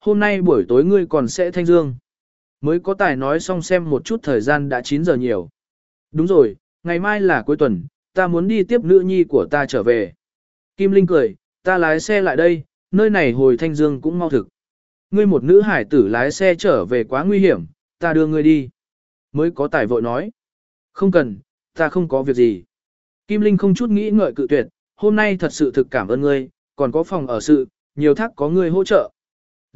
hôm nay buổi tối ngươi còn sẽ thanh dương. Mới có tài nói xong xem một chút thời gian đã 9 giờ nhiều. Đúng rồi, ngày mai là cuối tuần, ta muốn đi tiếp nữ nhi của ta trở về. Kim Linh cười, ta lái xe lại đây, nơi này hồi thanh dương cũng mau thực. Ngươi một nữ hải tử lái xe trở về quá nguy hiểm, ta đưa ngươi đi. Mới có tài vội nói. Không cần, ta không có việc gì. Kim Linh không chút nghĩ ngợi cự tuyệt, hôm nay thật sự thực cảm ơn ngươi, còn có phòng ở sự, nhiều thác có ngươi hỗ trợ.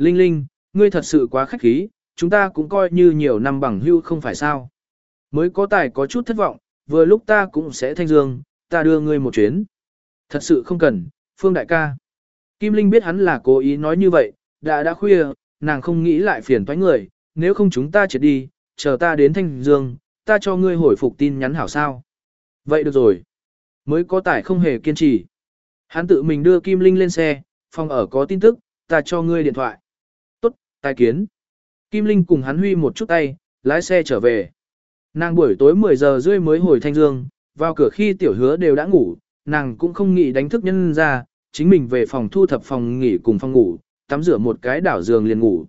Linh Linh, ngươi thật sự quá khách khí, chúng ta cũng coi như nhiều năm bằng hưu không phải sao. Mới có tài có chút thất vọng, vừa lúc ta cũng sẽ thanh dương, ta đưa ngươi một chuyến. Thật sự không cần, Phương đại ca. Kim Linh biết hắn là cố ý nói như vậy, đã đã khuya, nàng không nghĩ lại phiền toái người, nếu không chúng ta chết đi, chờ ta đến thanh dương, ta cho ngươi hồi phục tin nhắn hảo sao. Vậy được rồi. Mới có tài không hề kiên trì. Hắn tự mình đưa Kim Linh lên xe, phòng ở có tin tức, ta cho ngươi điện thoại. Tài kiến. Kim Linh cùng hắn huy một chút tay, lái xe trở về. Nàng buổi tối 10 giờ rưỡi mới hồi Thanh Dương, vào cửa khi tiểu hứa đều đã ngủ, nàng cũng không nghĩ đánh thức nhân ra, chính mình về phòng thu thập phòng nghỉ cùng phòng ngủ, tắm rửa một cái đảo giường liền ngủ.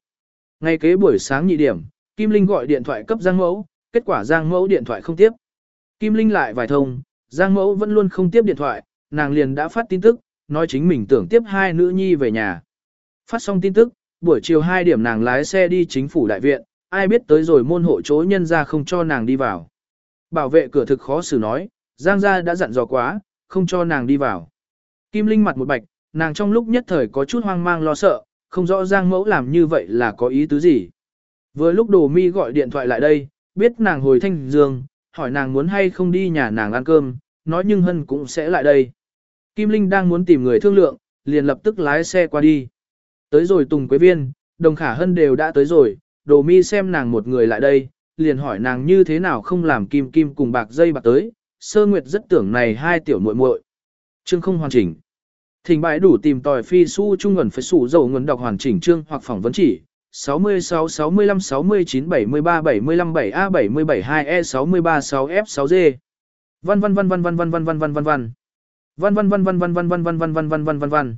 Ngay kế buổi sáng nhị điểm, Kim Linh gọi điện thoại cấp Giang Mẫu, kết quả Giang Mẫu điện thoại không tiếp. Kim Linh lại vài thông, Giang Mẫu vẫn luôn không tiếp điện thoại, nàng liền đã phát tin tức, nói chính mình tưởng tiếp hai nữ nhi về nhà. Phát xong tin tức, buổi chiều 2 điểm nàng lái xe đi chính phủ đại viện, ai biết tới rồi môn hộ chỗ nhân ra không cho nàng đi vào. Bảo vệ cửa thực khó xử nói, Giang gia đã dặn dò quá, không cho nàng đi vào. Kim Linh mặt một bạch, nàng trong lúc nhất thời có chút hoang mang lo sợ, không rõ Giang mẫu làm như vậy là có ý tứ gì. Vừa lúc đồ mi gọi điện thoại lại đây, biết nàng hồi thanh dương, hỏi nàng muốn hay không đi nhà nàng ăn cơm, nói nhưng Hân cũng sẽ lại đây. Kim Linh đang muốn tìm người thương lượng, liền lập tức lái xe qua đi. Tới rồi Tùng Quế Viên, Đồng Khả Hân đều đã tới rồi, đồ mi xem nàng một người lại đây, liền hỏi nàng như thế nào không làm Kim Kim cùng bạc dây bạc tới, sơ nguyệt rất tưởng này hai tiểu muội muội Chương không hoàn chỉnh. Thỉnh bãi đủ tìm tòi phi su trung ngẩn phải sủ dầu ngẩn đọc hoàn chỉnh chương hoặc phỏng vấn chỉ. 66 65 69 73 75 7A 77 2E 63 6F 6G. Văn văn văn văn văn văn văn văn văn văn văn. Văn văn văn văn văn văn văn văn văn văn văn văn văn văn. Văn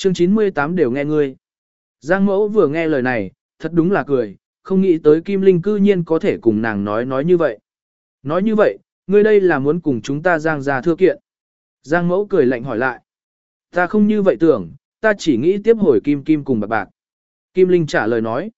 Chương 98 đều nghe ngươi. Giang mẫu vừa nghe lời này, thật đúng là cười, không nghĩ tới Kim Linh cư nhiên có thể cùng nàng nói nói như vậy. Nói như vậy, ngươi đây là muốn cùng chúng ta Giang ra thưa kiện. Giang mẫu cười lạnh hỏi lại. Ta không như vậy tưởng, ta chỉ nghĩ tiếp hồi Kim Kim cùng bạc bạc. Kim Linh trả lời nói.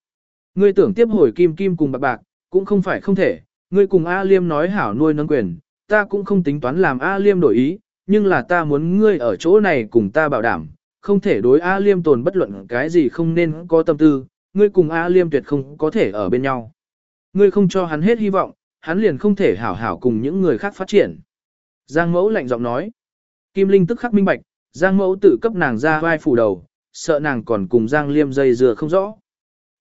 Ngươi tưởng tiếp hồi Kim Kim cùng bạc bạc, cũng không phải không thể, ngươi cùng A Liêm nói hảo nuôi nâng quyền, ta cũng không tính toán làm A Liêm đổi ý, nhưng là ta muốn ngươi ở chỗ này cùng ta bảo đảm, không thể đối A Liêm tồn bất luận cái gì không nên có tâm tư, ngươi cùng A Liêm tuyệt không có thể ở bên nhau. Ngươi không cho hắn hết hy vọng, hắn liền không thể hảo hảo cùng những người khác phát triển. Giang mẫu lạnh giọng nói. Kim Linh tức khắc minh bạch, Giang mẫu tự cấp nàng ra vai phủ đầu, sợ nàng còn cùng Giang Liêm dây dưa không rõ.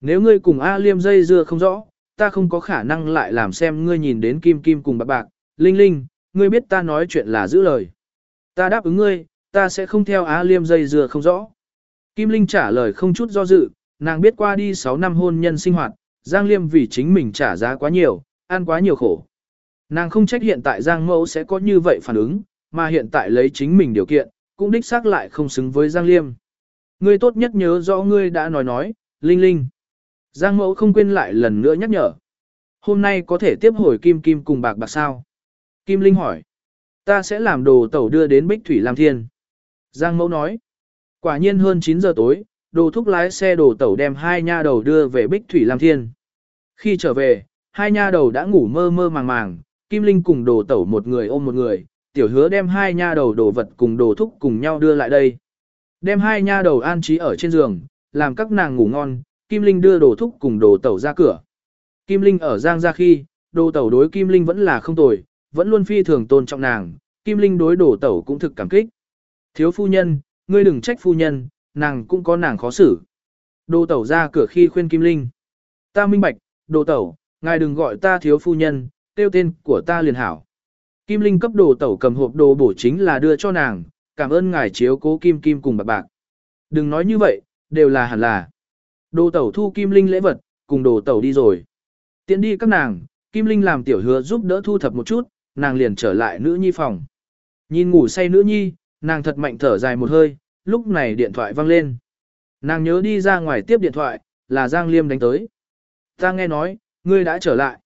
Nếu ngươi cùng A Liêm dây dưa không rõ, ta không có khả năng lại làm xem ngươi nhìn đến Kim Kim cùng bạc bạc. Linh Linh, ngươi biết ta nói chuyện là giữ lời. Ta đáp ứng ngươi, ta sẽ không theo Á Liêm dây dưa không rõ. Kim Linh trả lời không chút do dự, nàng biết qua đi 6 năm hôn nhân sinh hoạt, Giang Liêm vì chính mình trả giá quá nhiều, ăn quá nhiều khổ. Nàng không trách hiện tại Giang Mẫu sẽ có như vậy phản ứng, mà hiện tại lấy chính mình điều kiện, cũng đích xác lại không xứng với Giang Liêm. Ngươi tốt nhất nhớ rõ ngươi đã nói nói, Linh Linh. Giang Mẫu không quên lại lần nữa nhắc nhở. Hôm nay có thể tiếp hồi Kim Kim cùng bạc bạc sao? Kim Linh hỏi. Ta sẽ làm đồ tẩu đưa đến Bích Thủy Lam Thiên. Giang Mẫu nói. Quả nhiên hơn 9 giờ tối, đồ thúc lái xe đồ tẩu đem hai nha đầu đưa về Bích Thủy Lam Thiên. Khi trở về, hai nha đầu đã ngủ mơ mơ màng màng, Kim Linh cùng đồ tẩu một người ôm một người, tiểu hứa đem hai nha đầu đồ vật cùng đồ thúc cùng nhau đưa lại đây. Đem hai nha đầu an trí ở trên giường, làm các nàng ngủ ngon, Kim Linh đưa đồ thúc cùng đồ tẩu ra cửa. Kim Linh ở Giang ra khi, đồ tẩu đối Kim Linh vẫn là không tồi, vẫn luôn phi thường tôn trọng nàng, Kim Linh đối đồ tẩu cũng thực cảm kích. Thiếu phu nhân, ngươi đừng trách phu nhân, nàng cũng có nàng khó xử. Đồ tẩu ra cửa khi khuyên Kim Linh. Ta minh bạch, đồ tẩu, ngài đừng gọi ta thiếu phu nhân, tiêu tên của ta liền hảo. Kim Linh cấp đồ tẩu cầm hộp đồ bổ chính là đưa cho nàng, cảm ơn ngài chiếu cố Kim Kim cùng bạc bạc. Đừng nói như vậy, đều là hẳn là. Đồ tẩu thu Kim Linh lễ vật, cùng đồ tẩu đi rồi. Tiến đi các nàng, Kim Linh làm tiểu hứa giúp đỡ thu thập một chút, nàng liền trở lại nữ nhi phòng. Nhìn ngủ say nữ nhi, nàng thật mạnh thở dài một hơi, lúc này điện thoại vang lên. Nàng nhớ đi ra ngoài tiếp điện thoại, là Giang Liêm đánh tới. Ta nghe nói, ngươi đã trở lại.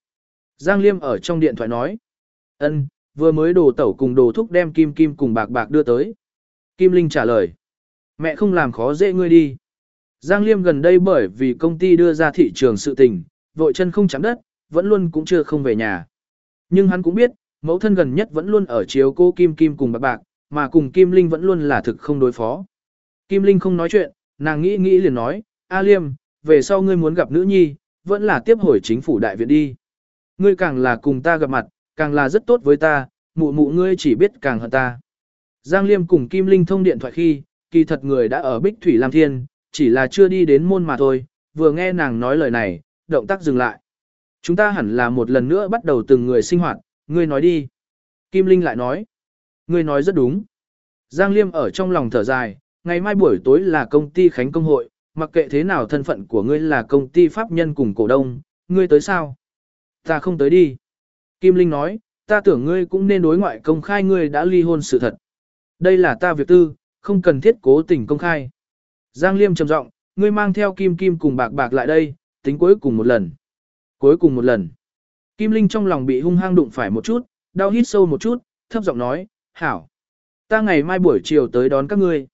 Giang Liêm ở trong điện thoại nói. ân, vừa mới đồ tẩu cùng đồ thúc đem kim kim cùng bạc bạc đưa tới. Kim Linh trả lời. Mẹ không làm khó dễ ngươi đi. Giang Liêm gần đây bởi vì công ty đưa ra thị trường sự tình, vội chân không chạm đất, vẫn luôn cũng chưa không về nhà. Nhưng hắn cũng biết, mẫu thân gần nhất vẫn luôn ở chiếu cô Kim Kim cùng bạc bạc, mà cùng Kim Linh vẫn luôn là thực không đối phó. Kim Linh không nói chuyện, nàng nghĩ nghĩ liền nói, A Liêm, về sau ngươi muốn gặp nữ nhi, vẫn là tiếp hồi chính phủ đại viện đi. Ngươi càng là cùng ta gặp mặt, càng là rất tốt với ta, mụ mụ ngươi chỉ biết càng hơn ta. Giang Liêm cùng Kim Linh thông điện thoại khi, kỳ thật người đã ở Bích Thủy Lam Thiên, chỉ là chưa đi đến môn mà thôi, vừa nghe nàng nói lời này, động tác dừng lại. Chúng ta hẳn là một lần nữa bắt đầu từng người sinh hoạt, ngươi nói đi. Kim Linh lại nói, ngươi nói rất đúng. Giang Liêm ở trong lòng thở dài, ngày mai buổi tối là công ty khánh công hội, mặc kệ thế nào thân phận của ngươi là công ty pháp nhân cùng cổ đông, ngươi tới sao? Ta không tới đi. Kim Linh nói, ta tưởng ngươi cũng nên đối ngoại công khai ngươi đã ly hôn sự thật. Đây là ta việc tư, không cần thiết cố tình công khai. Giang Liêm trầm giọng, ngươi mang theo Kim Kim cùng bạc bạc lại đây, tính cuối cùng một lần. Cuối cùng một lần. Kim Linh trong lòng bị hung hăng đụng phải một chút, đau hít sâu một chút, thấp giọng nói, hảo. Ta ngày mai buổi chiều tới đón các ngươi.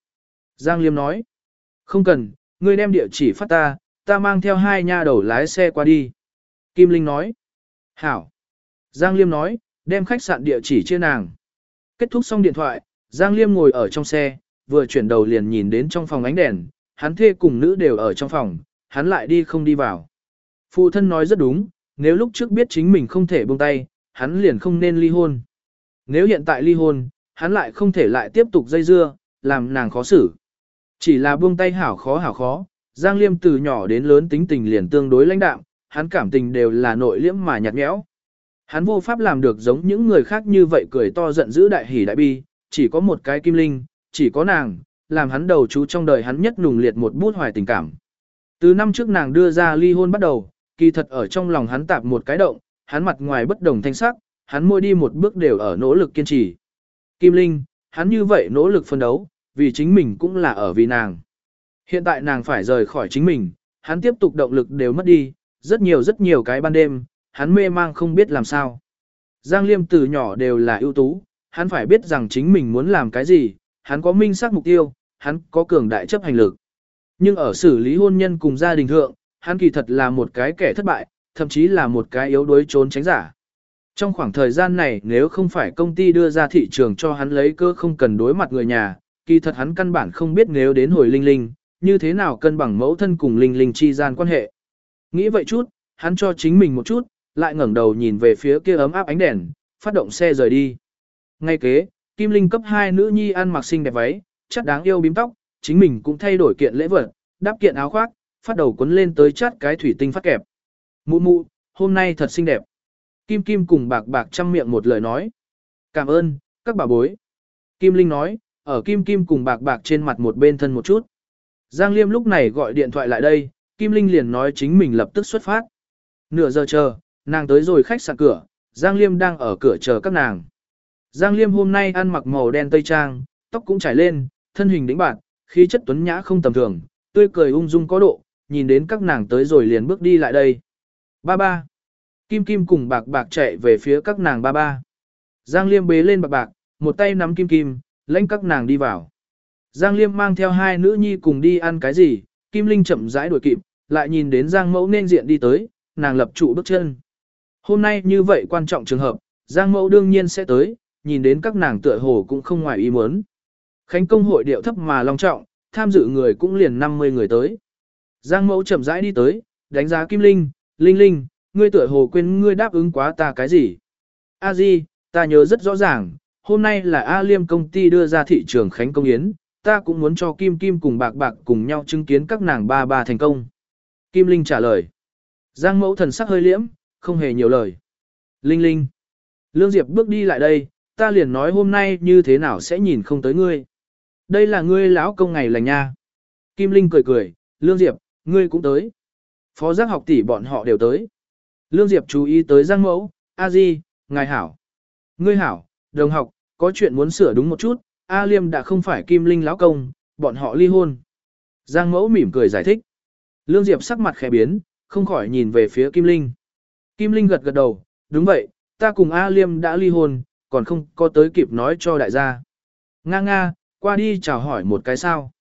Giang Liêm nói, không cần, ngươi đem địa chỉ phát ta, ta mang theo hai nha đầu lái xe qua đi. Kim Linh nói, hảo. Giang Liêm nói, đem khách sạn địa chỉ chia nàng. Kết thúc xong điện thoại, Giang Liêm ngồi ở trong xe, vừa chuyển đầu liền nhìn đến trong phòng ánh đèn, hắn thê cùng nữ đều ở trong phòng, hắn lại đi không đi vào. Phụ thân nói rất đúng, nếu lúc trước biết chính mình không thể buông tay, hắn liền không nên ly hôn. Nếu hiện tại ly hôn, hắn lại không thể lại tiếp tục dây dưa, làm nàng khó xử. Chỉ là buông tay hảo khó hảo khó, Giang Liêm từ nhỏ đến lớn tính tình liền tương đối lãnh đạm, hắn cảm tình đều là nội liễm mà nhạt nhẽo. Hắn vô pháp làm được giống những người khác như vậy cười to giận dữ đại hỉ đại bi, chỉ có một cái kim linh, chỉ có nàng, làm hắn đầu chú trong đời hắn nhất nùng liệt một bút hoài tình cảm. Từ năm trước nàng đưa ra ly hôn bắt đầu, kỳ thật ở trong lòng hắn tạp một cái động, hắn mặt ngoài bất đồng thanh sắc, hắn môi đi một bước đều ở nỗ lực kiên trì. Kim Linh, hắn như vậy nỗ lực phân đấu, vì chính mình cũng là ở vì nàng. Hiện tại nàng phải rời khỏi chính mình, hắn tiếp tục động lực đều mất đi, rất nhiều rất nhiều cái ban đêm, hắn mê mang không biết làm sao. Giang Liêm từ nhỏ đều là ưu tú, hắn phải biết rằng chính mình muốn làm cái gì, hắn có minh xác mục tiêu, hắn có cường đại chấp hành lực. Nhưng ở xử lý hôn nhân cùng gia đình thượng, hắn kỳ thật là một cái kẻ thất bại, thậm chí là một cái yếu đuối trốn tránh giả. Trong khoảng thời gian này nếu không phải công ty đưa ra thị trường cho hắn lấy cơ không cần đối mặt người nhà, kỳ thật hắn căn bản không biết nếu đến hồi Linh Linh, như thế nào cân bằng mẫu thân cùng Linh Linh chi gian quan hệ. Nghĩ vậy chút, hắn cho chính mình một chút, lại ngẩng đầu nhìn về phía kia ấm áp ánh đèn, phát động xe rời đi. Ngay kế, Kim Linh cấp hai nữ nhi ăn mặc xinh đẹp váy, chắc đáng yêu bím tóc, chính mình cũng thay đổi kiện lễ vật, đắp kiện áo khoác, phát đầu cuốn lên tới chát cái thủy tinh phát kẹp. Mụ mụ, hôm nay thật xinh đẹp. Kim Kim cùng bạc bạc chăm miệng một lời nói. Cảm ơn, các bà bối. Kim Linh nói, ở Kim Kim cùng bạc bạc trên mặt một bên thân một chút. Giang Liêm lúc này gọi điện thoại lại đây, Kim Linh liền nói chính mình lập tức xuất phát. Nửa giờ chờ, nàng tới rồi khách sạn cửa, Giang Liêm đang ở cửa chờ các nàng. Giang Liêm hôm nay ăn mặc màu đen tây trang, tóc cũng trải lên, thân hình đĩnh bạt, khí chất tuấn nhã không tầm thường, tươi cười ung dung có độ, nhìn đến các nàng tới rồi liền bước đi lại đây. Ba ba. Kim Kim cùng bạc bạc chạy về phía các nàng ba ba. Giang Liêm bế lên bạc bạc, một tay nắm Kim Kim, lãnh các nàng đi vào. Giang Liêm mang theo hai nữ nhi cùng đi ăn cái gì, Kim Linh chậm rãi đuổi kịp, lại nhìn đến Giang Mẫu nên diện đi tới, nàng lập trụ bước chân. Hôm nay như vậy quan trọng trường hợp, Giang Mẫu đương nhiên sẽ tới, nhìn đến các nàng tựa hồ cũng không ngoài ý muốn. Khánh công hội điệu thấp mà long trọng, tham dự người cũng liền 50 người tới. Giang Mẫu chậm rãi đi tới, đánh giá Kim Linh, Linh Linh, ngươi tựa hồ quên ngươi đáp ứng quá ta cái gì. A Di, ta nhớ rất rõ ràng, hôm nay là A Liêm công ty đưa ra thị trường Khánh Công Yến, ta cũng muốn cho Kim Kim cùng bạc bạc cùng nhau chứng kiến các nàng ba ba thành công. Kim Linh trả lời. Giang mẫu thần sắc hơi liễm, không hề nhiều lời. Linh Linh. Lương Diệp bước đi lại đây, ta liền nói hôm nay như thế nào sẽ nhìn không tới ngươi. Đây là ngươi lão công ngày lành nha. Kim Linh cười cười, Lương Diệp, ngươi cũng tới. Phó giác học tỷ bọn họ đều tới. Lương Diệp chú ý tới Giang mẫu, A Di, ngài hảo. Ngươi hảo, đồng học, có chuyện muốn sửa đúng một chút, A Liêm đã không phải Kim Linh lão công, bọn họ ly hôn. Giang mẫu mỉm cười giải thích. Lương Diệp sắc mặt khẽ biến, không khỏi nhìn về phía Kim Linh. Kim Linh gật gật đầu, đúng vậy, ta cùng A Liêm đã ly hôn, còn không có tới kịp nói cho đại gia. Nga nga, qua đi chào hỏi một cái sao.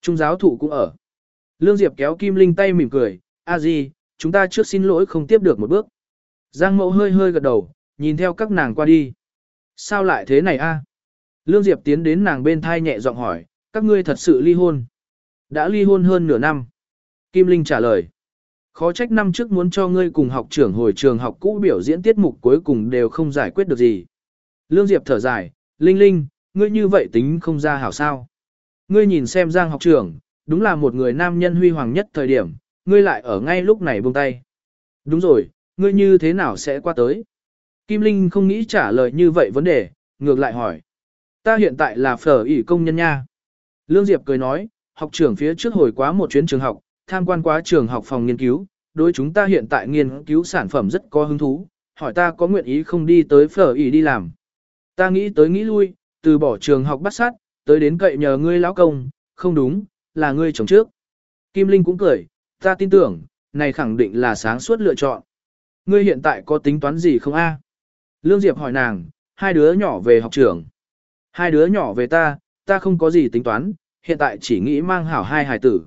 Trung giáo thụ cũng ở. Lương Diệp kéo Kim Linh tay mỉm cười, A Di, chúng ta trước xin lỗi không tiếp được một bước. Giang mẫu hơi hơi gật đầu, nhìn theo các nàng qua đi. Sao lại thế này a? À? Lương Diệp tiến đến nàng bên thai nhẹ giọng hỏi, các ngươi thật sự ly hôn. Đã ly hôn hơn nửa năm. Kim Linh trả lời. Khó trách năm trước muốn cho ngươi cùng học trưởng hồi trường học cũ biểu diễn tiết mục cuối cùng đều không giải quyết được gì. Lương Diệp thở dài, Linh Linh, ngươi như vậy tính không ra hảo sao. Ngươi nhìn xem Giang học trưởng, đúng là một người nam nhân huy hoàng nhất thời điểm, ngươi lại ở ngay lúc này buông tay. Đúng rồi, ngươi như thế nào sẽ qua tới? Kim Linh không nghĩ trả lời như vậy vấn đề, ngược lại hỏi. Ta hiện tại là phở ỉ công nhân nha. Lương Diệp cười nói, học trưởng phía trước hồi quá một chuyến trường học, tham quan quá trường học phòng nghiên cứu, đối chúng ta hiện tại nghiên cứu sản phẩm rất có hứng thú, hỏi ta có nguyện ý không đi tới phở ỉ đi làm. Ta nghĩ tới nghĩ lui, từ bỏ trường học bắt sát, tới đến cậy nhờ ngươi lão công, không đúng, là ngươi chồng trước. Kim Linh cũng cười, ta tin tưởng, này khẳng định là sáng suốt lựa chọn. Ngươi hiện tại có tính toán gì không a? Lương Diệp hỏi nàng, hai đứa nhỏ về học trường. Hai đứa nhỏ về ta, ta không có gì tính toán, hiện tại chỉ nghĩ mang hảo hai hài tử.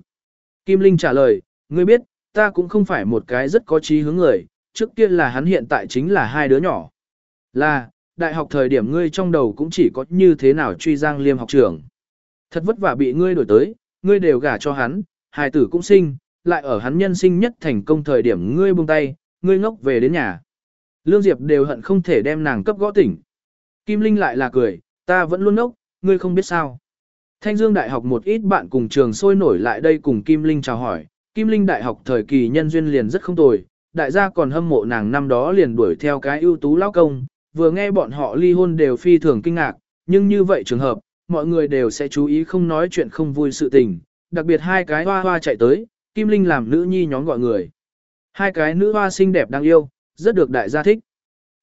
Kim Linh trả lời, ngươi biết, ta cũng không phải một cái rất có trí hướng người, trước kia là hắn hiện tại chính là hai đứa nhỏ. Là, đại học thời điểm ngươi trong đầu cũng chỉ có như thế nào truy giang liêm học trường. Thật vất vả bị ngươi đổi tới, ngươi đều gả cho hắn, hài tử cũng sinh, lại ở hắn nhân sinh nhất thành công thời điểm ngươi buông tay, ngươi ngốc về đến nhà. Lương Diệp đều hận không thể đem nàng cấp gõ tỉnh. Kim Linh lại là cười, ta vẫn luôn ngốc, ngươi không biết sao. Thanh Dương Đại học một ít bạn cùng trường sôi nổi lại đây cùng Kim Linh chào hỏi. Kim Linh Đại học thời kỳ nhân duyên liền rất không tồi, đại gia còn hâm mộ nàng năm đó liền đuổi theo cái ưu tú lão công, vừa nghe bọn họ ly hôn đều phi thường kinh ngạc, nhưng như vậy trường hợp, mọi người đều sẽ chú ý không nói chuyện không vui sự tình, đặc biệt hai cái hoa hoa chạy tới, Kim Linh làm nữ nhi nhóm gọi người. Hai cái nữ hoa xinh đẹp đáng yêu, rất được đại gia thích.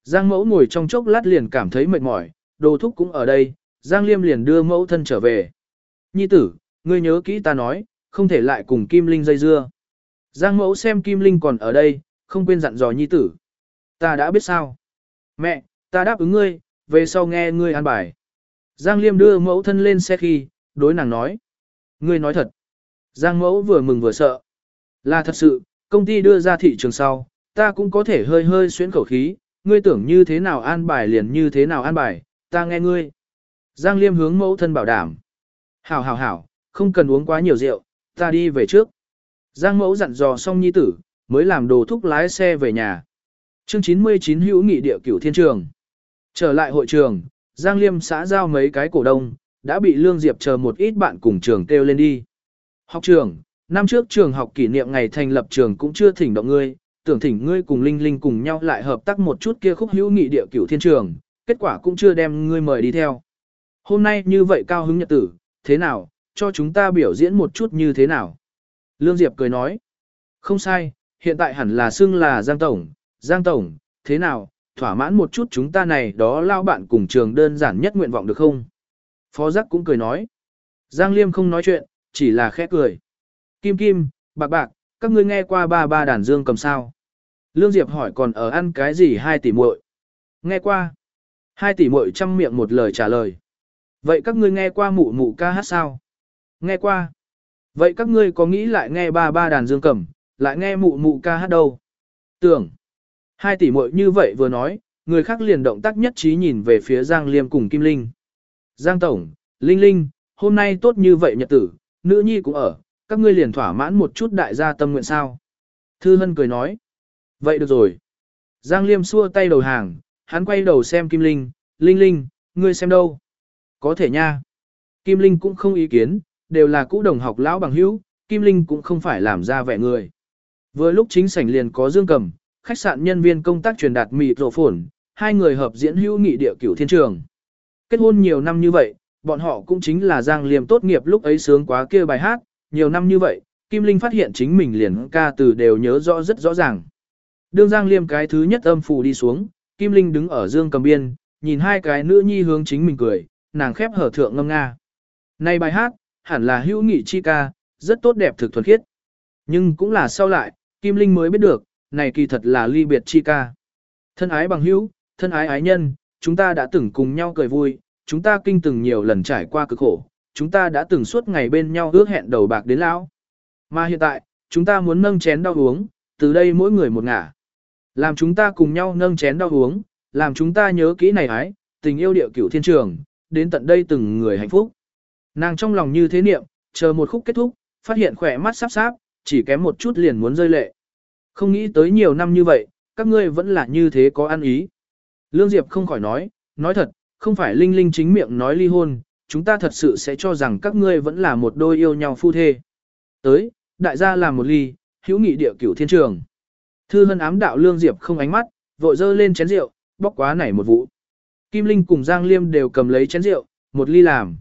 Giang mẫu ngồi trong chốc lát liền cảm thấy mệt mỏi, đồ thúc cũng ở đây, Giang Liêm liền đưa mẫu thân trở về. Nhi tử, ngươi nhớ kỹ ta nói, không thể lại cùng Kim Linh dây dưa. Giang mẫu xem Kim Linh còn ở đây, không quên dặn dò nhi tử. Ta đã biết sao. Mẹ, ta đáp ứng ngươi, về sau nghe ngươi an bài. Giang Liêm đưa mẫu thân lên xe khi, đối nàng nói. Ngươi nói thật. Giang mẫu vừa mừng vừa sợ. Là thật sự, công ty đưa ra thị trường sau, ta cũng có thể hơi hơi xuyến khẩu khí, ngươi tưởng như thế nào an bài liền như thế nào an bài, ta nghe ngươi. Giang Liêm hướng mẫu thân bảo đảm. Hảo hảo hảo, không cần uống quá nhiều rượu, ta đi về trước. Giang mẫu dặn dò xong nhi tử, mới làm đồ thúc lái xe về nhà. Chương 99 hữu nghị địa cửu thiên trường. Trở lại hội trường, Giang Liêm xã giao mấy cái cổ đông, đã bị Lương Diệp chờ một ít bạn cùng trường kêu lên đi. Học trường, năm trước trường học kỷ niệm ngày thành lập trường cũng chưa thỉnh động ngươi, tưởng thỉnh ngươi cùng Linh Linh cùng nhau lại hợp tác một chút kia khúc hữu nghị địa cửu thiên trường, kết quả cũng chưa đem ngươi mời đi theo. Hôm nay như vậy cao hứng nhật tử, thế nào, cho chúng ta biểu diễn một chút như thế nào? Lương Diệp cười nói, không sai, hiện tại hẳn là xưng là Giang Tổng, Giang Tổng, thế nào, thỏa mãn một chút chúng ta này đó lao bạn cùng trường đơn giản nhất nguyện vọng được không? Phó Giác cũng cười nói, Giang Liêm không nói chuyện, chỉ là khẽ cười. Kim Kim, bạc bạc, các ngươi nghe qua ba ba đàn dương cầm sao? Lương Diệp hỏi còn ở ăn cái gì hai tỷ muội? Nghe qua. Hai tỷ muội chăm miệng một lời trả lời. Vậy các ngươi nghe qua mụ mụ ca hát sao? Nghe qua. Vậy các ngươi có nghĩ lại nghe ba ba đàn dương cầm, lại nghe mụ mụ ca hát đâu? Tưởng. Hai tỷ muội như vậy vừa nói, người khác liền động tác nhất trí nhìn về phía Giang Liêm cùng Kim Linh. Giang Tổng, Linh Linh, hôm nay tốt như vậy nhật tử, nữ nhi cũng ở, các ngươi liền thỏa mãn một chút đại gia tâm nguyện sao. Thư Hân cười nói. Vậy được rồi. Giang Liêm xua tay đầu hàng, hắn quay đầu xem Kim Linh, Linh Linh, ngươi xem đâu? Có thể nha. Kim Linh cũng không ý kiến, đều là cũ đồng học lão bằng hữu, Kim Linh cũng không phải làm ra vẻ người. Vừa lúc chính sảnh liền có Dương Cầm, khách sạn nhân viên công tác truyền đạt mịt rộ phổn, hai người hợp diễn hữu nghị địa cửu thiên trường. Kết hôn nhiều năm như vậy, bọn họ cũng chính là Giang Liêm tốt nghiệp lúc ấy sướng quá kia bài hát, nhiều năm như vậy, Kim Linh phát hiện chính mình liền ca từ đều nhớ rõ rất rõ ràng. Đương Giang Liêm cái thứ nhất âm phù đi xuống, Kim Linh đứng ở Dương cầm biên, nhìn hai cái nữ nhi hướng chính mình cười, nàng khép hở thượng ngâm nga. Này bài hát, hẳn là hữu nghị chi ca, rất tốt đẹp thực thuần khiết. Nhưng cũng là sau lại, Kim Linh mới biết được, này kỳ thật là ly biệt chi ca. Thân ái bằng hữu, thân ái ái nhân, chúng ta đã từng cùng nhau cười vui, chúng ta kinh từng nhiều lần trải qua cực khổ, chúng ta đã từng suốt ngày bên nhau ước hẹn đầu bạc đến lão. Mà hiện tại, chúng ta muốn nâng chén đau uống, từ đây mỗi người một ngả. Làm chúng ta cùng nhau nâng chén đau uống, làm chúng ta nhớ kỹ này ái, tình yêu điệu cửu thiên trường, đến tận đây từng người hạnh phúc. Nàng trong lòng như thế niệm, chờ một khúc kết thúc, phát hiện khỏe mắt sắp sáp, chỉ kém một chút liền muốn rơi lệ. Không nghĩ tới nhiều năm như vậy, các ngươi vẫn là như thế có ăn ý. Lương Diệp không khỏi nói, nói thật, không phải Linh Linh chính miệng nói ly hôn, chúng ta thật sự sẽ cho rằng các ngươi vẫn là một đôi yêu nhau phu thê. Tới, đại gia làm một ly, hữu nghị địa cửu thiên trường. Thư hân ám đạo Lương Diệp không ánh mắt, vội dơ lên chén rượu, bóc quá nảy một vụ. Kim Linh cùng Giang Liêm đều cầm lấy chén rượu, một ly làm.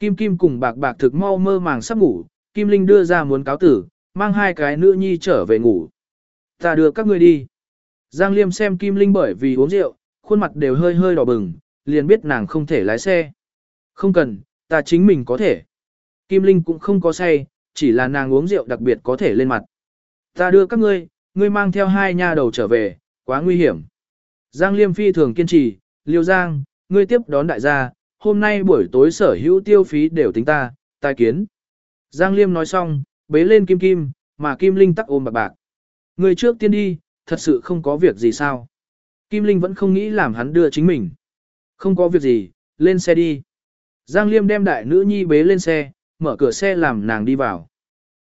Kim Kim cùng bạc bạc thực mau mơ màng sắp ngủ, Kim Linh đưa ra muốn cáo tử, mang hai cái nữ nhi trở về ngủ. Ta đưa các ngươi đi. Giang Liêm xem Kim Linh bởi vì uống rượu, khuôn mặt đều hơi hơi đỏ bừng, liền biết nàng không thể lái xe. Không cần, ta chính mình có thể. Kim Linh cũng không có say, chỉ là nàng uống rượu đặc biệt có thể lên mặt. Ta đưa các ngươi, ngươi mang theo hai nha đầu trở về, quá nguy hiểm. Giang Liêm phi thường kiên trì, Liêu Giang, ngươi tiếp đón đại gia, hôm nay buổi tối sở hữu tiêu phí đều tính ta, tai kiến. Giang Liêm nói xong, bế lên Kim Kim, mà Kim Linh tắc ôm bạc bạc. Ngươi trước tiên đi, thật sự không có việc gì sao. Kim Linh vẫn không nghĩ làm hắn đưa chính mình. Không có việc gì, lên xe đi. Giang Liêm đem đại nữ nhi bế lên xe, mở cửa xe làm nàng đi vào.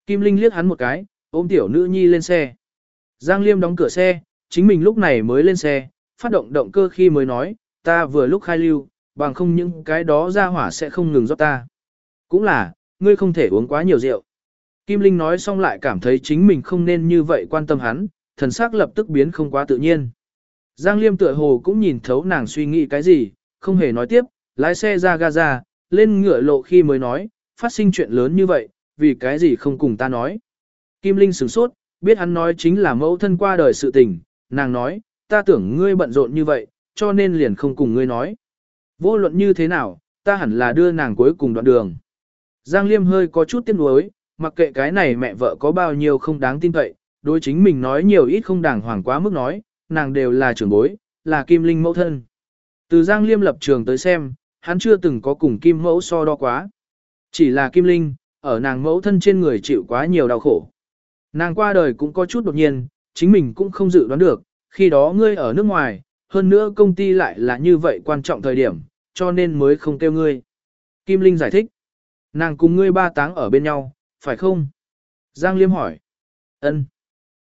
Kim Linh liếc hắn một cái, ôm tiểu nữ nhi lên xe. Giang Liêm đóng cửa xe, chính mình lúc này mới lên xe, phát động động cơ khi mới nói, ta vừa lúc khai lưu, bằng không những cái đó ra hỏa sẽ không ngừng rót ta. Cũng là, ngươi không thể uống quá nhiều rượu. Kim Linh nói xong lại cảm thấy chính mình không nên như vậy quan tâm hắn, thần sắc lập tức biến không quá tự nhiên. Giang Liêm tựa hồ cũng nhìn thấu nàng suy nghĩ cái gì, không hề nói tiếp, lái xe ra Gaza, lên ngựa lộ khi mới nói, phát sinh chuyện lớn như vậy, vì cái gì không cùng ta nói. Kim Linh sửng sốt, biết hắn nói chính là mẫu thân qua đời sự tình, nàng nói, ta tưởng ngươi bận rộn như vậy, cho nên liền không cùng ngươi nói. Vô luận như thế nào, ta hẳn là đưa nàng cuối cùng đoạn đường. Giang Liêm hơi có chút tiếc nuối, mặc kệ cái này mẹ vợ có bao nhiêu không đáng tin cậy, đối chính mình nói nhiều ít không đàng hoàng quá mức nói, nàng đều là trưởng bối, là Kim Linh mẫu thân. Từ Giang Liêm lập trường tới xem, hắn chưa từng có cùng Kim mẫu so đo quá. Chỉ là Kim Linh, ở nàng mẫu thân trên người chịu quá nhiều đau khổ. Nàng qua đời cũng có chút đột nhiên, chính mình cũng không dự đoán được, khi đó ngươi ở nước ngoài, hơn nữa công ty lại là như vậy quan trọng thời điểm, cho nên mới không kêu ngươi. Kim Linh giải thích, nàng cùng ngươi ba táng ở bên nhau, phải không? Giang Liêm hỏi. Ân.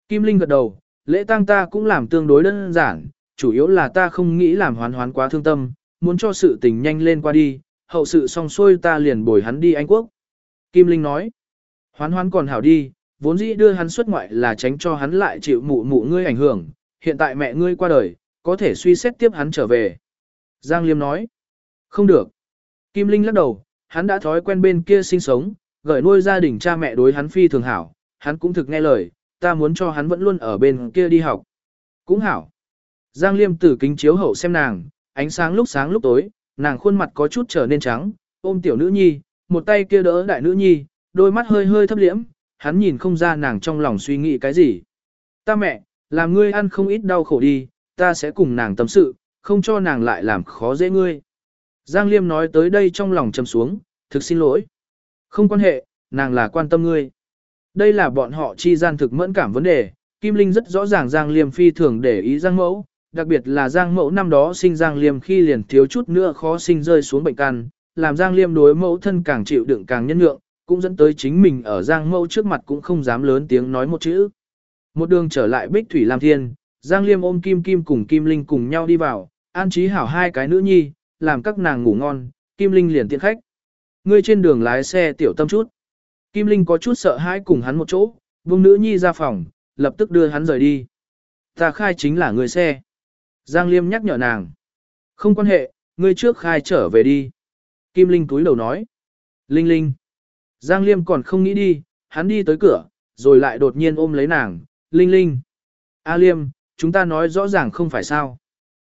Kim Linh gật đầu, lễ tang ta cũng làm tương đối đơn giản, chủ yếu là ta không nghĩ làm hoán hoán quá thương tâm, muốn cho sự tình nhanh lên qua đi, hậu sự xong xuôi ta liền bồi hắn đi Anh Quốc. Kim Linh nói, hoán hoán còn hảo đi, vốn dĩ đưa hắn xuất ngoại là tránh cho hắn lại chịu mụ mụ ngươi ảnh hưởng, hiện tại mẹ ngươi qua đời, có thể suy xét tiếp hắn trở về. Giang Liêm nói, không được. Kim Linh lắc đầu, hắn đã thói quen bên kia sinh sống, gửi nuôi gia đình cha mẹ đối hắn phi thường hảo, hắn cũng thực nghe lời, ta muốn cho hắn vẫn luôn ở bên kia đi học. Cũng hảo. Giang Liêm từ kính chiếu hậu xem nàng, ánh sáng lúc sáng lúc tối, nàng khuôn mặt có chút trở nên trắng, ôm tiểu nữ nhi, một tay kia đỡ đại nữ nhi, đôi mắt hơi hơi thấp liễm, hắn nhìn không ra nàng trong lòng suy nghĩ cái gì. Ta mẹ, làm ngươi ăn không ít đau khổ đi, ta sẽ cùng nàng tâm sự, không cho nàng lại làm khó dễ ngươi. Giang Liêm nói tới đây trong lòng trầm xuống, thực xin lỗi. Không quan hệ, nàng là quan tâm ngươi. Đây là bọn họ chi gian thực mẫn cảm vấn đề, Kim Linh rất rõ ràng Giang Liêm phi thường để ý Giang Mẫu, đặc biệt là Giang Mẫu năm đó sinh Giang Liêm khi liền thiếu chút nữa khó sinh rơi xuống bệnh căn, làm Giang Liêm đối mẫu thân càng chịu đựng càng nhân nhượng, cũng dẫn tới chính mình ở Giang Mẫu trước mặt cũng không dám lớn tiếng nói một chữ. Một đường trở lại Bích Thủy Lam Thiên, Giang Liêm ôm Kim Kim cùng Kim Linh cùng nhau đi vào, an trí hảo hai cái nữ nhi, làm các nàng ngủ ngon, Kim Linh liền tiện khách. ngươi trên đường lái xe tiểu tâm chút. Kim Linh có chút sợ hãi cùng hắn một chỗ, buông nữ nhi ra phòng, lập tức đưa hắn rời đi. Ta khai chính là người xe. Giang Liêm nhắc nhở nàng. Không quan hệ, ngươi trước khai trở về đi. Kim Linh túi đầu nói. Linh Linh. Giang Liêm còn không nghĩ đi, hắn đi tới cửa, rồi lại đột nhiên ôm lấy nàng. Linh Linh. A Liêm, chúng ta nói rõ ràng không phải sao.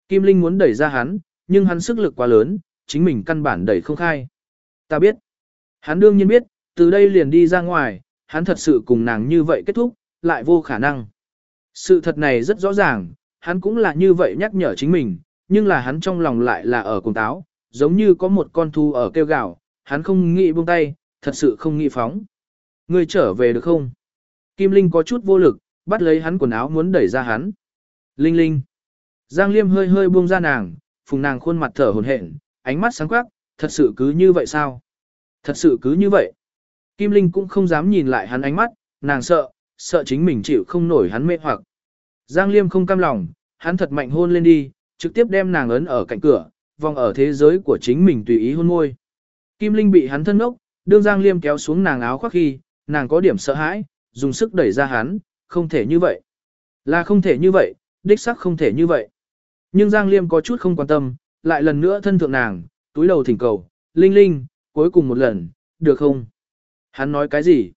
Kim Linh muốn đẩy ra hắn, nhưng hắn sức lực quá lớn, chính mình căn bản đẩy không khai. Ta biết. Hắn đương nhiên biết, từ đây liền đi ra ngoài, hắn thật sự cùng nàng như vậy kết thúc, lại vô khả năng. Sự thật này rất rõ ràng, hắn cũng là như vậy nhắc nhở chính mình, nhưng là hắn trong lòng lại là ở cùng táo, giống như có một con thu ở kêu gào, hắn không nghĩ buông tay, thật sự không nghĩ phóng. Ngươi trở về được không? Kim Linh có chút vô lực, bắt lấy hắn quần áo muốn đẩy ra hắn. Linh Linh. Giang Liêm hơi hơi buông ra nàng, phùng nàng khuôn mặt thở hổn hển, ánh mắt sáng quắc, thật sự cứ như vậy sao? Thật sự cứ như vậy. Kim Linh cũng không dám nhìn lại hắn ánh mắt, nàng sợ, sợ chính mình chịu không nổi hắn mê hoặc. Giang Liêm không cam lòng, hắn thật mạnh hôn lên đi, trực tiếp đem nàng ấn ở cạnh cửa, vòng ở thế giới của chính mình tùy ý hôn môi. Kim Linh bị hắn thân ốc, đương Giang Liêm kéo xuống nàng áo khoác khi, nàng có điểm sợ hãi, dùng sức đẩy ra hắn, không thể như vậy. Là không thể như vậy, đích xác không thể như vậy. Nhưng Giang Liêm có chút không quan tâm, lại lần nữa thân thượng nàng, túi đầu thỉnh cầu, Linh Linh, cuối cùng một lần, được không? Hắn nói cái gì?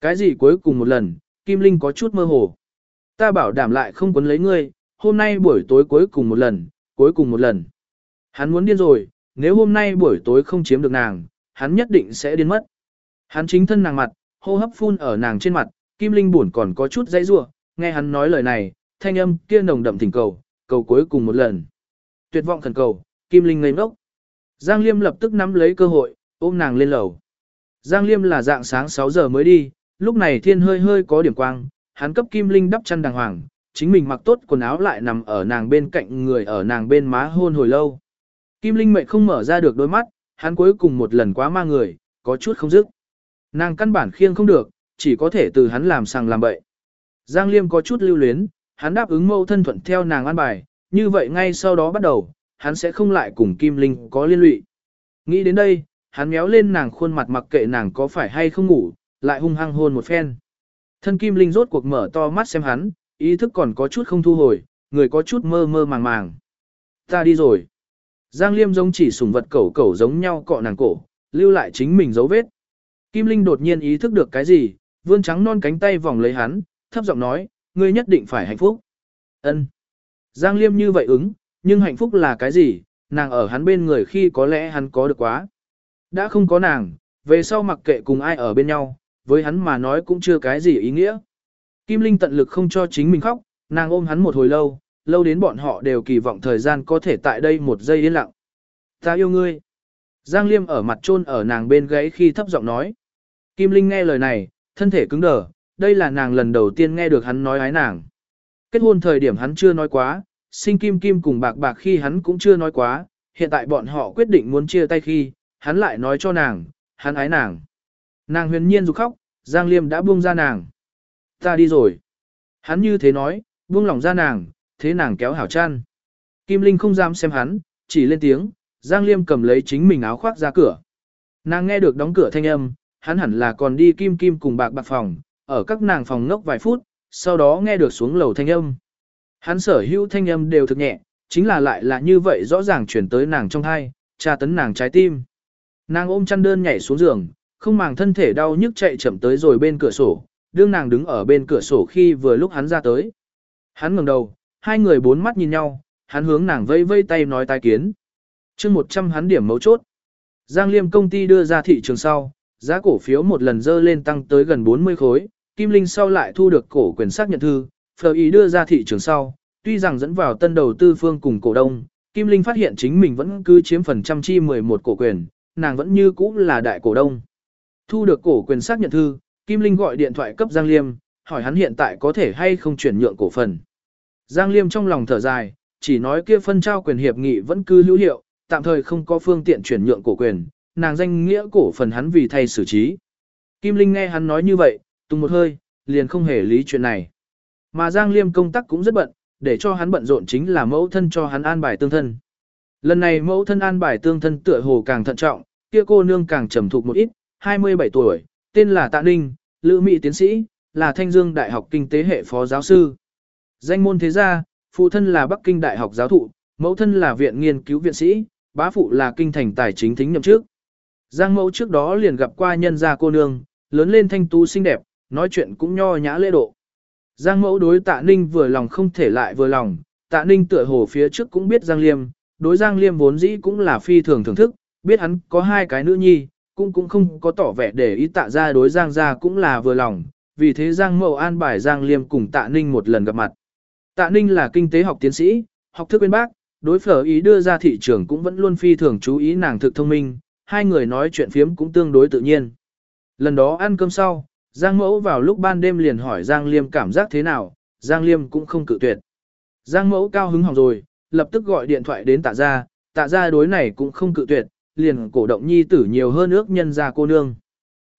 Cái gì cuối cùng một lần, Kim Linh có chút mơ hồ. Ta bảo đảm lại không quấn lấy ngươi, hôm nay buổi tối cuối cùng một lần, cuối cùng một lần. Hắn muốn điên rồi, nếu hôm nay buổi tối không chiếm được nàng, hắn nhất định sẽ điên mất. Hắn chính thân nàng mặt, hô hấp phun ở nàng trên mặt, Kim Linh buồn còn có chút dãy rủa, nghe hắn nói lời này, thanh âm kia nồng đậm thỉnh cầu, cầu cuối cùng một lần. Tuyệt vọng khẩn cầu, Kim Linh ngây ngốc. Giang Liêm lập tức nắm lấy cơ hội, ôm nàng lên lầu. Giang Liêm là dạng sáng 6 giờ mới đi, lúc này thiên hơi hơi có điểm quang, hắn cấp Kim Linh đắp chăn đàng hoàng, chính mình mặc tốt quần áo lại nằm ở nàng bên cạnh người ở nàng bên má hôn hồi lâu. Kim Linh mệnh không mở ra được đôi mắt, hắn cuối cùng một lần quá ma người, có chút không dứt. Nàng căn bản khiêng không được, chỉ có thể từ hắn làm sàng làm bậy. Giang Liêm có chút lưu luyến, hắn đáp ứng mâu thân thuận theo nàng ăn bài, như vậy ngay sau đó bắt đầu, hắn sẽ không lại cùng Kim Linh có liên lụy. Nghĩ đến đây, hắn méo lên nàng khuôn mặt mặc kệ nàng có phải hay không ngủ, lại hung hăng hôn một phen. Thân Kim Linh rốt cuộc mở to mắt xem hắn, ý thức còn có chút không thu hồi, người có chút mơ mơ màng màng. Ta đi rồi. Giang Liêm giống chỉ sùng vật cẩu cẩu giống nhau cọ nàng cổ, lưu lại chính mình dấu vết. Kim Linh đột nhiên ý thức được cái gì, vươn trắng non cánh tay vòng lấy hắn, thấp giọng nói, ngươi nhất định phải hạnh phúc. Ân. Giang Liêm như vậy ứng, nhưng hạnh phúc là cái gì, nàng ở hắn bên người khi có lẽ hắn có được quá. Đã không có nàng, về sau mặc kệ cùng ai ở bên nhau, với hắn mà nói cũng chưa cái gì ý nghĩa. Kim Linh tận lực không cho chính mình khóc, nàng ôm hắn một hồi lâu, lâu đến bọn họ đều kỳ vọng thời gian có thể tại đây một giây yên lặng. Ta yêu ngươi. Giang Liêm ở mặt trôn ở nàng bên gáy khi thấp giọng nói. Kim Linh nghe lời này, thân thể cứng đờ, đây là nàng lần đầu tiên nghe được hắn nói ái nàng. Kết hôn thời điểm hắn chưa nói quá, sinh Kim Kim cùng bạc bạc khi hắn cũng chưa nói quá, hiện tại bọn họ quyết định muốn chia tay khi, hắn lại nói cho nàng, hắn ái nàng. Nàng huyền nhiên rụt khóc, Giang Liêm đã buông ra nàng. Ta đi rồi. Hắn như thế nói, buông lỏng ra nàng, thế nàng kéo hảo chăn. Kim Linh không dám xem hắn, chỉ lên tiếng, Giang Liêm cầm lấy chính mình áo khoác ra cửa. Nàng nghe được đóng cửa thanh âm, hắn hẳn là còn đi Kim Kim cùng bạc bạc phòng, ở các nàng phòng ngốc vài phút, sau đó nghe được xuống lầu thanh âm. Hắn sở hữu thanh âm đều thực nhẹ, chính là lại là như vậy rõ ràng chuyển tới nàng trong thai, tra tấn nàng trái tim. Nàng ôm chăn đơn nhảy xuống giường, không màng thân thể đau nhức chạy chậm tới rồi bên cửa sổ, đương nàng đứng ở bên cửa sổ khi vừa lúc hắn ra tới. Hắn ngẩng đầu, hai người bốn mắt nhìn nhau, hắn hướng nàng vây vây tay nói tai kiến. chương 100 hắn điểm mấu chốt. Giang Liêm công ty đưa ra thị trường sau, giá cổ phiếu một lần dơ lên tăng tới gần 40 khối, Kim Linh sau lại thu được cổ quyền xác nhận thư, Phờ ý đưa ra thị trường sau, tuy rằng dẫn vào tân đầu tư phương cùng cổ đông, Kim Linh phát hiện chính mình vẫn cứ chiếm phần trăm chi 11 cổ quyền, nàng vẫn như cũ là đại cổ đông. Thu được cổ quyền xác nhận thư, Kim Linh gọi điện thoại cấp Giang Liêm, hỏi hắn hiện tại có thể hay không chuyển nhượng cổ phần. Giang Liêm trong lòng thở dài, chỉ nói kia phân trao quyền hiệp nghị vẫn cứ hữu hiệu, tạm thời không có phương tiện chuyển nhượng cổ quyền, nàng danh nghĩa cổ phần hắn vì thay xử trí. Kim Linh nghe hắn nói như vậy, tung một hơi, liền không hề lý chuyện này. Mà Giang Liêm công tác cũng rất bận, để cho hắn bận rộn chính là mẫu thân cho hắn an bài tương thân. Lần này mẫu thân an bài tương thân tựa hồ càng thận trọng, kia cô nương càng trầm thục một ít, 27 tuổi, tên là Tạ Ninh, Lữ Mỹ tiến sĩ, là Thanh Dương Đại học Kinh tế hệ phó giáo sư. Danh môn thế gia, phụ thân là Bắc Kinh Đại học giáo thụ, mẫu thân là viện nghiên cứu viện sĩ, bá phụ là kinh thành tài chính thính nhậm trước. Giang mẫu trước đó liền gặp qua nhân gia cô nương, lớn lên thanh tú xinh đẹp, nói chuyện cũng nho nhã lễ độ. Giang mẫu đối tạ ninh vừa lòng không thể lại vừa lòng, tạ ninh tựa hồ phía trước cũng biết Giang Liêm, đối Giang Liêm vốn dĩ cũng là phi thường thưởng thức, biết hắn có hai cái nữ nhi, cũng cũng không có tỏ vẻ để ý tạ ra đối Giang ra cũng là vừa lòng, vì thế Giang mẫu an bài Giang Liêm cùng tạ ninh một lần gặp mặt. Tạ ninh là kinh tế học tiến sĩ, học thức bên bác, đối phở ý đưa ra thị trường cũng vẫn luôn phi thường chú ý nàng thực thông minh, hai người nói chuyện phiếm cũng tương đối tự nhiên. Lần đó ăn cơm sau, Giang Mẫu vào lúc ban đêm liền hỏi Giang Liêm cảm giác thế nào, Giang Liêm cũng không cự tuyệt. Giang Mẫu cao hứng hỏng rồi, lập tức gọi điện thoại đến tạ gia, tạ gia đối này cũng không cự tuyệt, liền cổ động nhi tử nhiều hơn ước nhân gia cô nương.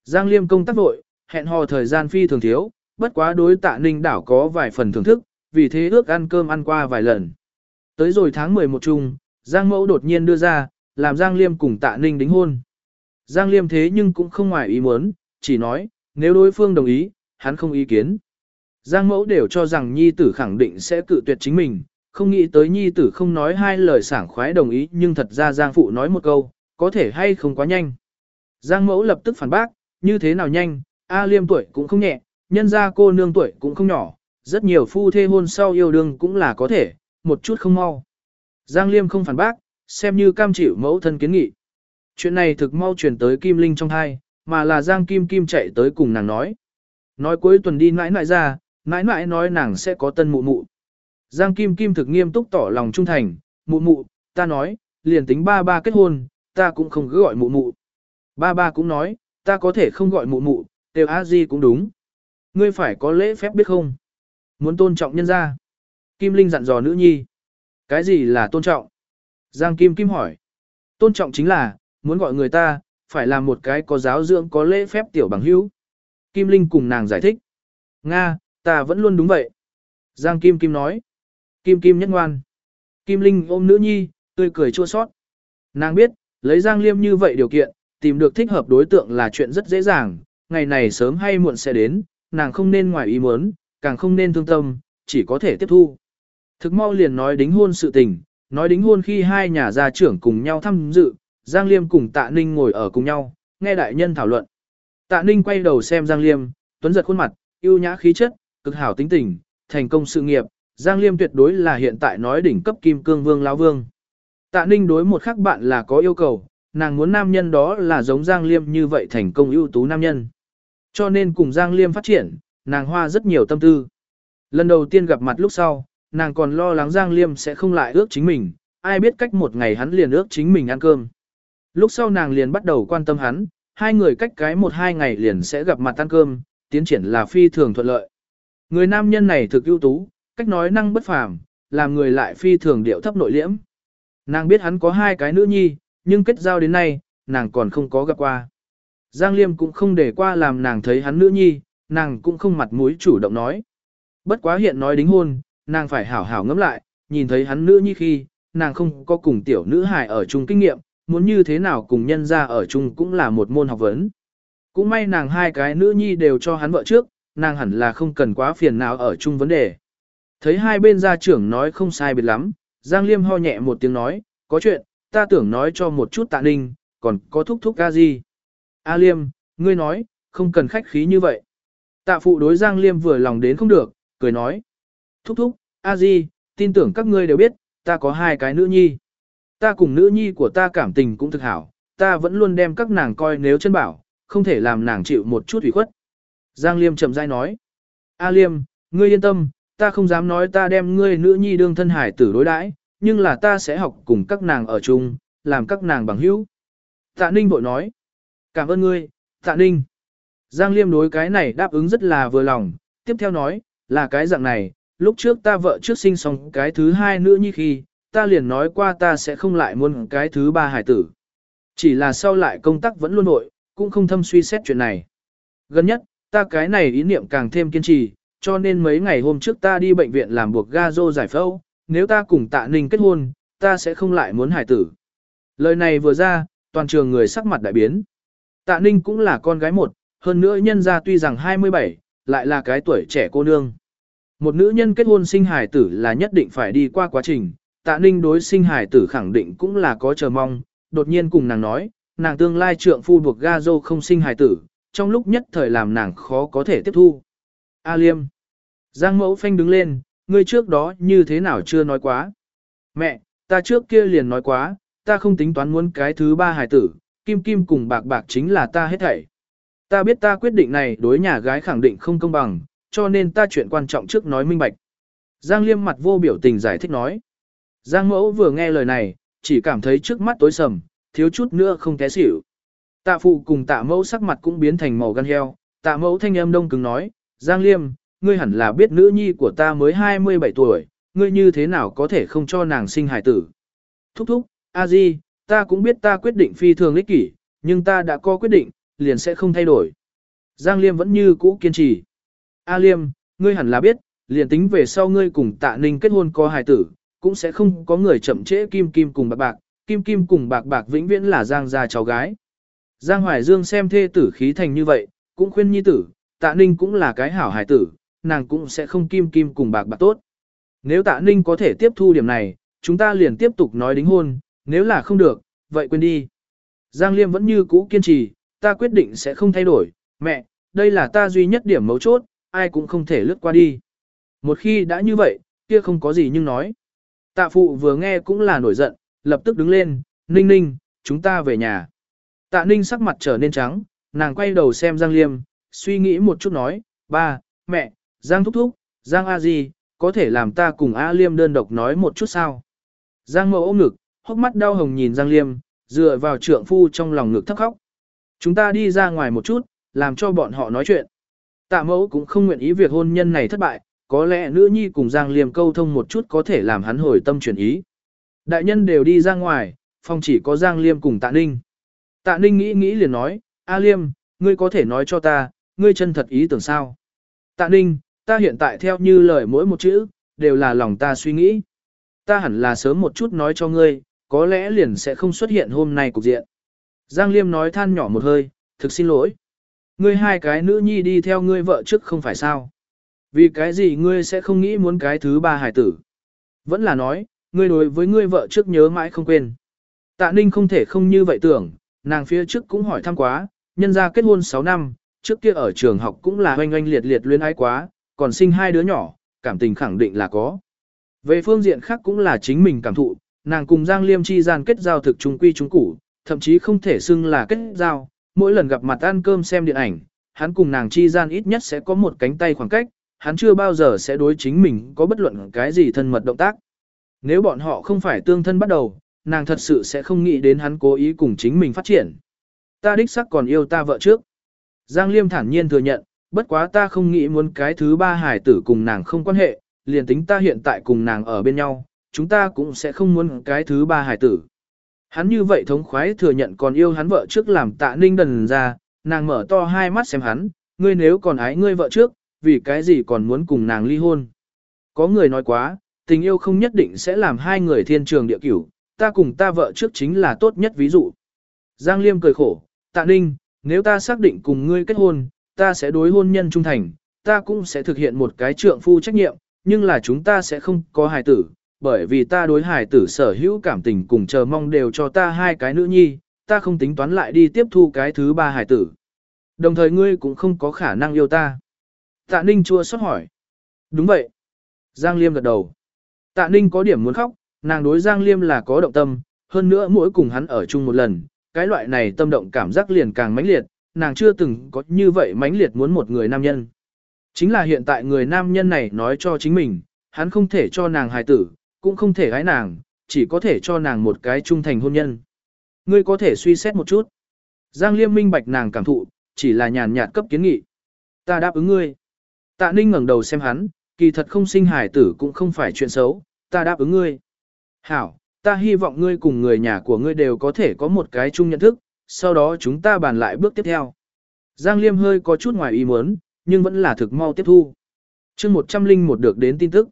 Giang Liêm công tác vội, hẹn hò thời gian phi thường thiếu, bất quá đối tạ ninh đảo có vài phần thưởng thức, vì thế ước ăn cơm ăn qua vài lần. Tới rồi tháng 11 chung, Giang Mẫu đột nhiên đưa ra, làm Giang Liêm cùng tạ ninh đính hôn. Giang Liêm thế nhưng cũng không ngoài ý muốn, chỉ nói, nếu đối phương đồng ý, hắn không ý kiến. Giang mẫu đều cho rằng nhi tử khẳng định sẽ cự tuyệt chính mình, không nghĩ tới nhi tử không nói hai lời sảng khoái đồng ý nhưng thật ra Giang phụ nói một câu, có thể hay không quá nhanh. Giang mẫu lập tức phản bác, như thế nào nhanh, A liêm tuổi cũng không nhẹ, nhân ra cô nương tuổi cũng không nhỏ, rất nhiều phu thê hôn sau yêu đương cũng là có thể, một chút không mau. Giang liêm không phản bác, xem như cam chịu mẫu thân kiến nghị. Chuyện này thực mau truyền tới Kim Linh trong hai, mà là Giang Kim Kim chạy tới cùng nàng nói. Nói cuối tuần đi nãi nãi ra, nãi nãi nói nàng sẽ có tân mụ mụ. Giang Kim Kim thực nghiêm túc tỏ lòng trung thành, mụ mụ, ta nói, liền tính ba ba kết hôn, ta cũng không cứ gọi mụ mụ. Ba ba cũng nói, ta có thể không gọi mụ mụ, đều a di cũng đúng. Ngươi phải có lễ phép biết không? Muốn tôn trọng nhân gia. Kim Linh dặn dò nữ nhi. Cái gì là tôn trọng? Giang Kim Kim hỏi. Tôn trọng chính là, muốn gọi người ta, phải làm một cái có giáo dưỡng có lễ phép tiểu bằng hữu. Kim Linh cùng nàng giải thích. Nga, ta vẫn luôn đúng vậy. Giang Kim Kim nói. Kim Kim nhất ngoan. Kim Linh ôm nữ nhi, tươi cười chua sót. Nàng biết, lấy Giang Liêm như vậy điều kiện, tìm được thích hợp đối tượng là chuyện rất dễ dàng, ngày này sớm hay muộn sẽ đến, nàng không nên ngoài ý muốn, càng không nên thương tâm, chỉ có thể tiếp thu. Thực mau liền nói đính hôn sự tình, nói đính hôn khi hai nhà gia trưởng cùng nhau tham dự, Giang Liêm cùng Tạ Ninh ngồi ở cùng nhau, nghe đại nhân thảo luận. Tạ Ninh quay đầu xem Giang Liêm, tuấn giật khuôn mặt, yêu nhã khí chất, cực hảo tính tình, thành công sự nghiệp, Giang Liêm tuyệt đối là hiện tại nói đỉnh cấp kim cương vương lão vương. Tạ Ninh đối một khắc bạn là có yêu cầu, nàng muốn nam nhân đó là giống Giang Liêm như vậy thành công ưu tú nam nhân. Cho nên cùng Giang Liêm phát triển, nàng hoa rất nhiều tâm tư. Lần đầu tiên gặp mặt lúc sau, nàng còn lo lắng Giang Liêm sẽ không lại ước chính mình, ai biết cách một ngày hắn liền ước chính mình ăn cơm. Lúc sau nàng liền bắt đầu quan tâm hắn, hai người cách cái một hai ngày liền sẽ gặp mặt ăn cơm, tiến triển là phi thường thuận lợi. Người nam nhân này thực ưu tú, cách nói năng bất phàm, làm người lại phi thường điệu thấp nội liễm. Nàng biết hắn có hai cái nữ nhi, nhưng kết giao đến nay, nàng còn không có gặp qua. Giang Liêm cũng không để qua làm nàng thấy hắn nữ nhi, nàng cũng không mặt mũi chủ động nói. Bất quá hiện nói đính hôn, nàng phải hảo hảo ngẫm lại, nhìn thấy hắn nữ nhi khi, nàng không có cùng tiểu nữ hài ở chung kinh nghiệm, muốn như thế nào cùng nhân ra ở chung cũng là một môn học vấn. Cũng may nàng hai cái nữ nhi đều cho hắn vợ trước, nàng hẳn là không cần quá phiền nào ở chung vấn đề. Thấy hai bên gia trưởng nói không sai biệt lắm, Giang Liêm ho nhẹ một tiếng nói, có chuyện, ta tưởng nói cho một chút tạ ninh, còn có thúc thúc ca gì. A Liêm, ngươi nói, không cần khách khí như vậy. Tạ phụ đối Giang Liêm vừa lòng đến không được, cười nói. Thúc thúc, A Di, tin tưởng các ngươi đều biết, ta có hai cái nữ nhi. Ta cùng nữ nhi của ta cảm tình cũng thực hảo, ta vẫn luôn đem các nàng coi nếu chân bảo, không thể làm nàng chịu một chút ủy khuất. Giang Liêm chậm rãi nói. A Liêm, ngươi yên tâm, ta không dám nói ta đem ngươi nữ nhi đương thân hải tử đối đãi, nhưng là ta sẽ học cùng các nàng ở chung, làm các nàng bằng hữu. Tạ Ninh bội nói. Cảm ơn ngươi, Tạ Ninh. Giang Liêm đối cái này đáp ứng rất là vừa lòng, tiếp theo nói, là cái dạng này, lúc trước ta vợ trước sinh xong cái thứ hai nữ nhi khi, ta liền nói qua ta sẽ không lại muốn cái thứ ba hải tử. Chỉ là sau lại công tác vẫn luôn nội, cũng không thâm suy xét chuyện này. Gần nhất, ta cái này ý niệm càng thêm kiên trì, cho nên mấy ngày hôm trước ta đi bệnh viện làm buộc ga rô giải phẫu, nếu ta cùng tạ ninh kết hôn, ta sẽ không lại muốn hải tử. Lời này vừa ra, toàn trường người sắc mặt đại biến. Tạ Ninh cũng là con gái một, hơn nữa nhân ra tuy rằng 27, lại là cái tuổi trẻ cô nương. Một nữ nhân kết hôn sinh hài tử là nhất định phải đi qua quá trình, tạ ninh đối sinh hài tử khẳng định cũng là có chờ mong, đột nhiên cùng nàng nói, nàng tương lai trượng phu buộc ga dô không sinh hài tử, trong lúc nhất thời làm nàng khó có thể tiếp thu. A Liêm. Giang mẫu phanh đứng lên, ngươi trước đó như thế nào chưa nói quá. Mẹ, ta trước kia liền nói quá, ta không tính toán muốn cái thứ ba hài tử, kim kim cùng bạc bạc chính là ta hết thảy. Ta biết ta quyết định này đối nhà gái khẳng định không công bằng, cho nên ta chuyện quan trọng trước nói minh bạch. Giang Liêm mặt vô biểu tình giải thích nói. Giang mẫu vừa nghe lời này, chỉ cảm thấy trước mắt tối sầm, thiếu chút nữa không té xỉu. Tạ phụ cùng tạ mẫu sắc mặt cũng biến thành màu gan heo, tạ mẫu thanh âm đông cứng nói, Giang Liêm, ngươi hẳn là biết nữ nhi của ta mới 27 tuổi, ngươi như thế nào có thể không cho nàng sinh hải tử. Thúc thúc, a di, ta cũng biết ta quyết định phi thường ích kỷ, nhưng ta đã có quyết định, liền sẽ không thay đổi. Giang Liêm vẫn như cũ kiên trì. A Liêm, ngươi hẳn là biết, liền tính về sau ngươi cùng tạ ninh kết hôn có hài tử, cũng sẽ không có người chậm trễ kim kim cùng bạc bạc, kim kim cùng bạc bạc vĩnh viễn là Giang gia cháu gái. Giang Hoài Dương xem thê tử khí thành như vậy, cũng khuyên nhi tử, tạ ninh cũng là cái hảo hài tử, nàng cũng sẽ không kim kim cùng bạc bạc tốt. Nếu tạ ninh có thể tiếp thu điểm này, chúng ta liền tiếp tục nói đính hôn, nếu là không được, vậy quên đi. Giang Liêm vẫn như cũ kiên trì, ta quyết định sẽ không thay đổi, mẹ, đây là ta duy nhất điểm mấu chốt, ai cũng không thể lướt qua đi. Một khi đã như vậy, kia không có gì nhưng nói. Tạ phụ vừa nghe cũng là nổi giận, lập tức đứng lên, ninh ninh, chúng ta về nhà. Tạ ninh sắc mặt trở nên trắng, nàng quay đầu xem Giang Liêm, suy nghĩ một chút nói, ba, mẹ, Giang thúc thúc, Giang A Di, có thể làm ta cùng A Liêm đơn độc nói một chút sao. Giang mẫu ôm ngực, hốc mắt đau hồng nhìn Giang Liêm, dựa vào trượng phu trong lòng ngực thấp khóc. Chúng ta đi ra ngoài một chút, làm cho bọn họ nói chuyện. Tạ mẫu cũng không nguyện ý việc hôn nhân này thất bại, có lẽ nữ nhi cùng Giang Liêm câu thông một chút có thể làm hắn hồi tâm chuyển ý. Đại nhân đều đi ra ngoài, phòng chỉ có Giang Liêm cùng Tạ Ninh. Tạ Ninh nghĩ nghĩ liền nói, A Liêm, ngươi có thể nói cho ta, ngươi chân thật ý tưởng sao? Tạ Ninh, ta hiện tại theo như lời mỗi một chữ, đều là lòng ta suy nghĩ. Ta hẳn là sớm một chút nói cho ngươi, có lẽ liền sẽ không xuất hiện hôm nay cục diện. Giang Liêm nói than nhỏ một hơi, thực xin lỗi. Ngươi hai cái nữ nhi đi theo ngươi vợ trước không phải sao. Vì cái gì ngươi sẽ không nghĩ muốn cái thứ ba Hải tử. Vẫn là nói, ngươi đối với ngươi vợ trước nhớ mãi không quên. Tạ Ninh không thể không như vậy tưởng, nàng phía trước cũng hỏi thăm quá, nhân ra kết hôn 6 năm, trước kia ở trường học cũng là oanh oanh liệt liệt luyến ái quá, còn sinh hai đứa nhỏ, cảm tình khẳng định là có. Về phương diện khác cũng là chính mình cảm thụ, nàng cùng Giang Liêm chi gian kết giao thực trung quy trung củ, thậm chí không thể xưng là kết giao, mỗi lần gặp mặt ăn cơm xem điện ảnh, hắn cùng nàng chi gian ít nhất sẽ có một cánh tay khoảng cách, hắn chưa bao giờ sẽ đối chính mình có bất luận cái gì thân mật động tác. Nếu bọn họ không phải tương thân bắt đầu, nàng thật sự sẽ không nghĩ đến hắn cố ý cùng chính mình phát triển. Ta đích sắc còn yêu ta vợ trước. Giang Liêm thản nhiên thừa nhận, bất quá ta không nghĩ muốn cái thứ ba Hải tử cùng nàng không quan hệ, liền tính ta hiện tại cùng nàng ở bên nhau, chúng ta cũng sẽ không muốn cái thứ ba Hải tử. Hắn như vậy thống khoái thừa nhận còn yêu hắn vợ trước làm tạ ninh đần ra, nàng mở to hai mắt xem hắn, ngươi nếu còn ái ngươi vợ trước, vì cái gì còn muốn cùng nàng ly hôn. Có người nói quá, tình yêu không nhất định sẽ làm hai người thiên trường địa cửu, ta cùng ta vợ trước chính là tốt nhất ví dụ. Giang Liêm cười khổ, tạ ninh, nếu ta xác định cùng ngươi kết hôn, ta sẽ đối hôn nhân trung thành, ta cũng sẽ thực hiện một cái trượng phu trách nhiệm, nhưng là chúng ta sẽ không có hài tử, bởi vì ta đối hài tử sở hữu cảm tình cùng chờ mong đều cho ta hai cái nữ nhi, ta không tính toán lại đi tiếp thu cái thứ ba hài tử. Đồng thời ngươi cũng không có khả năng yêu ta. Tạ Ninh chua xót hỏi. Đúng vậy. Giang Liêm gật đầu. Tạ Ninh có điểm muốn khóc, nàng đối Giang Liêm là có động tâm, hơn nữa mỗi cùng hắn ở chung một lần, cái loại này tâm động cảm giác liền càng mãnh liệt, nàng chưa từng có như vậy mãnh liệt muốn một người nam nhân. Chính là hiện tại người nam nhân này nói cho chính mình, hắn không thể cho nàng hài tử, cũng không thể gái nàng, chỉ có thể cho nàng một cái trung thành hôn nhân. Ngươi có thể suy xét một chút. Giang Liêm minh bạch nàng cảm thụ, chỉ là nhàn nhạt cấp kiến nghị. Ta đáp ứng ngươi. Tạ Ninh ngẩng đầu xem hắn, kỳ thật không sinh hài tử cũng không phải chuyện xấu, ta đáp ứng ngươi. Hảo, ta hy vọng ngươi cùng người nhà của ngươi đều có thể có một cái chung nhận thức, sau đó chúng ta bàn lại bước tiếp theo. Giang Liêm hơi có chút ngoài ý muốn, nhưng vẫn là thực mau tiếp thu. chương 101 được đến tin tức.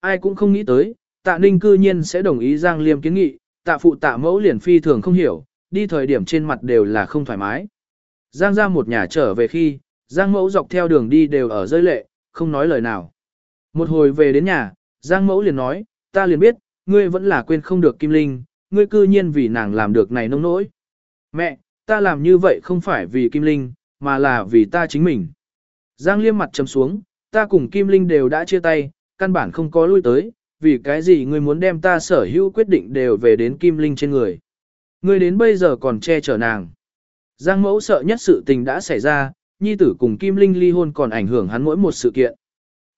Ai cũng không nghĩ tới, tạ ninh cư nhiên sẽ đồng ý Giang Liêm kiến nghị, tạ phụ tạ mẫu liền phi thường không hiểu, đi thời điểm trên mặt đều là không thoải mái. Giang ra một nhà trở về khi, Giang mẫu dọc theo đường đi đều ở rơi lệ, không nói lời nào. Một hồi về đến nhà, Giang mẫu liền nói, ta liền biết, ngươi vẫn là quên không được Kim Linh, ngươi cư nhiên vì nàng làm được này nông nỗi. Mẹ, ta làm như vậy không phải vì Kim Linh, mà là vì ta chính mình. Giang liêm mặt chấm xuống, ta cùng Kim Linh đều đã chia tay, căn bản không có lui tới, vì cái gì ngươi muốn đem ta sở hữu quyết định đều về đến Kim Linh trên người. Ngươi đến bây giờ còn che chở nàng. Giang mẫu sợ nhất sự tình đã xảy ra, nhi tử cùng Kim Linh ly hôn còn ảnh hưởng hắn mỗi một sự kiện.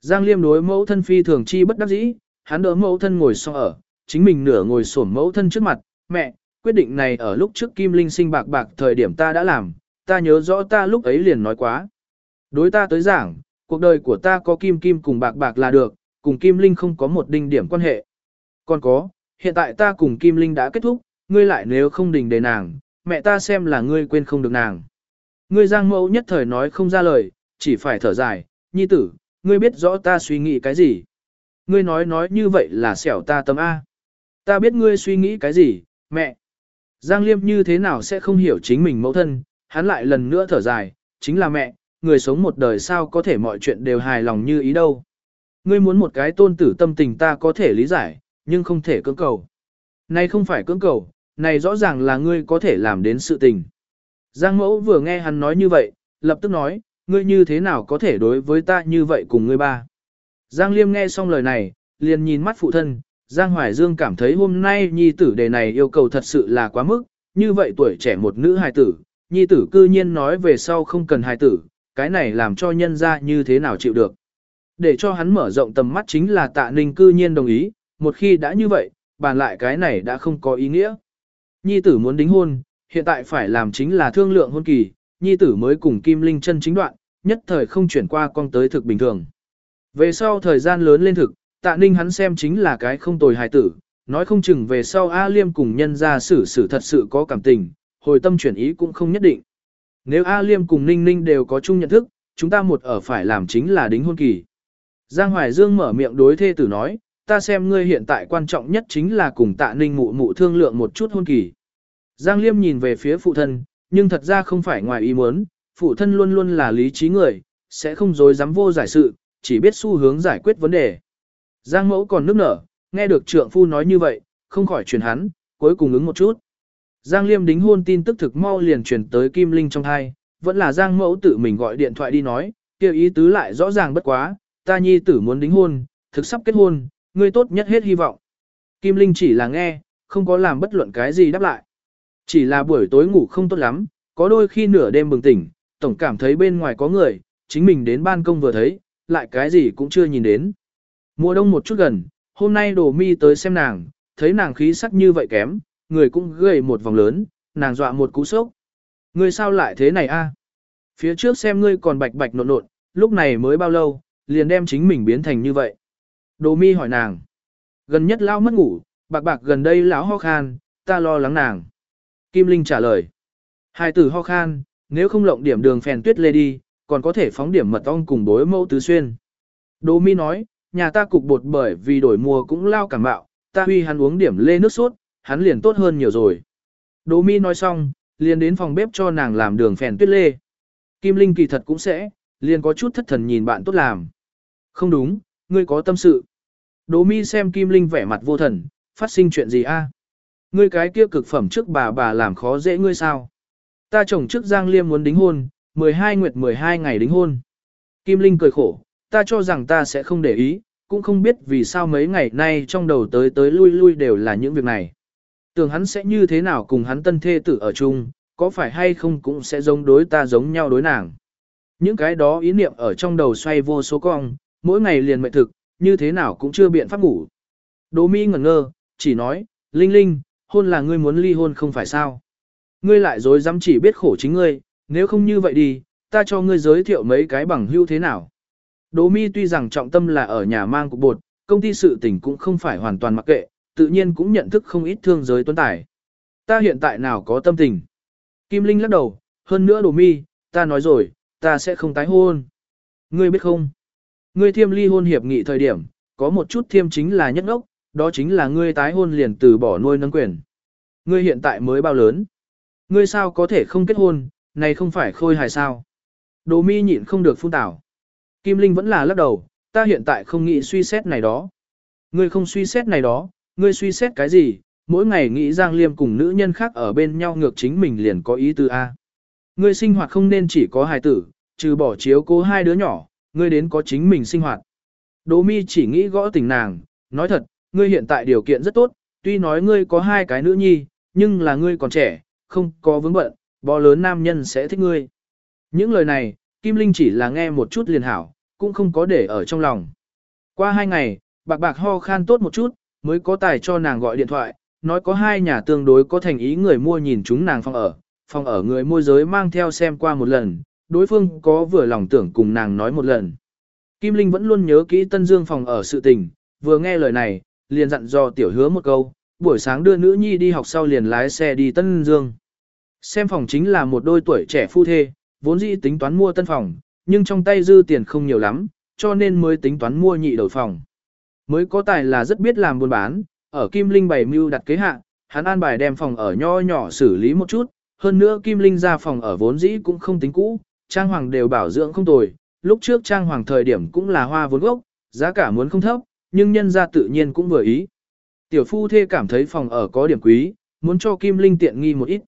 Giang liêm đối mẫu thân phi thường chi bất đắc dĩ, hắn đỡ mẫu thân ngồi so ở, chính mình nửa ngồi xổm mẫu thân trước mặt, mẹ, quyết định này ở lúc trước Kim Linh sinh bạc bạc thời điểm ta đã làm, ta nhớ rõ ta lúc ấy liền nói quá. Đối ta tới giảng, cuộc đời của ta có Kim Kim cùng bạc bạc là được, cùng Kim Linh không có một đinh điểm quan hệ. Còn có, hiện tại ta cùng Kim Linh đã kết thúc, ngươi lại nếu không đình đề nàng, mẹ ta xem là ngươi quên không được nàng. Ngươi giang mẫu nhất thời nói không ra lời, chỉ phải thở dài, nhi tử, ngươi biết rõ ta suy nghĩ cái gì. Ngươi nói nói như vậy là xẻo ta tâm A. Ta biết ngươi suy nghĩ cái gì, mẹ. Giang Liêm như thế nào sẽ không hiểu chính mình mẫu thân, hắn lại lần nữa thở dài, chính là mẹ, người sống một đời sao có thể mọi chuyện đều hài lòng như ý đâu. Ngươi muốn một cái tôn tử tâm tình ta có thể lý giải, nhưng không thể cưỡng cầu. Này không phải cưỡng cầu, này rõ ràng là ngươi có thể làm đến sự tình. Giang mẫu vừa nghe hắn nói như vậy, lập tức nói, ngươi như thế nào có thể đối với ta như vậy cùng ngươi ba. Giang Liêm nghe xong lời này, liền nhìn mắt phụ thân, Giang Hoài Dương cảm thấy hôm nay nhi tử đề này yêu cầu thật sự là quá mức, như vậy tuổi trẻ một nữ hài tử, nhi tử cư nhiên nói về sau không cần hài tử, cái này làm cho nhân ra như thế nào chịu được. Để cho hắn mở rộng tầm mắt chính là tạ ninh cư nhiên đồng ý, một khi đã như vậy, bàn lại cái này đã không có ý nghĩa. Nhi tử muốn đính hôn, hiện tại phải làm chính là thương lượng hôn kỳ, nhi tử mới cùng Kim Linh chân chính đoạn, nhất thời không chuyển qua con tới thực bình thường. Về sau thời gian lớn lên thực, tạ ninh hắn xem chính là cái không tồi hài tử, nói không chừng về sau A Liêm cùng nhân ra xử xử thật sự có cảm tình, hồi tâm chuyển ý cũng không nhất định. Nếu A Liêm cùng Ninh Ninh đều có chung nhận thức, chúng ta một ở phải làm chính là đính hôn kỳ. Giang Hoài Dương mở miệng đối thê tử nói, ta xem ngươi hiện tại quan trọng nhất chính là cùng tạ ninh mụ mụ thương lượng một chút hôn kỳ. Giang Liêm nhìn về phía phụ thân, nhưng thật ra không phải ngoài ý muốn, phụ thân luôn luôn là lý trí người, sẽ không dối dám vô giải sự, chỉ biết xu hướng giải quyết vấn đề. Giang mẫu còn nước nở, nghe được trượng phu nói như vậy, không khỏi truyền hắn, cuối cùng ứng một chút. Giang Liêm đính hôn tin tức thực mau liền truyền tới Kim Linh trong hai, vẫn là Giang mẫu tự mình gọi điện thoại đi nói, kêu ý tứ lại rõ ràng bất quá, ta nhi tử muốn đính hôn, thực sắp kết hôn, ngươi tốt nhất hết hy vọng. Kim Linh chỉ là nghe, không có làm bất luận cái gì đáp lại. Chỉ là buổi tối ngủ không tốt lắm, có đôi khi nửa đêm bừng tỉnh, tổng cảm thấy bên ngoài có người, chính mình đến ban công vừa thấy, lại cái gì cũng chưa nhìn đến. Mùa đông một chút gần, hôm nay đồ mi tới xem nàng, thấy nàng khí sắc như vậy kém, người cũng gầy một vòng lớn, nàng dọa một cú sốc. Ngươi sao lại thế này a? Phía trước xem ngươi còn bạch bạch nộn nộn, lúc này mới bao lâu, liền đem chính mình biến thành như vậy. Đồ mi hỏi nàng. Gần nhất lao mất ngủ, bạc bạc gần đây lão ho khan, ta lo lắng nàng. Kim Linh trả lời. Hai tử ho khan, nếu không lộng điểm đường phèn tuyết lê đi, còn có thể phóng điểm mật ong cùng bối mẫu tứ xuyên. Đỗ mi nói, nhà ta cục bột bởi vì đổi mùa cũng lao cảm bạo, ta huy hắn uống điểm lê nước sốt, hắn liền tốt hơn nhiều rồi. Đỗ mi nói xong, liền đến phòng bếp cho nàng làm đường phèn tuyết lê. Kim Linh kỳ thật cũng sẽ, liền có chút thất thần nhìn bạn tốt làm. Không đúng, ngươi có tâm sự. Đỗ mi xem Kim Linh vẻ mặt vô thần, phát sinh chuyện gì a? Ngươi cái kia cực phẩm trước bà bà làm khó dễ ngươi sao? Ta chồng trước Giang Liêm muốn đính hôn, 12 nguyệt 12 ngày đính hôn. Kim Linh cười khổ, ta cho rằng ta sẽ không để ý, cũng không biết vì sao mấy ngày nay trong đầu tới tới lui lui đều là những việc này. Tưởng hắn sẽ như thế nào cùng hắn tân thê tử ở chung, có phải hay không cũng sẽ giống đối ta giống nhau đối nàng. Những cái đó ý niệm ở trong đầu xoay vô số cong, mỗi ngày liền mệt thực, như thế nào cũng chưa biện pháp ngủ. Đỗ Mi ngẩn ngơ, chỉ nói, Linh Linh, hôn là ngươi muốn ly hôn không phải sao. Ngươi lại dối dám chỉ biết khổ chính ngươi, nếu không như vậy đi, ta cho ngươi giới thiệu mấy cái bằng hưu thế nào. Đỗ Mi tuy rằng trọng tâm là ở nhà mang cục bột, công ty sự tình cũng không phải hoàn toàn mặc kệ, tự nhiên cũng nhận thức không ít thương giới tuấn tài. Ta hiện tại nào có tâm tình. Kim Linh lắc đầu, hơn nữa Đỗ Mi, ta nói rồi, ta sẽ không tái hôn. Ngươi biết không? Ngươi thiêm ly hôn hiệp nghị thời điểm, có một chút thiêm chính là nhất ốc, đó chính là ngươi tái hôn liền từ bỏ nuôi nâng quyền. Ngươi hiện tại mới bao lớn? ngươi sao có thể không kết hôn, này không phải khôi hài sao. Đồ mi nhịn không được phun tảo. Kim Linh vẫn là lắc đầu, ta hiện tại không nghĩ suy xét này đó. Ngươi không suy xét này đó, ngươi suy xét cái gì, mỗi ngày nghĩ Giang Liêm cùng nữ nhân khác ở bên nhau ngược chính mình liền có ý tư A. Ngươi sinh hoạt không nên chỉ có hài tử, trừ bỏ chiếu cố hai đứa nhỏ, ngươi đến có chính mình sinh hoạt. Đỗ mi chỉ nghĩ gõ tình nàng, nói thật, ngươi hiện tại điều kiện rất tốt, tuy nói ngươi có hai cái nữ nhi, nhưng là ngươi còn trẻ, không có vướng bận, bò lớn nam nhân sẽ thích ngươi. Những lời này, Kim Linh chỉ là nghe một chút liền hảo, cũng không có để ở trong lòng. Qua hai ngày, bạc bạc ho khan tốt một chút, mới có tài cho nàng gọi điện thoại, nói có hai nhà tương đối có thành ý người mua nhìn chúng nàng phòng ở, phòng ở người môi giới mang theo xem qua một lần, đối phương có vừa lòng tưởng cùng nàng nói một lần. Kim Linh vẫn luôn nhớ kỹ Tân Dương phòng ở sự tình, vừa nghe lời này, liền dặn dò tiểu hứa một câu, buổi sáng đưa nữ nhi đi học sau liền lái xe đi Tân Dương. Xem phòng chính là một đôi tuổi trẻ phu thê, vốn dĩ tính toán mua tân phòng, nhưng trong tay dư tiền không nhiều lắm, cho nên mới tính toán mua nhị đầu phòng. Mới có tài là rất biết làm buôn bán, ở Kim Linh bày mưu đặt kế hạ, hắn an bài đem phòng ở nho nhỏ xử lý một chút, hơn nữa Kim Linh ra phòng ở vốn dĩ cũng không tính cũ, trang hoàng đều bảo dưỡng không tồi, lúc trước trang hoàng thời điểm cũng là hoa vốn gốc, giá cả muốn không thấp, nhưng nhân ra tự nhiên cũng vừa ý. Tiểu phu thê cảm thấy phòng ở có điểm quý, muốn cho Kim Linh tiện nghi một ít.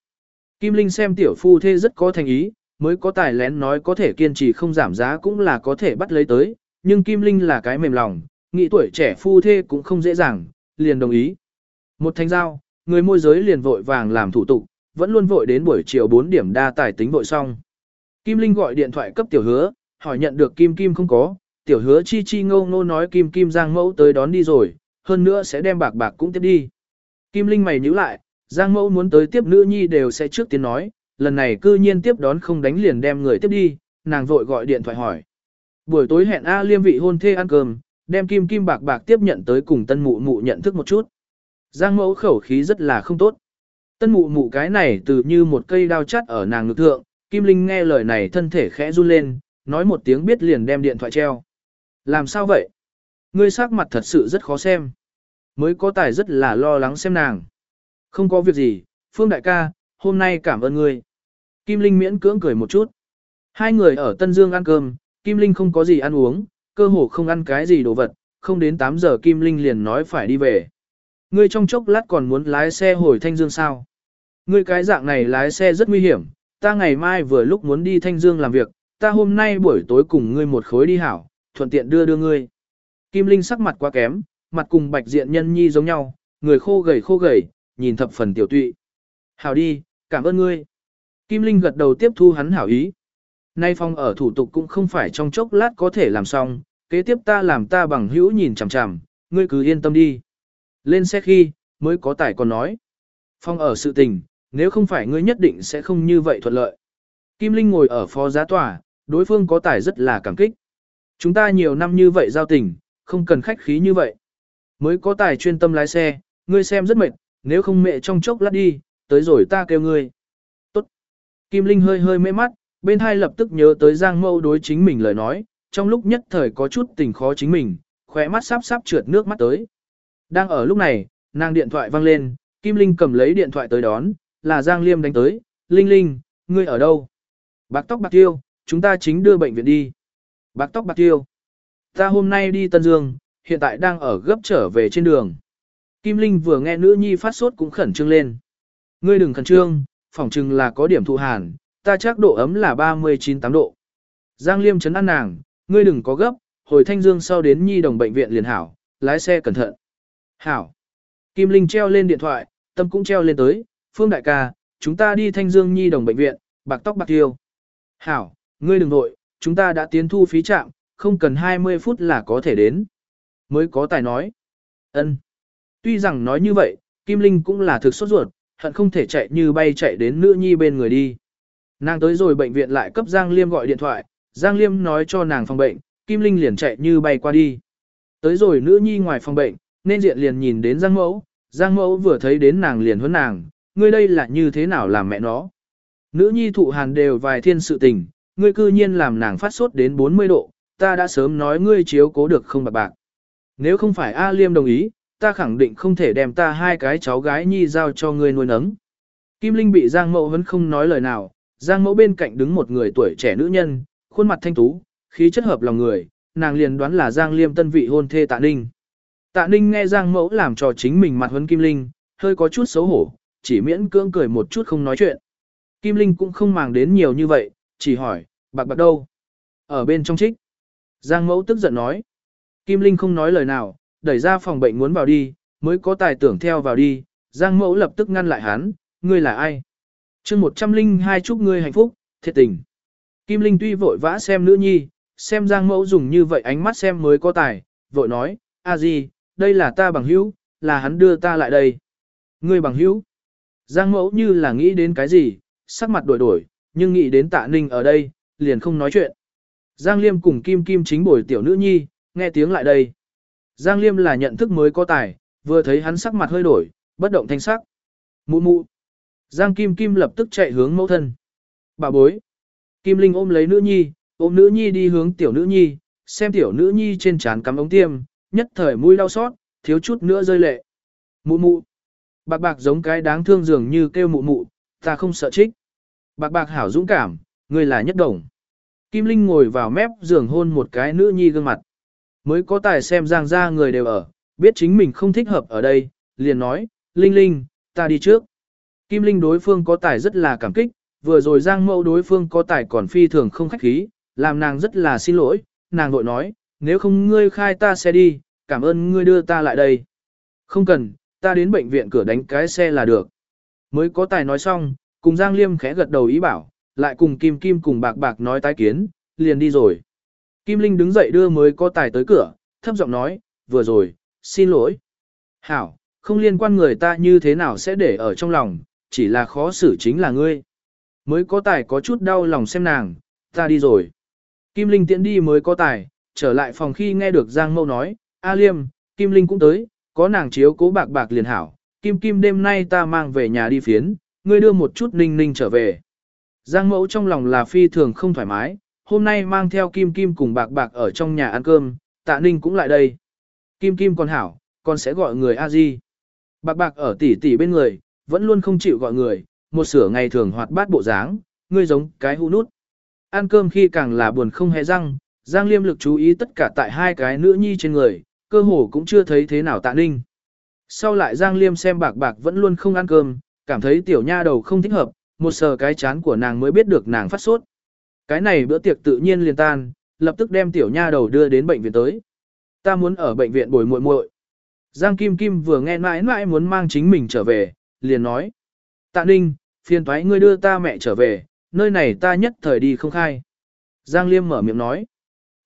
Kim Linh xem tiểu phu thê rất có thành ý, mới có tài lén nói có thể kiên trì không giảm giá cũng là có thể bắt lấy tới, nhưng Kim Linh là cái mềm lòng, nghĩ tuổi trẻ phu thê cũng không dễ dàng, liền đồng ý. Một thanh giao, người môi giới liền vội vàng làm thủ tục, vẫn luôn vội đến buổi chiều 4 điểm đa tài tính vội xong. Kim Linh gọi điện thoại cấp tiểu hứa, hỏi nhận được Kim Kim không có, tiểu hứa chi chi ngô ngô nói Kim Kim Giang mẫu tới đón đi rồi, hơn nữa sẽ đem bạc bạc cũng tiếp đi. Kim Linh mày nhíu lại, Giang mẫu muốn tới tiếp nữ nhi đều sẽ trước tiên nói, lần này cư nhiên tiếp đón không đánh liền đem người tiếp đi, nàng vội gọi điện thoại hỏi. Buổi tối hẹn A Liêm vị hôn thê ăn cơm, đem Kim Kim bạc bạc tiếp nhận tới cùng tân mụ mụ nhận thức một chút. Giang mẫu khẩu khí rất là không tốt. Tân mụ mụ cái này từ như một cây đao chắt ở nàng ngực thượng, Kim Linh nghe lời này thân thể khẽ run lên, nói một tiếng biết liền đem điện thoại treo. Làm sao vậy? Ngươi sắc mặt thật sự rất khó xem. Mới có tài rất là lo lắng xem nàng. Không có việc gì, Phương đại ca, hôm nay cảm ơn ngươi. Kim Linh miễn cưỡng cười một chút. Hai người ở Tân Dương ăn cơm, Kim Linh không có gì ăn uống, cơ hồ không ăn cái gì đồ vật, không đến 8 giờ Kim Linh liền nói phải đi về. Ngươi trong chốc lát còn muốn lái xe hồi Thanh Dương sao? Ngươi cái dạng này lái xe rất nguy hiểm, ta ngày mai vừa lúc muốn đi Thanh Dương làm việc, ta hôm nay buổi tối cùng ngươi một khối đi hảo, thuận tiện đưa đưa ngươi. Kim Linh sắc mặt quá kém, mặt cùng bạch diện nhân nhi giống nhau, người khô gầy khô gầy, nhìn thập phần tiểu tụy. Hảo đi, cảm ơn ngươi. Kim Linh gật đầu tiếp thu hắn hảo ý. Nay phong ở thủ tục cũng không phải trong chốc lát có thể làm xong, kế tiếp ta làm ta bằng hữu nhìn chằm chằm, ngươi cứ yên tâm đi. Lên xe khi, mới có tải còn nói. Phong ở sự tình, nếu không phải ngươi nhất định sẽ không như vậy thuận lợi. Kim Linh ngồi ở phó giá tòa, đối phương có tải rất là cảm kích. Chúng ta nhiều năm như vậy giao tình, không cần khách khí như vậy. Mới có tài chuyên tâm lái xe, ngươi xem rất mệt, nếu không mẹ trong chốc lát đi, tới rồi ta kêu ngươi. Tốt. Kim Linh hơi hơi mê mắt, bên hai lập tức nhớ tới Giang Mâu đối chính mình lời nói, trong lúc nhất thời có chút tình khó chính mình, khỏe mắt sắp sắp trượt nước mắt tới. Đang ở lúc này, nàng điện thoại vang lên, Kim Linh cầm lấy điện thoại tới đón, là Giang Liêm đánh tới, Linh Linh, ngươi ở đâu? Bạc tóc bạc tiêu, chúng ta chính đưa bệnh viện đi. Bạc tóc bạc tiêu. Ta hôm nay đi Tân Dương, hiện tại đang ở gấp trở về trên đường. Kim Linh vừa nghe nữ nhi phát sốt cũng khẩn trương lên. Ngươi đừng khẩn trương, phỏng chừng là có điểm thụ hàn, ta chắc độ ấm là 39-8 độ. Giang Liêm chấn an nàng, ngươi đừng có gấp, hồi Thanh Dương sau đến nhi đồng bệnh viện liền hảo, lái xe cẩn thận. Hảo. Kim Linh treo lên điện thoại, tâm cũng treo lên tới, Phương Đại ca, chúng ta đi Thanh Dương nhi đồng bệnh viện, bạc tóc bạc tiêu. Hảo, ngươi đừng nội, chúng ta đã tiến thu phí trạm, không cần 20 phút là có thể đến. Mới có tài nói. ân. Tuy rằng nói như vậy, Kim Linh cũng là thực sốt ruột, hận không thể chạy như bay chạy đến nữ nhi bên người đi. Nàng tới rồi bệnh viện lại cấp Giang Liêm gọi điện thoại, Giang Liêm nói cho nàng phòng bệnh, Kim Linh liền chạy như bay qua đi. Tới rồi nữ nhi ngoài phòng bệnh, nên diện liền nhìn đến Giang Mẫu, Giang Mẫu vừa thấy đến nàng liền huấn nàng, ngươi đây là như thế nào làm mẹ nó. Nữ nhi thụ hàn đều vài thiên sự tình, ngươi cư nhiên làm nàng phát sốt đến 40 độ, ta đã sớm nói ngươi chiếu cố được không bạc bạc. Nếu không phải A Liêm đồng ý, ta khẳng định không thể đem ta hai cái cháu gái nhi giao cho ngươi nuôi nấng. Kim Linh bị Giang Mẫu vẫn không nói lời nào, Giang Mẫu bên cạnh đứng một người tuổi trẻ nữ nhân, khuôn mặt thanh tú, khí chất hợp lòng người, nàng liền đoán là Giang Liêm tân vị hôn thê Tạ Ninh. Tạ Ninh nghe Giang Mẫu làm cho chính mình mặt huấn Kim Linh, hơi có chút xấu hổ, chỉ miễn cưỡng cười một chút không nói chuyện. Kim Linh cũng không màng đến nhiều như vậy, chỉ hỏi, bạc bạc đâu? Ở bên trong trích. Giang Mẫu tức giận nói. Kim Linh không nói lời nào, đẩy ra phòng bệnh muốn vào đi, mới có tài tưởng theo vào đi. Giang Mẫu lập tức ngăn lại hắn, ngươi là ai? chương 102 chúc ngươi hạnh phúc, thiệt tình. Kim Linh tuy vội vã xem nữ nhi, xem Giang Mẫu dùng như vậy ánh mắt xem mới có tài, vội nói, a gì, đây là ta bằng hữu, là hắn đưa ta lại đây. Ngươi bằng hữu. Giang Mẫu như là nghĩ đến cái gì, sắc mặt đổi đổi, nhưng nghĩ đến tạ ninh ở đây, liền không nói chuyện. Giang Liêm cùng Kim Kim chính bồi tiểu nữ nhi, nghe tiếng lại đây. Giang Liêm là nhận thức mới có tài, vừa thấy hắn sắc mặt hơi đổi, bất động thanh sắc. Mụ mụ. Giang Kim Kim lập tức chạy hướng mẫu thân. Bà bối. Kim Linh ôm lấy nữ nhi, ôm nữ nhi đi hướng tiểu nữ nhi, xem tiểu nữ nhi trên trán cắm ống tiêm, nhất thời mũi đau xót, thiếu chút nữa rơi lệ. Mụ mụ. Bạc bạc giống cái đáng thương dường như kêu mụ mụ, ta không sợ trích. Bạc bạc hảo dũng cảm, người là nhất đồng. Kim Linh ngồi vào mép giường hôn một cái nữ nhi gương mặt. Mới có tài xem giang ra người đều ở, biết chính mình không thích hợp ở đây, liền nói, Linh Linh, ta đi trước. Kim Linh đối phương có tài rất là cảm kích, vừa rồi giang mẫu đối phương có tài còn phi thường không khách khí, làm nàng rất là xin lỗi, nàng vội nói, nếu không ngươi khai ta sẽ đi, cảm ơn ngươi đưa ta lại đây. Không cần, ta đến bệnh viện cửa đánh cái xe là được. Mới có tài nói xong, cùng Giang Liêm khẽ gật đầu ý bảo, lại cùng Kim Kim cùng bạc bạc nói tái kiến, liền đi rồi. Kim Linh đứng dậy đưa mới có tài tới cửa, thấp giọng nói, vừa rồi, xin lỗi. Hảo, không liên quan người ta như thế nào sẽ để ở trong lòng, chỉ là khó xử chính là ngươi. Mới có tài có chút đau lòng xem nàng, ta đi rồi. Kim Linh tiễn đi mới có tài, trở lại phòng khi nghe được Giang Mâu nói, A Liêm, Kim Linh cũng tới, có nàng chiếu cố bạc bạc liền hảo, Kim Kim đêm nay ta mang về nhà đi phiến, ngươi đưa một chút ninh ninh trở về. Giang mẫu trong lòng là phi thường không thoải mái, hôm nay mang theo Kim Kim cùng bạc bạc ở trong nhà ăn cơm, tạ ninh cũng lại đây. Kim Kim còn hảo, con sẽ gọi người a di. Bạc bạc ở tỉ tỉ bên người, vẫn luôn không chịu gọi người, một sửa ngày thường hoạt bát bộ dáng, ngươi giống cái hũ nút. Ăn cơm khi càng là buồn không hề răng, Giang Liêm lực chú ý tất cả tại hai cái nữ nhi trên người, cơ hồ cũng chưa thấy thế nào tạ ninh. Sau lại Giang Liêm xem bạc bạc vẫn luôn không ăn cơm, cảm thấy tiểu nha đầu không thích hợp, một sờ cái chán của nàng mới biết được nàng phát sốt. Cái này bữa tiệc tự nhiên liền tan, lập tức đem tiểu nha đầu đưa đến bệnh viện tới. Ta muốn ở bệnh viện bồi muội muội. Giang Kim Kim vừa nghe mãi mãi muốn mang chính mình trở về, liền nói. Tạ Ninh, phiền thoái ngươi đưa ta mẹ trở về, nơi này ta nhất thời đi không khai. Giang Liêm mở miệng nói.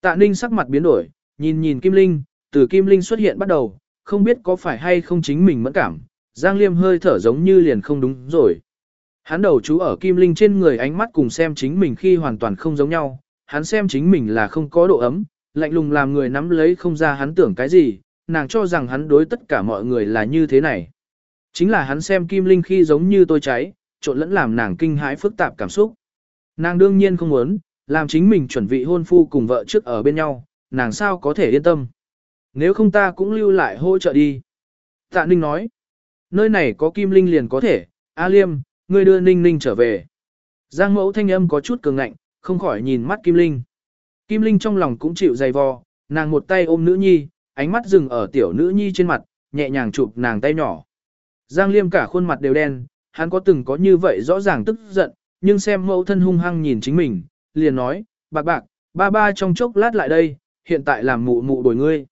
Tạ Ninh sắc mặt biến đổi, nhìn nhìn Kim Linh, từ Kim Linh xuất hiện bắt đầu, không biết có phải hay không chính mình mẫn cảm, Giang Liêm hơi thở giống như liền không đúng rồi. Hắn đầu chú ở Kim Linh trên người ánh mắt cùng xem chính mình khi hoàn toàn không giống nhau, hắn xem chính mình là không có độ ấm, lạnh lùng làm người nắm lấy không ra hắn tưởng cái gì, nàng cho rằng hắn đối tất cả mọi người là như thế này. Chính là hắn xem Kim Linh khi giống như tôi cháy, trộn lẫn làm nàng kinh hãi phức tạp cảm xúc. Nàng đương nhiên không muốn, làm chính mình chuẩn bị hôn phu cùng vợ trước ở bên nhau, nàng sao có thể yên tâm. Nếu không ta cũng lưu lại hỗ trợ đi. Tạ Ninh nói, nơi này có Kim Linh liền có thể, A Liêm, ngươi đưa Ninh Ninh trở về. Giang mẫu thanh âm có chút cường ngạnh, không khỏi nhìn mắt Kim Linh. Kim Linh trong lòng cũng chịu dày vò, nàng một tay ôm nữ nhi, ánh mắt dừng ở tiểu nữ nhi trên mặt, nhẹ nhàng chụp nàng tay nhỏ. Giang Liêm cả khuôn mặt đều đen, hắn có từng có như vậy rõ ràng tức giận, nhưng xem mẫu thân hung hăng nhìn chính mình, liền nói, bạc bạc, ba ba trong chốc lát lại đây, hiện tại làm mụ mụ đổi ngươi.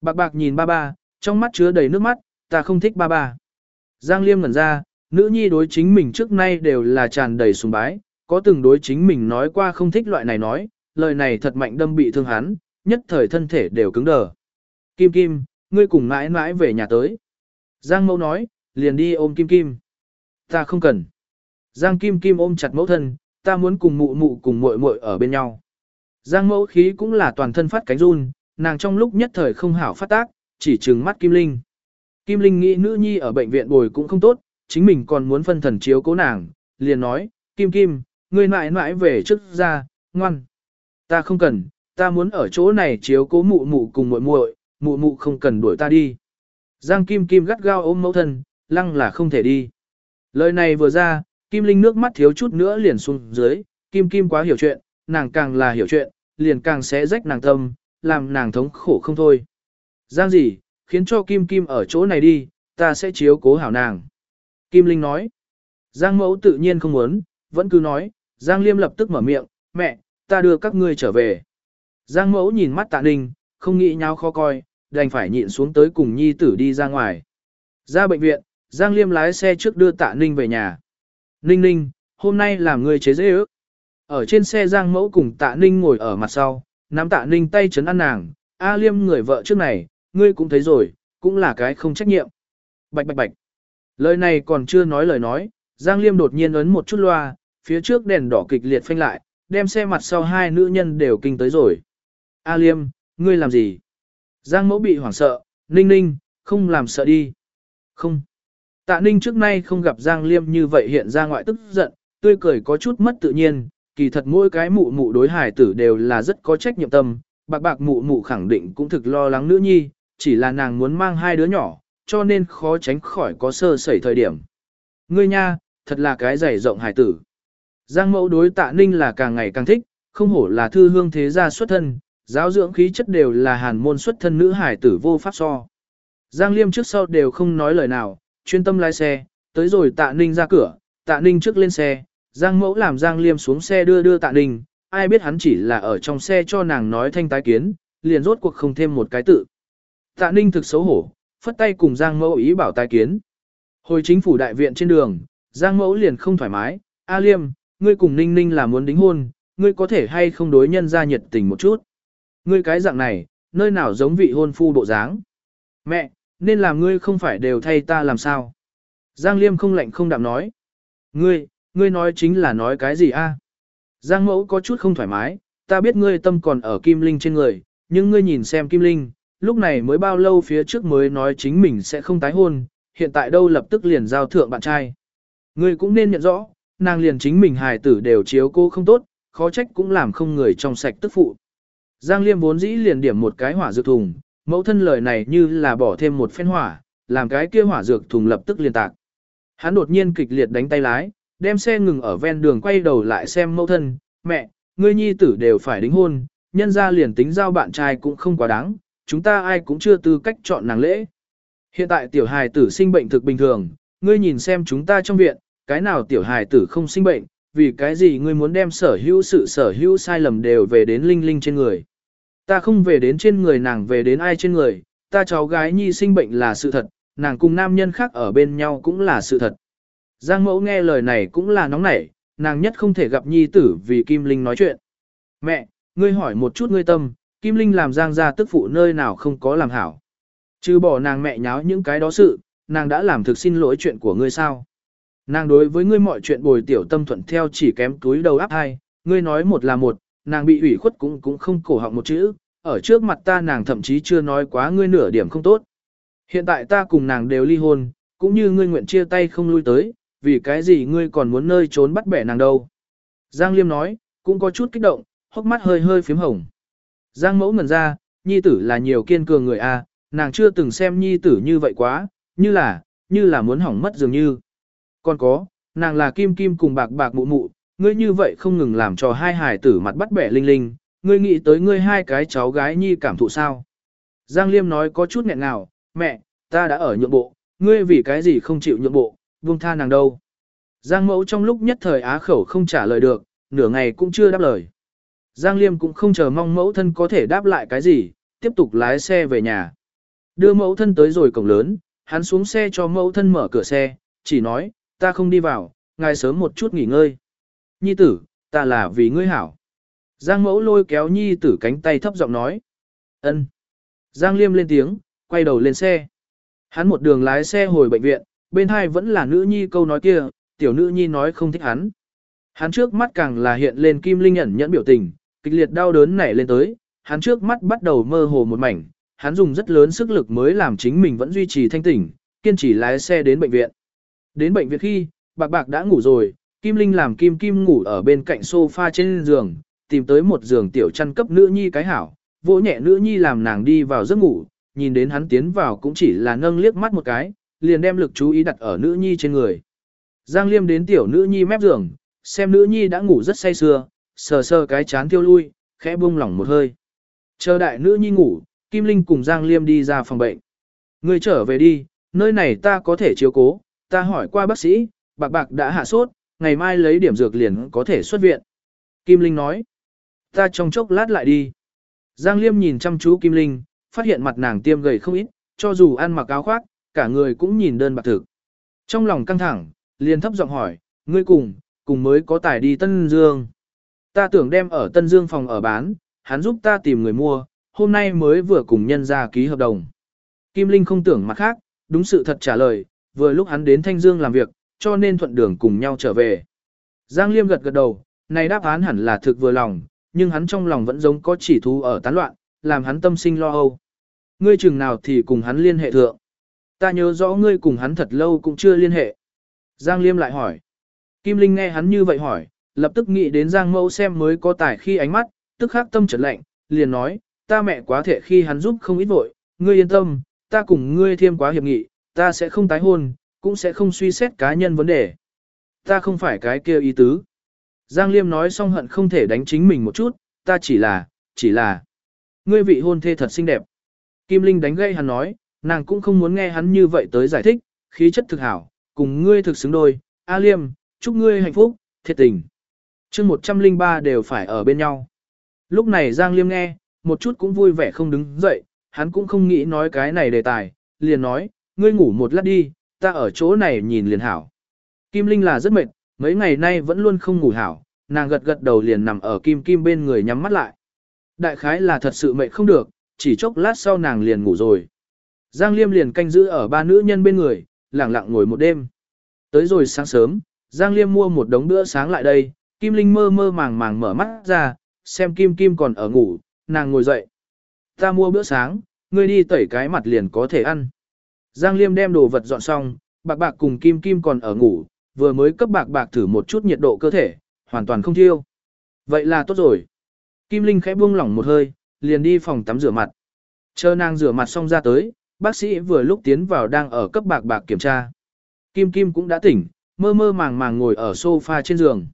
Bạc bạc nhìn ba ba, trong mắt chứa đầy nước mắt, ta không thích ba ba. Giang Liêm ngẩn ra, nữ nhi đối chính mình trước nay đều là tràn đầy sùng bái, có từng đối chính mình nói qua không thích loại này nói, lời này thật mạnh đâm bị thương hắn, nhất thời thân thể đều cứng đờ. Kim Kim, ngươi cùng mãi mãi về nhà tới. Giang mẫu nói, liền đi ôm Kim Kim. Ta không cần. Giang Kim Kim ôm chặt mẫu thân, ta muốn cùng mụ mụ cùng muội muội ở bên nhau. Giang mẫu khí cũng là toàn thân phát cánh run, nàng trong lúc nhất thời không hảo phát tác, chỉ trừng mắt Kim Linh. Kim Linh nghĩ nữ nhi ở bệnh viện bồi cũng không tốt, chính mình còn muốn phân thần chiếu cố nàng, liền nói, Kim Kim, ngươi mãi mãi về trước ra, ngoan. Ta không cần, ta muốn ở chỗ này chiếu cố mụ mụ cùng muội muội, mụ mụ không cần đuổi ta đi. Giang Kim Kim gắt gao ôm mẫu thân, lăng là không thể đi. Lời này vừa ra, Kim Linh nước mắt thiếu chút nữa liền xuống dưới, Kim Kim quá hiểu chuyện, nàng càng là hiểu chuyện, liền càng sẽ rách nàng tâm, làm nàng thống khổ không thôi. Giang gì, khiến cho Kim Kim ở chỗ này đi, ta sẽ chiếu cố hảo nàng. Kim Linh nói. Giang mẫu tự nhiên không muốn, vẫn cứ nói, Giang Liêm lập tức mở miệng, mẹ, ta đưa các ngươi trở về. Giang mẫu nhìn mắt tạ ninh, không nghĩ nhau khó coi, đành phải nhịn xuống tới cùng nhi tử đi ra ngoài. Ra bệnh viện, Giang Liêm lái xe trước đưa tạ ninh về nhà. Ninh ninh, hôm nay làm người chế dễ ước. Ở trên xe Giang mẫu cùng tạ ninh ngồi ở mặt sau, nắm tạ ninh tay chấn ăn nàng, A Liêm người vợ trước này, ngươi cũng thấy rồi, cũng là cái không trách nhiệm. Bạch bạch bạch. Lời này còn chưa nói lời nói, Giang Liêm đột nhiên ấn một chút loa, phía trước đèn đỏ kịch liệt phanh lại, đem xe mặt sau hai nữ nhân đều kinh tới rồi. A Liêm, ngươi làm gì? Giang mẫu bị hoảng sợ, ninh ninh, không làm sợ đi. Không. Tạ ninh trước nay không gặp Giang Liêm như vậy hiện ra ngoại tức giận, tươi cười có chút mất tự nhiên, kỳ thật mỗi cái mụ mụ đối hải tử đều là rất có trách nhiệm tâm, bạc bạc mụ mụ khẳng định cũng thực lo lắng nữ nhi, chỉ là nàng muốn mang hai đứa nhỏ, cho nên khó tránh khỏi có sơ sẩy thời điểm. Ngươi nha, thật là cái dày rộng hải tử. Giang mẫu đối tạ ninh là càng ngày càng thích, không hổ là thư hương thế gia xuất thân, giáo dưỡng khí chất đều là hàn môn xuất thân nữ hải tử vô pháp so. Giang liêm trước sau đều không nói lời nào, chuyên tâm lái xe, tới rồi tạ ninh ra cửa, tạ ninh trước lên xe, Giang mẫu làm Giang liêm xuống xe đưa đưa tạ ninh, ai biết hắn chỉ là ở trong xe cho nàng nói thanh tái kiến, liền rốt cuộc không thêm một cái tự. Tạ ninh thực xấu hổ, phất tay cùng Giang mẫu ý bảo tai kiến. Hồi chính phủ đại viện trên đường, Giang mẫu liền không thoải mái, A liêm, ngươi cùng ninh ninh là muốn đính hôn, ngươi có thể hay không đối nhân ra nhiệt tình một chút. Ngươi cái dạng này, nơi nào giống vị hôn phu bộ dáng. Mẹ, nên làm ngươi không phải đều thay ta làm sao. Giang liêm không lạnh không đạm nói. Ngươi, ngươi nói chính là nói cái gì a? Giang mẫu có chút không thoải mái, ta biết ngươi tâm còn ở Kim Linh trên người, nhưng ngươi nhìn xem Kim Linh, lúc này mới bao lâu phía trước mới nói chính mình sẽ không tái hôn, hiện tại đâu lập tức liền giao thượng bạn trai. Ngươi cũng nên nhận rõ, nàng liền chính mình hài tử đều chiếu cô không tốt, khó trách cũng làm không người trong sạch tức phụ. Giang Liêm vốn dĩ liền điểm một cái hỏa dược thùng, mẫu thân lời này như là bỏ thêm một phen hỏa, làm cái kia hỏa dược thùng lập tức liền tạc. Hắn đột nhiên kịch liệt đánh tay lái, đem xe ngừng ở ven đường quay đầu lại xem mẫu thân, mẹ, ngươi nhi tử đều phải đính hôn, nhân ra liền tính giao bạn trai cũng không quá đáng, chúng ta ai cũng chưa tư cách chọn nàng lễ. Hiện tại tiểu hài tử sinh bệnh thực bình thường, ngươi nhìn xem chúng ta trong viện, cái nào tiểu hài tử không sinh bệnh, vì cái gì ngươi muốn đem sở hữu sự sở hữu sai lầm đều về đến linh linh trên người. Ta không về đến trên người nàng về đến ai trên người, ta cháu gái nhi sinh bệnh là sự thật, nàng cùng nam nhân khác ở bên nhau cũng là sự thật. Giang mẫu nghe lời này cũng là nóng nảy, nàng nhất không thể gặp nhi tử vì Kim Linh nói chuyện. Mẹ, ngươi hỏi một chút ngươi tâm, Kim Linh làm Giang gia tức phụ nơi nào không có làm hảo. Chứ bỏ nàng mẹ nháo những cái đó sự, nàng đã làm thực xin lỗi chuyện của ngươi sao. Nàng đối với ngươi mọi chuyện bồi tiểu tâm thuận theo chỉ kém túi đầu áp hai, ngươi nói một là một, nàng bị ủy khuất cũng cũng không cổ họng một chữ, ở trước mặt ta nàng thậm chí chưa nói quá ngươi nửa điểm không tốt. Hiện tại ta cùng nàng đều ly hôn, cũng như ngươi nguyện chia tay không lui tới, vì cái gì ngươi còn muốn nơi trốn bắt bẻ nàng đâu. Giang Liêm nói, cũng có chút kích động, hốc mắt hơi hơi phím hồng. Giang mẫu ngần ra, nhi tử là nhiều kiên cường người a, nàng chưa từng xem nhi tử như vậy quá, như là, như là muốn hỏng mất dường như. Còn có, nàng là kim kim cùng bạc bạc mụ mụ, ngươi như vậy không ngừng làm cho hai hài tử mặt bắt bẻ linh linh, ngươi nghĩ tới ngươi hai cái cháu gái nhi cảm thụ sao. Giang Liêm nói có chút nghẹn ngào, mẹ, ta đã ở nhượng bộ, ngươi vì cái gì không chịu nhượng bộ, buông tha nàng đâu. Giang mẫu trong lúc nhất thời á khẩu không trả lời được, nửa ngày cũng chưa đáp lời. Giang Liêm cũng không chờ mong mẫu thân có thể đáp lại cái gì, tiếp tục lái xe về nhà. Đưa mẫu thân tới rồi cổng lớn, hắn xuống xe cho mẫu thân mở cửa xe, chỉ nói, ta không đi vào, ngài sớm một chút nghỉ ngơi. Nhi tử, ta là vì ngươi hảo. Giang mẫu lôi kéo nhi tử cánh tay thấp giọng nói. ân. Giang liêm lên tiếng, quay đầu lên xe. Hắn một đường lái xe hồi bệnh viện, bên hai vẫn là nữ nhi câu nói kia, tiểu nữ nhi nói không thích hắn. Hắn trước mắt càng là hiện lên kim linh ẩn nhẫn biểu tình, kịch liệt đau đớn nảy lên tới, hắn trước mắt bắt đầu mơ hồ một mảnh, hắn dùng rất lớn sức lực mới làm chính mình vẫn duy trì thanh tỉnh, kiên trì lái xe đến bệnh viện. Đến bệnh viện khi, bạc bạc đã ngủ rồi, Kim Linh làm Kim Kim ngủ ở bên cạnh sofa trên giường, tìm tới một giường tiểu chăn cấp nữ nhi cái hảo, vỗ nhẹ nữ nhi làm nàng đi vào giấc ngủ, nhìn đến hắn tiến vào cũng chỉ là nâng liếc mắt một cái, liền đem lực chú ý đặt ở nữ nhi trên người. Giang Liêm đến tiểu nữ nhi mép giường, xem nữ nhi đã ngủ rất say sưa, sờ sờ cái chán tiêu lui, khẽ buông lỏng một hơi. Chờ đại nữ nhi ngủ, Kim Linh cùng Giang Liêm đi ra phòng bệnh. Người trở về đi, nơi này ta có thể chiếu cố, ta hỏi qua bác sĩ, bạc bạc đã hạ sốt, ngày mai lấy điểm dược liền có thể xuất viện. Kim Linh nói, ta trong chốc lát lại đi. Giang Liêm nhìn chăm chú Kim Linh, phát hiện mặt nàng tiêm gầy không ít, cho dù ăn mặc áo khoác, cả người cũng nhìn đơn bạc thực. Trong lòng căng thẳng, liền thấp giọng hỏi, ngươi cùng, cùng mới có tài đi Tân Dương. Ta tưởng đem ở Tân Dương phòng ở bán, hắn giúp ta tìm người mua, hôm nay mới vừa cùng nhân ra ký hợp đồng. Kim Linh không tưởng mặt khác, đúng sự thật trả lời, vừa lúc hắn đến Thanh Dương làm việc, cho nên thuận đường cùng nhau trở về. Giang Liêm gật gật đầu, này đáp án hẳn là thực vừa lòng, nhưng hắn trong lòng vẫn giống có chỉ thú ở tán loạn, làm hắn tâm sinh lo âu. Ngươi chừng nào thì cùng hắn liên hệ thượng. Ta nhớ rõ ngươi cùng hắn thật lâu cũng chưa liên hệ. Giang Liêm lại hỏi. Kim Linh nghe hắn như vậy hỏi, lập tức nghĩ đến Giang Mẫu xem mới có tài khi ánh mắt, tức khắc tâm trật lạnh, liền nói, ta mẹ quá thể khi hắn giúp không ít vội, ngươi yên tâm, ta cùng ngươi thêm quá hiệp nghị, ta sẽ không tái hôn, cũng sẽ không suy xét cá nhân vấn đề. Ta không phải cái kia ý tứ. Giang Liêm nói xong hận không thể đánh chính mình một chút, ta chỉ là, chỉ là, ngươi vị hôn thê thật xinh đẹp. Kim Linh đánh gây hắn nói, nàng cũng không muốn nghe hắn như vậy tới giải thích, khí chất thực hảo, cùng ngươi thực xứng đôi, A Liêm, chúc ngươi hạnh phúc, thiệt tình chương 103 đều phải ở bên nhau. Lúc này Giang Liêm nghe, một chút cũng vui vẻ không đứng dậy, hắn cũng không nghĩ nói cái này đề tài, liền nói, ngươi ngủ một lát đi, ta ở chỗ này nhìn liền hảo. Kim Linh là rất mệt, mấy ngày nay vẫn luôn không ngủ hảo, nàng gật gật đầu liền nằm ở Kim Kim bên người nhắm mắt lại. Đại khái là thật sự mệt không được, chỉ chốc lát sau nàng liền ngủ rồi. Giang Liêm liền canh giữ ở ba nữ nhân bên người, lặng lặng ngồi một đêm. Tới rồi sáng sớm, Giang Liêm mua một đống bữa sáng lại đây, Kim Linh mơ mơ màng màng mở mắt ra, xem Kim Kim còn ở ngủ, nàng ngồi dậy. Ta mua bữa sáng, ngươi đi tẩy cái mặt liền có thể ăn. Giang Liêm đem đồ vật dọn xong, bạc bạc cùng Kim Kim còn ở ngủ, vừa mới cấp bạc bạc thử một chút nhiệt độ cơ thể, hoàn toàn không thiêu. Vậy là tốt rồi. Kim Linh khẽ buông lỏng một hơi, liền đi phòng tắm rửa mặt. Chờ nàng rửa mặt xong ra tới, bác sĩ vừa lúc tiến vào đang ở cấp bạc bạc kiểm tra. Kim Kim cũng đã tỉnh, mơ mơ màng màng ngồi ở sofa trên giường.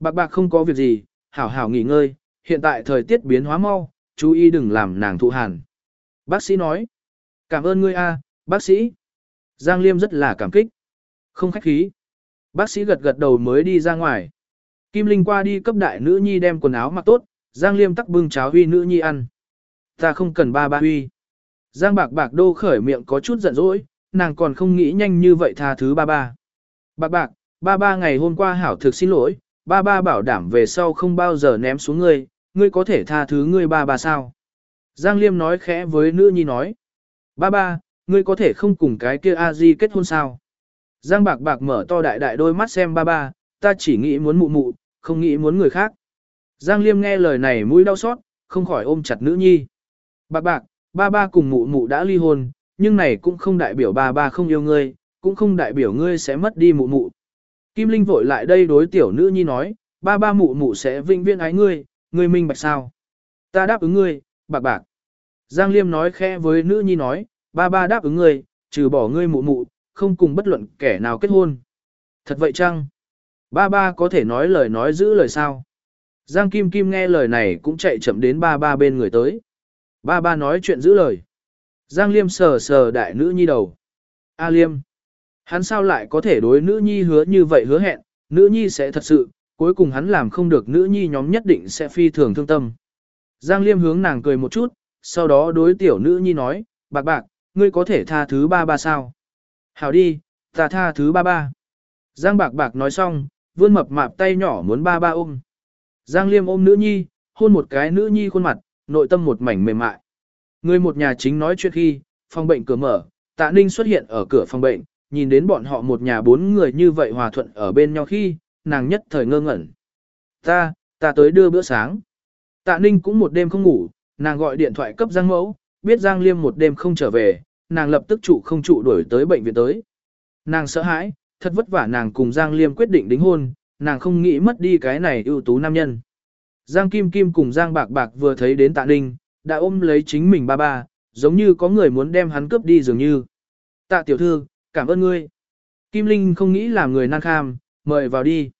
Bạc bạc không có việc gì, hảo hảo nghỉ ngơi, hiện tại thời tiết biến hóa mau, chú ý đừng làm nàng thụ hàn. Bác sĩ nói, cảm ơn ngươi a, bác sĩ. Giang Liêm rất là cảm kích. Không khách khí. Bác sĩ gật gật đầu mới đi ra ngoài. Kim Linh qua đi cấp đại nữ nhi đem quần áo mặc tốt, Giang Liêm tắc bưng cháo huy nữ nhi ăn. Ta không cần ba ba huy. Giang bạc bạc đô khởi miệng có chút giận dỗi, nàng còn không nghĩ nhanh như vậy tha thứ ba ba. Bạc bạc, ba ba ngày hôm qua hảo thực xin lỗi, ba ba bảo đảm về sau không bao giờ ném xuống ngươi, ngươi có thể tha thứ ngươi ba ba sao? Giang Liêm nói khẽ với nữ nhi nói. Ba ba, ngươi có thể không cùng cái kia a di kết hôn sao? Giang bạc bạc mở to đại đại đôi mắt xem ba ba, ta chỉ nghĩ muốn mụ mụ, không nghĩ muốn người khác. Giang Liêm nghe lời này mũi đau xót, không khỏi ôm chặt nữ nhi. Bạc bạc, ba ba cùng mụ mụ đã ly hôn, nhưng này cũng không đại biểu ba ba không yêu ngươi, cũng không đại biểu ngươi sẽ mất đi mụ mụ. Kim Linh vội lại đây đối tiểu nữ nhi nói, ba ba mụ mụ sẽ vinh viên ái ngươi, ngươi minh bạch sao? Ta đáp ứng ngươi, bạc bạc. Giang Liêm nói khẽ với nữ nhi nói, ba ba đáp ứng ngươi, trừ bỏ ngươi mụ mụ, không cùng bất luận kẻ nào kết hôn. Thật vậy chăng? Ba ba có thể nói lời nói giữ lời sao? Giang Kim Kim nghe lời này cũng chạy chậm đến ba ba bên người tới. Ba ba nói chuyện giữ lời. Giang Liêm sờ sờ đại nữ nhi đầu. A Liêm. Hắn sao lại có thể đối nữ nhi hứa như vậy hứa hẹn, nữ nhi sẽ thật sự, cuối cùng hắn làm không được nữ nhi nhóm nhất định sẽ phi thường thương tâm. Giang Liêm hướng nàng cười một chút, sau đó đối tiểu nữ nhi nói, bạc bạc, ngươi có thể tha thứ ba ba sao? Hảo đi, ta tha thứ ba ba. Giang bạc bạc nói xong, vươn mập mạp tay nhỏ muốn ba ba ôm. Giang Liêm ôm nữ nhi, hôn một cái nữ nhi khuôn mặt, nội tâm một mảnh mềm mại. Người một nhà chính nói chuyện khi, phòng bệnh cửa mở, tạ ninh xuất hiện ở cửa phòng bệnh, nhìn đến bọn họ một nhà bốn người như vậy hòa thuận ở bên nhau khi, nàng nhất thời ngơ ngẩn. Ta, ta tới đưa bữa sáng. Tạ ninh cũng một đêm không ngủ, nàng gọi điện thoại cấp Giang Mẫu, biết Giang Liêm một đêm không trở về, nàng lập tức trụ không trụ đuổi tới bệnh viện tới. Nàng sợ hãi, thật vất vả nàng cùng Giang Liêm quyết định đính hôn, nàng không nghĩ mất đi cái này ưu tú nam nhân. Giang Kim Kim cùng Giang Bạc Bạc vừa thấy đến Tạ Ninh, đã ôm lấy chính mình ba ba, giống như có người muốn đem hắn cướp đi dường như. Tạ tiểu thư, cảm ơn ngươi. Kim Linh không nghĩ làm người nan kham, mời vào đi.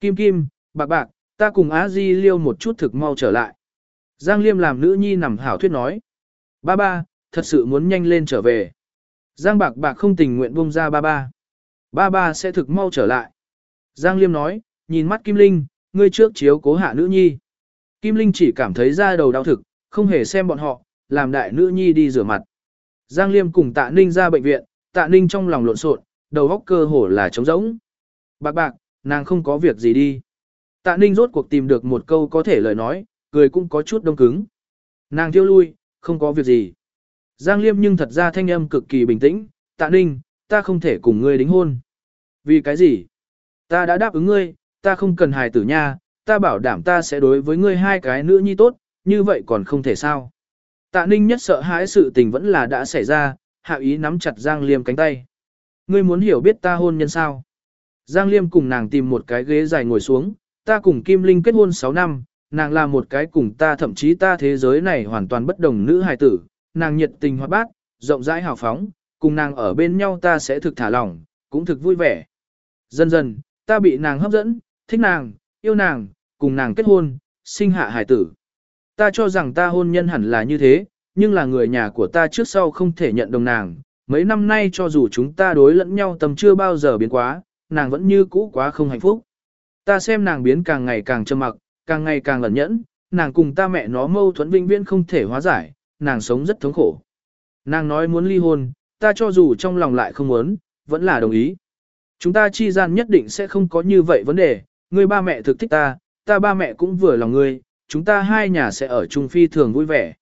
Kim Kim, bạc bạc, ta cùng Á Di liêu một chút thực mau trở lại. Giang Liêm làm nữ nhi nằm hảo thuyết nói. Ba ba, thật sự muốn nhanh lên trở về. Giang bạc bạc không tình nguyện buông ra ba ba. Ba ba sẽ thực mau trở lại. Giang Liêm nói, nhìn mắt Kim Linh, ngươi trước chiếu cố hạ nữ nhi. Kim Linh chỉ cảm thấy da đầu đau thực, không hề xem bọn họ, làm đại nữ nhi đi rửa mặt. Giang Liêm cùng tạ ninh ra bệnh viện, tạ ninh trong lòng lộn xộn, đầu óc cơ hồ là trống rỗng. Bạc bạc, nàng không có việc gì đi. Tạ ninh rốt cuộc tìm được một câu có thể lời nói, cười cũng có chút đông cứng. Nàng tiêu lui, không có việc gì. Giang Liêm nhưng thật ra thanh âm cực kỳ bình tĩnh, tạ ninh, ta không thể cùng ngươi đính hôn. Vì cái gì? Ta đã đáp ứng ngươi, ta không cần hài tử nha, ta bảo đảm ta sẽ đối với ngươi hai cái nữ nhi tốt, như vậy còn không thể sao. Tạ ninh nhất sợ hãi sự tình vẫn là đã xảy ra, hạ ý nắm chặt Giang Liêm cánh tay. Ngươi muốn hiểu biết ta hôn nhân sao? Giang Liêm cùng nàng tìm một cái ghế dài ngồi xuống, ta cùng Kim Linh kết hôn 6 năm, nàng là một cái cùng ta thậm chí ta thế giới này hoàn toàn bất đồng nữ hài tử, nàng nhiệt tình hoạt bát, rộng rãi hào phóng, cùng nàng ở bên nhau ta sẽ thực thả lỏng, cũng thực vui vẻ. Dần dần, ta bị nàng hấp dẫn, thích nàng, yêu nàng, cùng nàng kết hôn, sinh hạ hài tử. Ta cho rằng ta hôn nhân hẳn là như thế, nhưng là người nhà của ta trước sau không thể nhận đồng nàng. Mấy năm nay cho dù chúng ta đối lẫn nhau tầm chưa bao giờ biến quá, nàng vẫn như cũ quá không hạnh phúc. Ta xem nàng biến càng ngày càng trầm mặc, càng ngày càng lẩn nhẫn, nàng cùng ta mẹ nó mâu thuẫn vinh viễn không thể hóa giải, nàng sống rất thống khổ. Nàng nói muốn ly hôn, ta cho dù trong lòng lại không muốn, vẫn là đồng ý. Chúng ta chi gian nhất định sẽ không có như vậy vấn đề, người ba mẹ thực thích ta, ta ba mẹ cũng vừa lòng ngươi, chúng ta hai nhà sẽ ở chung phi thường vui vẻ.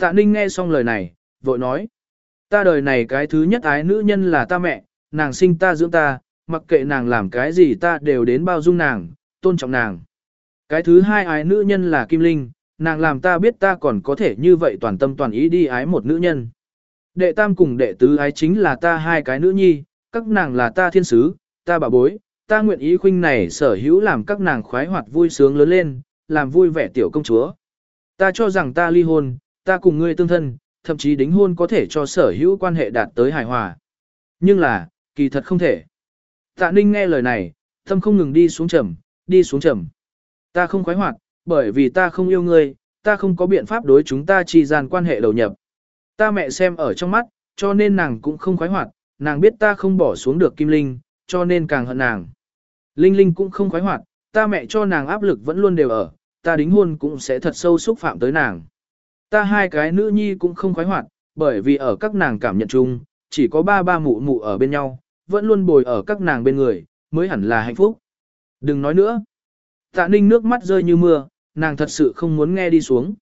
Tạ Ninh nghe xong lời này, vội nói. Ta đời này cái thứ nhất ái nữ nhân là ta mẹ, nàng sinh ta dưỡng ta, mặc kệ nàng làm cái gì ta đều đến bao dung nàng, tôn trọng nàng. Cái thứ hai ái nữ nhân là Kim Linh, nàng làm ta biết ta còn có thể như vậy toàn tâm toàn ý đi ái một nữ nhân. Đệ tam cùng đệ tứ ái chính là ta hai cái nữ nhi, các nàng là ta thiên sứ, ta bà bối, ta nguyện ý khuynh này sở hữu làm các nàng khoái hoạt vui sướng lớn lên, làm vui vẻ tiểu công chúa. Ta cho rằng ta ly hôn, ta cùng ngươi tương thân, thậm chí đính hôn có thể cho sở hữu quan hệ đạt tới hài hòa. Nhưng là, kỳ thật không thể. Tạ Ninh nghe lời này, tâm không ngừng đi xuống trầm, đi xuống trầm. Ta không khoái hoạt, bởi vì ta không yêu ngươi, ta không có biện pháp đối chúng ta chi gian quan hệ đầu nhập. Ta mẹ xem ở trong mắt, cho nên nàng cũng không khoái hoạt, nàng biết ta không bỏ xuống được Kim Linh, cho nên càng hận nàng. Linh Linh cũng không khoái hoạt, ta mẹ cho nàng áp lực vẫn luôn đều ở, ta đính hôn cũng sẽ thật sâu xúc phạm tới nàng. Ta hai cái nữ nhi cũng không khoái hoạt, bởi vì ở các nàng cảm nhận chung, chỉ có ba ba mụ mụ ở bên nhau, vẫn luôn bồi ở các nàng bên người, mới hẳn là hạnh phúc. Đừng nói nữa. Tạ ninh nước mắt rơi như mưa, nàng thật sự không muốn nghe đi xuống.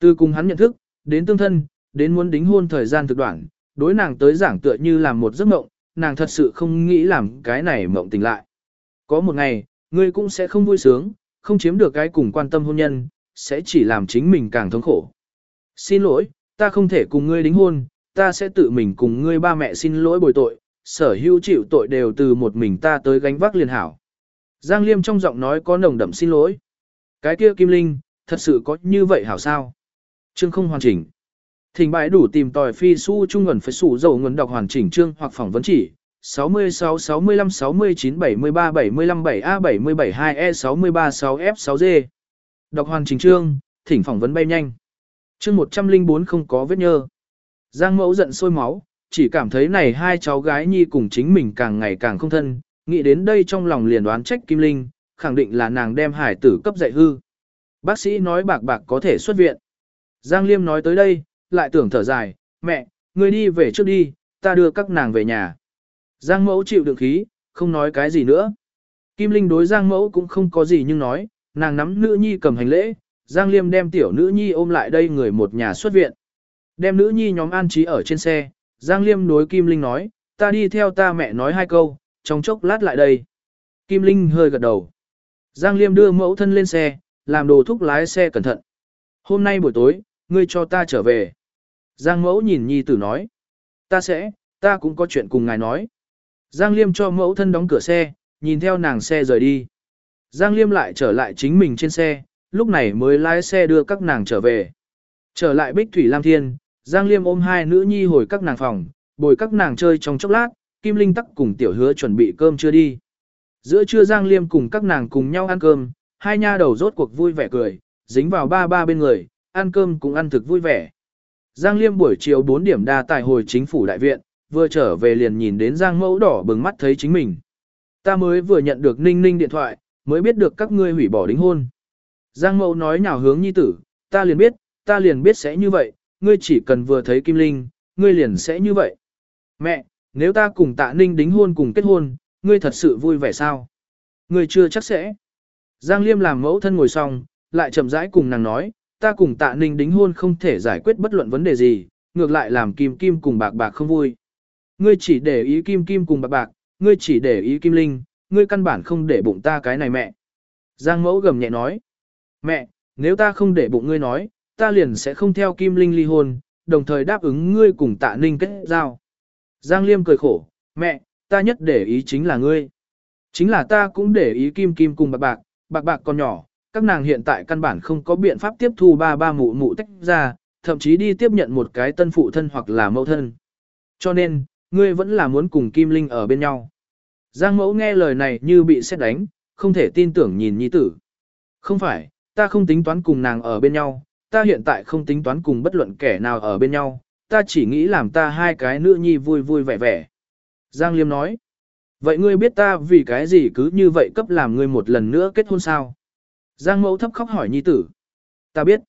Từ cùng hắn nhận thức, đến tương thân, đến muốn đính hôn thời gian thực đoạn, đối nàng tới giảng tựa như làm một giấc mộng, nàng thật sự không nghĩ làm cái này mộng tỉnh lại. Có một ngày, ngươi cũng sẽ không vui sướng, không chiếm được cái cùng quan tâm hôn nhân, sẽ chỉ làm chính mình càng thống khổ. Xin lỗi, ta không thể cùng ngươi đính hôn, ta sẽ tự mình cùng ngươi ba mẹ xin lỗi bồi tội, sở hữu chịu tội đều từ một mình ta tới gánh vác liền hảo. Giang Liêm trong giọng nói có nồng đậm xin lỗi. Cái kia Kim Linh, thật sự có như vậy hảo sao? Chương không hoàn chỉnh. Thỉnh bãi đủ tìm tòi phi su trung ngẩn phải sủ dầu ngẩn đọc hoàn chỉnh chương hoặc phỏng vấn chỉ. 66 65 69 73 75 7A 77 2E 63 6F 6G. Đọc hoàn chỉnh chương, thỉnh phỏng vấn bay nhanh. Chương 104 không có vết nhơ. Giang mẫu giận sôi máu, chỉ cảm thấy này hai cháu gái nhi cùng chính mình càng ngày càng không thân, nghĩ đến đây trong lòng liền đoán trách Kim Linh, khẳng định là nàng đem hải tử cấp dạy hư. Bác sĩ nói bạc bạc có thể xuất viện. Giang Liêm nói tới đây, lại tưởng thở dài, mẹ, người đi về trước đi, ta đưa các nàng về nhà. Giang mẫu chịu đựng khí, không nói cái gì nữa. Kim Linh đối Giang mẫu cũng không có gì nhưng nói, nàng nắm nữ nhi cầm hành lễ, Giang Liêm đem tiểu nữ nhi ôm lại đây người một nhà xuất viện. Đem nữ nhi nhóm an trí ở trên xe, Giang Liêm đối Kim Linh nói, ta đi theo ta mẹ nói hai câu, trong chốc lát lại đây. Kim Linh hơi gật đầu. Giang Liêm đưa mẫu thân lên xe, làm đồ thúc lái xe cẩn thận. Hôm nay buổi tối, ngươi cho ta trở về. Giang mẫu nhìn nhi tử nói. Ta sẽ, ta cũng có chuyện cùng ngài nói. Giang Liêm cho mẫu thân đóng cửa xe, nhìn theo nàng xe rời đi. Giang Liêm lại trở lại chính mình trên xe, lúc này mới lái xe đưa các nàng trở về. Trở lại Bích Thủy Lam Thiên, Giang Liêm ôm hai nữ nhi hồi các nàng phòng, bồi các nàng chơi trong chốc lát, Kim Linh tắc cùng tiểu hứa chuẩn bị cơm chưa đi. Giữa trưa Giang Liêm cùng các nàng cùng nhau ăn cơm, hai nha đầu rốt cuộc vui vẻ cười, dính vào ba ba bên người, ăn cơm cũng ăn thực vui vẻ. Giang Liêm buổi chiều 4 điểm đa tài hồi chính phủ đại viện, vừa trở về liền nhìn đến Giang Mẫu đỏ bừng mắt thấy chính mình. Ta mới vừa nhận được Ninh Ninh điện thoại, mới biết được các ngươi hủy bỏ đính hôn. Giang Mẫu nói nhào hướng nhi tử, ta liền biết, ta liền biết sẽ như vậy, ngươi chỉ cần vừa thấy Kim Linh, ngươi liền sẽ như vậy. Mẹ, nếu ta cùng tạ ninh đính hôn cùng kết hôn, ngươi thật sự vui vẻ sao? Ngươi chưa chắc sẽ. Giang Liêm làm mẫu thân ngồi xong, lại chậm rãi cùng nàng nói, ta cùng tạ ninh đính hôn không thể giải quyết bất luận vấn đề gì, ngược lại làm kim kim cùng bạc bạc không vui. Ngươi chỉ để ý kim kim cùng bạc bạc, ngươi chỉ để ý kim linh, ngươi căn bản không để bụng ta cái này mẹ. Giang mẫu gầm nhẹ nói, mẹ, nếu ta không để bụng ngươi nói, ta liền sẽ không theo kim linh ly hôn, đồng thời đáp ứng ngươi cùng tạ ninh kết giao. Giang Liêm cười khổ, mẹ, ta nhất để ý chính là ngươi. Chính là ta cũng để ý kim kim cùng bạc bạc, bạc bạc còn nhỏ, các nàng hiện tại căn bản không có biện pháp tiếp thu ba ba mụ mụ tách ra, thậm chí đi tiếp nhận một cái tân phụ thân hoặc là mẫu thân. Cho nên, ngươi vẫn là muốn cùng Kim Linh ở bên nhau. Giang mẫu nghe lời này như bị xét đánh, không thể tin tưởng nhìn nhi tử. Không phải, ta không tính toán cùng nàng ở bên nhau, ta hiện tại không tính toán cùng bất luận kẻ nào ở bên nhau, ta chỉ nghĩ làm ta hai cái nữ nhi vui vui vẻ vẻ. Giang Liêm nói, vậy ngươi biết ta vì cái gì cứ như vậy cấp làm ngươi một lần nữa kết hôn sao? Giang mẫu thấp khóc hỏi nhi tử. Ta biết.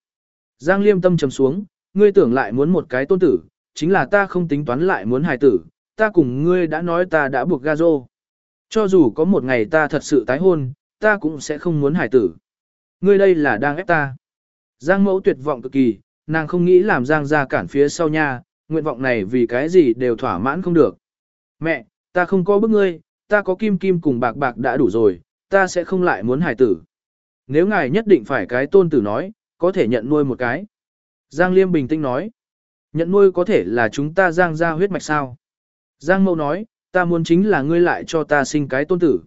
Giang Liêm tâm trầm xuống, ngươi tưởng lại muốn một cái tôn tử, chính là ta không tính toán lại muốn hài tử, ta cùng ngươi đã nói ta đã buộc ga rô. Cho dù có một ngày ta thật sự tái hôn, ta cũng sẽ không muốn hài tử. Ngươi đây là đang ép ta. Giang mẫu tuyệt vọng cực kỳ, nàng không nghĩ làm Giang ra cản phía sau nha, nguyện vọng này vì cái gì đều thỏa mãn không được. Mẹ, ta không có bức ngươi, ta có kim kim cùng bạc bạc đã đủ rồi, ta sẽ không lại muốn hài tử. Nếu ngài nhất định phải cái tôn tử nói, có thể nhận nuôi một cái. Giang Liêm bình tĩnh nói, nhận nuôi có thể là chúng ta giang ra huyết mạch sao. Giang Mâu nói, ta muốn chính là ngươi lại cho ta sinh cái tôn tử.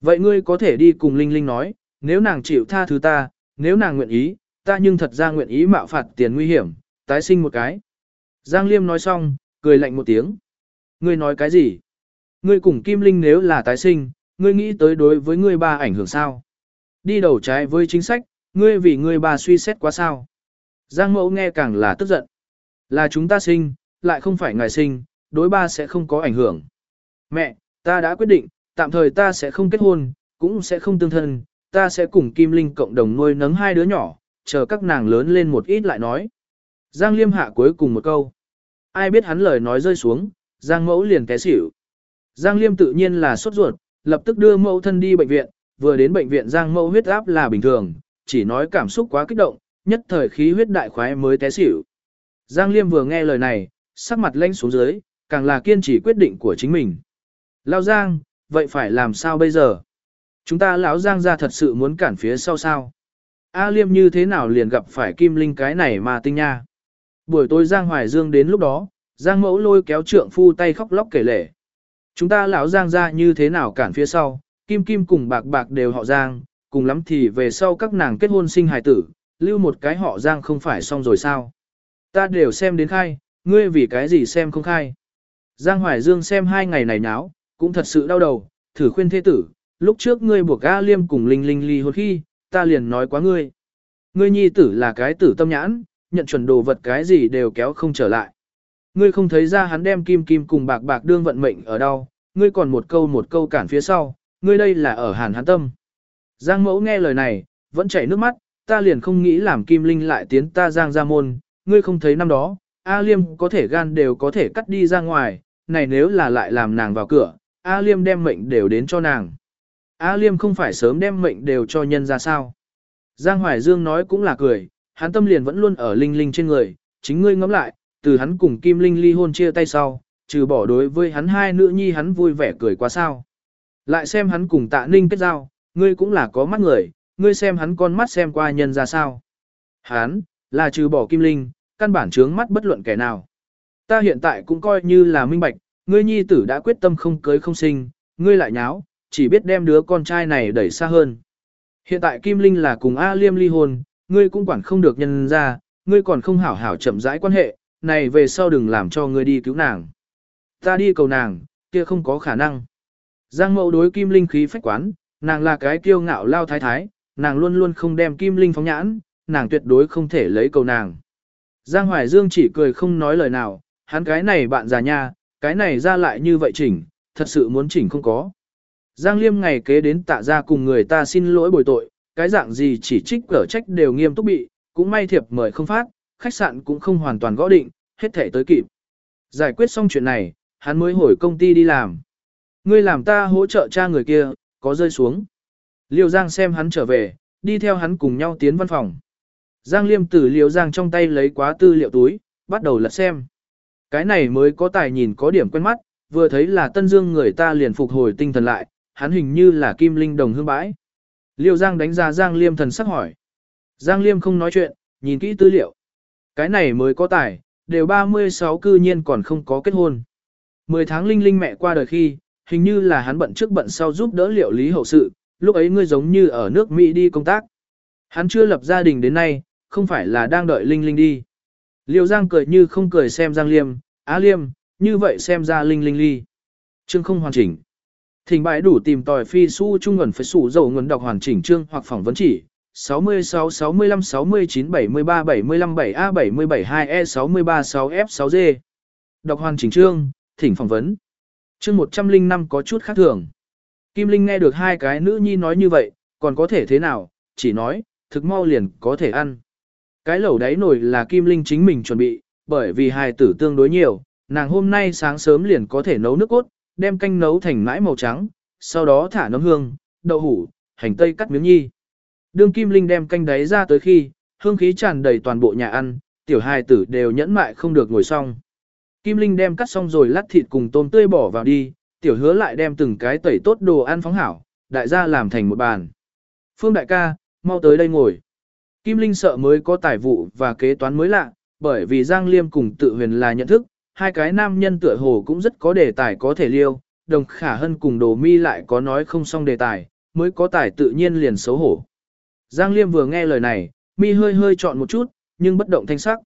Vậy ngươi có thể đi cùng Linh Linh nói, nếu nàng chịu tha thứ ta, nếu nàng nguyện ý, ta nhưng thật ra nguyện ý mạo phạt tiền nguy hiểm, tái sinh một cái. Giang Liêm nói xong, cười lạnh một tiếng. Ngươi nói cái gì? Ngươi cùng Kim Linh nếu là tái sinh, ngươi nghĩ tới đối với ngươi ba ảnh hưởng sao? Đi đầu trái với chính sách, ngươi vì ngươi ba suy xét quá sao? Giang mẫu nghe càng là tức giận. Là chúng ta sinh, lại không phải ngài sinh, đối ba sẽ không có ảnh hưởng. Mẹ, ta đã quyết định, tạm thời ta sẽ không kết hôn, cũng sẽ không tương thân, ta sẽ cùng Kim Linh cộng đồng nuôi nấng hai đứa nhỏ, chờ các nàng lớn lên một ít lại nói. Giang Liêm hạ cuối cùng một câu. Ai biết hắn lời nói rơi xuống, Giang mẫu liền té xỉu. Giang Liêm tự nhiên là sốt ruột, lập tức đưa mẫu thân đi bệnh viện, vừa đến bệnh viện Giang mẫu huyết áp là bình thường, chỉ nói cảm xúc quá kích động, nhất thời khí huyết đại khoái mới té xỉu. Giang Liêm vừa nghe lời này, sắc mặt lanh xuống dưới, càng là kiên trì quyết định của chính mình. Lao Giang, vậy phải làm sao bây giờ? Chúng ta lão Giang ra thật sự muốn cản phía sau sao? A Liêm như thế nào liền gặp phải Kim Linh cái này mà tinh nha? Buổi tối Giang Hoài Dương đến lúc đó, Giang mẫu lôi kéo trượng phu tay khóc lóc kể lể. Chúng ta lão Giang ra như thế nào cản phía sau, Kim Kim cùng bạc bạc đều họ Giang, cùng lắm thì về sau các nàng kết hôn sinh hài tử, lưu một cái họ Giang không phải xong rồi sao? Ta đều xem đến khai, ngươi vì cái gì xem không khai? Giang Hoài Dương xem hai ngày này náo, cũng thật sự đau đầu, thử khuyên thế tử, lúc trước ngươi buộc A Liêm cùng Linh Linh ly hôn khi, ta liền nói quá ngươi. Ngươi nhi tử là cái tử tâm nhãn, nhận chuẩn đồ vật cái gì đều kéo không trở lại. Ngươi không thấy ra hắn đem kim kim cùng bạc bạc đương vận mệnh ở đâu, ngươi còn một câu một câu cản phía sau, ngươi đây là ở hàn hắn tâm. Giang mẫu nghe lời này, vẫn chảy nước mắt, ta liền không nghĩ làm kim linh lại tiến ta giang ra môn, ngươi không thấy năm đó, A Liêm có thể gan đều có thể cắt đi ra ngoài, này nếu là lại làm nàng vào cửa, A Liêm đem mệnh đều đến cho nàng. A Liêm không phải sớm đem mệnh đều cho nhân ra sao. Giang Hoài Dương nói cũng là cười, hắn tâm liền vẫn luôn ở Linh Linh trên người, chính ngươi ngẫm lại, từ hắn cùng Kim Linh ly hôn chia tay sau, trừ bỏ đối với hắn hai nữ nhi hắn vui vẻ cười quá sao. Lại xem hắn cùng tạ ninh kết giao, ngươi cũng là có mắt người, ngươi xem hắn con mắt xem qua nhân ra sao. Hắn, là trừ bỏ Kim Linh, căn bản trướng mắt bất luận kẻ nào. Ta hiện tại cũng coi như là minh bạch, ngươi nhi tử đã quyết tâm không cưới không sinh, ngươi lại nháo, chỉ biết đem đứa con trai này đẩy xa hơn. Hiện tại Kim Linh là cùng A Liêm ly hôn, ngươi cũng quản không được nhân ra, ngươi còn không hảo hảo chậm rãi quan hệ, này về sau đừng làm cho ngươi đi cứu nàng. Ta đi cầu nàng, kia không có khả năng. Giang mẫu đối Kim Linh khí phách quán, nàng là cái kiêu ngạo lao thái thái, nàng luôn luôn không đem Kim Linh phóng nhãn, nàng tuyệt đối không thể lấy cầu nàng. Giang Hoài Dương chỉ cười không nói lời nào, hắn cái này bạn già nha, cái này ra lại như vậy chỉnh, thật sự muốn chỉnh không có. Giang Liêm ngày kế đến tạ ra cùng người ta xin lỗi bồi tội, cái dạng gì chỉ trích cở trách đều nghiêm túc bị, cũng may thiệp mời không phát, khách sạn cũng không hoàn toàn gõ định, hết thể tới kịp. Giải quyết xong chuyện này, hắn mới hồi công ty đi làm. Ngươi làm ta hỗ trợ cha người kia, có rơi xuống. Liêu Giang xem hắn trở về, đi theo hắn cùng nhau tiến văn phòng. Giang Liêm từ Liêu Giang trong tay lấy quá tư liệu túi, bắt đầu lật xem. Cái này mới có tài nhìn có điểm quen mắt, vừa thấy là Tân Dương người ta liền phục hồi tinh thần lại, hắn hình như là Kim Linh đồng hương bãi. Liêu Giang đánh ra Giang Liêm thần sắc hỏi. Giang Liêm không nói chuyện, nhìn kỹ tư liệu. Cái này mới có tài, đều 36 cư nhiên còn không có kết hôn. 10 tháng Linh Linh mẹ qua đời khi, hình như là hắn bận trước bận sau giúp đỡ liệu lý hậu sự, lúc ấy ngươi giống như ở nước Mỹ đi công tác. Hắn chưa lập gia đình đến nay, không phải là đang đợi Linh Linh đi. Liêu Giang cười như không cười xem Giang Liêm, Á Liêm, như vậy xem ra Linh Linh ly. Chương không hoàn chỉnh. Thỉnh bãi đủ tìm tòi phi su trung ngẩn phải sủ dầu ngẩn đọc hoàn chỉnh chương hoặc phỏng vấn chỉ. 66 65 69 73 75 7A 77 2E 63 6F 6G. Đọc hoàn chỉnh chương, thỉnh phỏng vấn. Chương 105 có chút khác thường. Kim Linh nghe được hai cái nữ nhi nói như vậy, còn có thể thế nào, chỉ nói, thực mau liền có thể ăn. Cái lẩu đáy nổi là Kim Linh chính mình chuẩn bị, bởi vì hài tử tương đối nhiều, nàng hôm nay sáng sớm liền có thể nấu nước cốt, đem canh nấu thành mãi màu trắng, sau đó thả nấm hương, đậu hủ, hành tây cắt miếng nhi. Đương Kim Linh đem canh đáy ra tới khi, hương khí tràn đầy toàn bộ nhà ăn, tiểu hài tử đều nhẫn mại không được ngồi xong. Kim Linh đem cắt xong rồi lát thịt cùng tôm tươi bỏ vào đi, tiểu hứa lại đem từng cái tẩy tốt đồ ăn phóng hảo, đại gia làm thành một bàn. Phương đại ca, mau tới đây ngồi. Kim Linh sợ mới có tài vụ và kế toán mới lạ, bởi vì Giang Liêm cùng tự huyền là nhận thức, hai cái nam nhân tựa hồ cũng rất có đề tài có thể liêu, đồng khả hân cùng đồ mi lại có nói không xong đề tài, mới có tài tự nhiên liền xấu hổ. Giang Liêm vừa nghe lời này, mi hơi hơi chọn một chút, nhưng bất động thanh sắc.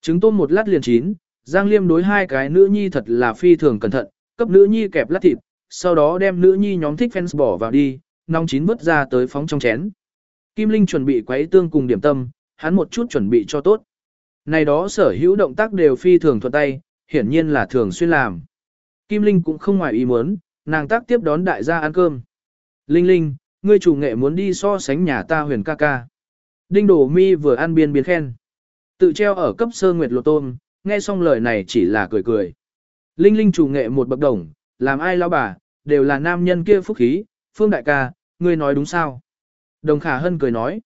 Trứng tôm một lát liền chín, Giang Liêm đối hai cái nữ nhi thật là phi thường cẩn thận, cấp nữ nhi kẹp lát thịt, sau đó đem nữ nhi nhóm thích fans bỏ vào đi, nóng chín vớt ra tới phóng trong chén. Kim Linh chuẩn bị quấy tương cùng điểm tâm, hắn một chút chuẩn bị cho tốt. Này đó sở hữu động tác đều phi thường thuận tay, hiển nhiên là thường xuyên làm. Kim Linh cũng không ngoài ý muốn, nàng tác tiếp đón đại gia ăn cơm. Linh Linh, ngươi chủ nghệ muốn đi so sánh nhà ta huyền ca ca. Đinh Đổ Mi vừa ăn biên biến khen. Tự treo ở cấp sơ nguyệt lột tôm, nghe xong lời này chỉ là cười cười. Linh Linh chủ nghệ một bậc đồng, làm ai lão bà, đều là nam nhân kia phúc khí, Phương đại ca, ngươi nói đúng sao? Đồng Khả Hân cười nói.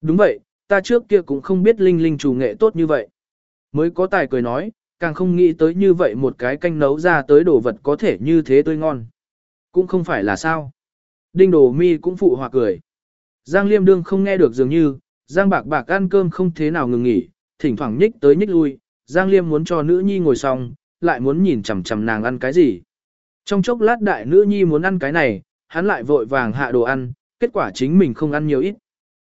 Đúng vậy, ta trước kia cũng không biết Linh Linh chủ nghệ tốt như vậy. Mới có tài cười nói, càng không nghĩ tới như vậy một cái canh nấu ra tới đồ vật có thể như thế tươi ngon. Cũng không phải là sao. Đinh đồ mi cũng phụ hòa cười. Giang Liêm Đương không nghe được dường như, Giang Bạc Bạc ăn cơm không thế nào ngừng nghỉ, thỉnh thoảng nhích tới nhích lui, Giang Liêm muốn cho nữ nhi ngồi xong, lại muốn nhìn chằm chằm nàng ăn cái gì. Trong chốc lát đại nữ nhi muốn ăn cái này, hắn lại vội vàng hạ đồ ăn, kết quả chính mình không ăn nhiều ít.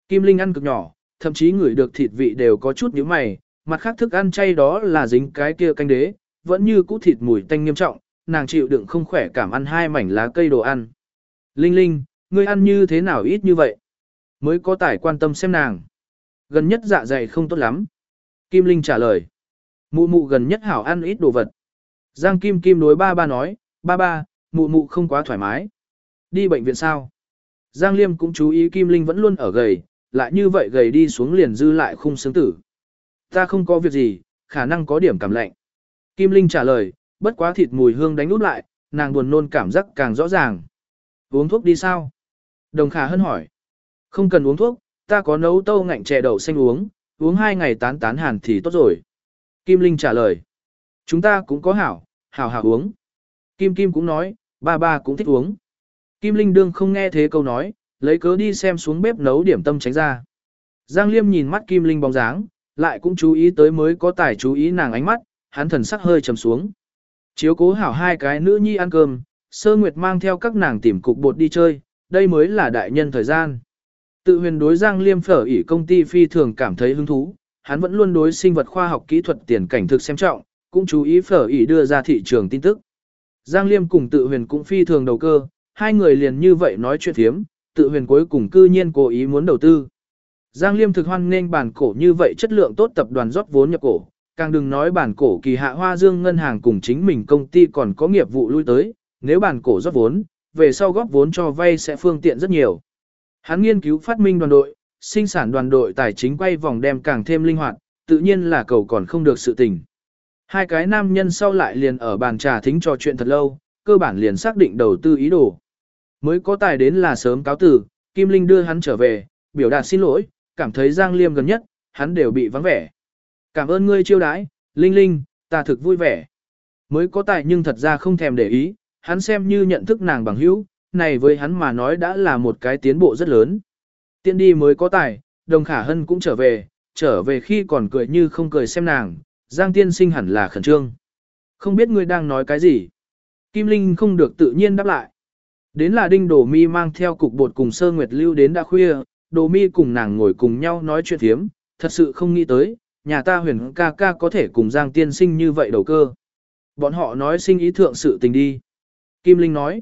Kim Linh ăn cực nhỏ, thậm chí ngửi được thịt vị đều có chút nhíu mày, mặt khác thức ăn chay đó là dính cái kia canh đế, vẫn như cũ thịt mùi tanh nghiêm trọng, nàng chịu đựng không khỏe cảm ăn hai mảnh lá cây đồ ăn. Linh Linh, ngươi ăn như thế nào ít như vậy? Mới có tải quan tâm xem nàng. Gần nhất dạ dày không tốt lắm. Kim Linh trả lời. Mụ mụ gần nhất hảo ăn ít đồ vật. Giang Kim Kim đối ba ba nói, ba ba, mụ mụ không quá thoải mái. Đi bệnh viện sao? Giang Liêm cũng chú ý Kim Linh vẫn luôn ở gầy, lại như vậy gầy đi xuống liền dư lại khung xương tử. Ta không có việc gì, khả năng có điểm cảm lạnh. Kim Linh trả lời, bất quá thịt mùi hương đánh út lại, nàng buồn nôn cảm giác càng rõ ràng. Uống thuốc đi sao? Đồng Khả Hân hỏi. Không cần uống thuốc, ta có nấu tâu ngạnh chè đậu xanh uống, uống hai ngày tán tán hàn thì tốt rồi. Kim Linh trả lời. Chúng ta cũng có hảo, hảo hảo uống. Kim Kim cũng nói, ba ba cũng thích uống. Kim Linh đương không nghe thế câu nói, lấy cớ đi xem xuống bếp nấu điểm tâm tránh ra. Giang Liêm nhìn mắt Kim Linh bóng dáng, lại cũng chú ý tới mới có tài chú ý nàng ánh mắt, hắn thần sắc hơi trầm xuống. Chiếu cố hảo hai cái nữ nhi ăn cơm, sơ nguyệt mang theo các nàng tìm cục bột đi chơi, đây mới là đại nhân thời gian. Tự huyền đối Giang Liêm phở ỉ công ty phi thường cảm thấy hứng thú, hắn vẫn luôn đối sinh vật khoa học kỹ thuật tiền cảnh thực xem trọng, cũng chú ý phở ỉ đưa ra thị trường tin tức. Giang Liêm cùng tự huyền cũng phi thường đầu cơ, hai người liền như vậy nói chuyện thiếm, tự huyền cuối cùng cư nhiên cố ý muốn đầu tư. Giang Liêm thực hoan nên bản cổ như vậy chất lượng tốt tập đoàn rót vốn nhập cổ, càng đừng nói bản cổ kỳ hạ hoa dương ngân hàng cùng chính mình công ty còn có nghiệp vụ lui tới, nếu bản cổ rót vốn, về sau góp vốn cho vay sẽ phương tiện rất nhiều. Hắn nghiên cứu phát minh đoàn đội, sinh sản đoàn đội tài chính quay vòng đem càng thêm linh hoạt, tự nhiên là cầu còn không được sự tình. Hai cái nam nhân sau lại liền ở bàn trà thính trò chuyện thật lâu, cơ bản liền xác định đầu tư ý đồ. Mới có tài đến là sớm cáo tử, Kim Linh đưa hắn trở về, biểu đạt xin lỗi, cảm thấy Giang Liêm gần nhất, hắn đều bị vắng vẻ. Cảm ơn ngươi chiêu đãi, Linh Linh, ta thực vui vẻ. Mới có tài nhưng thật ra không thèm để ý, hắn xem như nhận thức nàng bằng hữu, này với hắn mà nói đã là một cái tiến bộ rất lớn. Tiện đi mới có tài, đồng khả hân cũng trở về, trở về khi còn cười như không cười xem nàng, Giang tiên sinh hẳn là khẩn trương. Không biết ngươi đang nói cái gì. Kim Linh không được tự nhiên đáp lại. Đến là đinh Đổ mi mang theo cục bột cùng sơ nguyệt lưu đến đã khuya, đồ mi cùng nàng ngồi cùng nhau nói chuyện thiếm, thật sự không nghĩ tới, nhà ta huyền ca ca có thể cùng Giang tiên sinh như vậy đầu cơ. Bọn họ nói sinh ý thượng sự tình đi. Kim Linh nói,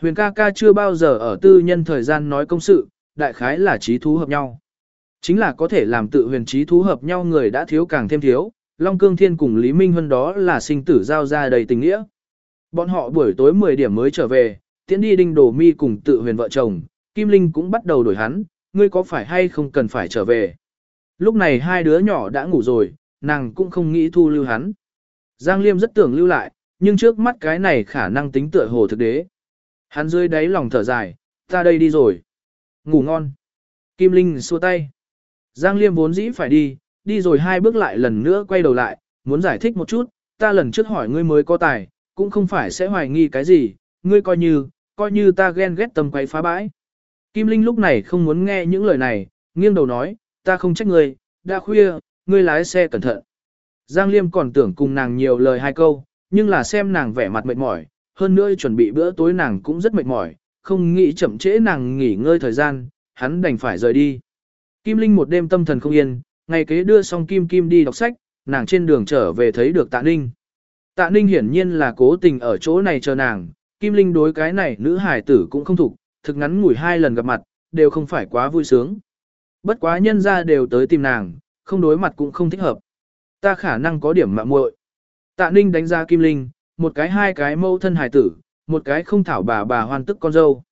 huyền ca ca chưa bao giờ ở tư nhân thời gian nói công sự, đại khái là trí thú hợp nhau. Chính là có thể làm tự huyền trí thú hợp nhau người đã thiếu càng thêm thiếu, Long Cương Thiên cùng Lý Minh Huân đó là sinh tử giao ra đầy tình nghĩa. Bọn họ buổi tối 10 điểm mới trở về, tiễn đi đinh đồ mi cùng tự huyền vợ chồng, Kim Linh cũng bắt đầu đổi hắn, ngươi có phải hay không cần phải trở về. Lúc này hai đứa nhỏ đã ngủ rồi, nàng cũng không nghĩ thu lưu hắn. Giang Liêm rất tưởng lưu lại, nhưng trước mắt cái này khả năng tính tựa hồ thực đế. Hắn dưới đáy lòng thở dài, ta đây đi rồi. Ngủ ngon. Kim Linh xua tay. Giang Liêm vốn dĩ phải đi, đi rồi hai bước lại lần nữa quay đầu lại, muốn giải thích một chút, ta lần trước hỏi ngươi mới có tài, cũng không phải sẽ hoài nghi cái gì, ngươi coi như, coi như ta ghen ghét tầm quay phá bãi. Kim Linh lúc này không muốn nghe những lời này, nghiêng đầu nói, ta không trách ngươi, đã khuya, ngươi lái xe cẩn thận. Giang Liêm còn tưởng cùng nàng nhiều lời hai câu, nhưng là xem nàng vẻ mặt mệt mỏi, hơn nữa chuẩn bị bữa tối nàng cũng rất mệt mỏi, không nghĩ chậm trễ nàng nghỉ ngơi thời gian, hắn đành phải rời đi. Kim Linh một đêm tâm thần không yên, ngày kế đưa xong Kim Kim đi đọc sách, nàng trên đường trở về thấy được Tạ Ninh. Tạ Ninh hiển nhiên là cố tình ở chỗ này chờ nàng, Kim Linh đối cái này nữ hải tử cũng không thục, thực ngắn ngủi hai lần gặp mặt, đều không phải quá vui sướng. Bất quá nhân ra đều tới tìm nàng, không đối mặt cũng không thích hợp. Ta khả năng có điểm mạng muội. Tạ Ninh đánh giá Kim Linh, một cái hai cái mâu thân hải tử, một cái không thảo bà bà hoàn tức con dâu.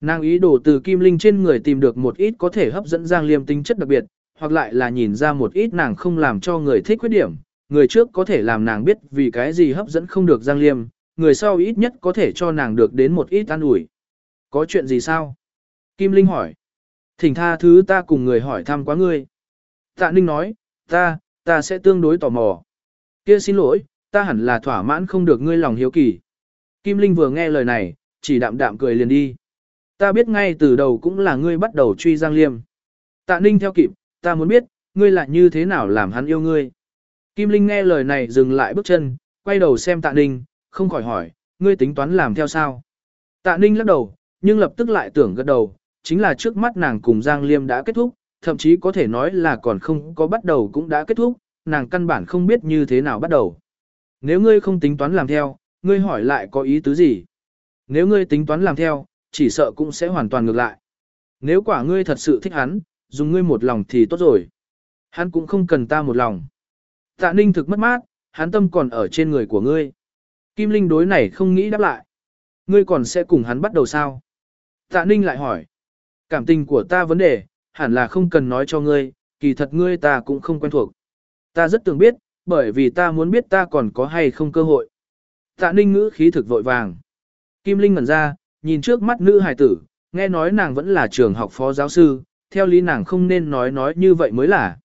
Nàng ý đồ từ Kim Linh trên người tìm được một ít có thể hấp dẫn Giang Liêm tính chất đặc biệt, hoặc lại là nhìn ra một ít nàng không làm cho người thích khuyết điểm, người trước có thể làm nàng biết vì cái gì hấp dẫn không được Giang Liêm, người sau ít nhất có thể cho nàng được đến một ít an ủi. Có chuyện gì sao? Kim Linh hỏi. Thỉnh tha thứ ta cùng người hỏi thăm quá ngươi. Tạ Ninh nói, ta, ta sẽ tương đối tò mò. Kia xin lỗi, ta hẳn là thỏa mãn không được ngươi lòng hiếu kỳ. Kim Linh vừa nghe lời này, chỉ đạm đạm cười liền đi. Ta biết ngay từ đầu cũng là ngươi bắt đầu truy Giang Liêm. Tạ Ninh theo kịp, ta muốn biết, ngươi lại như thế nào làm hắn yêu ngươi. Kim Linh nghe lời này dừng lại bước chân, quay đầu xem Tạ Ninh, không khỏi hỏi, ngươi tính toán làm theo sao? Tạ Ninh lắc đầu, nhưng lập tức lại tưởng gật đầu, chính là trước mắt nàng cùng Giang Liêm đã kết thúc, thậm chí có thể nói là còn không có bắt đầu cũng đã kết thúc, nàng căn bản không biết như thế nào bắt đầu. Nếu ngươi không tính toán làm theo, ngươi hỏi lại có ý tứ gì? Nếu ngươi tính toán làm theo, chỉ sợ cũng sẽ hoàn toàn ngược lại. Nếu quả ngươi thật sự thích hắn, dùng ngươi một lòng thì tốt rồi. Hắn cũng không cần ta một lòng. Tạ ninh thực mất mát, hắn tâm còn ở trên người của ngươi. Kim Linh đối này không nghĩ đáp lại. Ngươi còn sẽ cùng hắn bắt đầu sao? Tạ ninh lại hỏi. Cảm tình của ta vấn đề, hẳn là không cần nói cho ngươi, kỳ thật ngươi ta cũng không quen thuộc. Ta rất tưởng biết, bởi vì ta muốn biết ta còn có hay không cơ hội. Tạ ninh ngữ khí thực vội vàng. Kim Linh ngẩn ra, nhìn trước mắt nữ hài tử, nghe nói nàng vẫn là trường học phó giáo sư, theo lý nàng không nên nói nói như vậy mới là.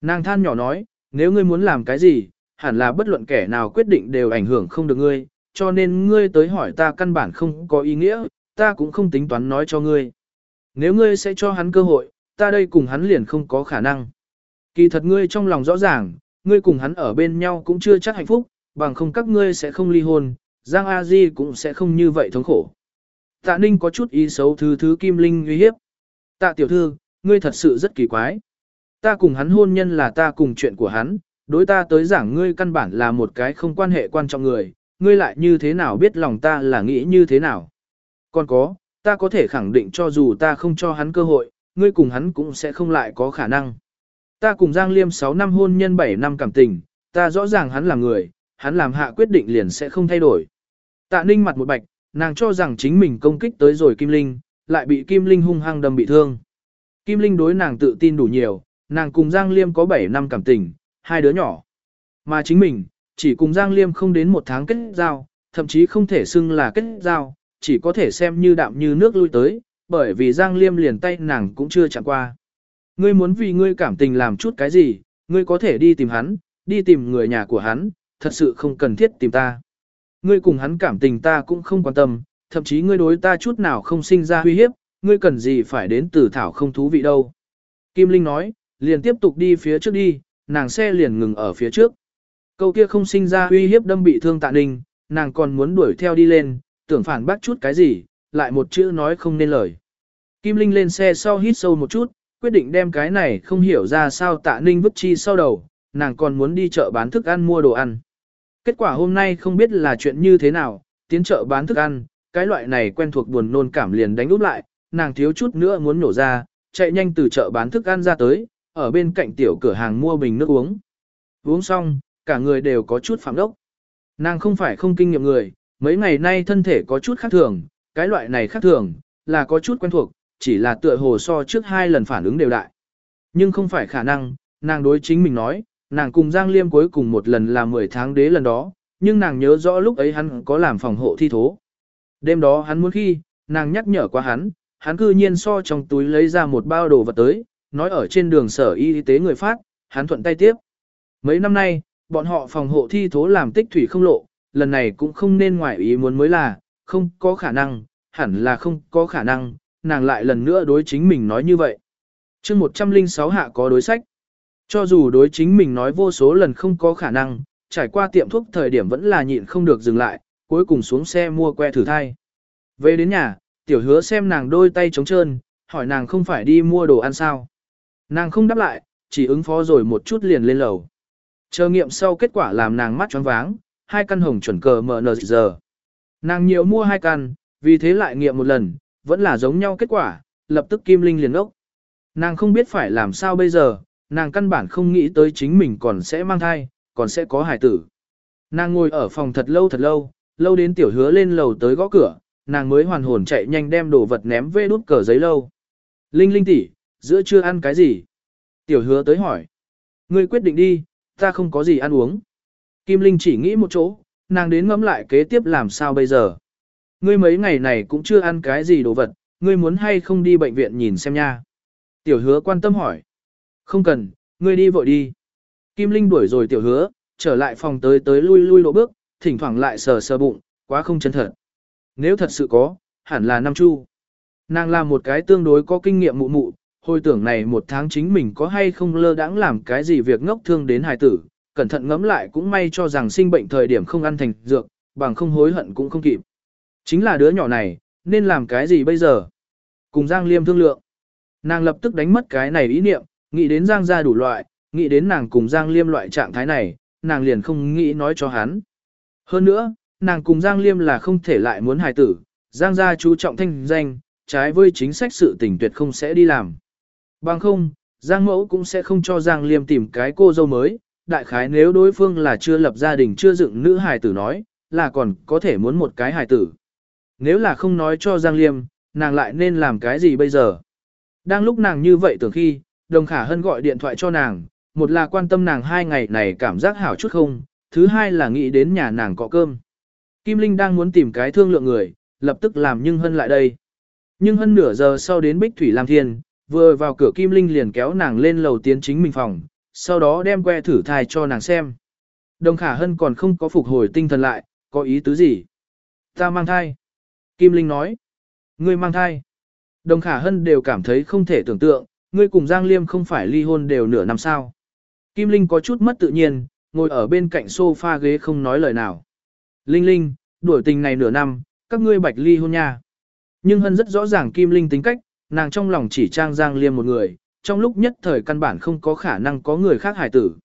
Nàng than nhỏ nói, nếu ngươi muốn làm cái gì, hẳn là bất luận kẻ nào quyết định đều ảnh hưởng không được ngươi, cho nên ngươi tới hỏi ta căn bản không có ý nghĩa, ta cũng không tính toán nói cho ngươi. Nếu ngươi sẽ cho hắn cơ hội, ta đây cùng hắn liền không có khả năng. Kỳ thật ngươi trong lòng rõ ràng, ngươi cùng hắn ở bên nhau cũng chưa chắc hạnh phúc, bằng không các ngươi sẽ không ly hôn, Giang A Di cũng sẽ không như vậy thống khổ. Tạ Ninh có chút ý xấu thứ thứ Kim Linh uy hiếp. Tạ tiểu thư, ngươi thật sự rất kỳ quái. Ta cùng hắn hôn nhân là ta cùng chuyện của hắn, đối ta tới giảng ngươi căn bản là một cái không quan hệ quan trọng người, ngươi lại như thế nào biết lòng ta là nghĩ như thế nào. Còn có, ta có thể khẳng định cho dù ta không cho hắn cơ hội, ngươi cùng hắn cũng sẽ không lại có khả năng. Ta cùng Giang Liêm 6 năm hôn nhân 7 năm cảm tình, ta rõ ràng hắn là người, hắn làm hạ quyết định liền sẽ không thay đổi. Tạ ninh mặt một bạch, nàng cho rằng chính mình công kích tới rồi Kim Linh, lại bị Kim Linh hung hăng đâm bị thương. Kim Linh đối nàng tự tin đủ nhiều, nàng cùng Giang Liêm có 7 năm cảm tình, hai đứa nhỏ. Mà chính mình, chỉ cùng Giang Liêm không đến một tháng kết giao, thậm chí không thể xưng là kết giao, chỉ có thể xem như đạm như nước lui tới, bởi vì Giang Liêm liền tay nàng cũng chưa chạm qua. Ngươi muốn vì ngươi cảm tình làm chút cái gì, ngươi có thể đi tìm hắn, đi tìm người nhà của hắn, thật sự không cần thiết tìm ta. Ngươi cùng hắn cảm tình ta cũng không quan tâm, thậm chí ngươi đối ta chút nào không sinh ra uy hiếp, ngươi cần gì phải đến từ thảo không thú vị đâu. Kim Linh nói, liền tiếp tục đi phía trước đi, nàng xe liền ngừng ở phía trước. Câu kia không sinh ra uy hiếp đâm bị thương tạ ninh, nàng còn muốn đuổi theo đi lên, tưởng phản bác chút cái gì, lại một chữ nói không nên lời. Kim Linh lên xe sau hít sâu một chút, quyết định đem cái này không hiểu ra sao tạ ninh vứt chi sau đầu, nàng còn muốn đi chợ bán thức ăn mua đồ ăn. Kết quả hôm nay không biết là chuyện như thế nào, tiến chợ bán thức ăn, cái loại này quen thuộc buồn nôn cảm liền đánh úp lại, nàng thiếu chút nữa muốn nổ ra, chạy nhanh từ chợ bán thức ăn ra tới, ở bên cạnh tiểu cửa hàng mua bình nước uống. Uống xong, cả người đều có chút phạm đốc. Nàng không phải không kinh nghiệm người, mấy ngày nay thân thể có chút khác thường, cái loại này khác thường, là có chút quen thuộc, chỉ là tựa hồ so trước hai lần phản ứng đều đại. Nhưng không phải khả năng, nàng đối chính mình nói, nàng cùng Giang Liêm cuối cùng một lần là 10 tháng đế lần đó, nhưng nàng nhớ rõ lúc ấy hắn có làm phòng hộ thi thố. Đêm đó hắn muốn khi, nàng nhắc nhở qua hắn, hắn cư nhiên so trong túi lấy ra một bao đồ vật tới, nói ở trên đường sở y tế người phát, hắn thuận tay tiếp. Mấy năm nay, bọn họ phòng hộ thi thố làm tích thủy không lộ, lần này cũng không nên ngoại ý muốn mới là, không có khả năng, hẳn là không có khả năng, nàng lại lần nữa đối chính mình nói như vậy. chương 106 hạ có đối sách. Cho dù đối chính mình nói vô số lần không có khả năng, trải qua tiệm thuốc thời điểm vẫn là nhịn không được dừng lại, cuối cùng xuống xe mua que thử thai. Về đến nhà, tiểu hứa xem nàng đôi tay trống trơn, hỏi nàng không phải đi mua đồ ăn sao. Nàng không đáp lại, chỉ ứng phó rồi một chút liền lên lầu. Chờ nghiệm sau kết quả làm nàng mắt choáng váng, hai căn hồng chuẩn cờ MN giờ. Nàng nhiều mua hai căn, vì thế lại nghiệm một lần, vẫn là giống nhau kết quả, lập tức Kim Linh liền ốc. Nàng không biết phải làm sao bây giờ, nàng căn bản không nghĩ tới chính mình còn sẽ mang thai, còn sẽ có hài tử. Nàng ngồi ở phòng thật lâu thật lâu, lâu đến tiểu hứa lên lầu tới gõ cửa, nàng mới hoàn hồn chạy nhanh đem đồ vật ném về đút cờ giấy lâu. Linh linh tỷ, giữa trưa ăn cái gì? Tiểu hứa tới hỏi. Ngươi quyết định đi, ta không có gì ăn uống. Kim Linh chỉ nghĩ một chỗ, nàng đến ngẫm lại kế tiếp làm sao bây giờ. Ngươi mấy ngày này cũng chưa ăn cái gì đồ vật, ngươi muốn hay không đi bệnh viện nhìn xem nha. Tiểu hứa quan tâm hỏi. Không cần, ngươi đi vội đi. Kim Linh đuổi rồi tiểu hứa, trở lại phòng tới tới lui lui lộ bước, thỉnh thoảng lại sờ sờ bụng, quá không chân thật. Nếu thật sự có, hẳn là năm chu. Nàng là một cái tương đối có kinh nghiệm mụ mụ, hồi tưởng này một tháng chính mình có hay không lơ đãng làm cái gì việc ngốc thương đến hài tử, cẩn thận ngẫm lại cũng may cho rằng sinh bệnh thời điểm không ăn thành dược, bằng không hối hận cũng không kịp. Chính là đứa nhỏ này, nên làm cái gì bây giờ? Cùng Giang Liêm thương lượng. Nàng lập tức đánh mất cái này ý niệm, nghĩ đến Giang gia đủ loại, nghĩ đến nàng cùng Giang Liêm loại trạng thái này, nàng liền không nghĩ nói cho hắn. Hơn nữa, nàng cùng Giang Liêm là không thể lại muốn hài tử, Giang gia chú trọng thanh danh, trái với chính sách sự tình tuyệt không sẽ đi làm. Bằng không, Giang mẫu cũng sẽ không cho Giang Liêm tìm cái cô dâu mới, đại khái nếu đối phương là chưa lập gia đình chưa dựng nữ hài tử nói, là còn có thể muốn một cái hài tử. Nếu là không nói cho Giang Liêm, nàng lại nên làm cái gì bây giờ? Đang lúc nàng như vậy tưởng khi, đồng khả hân gọi điện thoại cho nàng, một là quan tâm nàng hai ngày này cảm giác hảo chút không, thứ hai là nghĩ đến nhà nàng có cơm. Kim Linh đang muốn tìm cái thương lượng người, lập tức làm nhưng hân lại đây. Nhưng hân nửa giờ sau đến Bích Thủy Lam Thiên, vừa vào cửa Kim Linh liền kéo nàng lên lầu tiến chính mình phòng, sau đó đem que thử thai cho nàng xem. Đồng khả hân còn không có phục hồi tinh thần lại, có ý tứ gì? Ta mang thai. Kim Linh nói. Ngươi mang thai. Đồng khả hân đều cảm thấy không thể tưởng tượng, ngươi cùng Giang Liêm không phải ly hôn đều nửa năm sao. Kim Linh có chút mất tự nhiên, ngồi ở bên cạnh sofa ghế không nói lời nào. Linh Linh, đuổi tình này nửa năm, các ngươi bạch ly hôn nha. Nhưng hân rất rõ ràng Kim Linh tính cách, nàng trong lòng chỉ trang Giang Liêm một người, trong lúc nhất thời căn bản không có khả năng có người khác hải tử.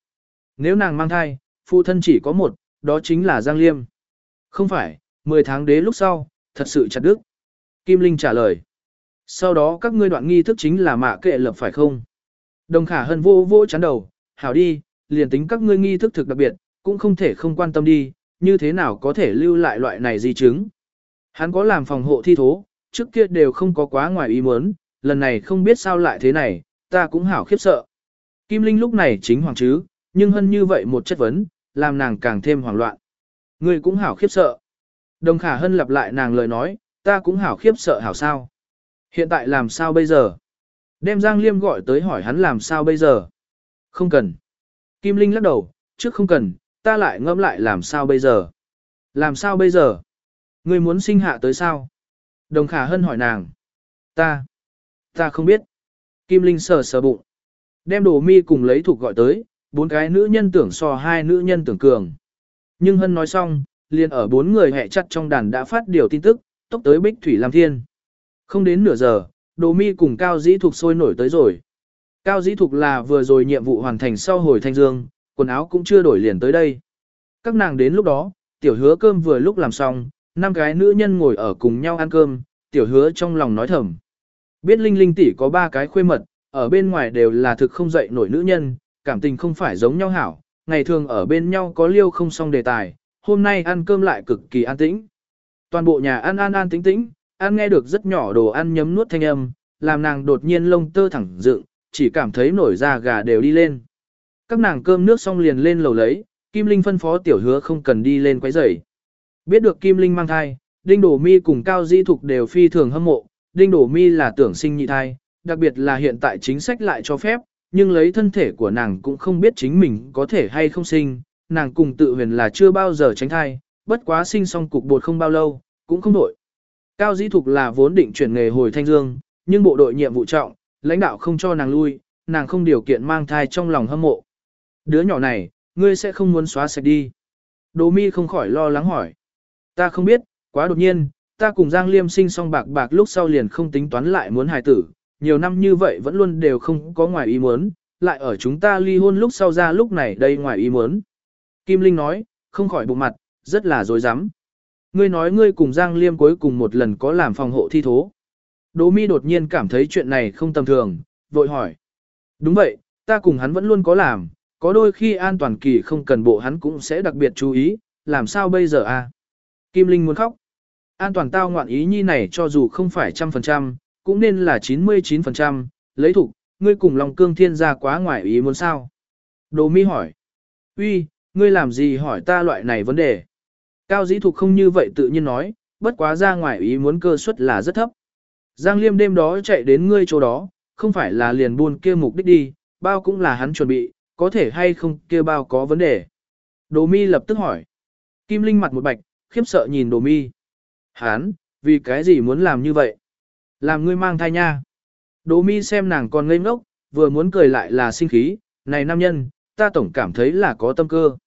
Nếu nàng mang thai, phụ thân chỉ có một, đó chính là Giang Liêm. Không phải, 10 tháng đế lúc sau, thật sự chặt đức. Kim Linh trả lời. Sau đó các ngươi đoạn nghi thức chính là mạ kệ lập phải không? Đồng khả hân vô vô chán đầu, hảo đi, liền tính các ngươi nghi thức thực đặc biệt, cũng không thể không quan tâm đi, như thế nào có thể lưu lại loại này di chứng. Hắn có làm phòng hộ thi thố, trước kia đều không có quá ngoài ý muốn, lần này không biết sao lại thế này, ta cũng hảo khiếp sợ. Kim Linh lúc này chính hoàng chứ, nhưng hơn như vậy một chất vấn, làm nàng càng thêm hoảng loạn. Ngươi cũng hảo khiếp sợ. Đồng khả hân lặp lại nàng lời nói, ta cũng hảo khiếp sợ hảo sao. Hiện tại làm sao bây giờ? Đem Giang Liêm gọi tới hỏi hắn làm sao bây giờ? Không cần. Kim Linh lắc đầu, trước không cần, ta lại ngẫm lại làm sao bây giờ? Làm sao bây giờ? Ngươi muốn sinh hạ tới sao? Đồng khả hân hỏi nàng. Ta. Ta không biết. Kim Linh sờ sờ bụng. Đem đồ mi cùng lấy thuộc gọi tới, bốn cái nữ nhân tưởng so hai nữ nhân tưởng cường. Nhưng hân nói xong, liền ở bốn người hẹ chặt trong đàn đã phát điều tin tức, tốc tới Bích Thủy Lam Thiên. Không đến nửa giờ, đồ mi cùng Cao Dĩ Thục sôi nổi tới rồi. Cao Dĩ Thục là vừa rồi nhiệm vụ hoàn thành sau hồi thanh dương, quần áo cũng chưa đổi liền tới đây. Các nàng đến lúc đó, tiểu hứa cơm vừa lúc làm xong, năm cái nữ nhân ngồi ở cùng nhau ăn cơm, tiểu hứa trong lòng nói thầm. Biết Linh Linh tỷ có ba cái khuê mật, ở bên ngoài đều là thực không dậy nổi nữ nhân, cảm tình không phải giống nhau hảo, ngày thường ở bên nhau có liêu không xong đề tài, hôm nay ăn cơm lại cực kỳ an tĩnh. Toàn bộ nhà ăn an an tĩnh tĩnh, ăn nghe được rất nhỏ đồ ăn nhấm nuốt thanh âm, làm nàng đột nhiên lông tơ thẳng dựng, chỉ cảm thấy nổi da gà đều đi lên. Các nàng cơm nước xong liền lên lầu lấy, Kim Linh phân phó tiểu hứa không cần đi lên quấy rầy. Biết được Kim Linh mang thai, Đinh Đổ Mi cùng Cao Di Thục đều phi thường hâm mộ, Đinh Đổ Mi là tưởng sinh nhị thai, đặc biệt là hiện tại chính sách lại cho phép, nhưng lấy thân thể của nàng cũng không biết chính mình có thể hay không sinh, nàng cùng tự huyền là chưa bao giờ tránh thai, bất quá sinh xong cục bột không bao lâu, cũng không đổi. Cao Dĩ Thục là vốn định chuyển nghề hồi Thanh Dương, nhưng bộ đội nhiệm vụ trọng, lãnh đạo không cho nàng lui, nàng không điều kiện mang thai trong lòng hâm mộ. Đứa nhỏ này, ngươi sẽ không muốn xóa sạch đi. Đỗ mi không khỏi lo lắng hỏi. Ta không biết, quá đột nhiên, ta cùng Giang Liêm sinh xong bạc bạc lúc sau liền không tính toán lại muốn hài tử, nhiều năm như vậy vẫn luôn đều không có ngoài ý muốn, lại ở chúng ta ly hôn lúc sau ra lúc này đây ngoài ý muốn. Kim Linh nói, không khỏi bụng mặt, rất là dối rắm Ngươi nói ngươi cùng Giang Liêm cuối cùng một lần có làm phòng hộ thi thố. Đỗ mi đột nhiên cảm thấy chuyện này không tầm thường, vội hỏi. Đúng vậy, ta cùng hắn vẫn luôn có làm, có đôi khi an toàn kỳ không cần bộ hắn cũng sẽ đặc biệt chú ý, làm sao bây giờ a? Kim Linh muốn khóc. An toàn tao ngoạn ý nhi này cho dù không phải trăm phần trăm, cũng nên là 99%, lấy thủ, ngươi cùng lòng cương thiên ra quá ngoài ý muốn sao. Đồ mi hỏi. uy, ngươi làm gì hỏi ta loại này vấn đề? Cao dĩ thục không như vậy tự nhiên nói, bất quá ra ngoài ý muốn cơ suất là rất thấp. Giang liêm đêm đó chạy đến ngươi chỗ đó, không phải là liền buôn kia mục đích đi, bao cũng là hắn chuẩn bị, có thể hay không kia bao có vấn đề. Đồ mi lập tức hỏi. Kim Linh mặt một bạch, khiếp sợ nhìn đồ mi. Hắn, vì cái gì muốn làm như vậy? Làm ngươi mang thai nha. Đỗ mi xem nàng còn ngây ngốc, vừa muốn cười lại là sinh khí, này nam nhân, ta tổng cảm thấy là có tâm cơ.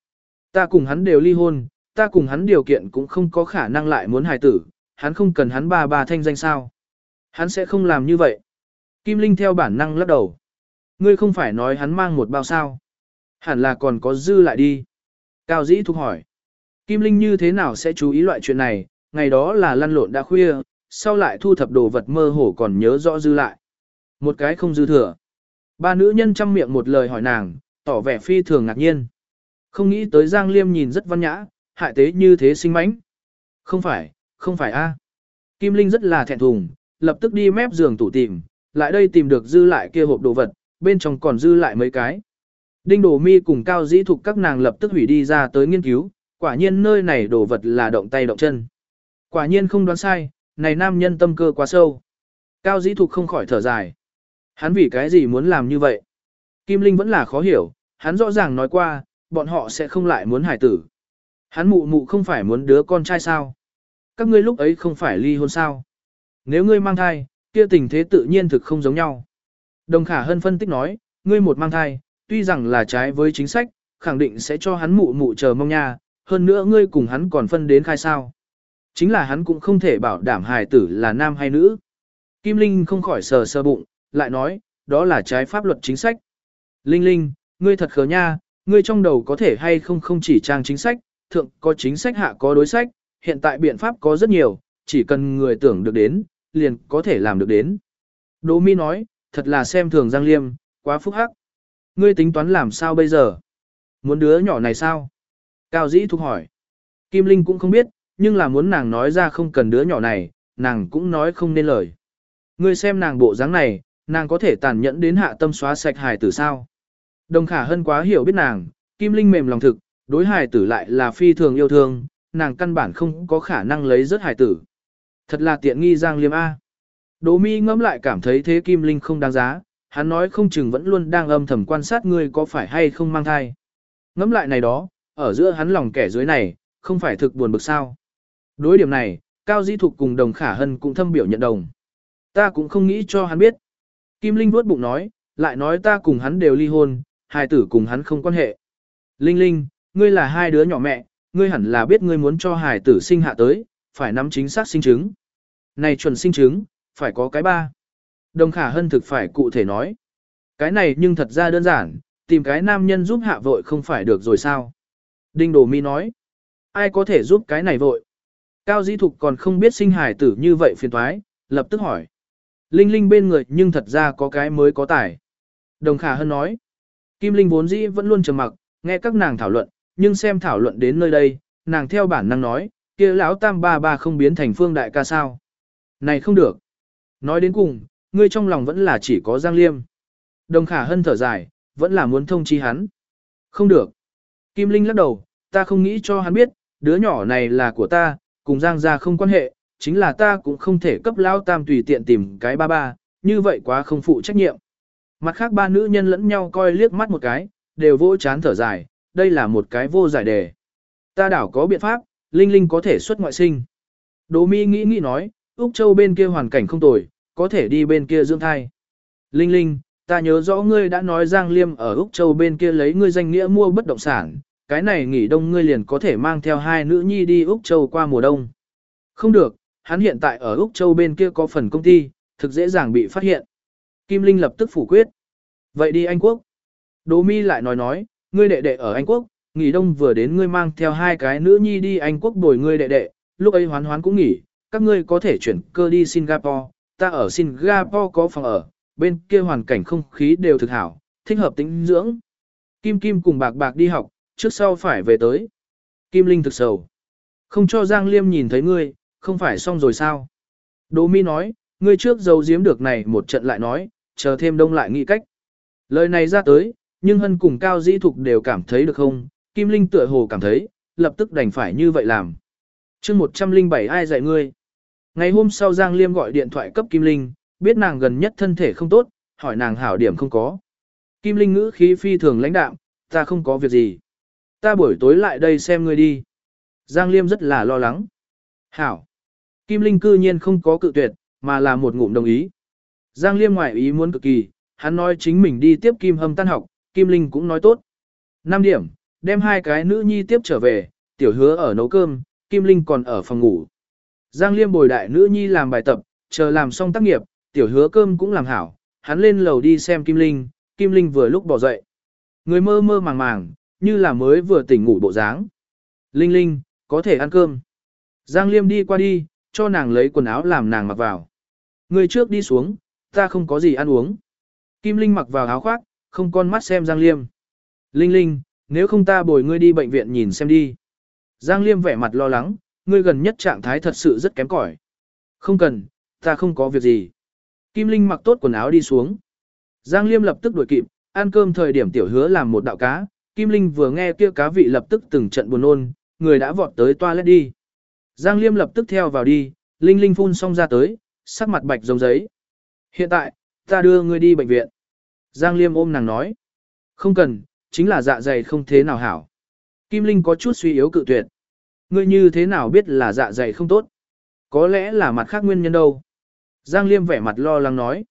Ta cùng hắn đều ly hôn, ta cùng hắn điều kiện cũng không có khả năng lại muốn hài tử, hắn không cần hắn ba ba thanh danh sao. Hắn sẽ không làm như vậy. Kim Linh theo bản năng lắc đầu. Ngươi không phải nói hắn mang một bao sao. Hẳn là còn có dư lại đi. Cao dĩ thúc hỏi. Kim Linh như thế nào sẽ chú ý loại chuyện này, ngày đó là lăn lộn đã khuya, sau lại thu thập đồ vật mơ hồ còn nhớ rõ dư lại. Một cái không dư thừa. Ba nữ nhân chăm miệng một lời hỏi nàng, tỏ vẻ phi thường ngạc nhiên. Không nghĩ tới Giang Liêm nhìn rất văn nhã, hại tế như thế sinh mánh. Không phải, không phải a. À. Kim Linh rất là thẹn thùng, lập tức đi mép giường tủ tìm, lại đây tìm được dư lại kia hộp đồ vật, bên trong còn dư lại mấy cái. Đinh Đồ Mi cùng Cao Dĩ Thục các nàng lập tức hủy đi ra tới nghiên cứu, quả nhiên nơi này đồ vật là động tay động chân. Quả nhiên không đoán sai, này nam nhân tâm cơ quá sâu. Cao dĩ thục không khỏi thở dài. Hắn vì cái gì muốn làm như vậy? Kim Linh vẫn là khó hiểu, hắn rõ ràng nói qua, bọn họ sẽ không lại muốn hải tử. Hắn mụ mụ không phải muốn đứa con trai sao? Các ngươi lúc ấy không phải ly hôn sao? Nếu ngươi mang thai, kia tình thế tự nhiên thực không giống nhau. Đồng Khả Hân phân tích nói, ngươi một mang thai, tuy rằng là trái với chính sách, khẳng định sẽ cho hắn mụ mụ chờ mong nha, hơn nữa ngươi cùng hắn còn phân đến khai sao. Chính là hắn cũng không thể bảo đảm hài tử là nam hay nữ. Kim Linh không khỏi sờ sờ bụng, lại nói, đó là trái pháp luật chính sách. Linh Linh, ngươi thật khờ nha, ngươi trong đầu có thể hay không không chỉ trang chính sách, thượng có chính sách hạ có đối sách, hiện tại biện pháp có rất nhiều, chỉ cần người tưởng được đến, liền có thể làm được đến. Đỗ Mi nói, thật là xem thường Giang Liêm, quá phúc hắc. Ngươi tính toán làm sao bây giờ? Muốn đứa nhỏ này sao? Cao Dĩ thúc hỏi. Kim Linh cũng không biết, nhưng là muốn nàng nói ra không cần đứa nhỏ này, nàng cũng nói không nên lời. Ngươi xem nàng bộ dáng này, nàng có thể tàn nhẫn đến hạ tâm xóa sạch hài tử sao? Đồng khả hân quá hiểu biết nàng, Kim Linh mềm lòng thực, đối hài tử lại là phi thường yêu thương, nàng căn bản không có khả năng lấy rớt hài tử. Thật là tiện nghi Giang Liêm A. Đỗ mi ngẫm lại cảm thấy thế Kim Linh không đáng giá, hắn nói không chừng vẫn luôn đang âm thầm quan sát ngươi có phải hay không mang thai. Ngẫm lại này đó, ở giữa hắn lòng kẻ dưới này, không phải thực buồn bực sao. Đối điểm này, Cao Di Thục cùng đồng khả hân cũng thâm biểu nhận đồng. Ta cũng không nghĩ cho hắn biết. Kim Linh vuốt bụng nói, lại nói ta cùng hắn đều ly hôn, hai tử cùng hắn không quan hệ. Linh Linh, ngươi là hai đứa nhỏ mẹ, ngươi hẳn là biết ngươi muốn cho hài tử sinh hạ tới, phải nắm chính xác sinh chứng. Này chuẩn sinh chứng, phải có cái ba. Đồng khả hân thực phải cụ thể nói. Cái này nhưng thật ra đơn giản, tìm cái nam nhân giúp hạ vội không phải được rồi sao. Đinh Đồ Mi nói. Ai có thể giúp cái này vội? Cao Di Thục còn không biết sinh hài tử như vậy phiền thoái, lập tức hỏi. Linh Linh bên người nhưng thật ra có cái mới có tài. Đồng Khả Hân nói. Kim Linh vốn dĩ vẫn luôn trầm mặc, nghe các nàng thảo luận, nhưng xem thảo luận đến nơi đây, nàng theo bản năng nói, kia lão tam ba ba không biến thành phương đại ca sao. Này không được. Nói đến cùng, ngươi trong lòng vẫn là chỉ có Giang Liêm. Đồng Khả Hân thở dài, vẫn là muốn thông chi hắn. Không được. Kim Linh lắc đầu, ta không nghĩ cho hắn biết, đứa nhỏ này là của ta, cùng Giang gia không quan hệ, chính là ta cũng không thể cấp lao tam tùy tiện tìm cái ba ba, như vậy quá không phụ trách nhiệm. Mặt khác ba nữ nhân lẫn nhau coi liếc mắt một cái, đều vỗ chán thở dài, đây là một cái vô giải đề. Ta đảo có biện pháp, Linh Linh có thể xuất ngoại sinh. Đỗ Mi nghĩ nghĩ nói, Úc Châu bên kia hoàn cảnh không tồi, có thể đi bên kia dưỡng thai. Linh Linh, ta nhớ rõ ngươi đã nói Giang Liêm ở Úc Châu bên kia lấy ngươi danh nghĩa mua bất động sản, cái này nghỉ đông ngươi liền có thể mang theo hai nữ nhi đi Úc Châu qua mùa đông. Không được, hắn hiện tại ở Úc Châu bên kia có phần công ty, thực dễ dàng bị phát hiện. Kim Linh lập tức phủ quyết. Vậy đi Anh Quốc. Đỗ Mi lại nói nói, ngươi đệ đệ ở Anh Quốc, nghỉ đông vừa đến ngươi mang theo hai cái nữ nhi đi Anh Quốc bồi ngươi đệ đệ, lúc ấy hoán hoán cũng nghỉ, các ngươi có thể chuyển cơ đi Singapore, ta ở Singapore có phòng ở, bên kia hoàn cảnh không khí đều thực hảo, thích hợp tính dưỡng. Kim Kim cùng bạc bạc đi học, trước sau phải về tới. Kim Linh thực sầu. Không cho Giang Liêm nhìn thấy ngươi, không phải xong rồi sao? Đỗ Mi nói, ngươi trước giấu giếm được này một trận lại nói, chờ thêm đông lại nghĩ cách. Lời này ra tới, nhưng Hân cùng Cao Dĩ Thục đều cảm thấy được không, Kim Linh tựa hồ cảm thấy, lập tức đành phải như vậy làm. chương 107 ai dạy ngươi? Ngày hôm sau Giang Liêm gọi điện thoại cấp Kim Linh, biết nàng gần nhất thân thể không tốt, hỏi nàng hảo điểm không có. Kim Linh ngữ khí phi thường lãnh đạm, ta không có việc gì. Ta buổi tối lại đây xem ngươi đi. Giang Liêm rất là lo lắng. Hảo. Kim Linh cư nhiên không có cự tuyệt, mà là một ngụm đồng ý. Giang Liêm ngoại ý muốn cực kỳ, hắn nói chính mình đi tiếp Kim Hâm tan học, Kim Linh cũng nói tốt. 5 điểm, đem hai cái nữ nhi tiếp trở về, tiểu hứa ở nấu cơm, Kim Linh còn ở phòng ngủ. Giang Liêm bồi đại nữ nhi làm bài tập, chờ làm xong tác nghiệp, tiểu hứa cơm cũng làm hảo, hắn lên lầu đi xem Kim Linh, Kim Linh vừa lúc bỏ dậy. Người mơ mơ màng màng, như là mới vừa tỉnh ngủ bộ dáng. Linh Linh, có thể ăn cơm. Giang Liêm đi qua đi, cho nàng lấy quần áo làm nàng mặc vào. Người trước đi xuống, ta không có gì ăn uống. Kim Linh mặc vào áo khoác, không con mắt xem Giang Liêm. Linh Linh, nếu không ta bồi ngươi đi bệnh viện nhìn xem đi. Giang Liêm vẻ mặt lo lắng, ngươi gần nhất trạng thái thật sự rất kém cỏi. Không cần, ta không có việc gì. Kim Linh mặc tốt quần áo đi xuống. Giang Liêm lập tức đuổi kịp, ăn cơm thời điểm tiểu hứa làm một đạo cá. Kim Linh vừa nghe kia cá vị lập tức từng trận buồn nôn, người đã vọt tới toilet đi. Giang Liêm lập tức theo vào đi, Linh Linh phun xong ra tới, sắc mặt bạch giống giấy. Hiện tại, ta đưa ngươi đi bệnh viện. Giang Liêm ôm nàng nói. Không cần, chính là dạ dày không thế nào hảo. Kim Linh có chút suy yếu cự tuyệt. Ngươi như thế nào biết là dạ dày không tốt? Có lẽ là mặt khác nguyên nhân đâu. Giang Liêm vẻ mặt lo lắng nói.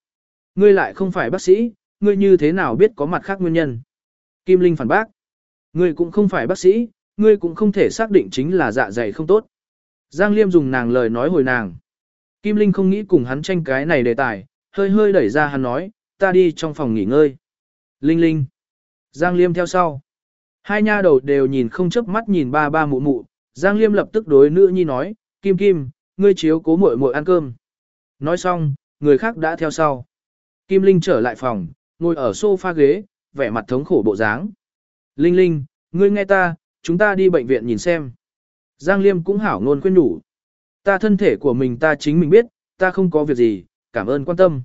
Ngươi lại không phải bác sĩ, ngươi như thế nào biết có mặt khác nguyên nhân? Kim Linh phản bác. Ngươi cũng không phải bác sĩ, ngươi cũng không thể xác định chính là dạ dày không tốt. Giang Liêm dùng nàng lời nói hồi nàng. Kim Linh không nghĩ cùng hắn tranh cái này đề tài, hơi hơi đẩy ra hắn nói, ta đi trong phòng nghỉ ngơi. Linh Linh. Giang Liêm theo sau. Hai nha đầu đều nhìn không chớp mắt nhìn ba ba mụ mụ, Giang Liêm lập tức đối nữ nhi nói, Kim Kim, ngươi chiếu cố muội muội ăn cơm. Nói xong, người khác đã theo sau. Kim Linh trở lại phòng, ngồi ở sofa ghế, vẻ mặt thống khổ bộ dáng. Linh Linh, ngươi nghe ta, chúng ta đi bệnh viện nhìn xem. Giang Liêm cũng hảo ngôn khuyên đủ, Ta thân thể của mình ta chính mình biết, ta không có việc gì, cảm ơn quan tâm.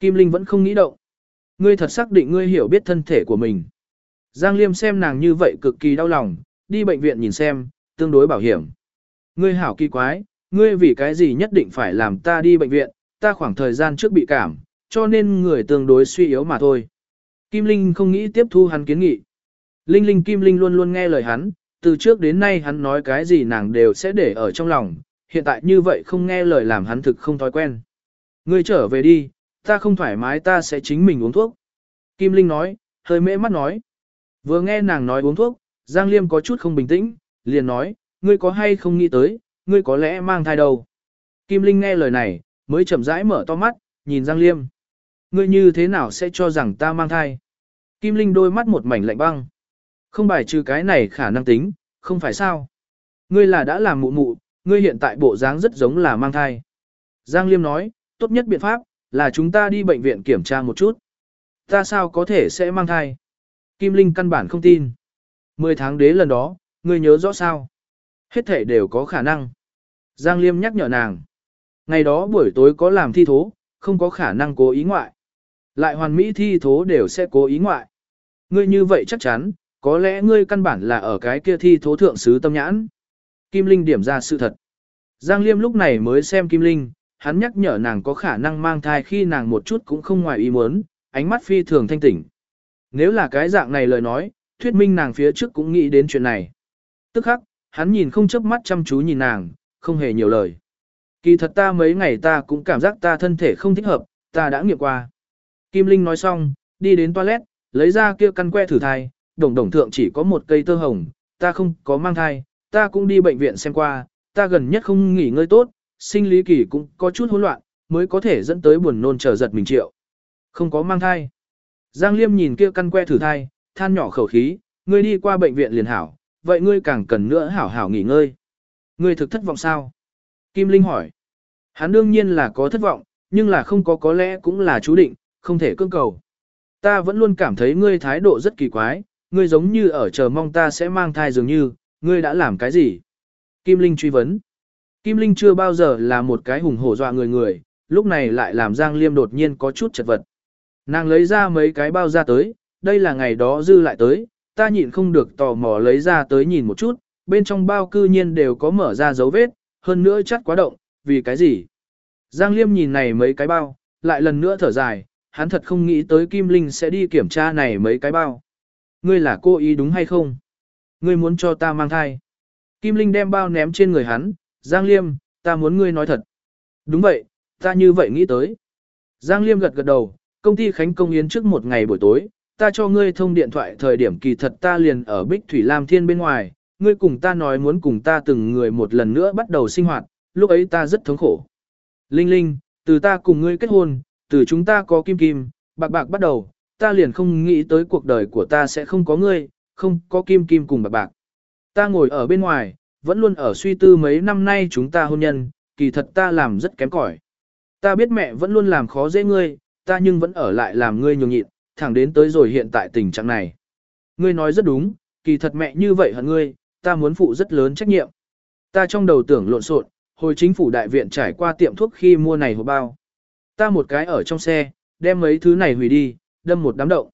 Kim Linh vẫn không nghĩ động. Ngươi thật xác định ngươi hiểu biết thân thể của mình. Giang Liêm xem nàng như vậy cực kỳ đau lòng, đi bệnh viện nhìn xem, tương đối bảo hiểm. Ngươi hảo kỳ quái, ngươi vì cái gì nhất định phải làm ta đi bệnh viện, ta khoảng thời gian trước bị cảm, cho nên người tương đối suy yếu mà thôi. Kim Linh không nghĩ tiếp thu hắn kiến nghị. Linh Linh Kim Linh luôn luôn nghe lời hắn, từ trước đến nay hắn nói cái gì nàng đều sẽ để ở trong lòng, hiện tại như vậy không nghe lời làm hắn thực không thói quen. Ngươi trở về đi, ta không thoải mái ta sẽ chính mình uống thuốc. Kim Linh nói, hơi mễ mắt nói. Vừa nghe nàng nói uống thuốc, Giang Liêm có chút không bình tĩnh, liền nói, ngươi có hay không nghĩ tới, ngươi có lẽ mang thai đâu. Kim Linh nghe lời này, mới chậm rãi mở to mắt, nhìn Giang Liêm. Ngươi như thế nào sẽ cho rằng ta mang thai? Kim Linh đôi mắt một mảnh lạnh băng. Không bài trừ cái này khả năng tính, không phải sao? Ngươi là đã làm mụ mụ, ngươi hiện tại bộ dáng rất giống là mang thai. Giang Liêm nói, tốt nhất biện pháp, là chúng ta đi bệnh viện kiểm tra một chút. Ta sao có thể sẽ mang thai? Kim Linh căn bản không tin. Mười tháng đế lần đó, ngươi nhớ rõ sao? Hết thể đều có khả năng. Giang Liêm nhắc nhở nàng. Ngày đó buổi tối có làm thi thố, không có khả năng cố ý ngoại. Lại hoàn mỹ thi thố đều sẽ cố ý ngoại. Ngươi như vậy chắc chắn, có lẽ ngươi căn bản là ở cái kia thi thố thượng sứ tâm nhãn. Kim Linh điểm ra sự thật. Giang Liêm lúc này mới xem Kim Linh, hắn nhắc nhở nàng có khả năng mang thai khi nàng một chút cũng không ngoài ý muốn, ánh mắt phi thường thanh tỉnh. Nếu là cái dạng này lời nói, thuyết minh nàng phía trước cũng nghĩ đến chuyện này. Tức khắc, hắn nhìn không chớp mắt chăm chú nhìn nàng, không hề nhiều lời. Kỳ thật ta mấy ngày ta cũng cảm giác ta thân thể không thích hợp, ta đã nghiệm qua. Kim Linh nói xong, đi đến toilet, lấy ra kia căn que thử thai, đồng đồng thượng chỉ có một cây tơ hồng, ta không có mang thai, ta cũng đi bệnh viện xem qua, ta gần nhất không nghỉ ngơi tốt, sinh lý kỳ cũng có chút hỗn loạn, mới có thể dẫn tới buồn nôn trở giật mình triệu. Không có mang thai. Giang Liêm nhìn kia căn que thử thai, than nhỏ khẩu khí, ngươi đi qua bệnh viện liền hảo, vậy ngươi càng cần nữa hảo hảo nghỉ ngơi. Ngươi thực thất vọng sao? Kim Linh hỏi. Hắn đương nhiên là có thất vọng, nhưng là không có có lẽ cũng là chú định, không thể cưỡng cầu. Ta vẫn luôn cảm thấy ngươi thái độ rất kỳ quái, ngươi giống như ở chờ mong ta sẽ mang thai dường như, ngươi đã làm cái gì? Kim Linh truy vấn. Kim Linh chưa bao giờ là một cái hùng hổ dọa người người, lúc này lại làm Giang Liêm đột nhiên có chút chật vật. Nàng lấy ra mấy cái bao ra tới, đây là ngày đó dư lại tới, ta nhịn không được tò mò lấy ra tới nhìn một chút, bên trong bao cư nhiên đều có mở ra dấu vết, hơn nữa chắc quá động, vì cái gì? Giang Liêm nhìn này mấy cái bao, lại lần nữa thở dài, hắn thật không nghĩ tới Kim Linh sẽ đi kiểm tra này mấy cái bao. Ngươi là cô ý đúng hay không? Ngươi muốn cho ta mang thai. Kim Linh đem bao ném trên người hắn, Giang Liêm, ta muốn ngươi nói thật. Đúng vậy, ta như vậy nghĩ tới. Giang Liêm gật gật đầu, công ty Khánh Công Yến trước một ngày buổi tối, ta cho ngươi thông điện thoại thời điểm kỳ thật ta liền ở Bích Thủy Lam Thiên bên ngoài, ngươi cùng ta nói muốn cùng ta từng người một lần nữa bắt đầu sinh hoạt, lúc ấy ta rất thống khổ. Linh Linh, từ ta cùng ngươi kết hôn, từ chúng ta có kim kim, bạc bạc bắt đầu, ta liền không nghĩ tới cuộc đời của ta sẽ không có ngươi, không có kim kim cùng bạc bạc. Ta ngồi ở bên ngoài, vẫn luôn ở suy tư mấy năm nay chúng ta hôn nhân, kỳ thật ta làm rất kém cỏi. Ta biết mẹ vẫn luôn làm khó dễ ngươi, ta nhưng vẫn ở lại làm ngươi nhường nhịn, thẳng đến tới rồi hiện tại tình trạng này. Ngươi nói rất đúng, kỳ thật mẹ như vậy hận ngươi, ta muốn phụ rất lớn trách nhiệm. Ta trong đầu tưởng lộn xộn, hồi chính phủ đại viện trải qua tiệm thuốc khi mua này hộp bao. Ta một cái ở trong xe, đem mấy thứ này hủy đi, đâm một đám động.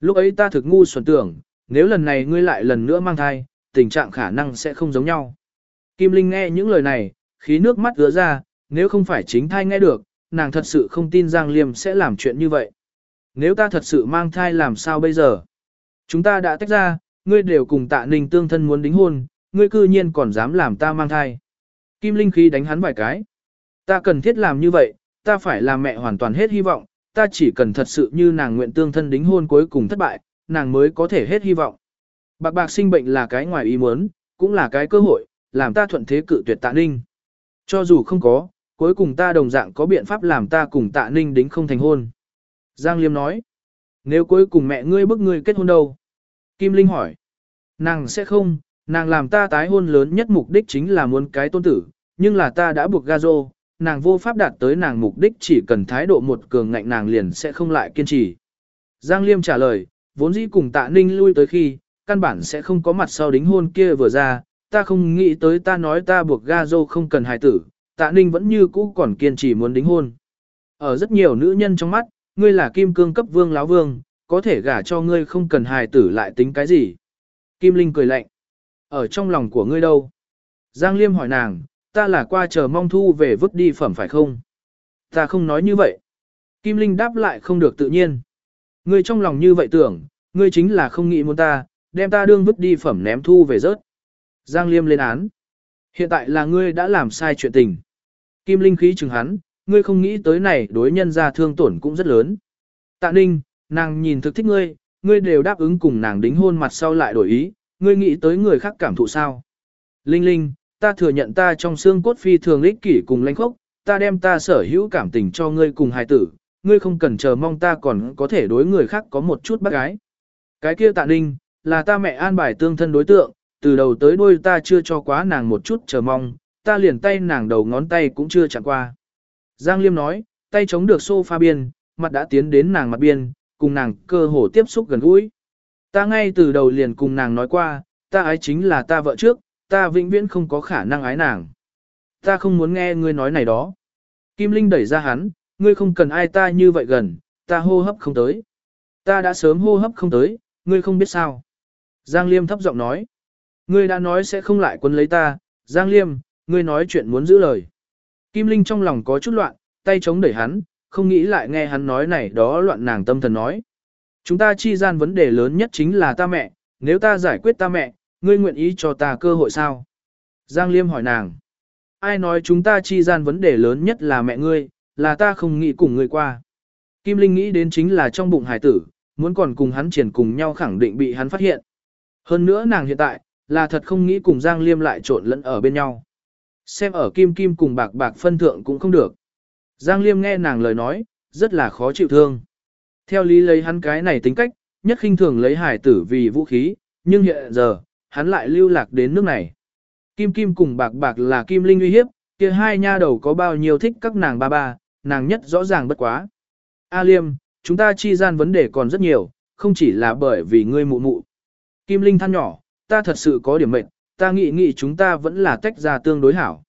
Lúc ấy ta thực ngu xuẩn tưởng, nếu lần này ngươi lại lần nữa mang thai, tình trạng khả năng sẽ không giống nhau. Kim Linh nghe những lời này, khí nước mắt ứa ra, nếu không phải chính thai nghe được, nàng thật sự không tin Giang Liêm sẽ làm chuyện như vậy. Nếu ta thật sự mang thai làm sao bây giờ? Chúng ta đã tách ra, ngươi đều cùng tạ ninh tương thân muốn đính hôn, ngươi cư nhiên còn dám làm ta mang thai. Kim Linh khí đánh hắn vài cái. Ta cần thiết làm như vậy, ta phải làm mẹ hoàn toàn hết hy vọng, ta chỉ cần thật sự như nàng nguyện tương thân đính hôn cuối cùng thất bại, nàng mới có thể hết hy vọng. Bạc bạc sinh bệnh là cái ngoài ý muốn, cũng là cái cơ hội, làm ta thuận thế cự tuyệt tạ ninh. Cho dù không có, cuối cùng ta đồng dạng có biện pháp làm ta cùng tạ ninh đính không thành hôn. Giang Liêm nói, nếu cuối cùng mẹ ngươi bức ngươi kết hôn đâu? Kim Linh hỏi, nàng sẽ không, Nàng làm ta tái hôn lớn nhất mục đích chính là muốn cái tôn tử, nhưng là ta đã buộc Gazo, nàng vô pháp đạt tới nàng mục đích chỉ cần thái độ một cường ngạnh nàng liền sẽ không lại kiên trì. Giang Liêm trả lời, vốn dĩ cùng tạ ninh lui tới khi, căn bản sẽ không có mặt sau đính hôn kia vừa ra, ta không nghĩ tới ta nói ta buộc ga dô không cần hài tử, tạ ninh vẫn như cũ còn kiên trì muốn đính hôn. Ở rất nhiều nữ nhân trong mắt, ngươi là kim cương cấp vương láo vương, có thể gả cho ngươi không cần hài tử lại tính cái gì. Kim Linh cười lạnh. Ở trong lòng của ngươi đâu? Giang Liêm hỏi nàng, ta là qua chờ mong thu về vứt đi phẩm phải không? Ta không nói như vậy. Kim Linh đáp lại không được tự nhiên. Ngươi trong lòng như vậy tưởng, ngươi chính là không nghĩ muốn ta, đem ta đương vứt đi phẩm ném thu về rớt. Giang Liêm lên án. Hiện tại là ngươi đã làm sai chuyện tình. Kim Linh khí chừng hắn, ngươi không nghĩ tới này đối nhân ra thương tổn cũng rất lớn. Tạ Ninh, nàng nhìn thực thích ngươi, ngươi đều đáp ứng cùng nàng đính hôn mặt sau lại đổi ý, ngươi nghĩ tới người khác cảm thụ sao. Linh Linh, ta thừa nhận ta trong xương cốt phi thường ích kỷ cùng lãnh khốc, ta đem ta sở hữu cảm tình cho ngươi cùng hài tử, ngươi không cần chờ mong ta còn có thể đối người khác có một chút bác gái. Cái kia tạ ninh, là ta mẹ an bài tương thân đối tượng, từ đầu tới đuôi ta chưa cho quá nàng một chút chờ mong, ta liền tay nàng đầu ngón tay cũng chưa chạm qua. Giang Liêm nói, tay chống được sofa biên, mặt đã tiến đến nàng mặt biên, cùng nàng cơ hồ tiếp xúc gần gũi. Ta ngay từ đầu liền cùng nàng nói qua, ta ấy chính là ta vợ trước, ta vĩnh viễn không có khả năng ái nàng. Ta không muốn nghe ngươi nói này đó. Kim Linh đẩy ra hắn, ngươi không cần ai ta như vậy gần, ta hô hấp không tới. Ta đã sớm hô hấp không tới, ngươi không biết sao. Giang Liêm thấp giọng nói. Ngươi đã nói sẽ không lại quân lấy ta, Giang Liêm, ngươi nói chuyện muốn giữ lời. Kim Linh trong lòng có chút loạn, tay chống đẩy hắn, không nghĩ lại nghe hắn nói này đó loạn nàng tâm thần nói. Chúng ta chi gian vấn đề lớn nhất chính là ta mẹ, nếu ta giải quyết ta mẹ, ngươi nguyện ý cho ta cơ hội sao? Giang Liêm hỏi nàng. Ai nói chúng ta chi gian vấn đề lớn nhất là mẹ ngươi, là ta không nghĩ cùng ngươi qua. Kim Linh nghĩ đến chính là trong bụng hải tử, muốn còn cùng hắn triển cùng nhau khẳng định bị hắn phát hiện. Hơn nữa nàng hiện tại, là thật không nghĩ cùng Giang Liêm lại trộn lẫn ở bên nhau. Xem ở Kim Kim cùng bạc bạc phân thượng cũng không được. Giang Liêm nghe nàng lời nói, rất là khó chịu thương. Theo lý lấy hắn cái này tính cách, nhất khinh thường lấy hải tử vì vũ khí, nhưng hiện giờ, hắn lại lưu lạc đến nước này. Kim Kim cùng bạc bạc là Kim Linh uy hiếp, kia hai nha đầu có bao nhiêu thích các nàng ba ba, nàng nhất rõ ràng bất quá. A Liêm, chúng ta chi gian vấn đề còn rất nhiều, không chỉ là bởi vì ngươi mụ mụ. Kim Linh than nhỏ, ta thật sự có điểm mệnh, ta nghĩ nghĩ chúng ta vẫn là tách ra tương đối hảo.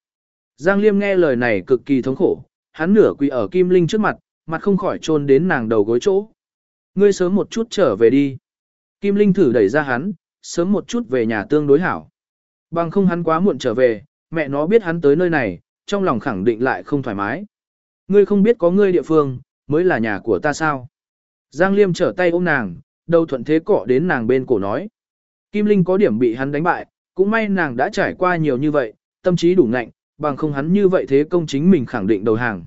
Giang Liêm nghe lời này cực kỳ thống khổ, hắn nửa quỳ ở Kim Linh trước mặt, mặt không khỏi trôn đến nàng đầu gối chỗ. Ngươi sớm một chút trở về đi. Kim Linh thử đẩy ra hắn, sớm một chút về nhà tương đối hảo. Bằng không hắn quá muộn trở về, mẹ nó biết hắn tới nơi này, trong lòng khẳng định lại không thoải mái. Ngươi không biết có ngươi địa phương, mới là nhà của ta sao. Giang Liêm trở tay ôm nàng, đầu thuận thế cọ đến nàng bên cổ nói. Kim Linh có điểm bị hắn đánh bại, cũng may nàng đã trải qua nhiều như vậy, tâm trí đủ ngạnh, bằng không hắn như vậy thế công chính mình khẳng định đầu hàng.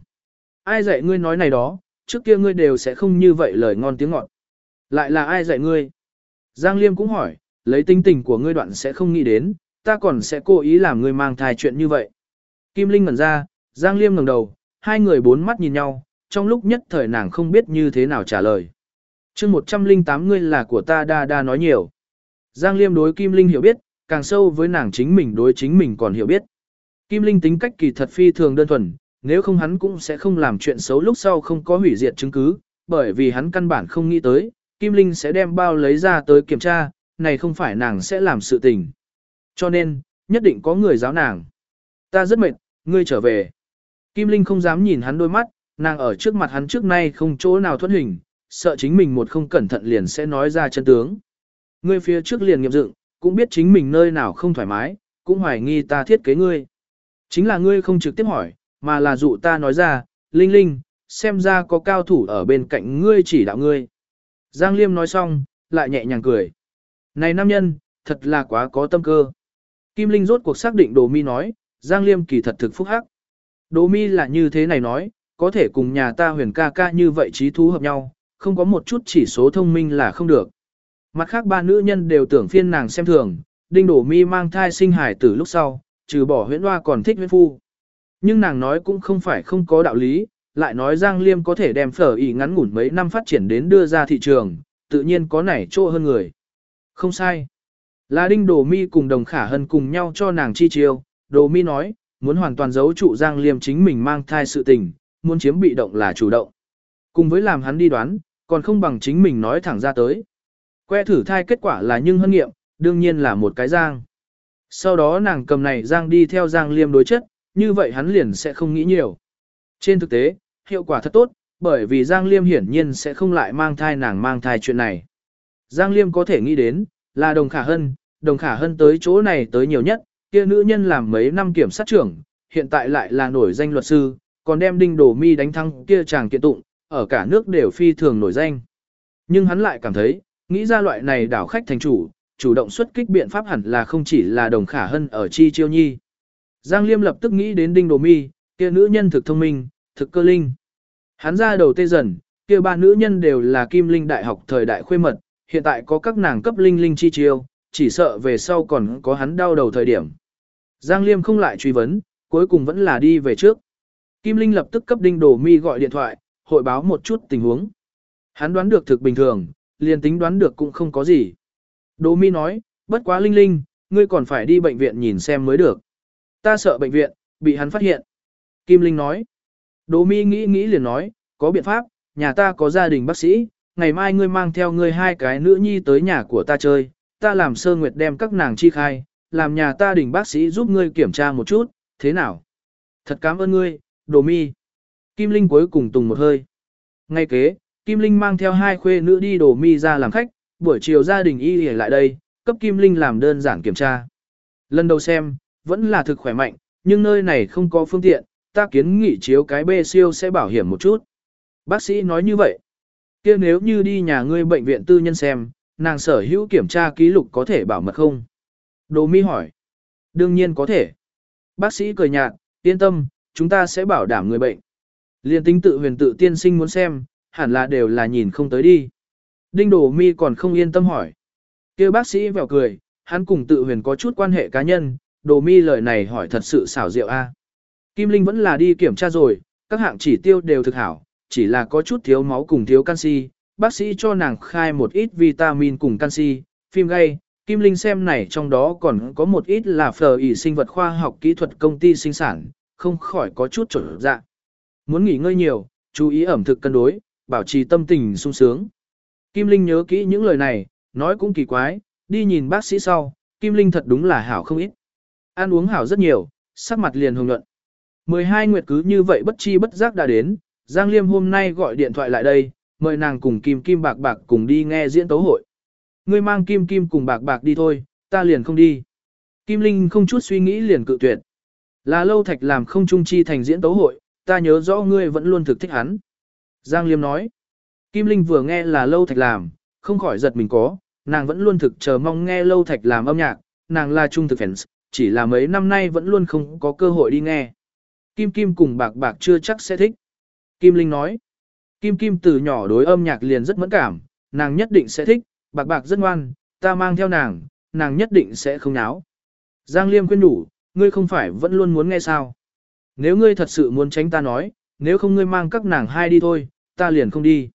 Ai dạy ngươi nói này đó, trước kia ngươi đều sẽ không như vậy lời ngon tiếng ngọt. Lại là ai dạy ngươi? Giang Liêm cũng hỏi, lấy tinh tình của ngươi đoạn sẽ không nghĩ đến, ta còn sẽ cố ý làm ngươi mang thai chuyện như vậy. Kim Linh ngẩn ra, Giang Liêm ngẩng đầu, hai người bốn mắt nhìn nhau, trong lúc nhất thời nàng không biết như thế nào trả lời. chương 108 ngươi là của ta đa đa nói nhiều. Giang Liêm đối Kim Linh hiểu biết, càng sâu với nàng chính mình đối chính mình còn hiểu biết. Kim Linh tính cách kỳ thật phi thường đơn thuần, nếu không hắn cũng sẽ không làm chuyện xấu lúc sau không có hủy diệt chứng cứ, bởi vì hắn căn bản không nghĩ tới, Kim Linh sẽ đem bao lấy ra tới kiểm tra, này không phải nàng sẽ làm sự tình. Cho nên, nhất định có người giáo nàng. Ta rất mệt, ngươi trở về. Kim Linh không dám nhìn hắn đôi mắt, nàng ở trước mặt hắn trước nay không chỗ nào thuận hình, sợ chính mình một không cẩn thận liền sẽ nói ra chân tướng. Ngươi phía trước liền nghiệp dựng, cũng biết chính mình nơi nào không thoải mái, cũng hoài nghi ta thiết kế ngươi. Chính là ngươi không trực tiếp hỏi, mà là dụ ta nói ra, Linh Linh, xem ra có cao thủ ở bên cạnh ngươi chỉ đạo ngươi. Giang Liêm nói xong, lại nhẹ nhàng cười. Này nam nhân, thật là quá có tâm cơ. Kim Linh rốt cuộc xác định Đồ Mi nói, Giang Liêm kỳ thật thực phúc hắc. Đồ Mi là như thế này nói, có thể cùng nhà ta huyền ca ca như vậy trí thú hợp nhau, không có một chút chỉ số thông minh là không được. Mặt khác ba nữ nhân đều tưởng phiên nàng xem thường, đinh Đồ mi mang thai sinh hải từ lúc sau, trừ bỏ huyễn hoa còn thích huyễn phu. Nhưng nàng nói cũng không phải không có đạo lý, lại nói Giang Liêm có thể đem phở ý ngắn ngủn mấy năm phát triển đến đưa ra thị trường, tự nhiên có nảy chỗ hơn người. Không sai. Là đinh đồ mi cùng đồng khả hân cùng nhau cho nàng chi chiêu, đồ mi nói, muốn hoàn toàn giấu trụ Giang Liêm chính mình mang thai sự tình, muốn chiếm bị động là chủ động. Cùng với làm hắn đi đoán, còn không bằng chính mình nói thẳng ra tới. Que thử thai kết quả là nhưng hân nghiệm, đương nhiên là một cái Giang. Sau đó nàng cầm này Giang đi theo Giang Liêm đối chất, như vậy hắn liền sẽ không nghĩ nhiều. Trên thực tế, hiệu quả thật tốt, bởi vì Giang Liêm hiển nhiên sẽ không lại mang thai nàng mang thai chuyện này. Giang Liêm có thể nghĩ đến, là đồng khả hân, đồng khả hân tới chỗ này tới nhiều nhất, kia nữ nhân làm mấy năm kiểm sát trưởng, hiện tại lại là nổi danh luật sư, còn đem đinh Đồ mi đánh thăng kia chàng kiện tụng, ở cả nước đều phi thường nổi danh. Nhưng hắn lại cảm thấy, nghĩ ra loại này đảo khách thành chủ, chủ động xuất kích biện pháp hẳn là không chỉ là đồng khả hân ở chi chiêu nhi. Giang Liêm lập tức nghĩ đến đinh đồ mi, kia nữ nhân thực thông minh, thực cơ linh. Hắn ra đầu tê dần, kia ba nữ nhân đều là kim linh đại học thời đại khuê mật, hiện tại có các nàng cấp linh linh chi chiêu, chỉ sợ về sau còn có hắn đau đầu thời điểm. Giang Liêm không lại truy vấn, cuối cùng vẫn là đi về trước. Kim Linh lập tức cấp Đinh Đồ Mi gọi điện thoại, hội báo một chút tình huống. Hắn đoán được thực bình thường, liền tính đoán được cũng không có gì. Đồ Mi nói, bất quá Linh Linh, ngươi còn phải đi bệnh viện nhìn xem mới được. Ta sợ bệnh viện, bị hắn phát hiện. Kim Linh nói. Đồ Mi nghĩ nghĩ liền nói, có biện pháp, nhà ta có gia đình bác sĩ, ngày mai ngươi mang theo ngươi hai cái nữ nhi tới nhà của ta chơi, ta làm sơ nguyệt đem các nàng chi khai, làm nhà ta đỉnh bác sĩ giúp ngươi kiểm tra một chút, thế nào? Thật cảm ơn ngươi, đồ mi. Kim Linh cuối cùng tùng một hơi. Ngay kế, Kim Linh mang theo hai khuê nữ đi đồ mi ra làm khách, buổi chiều gia đình y lại đây, cấp Kim Linh làm đơn giản kiểm tra. Lần đầu xem, vẫn là thực khỏe mạnh, nhưng nơi này không có phương tiện, ta kiến nghị chiếu cái bê siêu sẽ bảo hiểm một chút. Bác sĩ nói như vậy kia nếu như đi nhà ngươi bệnh viện tư nhân xem, nàng sở hữu kiểm tra ký lục có thể bảo mật không? Đồ mi hỏi. Đương nhiên có thể. Bác sĩ cười nhạt, yên tâm, chúng ta sẽ bảo đảm người bệnh. Liên tính tự huyền tự tiên sinh muốn xem, hẳn là đều là nhìn không tới đi. Đinh đồ mi còn không yên tâm hỏi. Kia bác sĩ vèo cười, hắn cùng tự huyền có chút quan hệ cá nhân, đồ mi lời này hỏi thật sự xảo diệu a. Kim Linh vẫn là đi kiểm tra rồi, các hạng chỉ tiêu đều thực hảo, chỉ là có chút thiếu máu cùng thiếu canxi, bác sĩ cho nàng khai một ít vitamin cùng canxi, phim gay, Kim Linh xem này trong đó còn có một ít là phờ ỉ sinh vật khoa học kỹ thuật công ty sinh sản, không khỏi có chút trở dạ. Muốn nghỉ ngơi nhiều, chú ý ẩm thực cân đối, bảo trì tâm tình sung sướng. Kim Linh nhớ kỹ những lời này, nói cũng kỳ quái, đi nhìn bác sĩ sau, Kim Linh thật đúng là hảo không ít. Ăn uống hảo rất nhiều, sắc mặt liền hồng nhuận. 12 nguyệt cứ như vậy bất chi bất giác đã đến, Giang Liêm hôm nay gọi điện thoại lại đây, mời nàng cùng Kim Kim Bạc Bạc cùng đi nghe diễn tấu hội. Ngươi mang Kim Kim cùng Bạc Bạc đi thôi, ta liền không đi. Kim Linh không chút suy nghĩ liền cự tuyệt. Là lâu thạch làm không trung chi thành diễn tấu hội, ta nhớ rõ ngươi vẫn luôn thực thích hắn. Giang Liêm nói. Kim Linh vừa nghe là lâu thạch làm, không khỏi giật mình có, nàng vẫn luôn thực chờ mong nghe lâu thạch làm âm nhạc, nàng là trung thực fans, chỉ là mấy năm nay vẫn luôn không có cơ hội đi nghe. Kim Kim cùng Bạc Bạc chưa chắc sẽ thích. Kim Linh nói. Kim Kim từ nhỏ đối âm nhạc liền rất mẫn cảm, nàng nhất định sẽ thích, bạc bạc rất ngoan, ta mang theo nàng, nàng nhất định sẽ không náo. Giang Liêm khuyên đủ, ngươi không phải vẫn luôn muốn nghe sao. Nếu ngươi thật sự muốn tránh ta nói, nếu không ngươi mang các nàng hai đi thôi, ta liền không đi.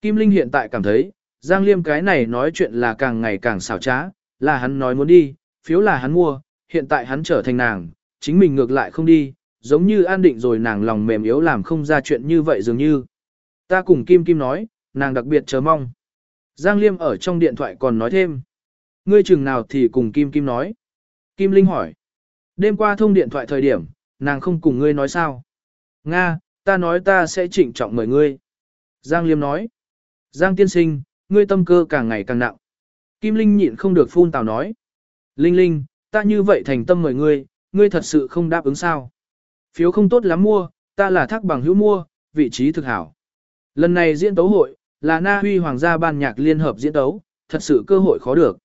Kim Linh hiện tại cảm thấy, Giang Liêm cái này nói chuyện là càng ngày càng xảo trá, là hắn nói muốn đi, phiếu là hắn mua, hiện tại hắn trở thành nàng, chính mình ngược lại không đi, giống như an định rồi nàng lòng mềm yếu làm không ra chuyện như vậy dường như. Ta cùng Kim Kim nói, nàng đặc biệt chờ mong. Giang Liêm ở trong điện thoại còn nói thêm. Ngươi chừng nào thì cùng Kim Kim nói. Kim Linh hỏi. Đêm qua thông điện thoại thời điểm, nàng không cùng ngươi nói sao. Nga, ta nói ta sẽ trịnh trọng mời ngươi. Giang Liêm nói. Giang tiên sinh, ngươi tâm cơ càng ngày càng nặng. Kim Linh nhịn không được phun tào nói. Linh Linh, ta như vậy thành tâm mời ngươi, ngươi thật sự không đáp ứng sao. Phiếu không tốt lắm mua, ta là thác bằng hữu mua, vị trí thực hảo. Lần này diễn tấu hội, là Na Huy Hoàng gia ban nhạc liên hợp diễn tấu, thật sự cơ hội khó được.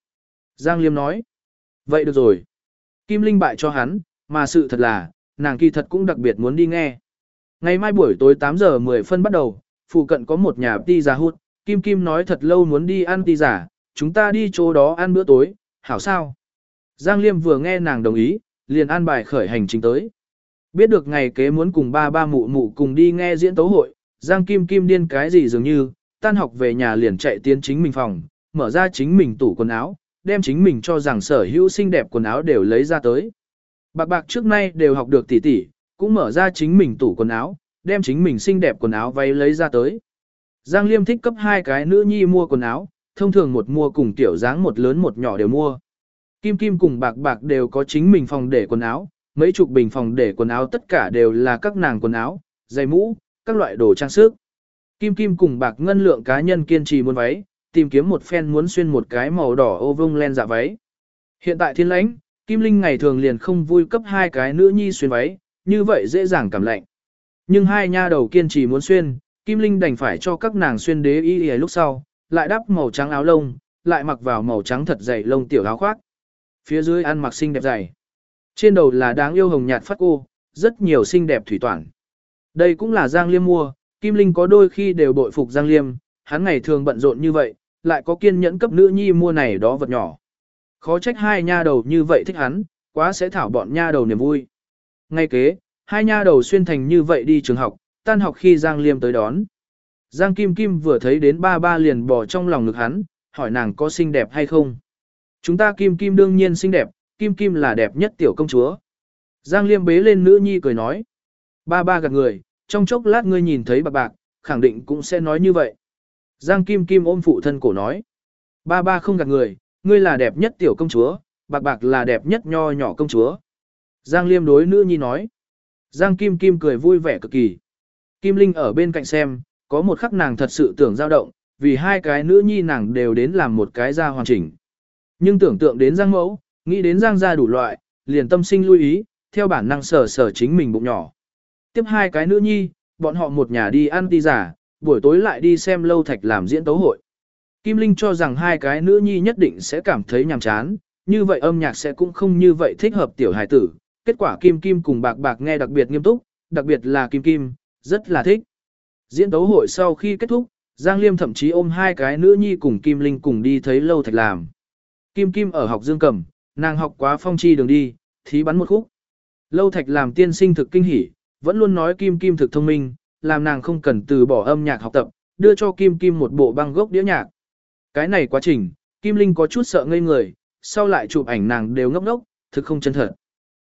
Giang Liêm nói. Vậy được rồi. Kim Linh bại cho hắn, mà sự thật là, nàng kỳ thật cũng đặc biệt muốn đi nghe. Ngày mai buổi tối 8 giờ 10 phân bắt đầu, phụ cận có một nhà ti giả hút, Kim Kim nói thật lâu muốn đi ăn ti giả, chúng ta đi chỗ đó ăn bữa tối, hảo sao? Giang Liêm vừa nghe nàng đồng ý, liền an bài khởi hành trình tới. Biết được ngày kế muốn cùng ba ba mụ mụ cùng đi nghe diễn tấu hội, Giang Kim Kim điên cái gì dường như, tan học về nhà liền chạy tiến chính mình phòng, mở ra chính mình tủ quần áo, đem chính mình cho rằng sở hữu xinh đẹp quần áo đều lấy ra tới. Bạc bạc trước nay đều học được tỉ tỉ, cũng mở ra chính mình tủ quần áo, đem chính mình xinh đẹp quần áo váy lấy ra tới. Giang Liêm thích cấp hai cái nữ nhi mua quần áo, thông thường một mua cùng tiểu dáng một lớn một nhỏ đều mua. Kim Kim cùng bạc bạc đều có chính mình phòng để quần áo, mấy chục bình phòng để quần áo tất cả đều là các nàng quần áo, giày mũ, các loại đồ trang sức. Kim Kim cùng bạc ngân lượng cá nhân kiên trì muốn váy, tìm kiếm một phen muốn xuyên một cái màu đỏ ô vông len dạ váy. Hiện tại thiên lãnh, Kim Linh ngày thường liền không vui cấp hai cái nữ nhi xuyên váy, như vậy dễ dàng cảm lạnh. Nhưng hai nha đầu kiên trì muốn xuyên, Kim Linh đành phải cho các nàng xuyên đế y y lúc sau, lại đắp màu trắng áo lông, lại mặc vào màu trắng thật dày lông tiểu áo khoác. Phía dưới ăn mặc xinh đẹp dày. Trên đầu là đáng yêu hồng nhạt phát cô, rất nhiều xinh đẹp thủy toàn. Đây cũng là Giang Liêm mua, Kim Linh có đôi khi đều bội phục Giang Liêm, hắn ngày thường bận rộn như vậy, lại có kiên nhẫn cấp nữ nhi mua này đó vật nhỏ. Khó trách hai nha đầu như vậy thích hắn, quá sẽ thảo bọn nha đầu niềm vui. Ngay kế, hai nha đầu xuyên thành như vậy đi trường học, tan học khi Giang Liêm tới đón. Giang Kim Kim vừa thấy đến ba ba liền bò trong lòng ngực hắn, hỏi nàng có xinh đẹp hay không. Chúng ta Kim Kim đương nhiên xinh đẹp, Kim Kim là đẹp nhất tiểu công chúa. Giang Liêm bế lên nữ nhi cười nói. Ba ba gạt người, trong chốc lát ngươi nhìn thấy bạc bạc, khẳng định cũng sẽ nói như vậy. Giang Kim Kim ôm phụ thân cổ nói. Ba ba không gạt người, ngươi là đẹp nhất tiểu công chúa, bạc bạc là đẹp nhất nho nhỏ công chúa. Giang Liêm đối nữ nhi nói. Giang Kim Kim cười vui vẻ cực kỳ. Kim Linh ở bên cạnh xem, có một khắc nàng thật sự tưởng dao động, vì hai cái nữ nhi nàng đều đến làm một cái ra hoàn chỉnh. Nhưng tưởng tượng đến Giang mẫu, nghĩ đến Giang gia đủ loại, liền tâm sinh lưu ý, theo bản năng sở sở chính mình bụng nhỏ. Tiếp hai cái nữ nhi, bọn họ một nhà đi ăn ti giả, buổi tối lại đi xem lâu thạch làm diễn tấu hội. Kim Linh cho rằng hai cái nữ nhi nhất định sẽ cảm thấy nhàm chán, như vậy âm nhạc sẽ cũng không như vậy thích hợp tiểu hài tử. Kết quả Kim Kim cùng bạc bạc nghe đặc biệt nghiêm túc, đặc biệt là Kim Kim, rất là thích. Diễn tấu hội sau khi kết thúc, Giang Liêm thậm chí ôm hai cái nữ nhi cùng Kim Linh cùng đi thấy lâu thạch làm. Kim Kim ở học dương cầm, nàng học quá phong chi đường đi, thí bắn một khúc. Lâu thạch làm tiên sinh thực kinh hỉ, vẫn luôn nói Kim Kim thực thông minh, làm nàng không cần từ bỏ âm nhạc học tập, đưa cho Kim Kim một bộ băng gốc đĩa nhạc. Cái này quá trình, Kim Linh có chút sợ ngây người, sau lại chụp ảnh nàng đều ngốc ngốc, thực không chân thật.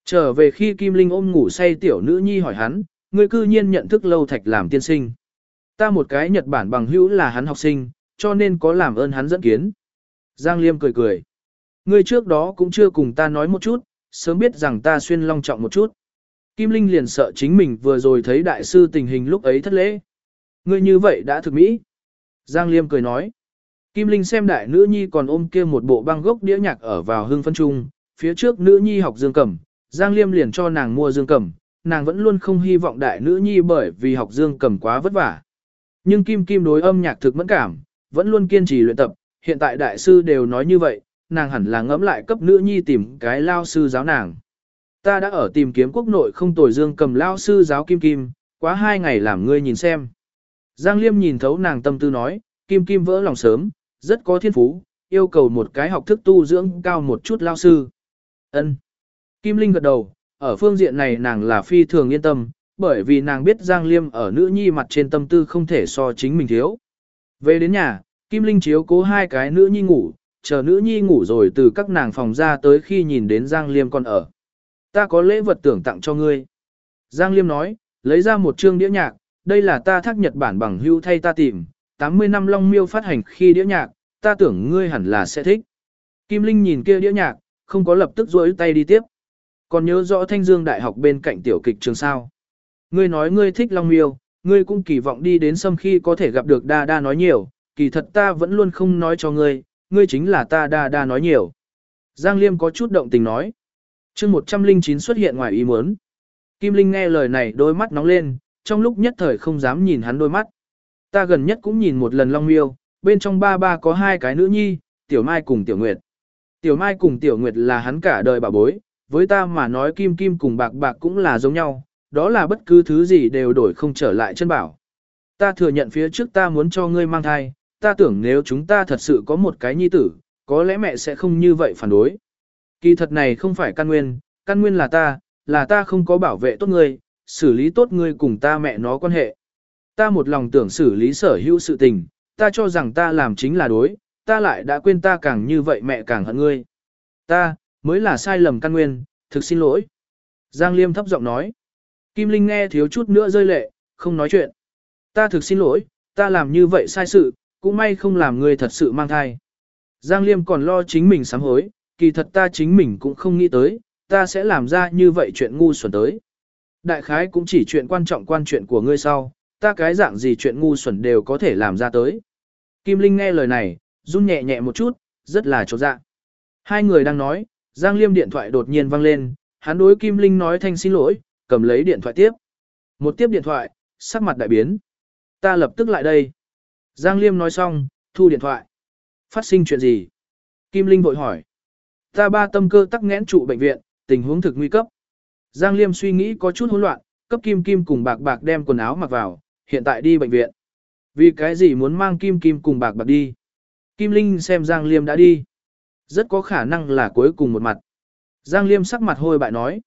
Trở về khi Kim Linh ôm ngủ say tiểu nữ nhi hỏi hắn, người cư nhiên nhận thức lâu thạch làm tiên sinh. Ta một cái Nhật Bản bằng hữu là hắn học sinh, cho nên có làm ơn hắn dẫn kiến. Giang Liêm cười cười. Ngươi trước đó cũng chưa cùng ta nói một chút, sớm biết rằng ta xuyên long trọng một chút. Kim Linh liền sợ chính mình vừa rồi thấy đại sư tình hình lúc ấy thất lễ. Ngươi như vậy đã thực mỹ. Giang Liêm cười nói. Kim Linh xem đại nữ nhi còn ôm kia một bộ băng gốc đĩa nhạc ở vào hương phân trung, phía trước nữ nhi học dương cầm, Giang Liêm liền cho nàng mua dương cầm, nàng vẫn luôn không hy vọng đại nữ nhi bởi vì học dương cầm quá vất vả. Nhưng Kim Kim đối âm nhạc thực mẫn cảm, vẫn luôn kiên trì luyện tập, hiện tại đại sư đều nói như vậy, nàng hẳn là ngẫm lại cấp nữ nhi tìm cái lao sư giáo nàng. Ta đã ở tìm kiếm quốc nội không tồi dương cầm lao sư giáo Kim Kim, quá hai ngày làm ngươi nhìn xem. Giang Liêm nhìn thấu nàng tâm tư nói, Kim Kim vỡ lòng sớm, rất có thiên phú, yêu cầu một cái học thức tu dưỡng cao một chút lao sư. Ân. Kim Linh gật đầu, ở phương diện này nàng là phi thường yên tâm, bởi vì nàng biết Giang Liêm ở nữ nhi mặt trên tâm tư không thể so chính mình thiếu. Về đến nhà, Kim Linh chiếu cố hai cái nữ nhi ngủ, chờ nữ nhi ngủ rồi từ các nàng phòng ra tới khi nhìn đến Giang Liêm còn ở. Ta có lễ vật tưởng tặng cho ngươi. Giang Liêm nói, lấy ra một chương đĩa nhạc, đây là ta thác Nhật Bản bằng hưu thay ta tìm, 80 năm Long Miêu phát hành khi đĩa nhạc, ta tưởng ngươi hẳn là sẽ thích. Kim Linh nhìn kia đĩa nhạc, không có lập tức duỗi tay đi tiếp. Còn nhớ rõ Thanh Dương Đại học bên cạnh tiểu kịch trường sao. Ngươi nói ngươi thích Long Miêu, ngươi cũng kỳ vọng đi đến sâm khi có thể gặp được đa đa nói nhiều, kỳ thật ta vẫn luôn không nói cho ngươi, ngươi chính là ta đa đa nói nhiều. Giang Liêm có chút động tình nói. chương 109 xuất hiện ngoài ý muốn. Kim Linh nghe lời này đôi mắt nóng lên, trong lúc nhất thời không dám nhìn hắn đôi mắt. Ta gần nhất cũng nhìn một lần Long Miêu, bên trong ba ba có hai cái nữ nhi, Tiểu Mai cùng Tiểu Nguyệt. Tiểu Mai cùng Tiểu Nguyệt là hắn cả đời bà bối, với ta mà nói Kim Kim cùng Bạc Bạc cũng là giống nhau, đó là bất cứ thứ gì đều đổi không trở lại chân bảo. Ta thừa nhận phía trước ta muốn cho ngươi mang thai, ta tưởng nếu chúng ta thật sự có một cái nhi tử, có lẽ mẹ sẽ không như vậy phản đối. Kỳ thật này không phải căn nguyên, căn nguyên là ta, là ta không có bảo vệ tốt ngươi, xử lý tốt ngươi cùng ta mẹ nó quan hệ. Ta một lòng tưởng xử lý sở hữu sự tình, ta cho rằng ta làm chính là đối, ta lại đã quên ta càng như vậy mẹ càng hận ngươi. Ta, mới là sai lầm căn nguyên, thực xin lỗi. Giang Liêm thấp giọng nói. Kim Linh nghe thiếu chút nữa rơi lệ, không nói chuyện. Ta thực xin lỗi, ta làm như vậy sai sự, cũng may không làm ngươi thật sự mang thai. Giang Liêm còn lo chính mình sám hối, kỳ thật ta chính mình cũng không nghĩ tới, ta sẽ làm ra như vậy chuyện ngu xuẩn tới. Đại khái cũng chỉ chuyện quan trọng quan chuyện của ngươi sau, ta cái dạng gì chuyện ngu xuẩn đều có thể làm ra tới. Kim Linh nghe lời này, run nhẹ nhẹ một chút, rất là chỗ dạ. Hai người đang nói, Giang Liêm điện thoại đột nhiên vang lên, hắn đối Kim Linh nói thanh xin lỗi, cầm lấy điện thoại tiếp. Một tiếp điện thoại, sắc mặt đại biến. Ta lập tức lại đây. Giang Liêm nói xong, thu điện thoại. Phát sinh chuyện gì? Kim Linh vội hỏi. Ta ba tâm cơ tắc nghẽn trụ bệnh viện, tình huống thực nguy cấp. Giang Liêm suy nghĩ có chút hỗn loạn, cấp Kim Kim cùng bạc bạc đem quần áo mặc vào, hiện tại đi bệnh viện. Vì cái gì muốn mang Kim Kim cùng bạc bạc đi? Kim Linh xem Giang Liêm đã đi. Rất có khả năng là cuối cùng một mặt. Giang Liêm sắc mặt hôi bại nói.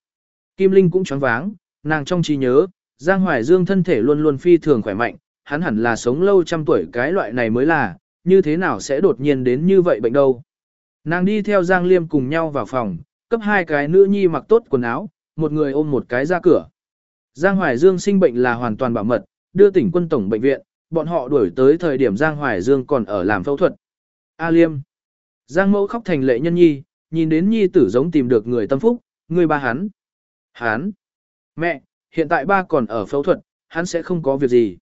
Kim Linh cũng choáng váng, nàng trong trí nhớ, Giang Hoài Dương thân thể luôn luôn phi thường khỏe mạnh, hắn hẳn là sống lâu trăm tuổi cái loại này mới là, như thế nào sẽ đột nhiên đến như vậy bệnh đâu. Nàng đi theo Giang Liêm cùng nhau vào phòng, cấp hai cái nữ nhi mặc tốt quần áo, một người ôm một cái ra cửa. Giang Hoài Dương sinh bệnh là hoàn toàn bảo mật, đưa tỉnh quân tổng bệnh viện, bọn họ đuổi tới thời điểm Giang Hoài Dương còn ở làm phẫu thuật. A Liêm. Giang mẫu khóc thành lệ nhân nhi, nhìn đến nhi tử giống tìm được người tâm phúc, người ba hắn. Hắn. Mẹ, hiện tại ba còn ở phẫu thuật, hắn sẽ không có việc gì.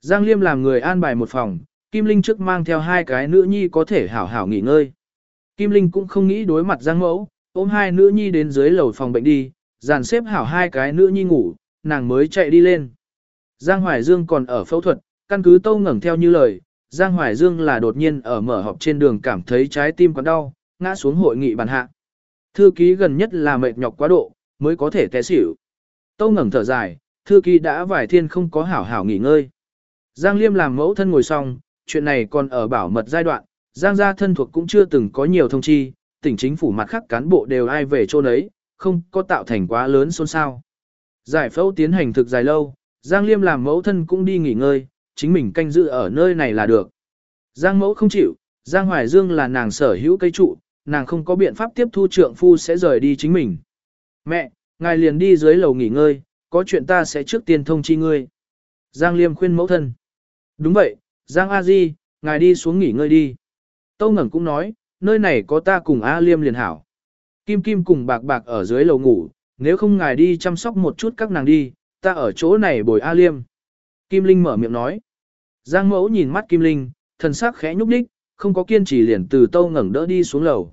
Giang Liêm làm người an bài một phòng, Kim Linh trước mang theo hai cái nữ nhi có thể hảo hảo nghỉ ngơi. Kim Linh cũng không nghĩ đối mặt Giang mẫu, ôm hai nữ nhi đến dưới lầu phòng bệnh đi, dàn xếp hảo hai cái nữ nhi ngủ, nàng mới chạy đi lên. Giang Hoài Dương còn ở phẫu thuật, căn cứ tâu ngẩng theo như lời, Giang Hoài Dương là đột nhiên ở mở họp trên đường cảm thấy trái tim còn đau, ngã xuống hội nghị bàn hạ. Thư ký gần nhất là mệt nhọc quá độ, mới có thể té xỉu. Tâu ngẩng thở dài, thư ký đã vài thiên không có hảo hảo nghỉ ngơi. Giang Liêm làm mẫu thân ngồi xong, chuyện này còn ở bảo mật giai đoạn, Giang gia thân thuộc cũng chưa từng có nhiều thông chi, tỉnh chính phủ mặt khác cán bộ đều ai về chỗ nấy, không có tạo thành quá lớn xôn xao. Giải phẫu tiến hành thực dài lâu, Giang Liêm làm mẫu thân cũng đi nghỉ ngơi, chính mình canh giữ ở nơi này là được. Giang mẫu không chịu, Giang Hoài Dương là nàng sở hữu cây trụ, nàng không có biện pháp tiếp thu trượng phu sẽ rời đi chính mình. Mẹ, ngài liền đi dưới lầu nghỉ ngơi, có chuyện ta sẽ trước tiên thông chi ngươi. Giang Liêm khuyên mẫu thân. Đúng vậy, Giang A Di, ngài đi xuống nghỉ ngơi đi. Tâu ngẩn cũng nói, nơi này có ta cùng A Liêm liền hảo. Kim Kim cùng bạc bạc ở dưới lầu ngủ, nếu không ngài đi chăm sóc một chút các nàng đi, ta ở chỗ này bồi A Liêm. Kim Linh mở miệng nói. Giang mẫu nhìn mắt Kim Linh, thần sắc khẽ nhúc nhích, không có kiên trì liền từ tâu ngẩng đỡ đi xuống lầu.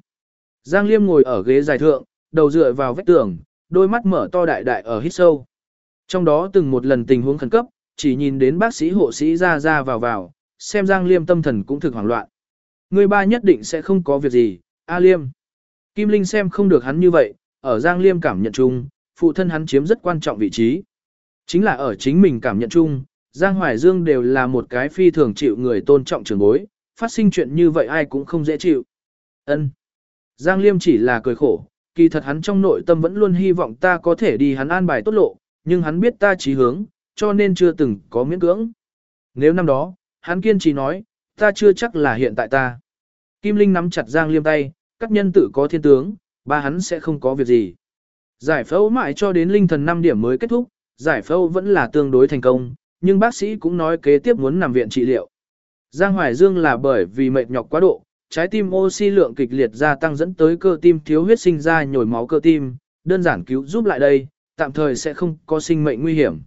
Giang Liêm ngồi ở ghế dài thượng, đầu dựa vào vách tường, đôi mắt mở to đại đại ở hít sâu. Trong đó từng một lần tình huống khẩn cấp, chỉ nhìn đến bác sĩ hộ sĩ ra ra vào vào, xem Giang Liêm tâm thần cũng thực hoảng loạn. Người ba nhất định sẽ không có việc gì, A Liêm. Kim Linh xem không được hắn như vậy, ở Giang Liêm cảm nhận chung, phụ thân hắn chiếm rất quan trọng vị trí. Chính là ở chính mình cảm nhận chung, Giang Hoài Dương đều là một cái phi thường chịu người tôn trọng trường bối, phát sinh chuyện như vậy ai cũng không dễ chịu. Ân. Giang Liêm chỉ là cười khổ, kỳ thật hắn trong nội tâm vẫn luôn hy vọng ta có thể đi hắn an bài tốt lộ, nhưng hắn biết ta trí hướng, cho nên chưa từng có miễn cưỡng. Nếu năm đó, hắn kiên trì nói, ta chưa chắc là hiện tại ta. Kim Linh nắm chặt Giang Liêm tay, các nhân tự có thiên tướng, ba hắn sẽ không có việc gì. Giải phẫu mãi cho đến linh thần 5 điểm mới kết thúc, giải phẫu vẫn là tương đối thành công, nhưng bác sĩ cũng nói kế tiếp muốn nằm viện trị liệu. Giang Hoài Dương là bởi vì mệt nhọc quá độ, trái tim oxy lượng kịch liệt gia tăng dẫn tới cơ tim thiếu huyết sinh ra nhồi máu cơ tim, đơn giản cứu giúp lại đây, tạm thời sẽ không có sinh mệnh nguy hiểm.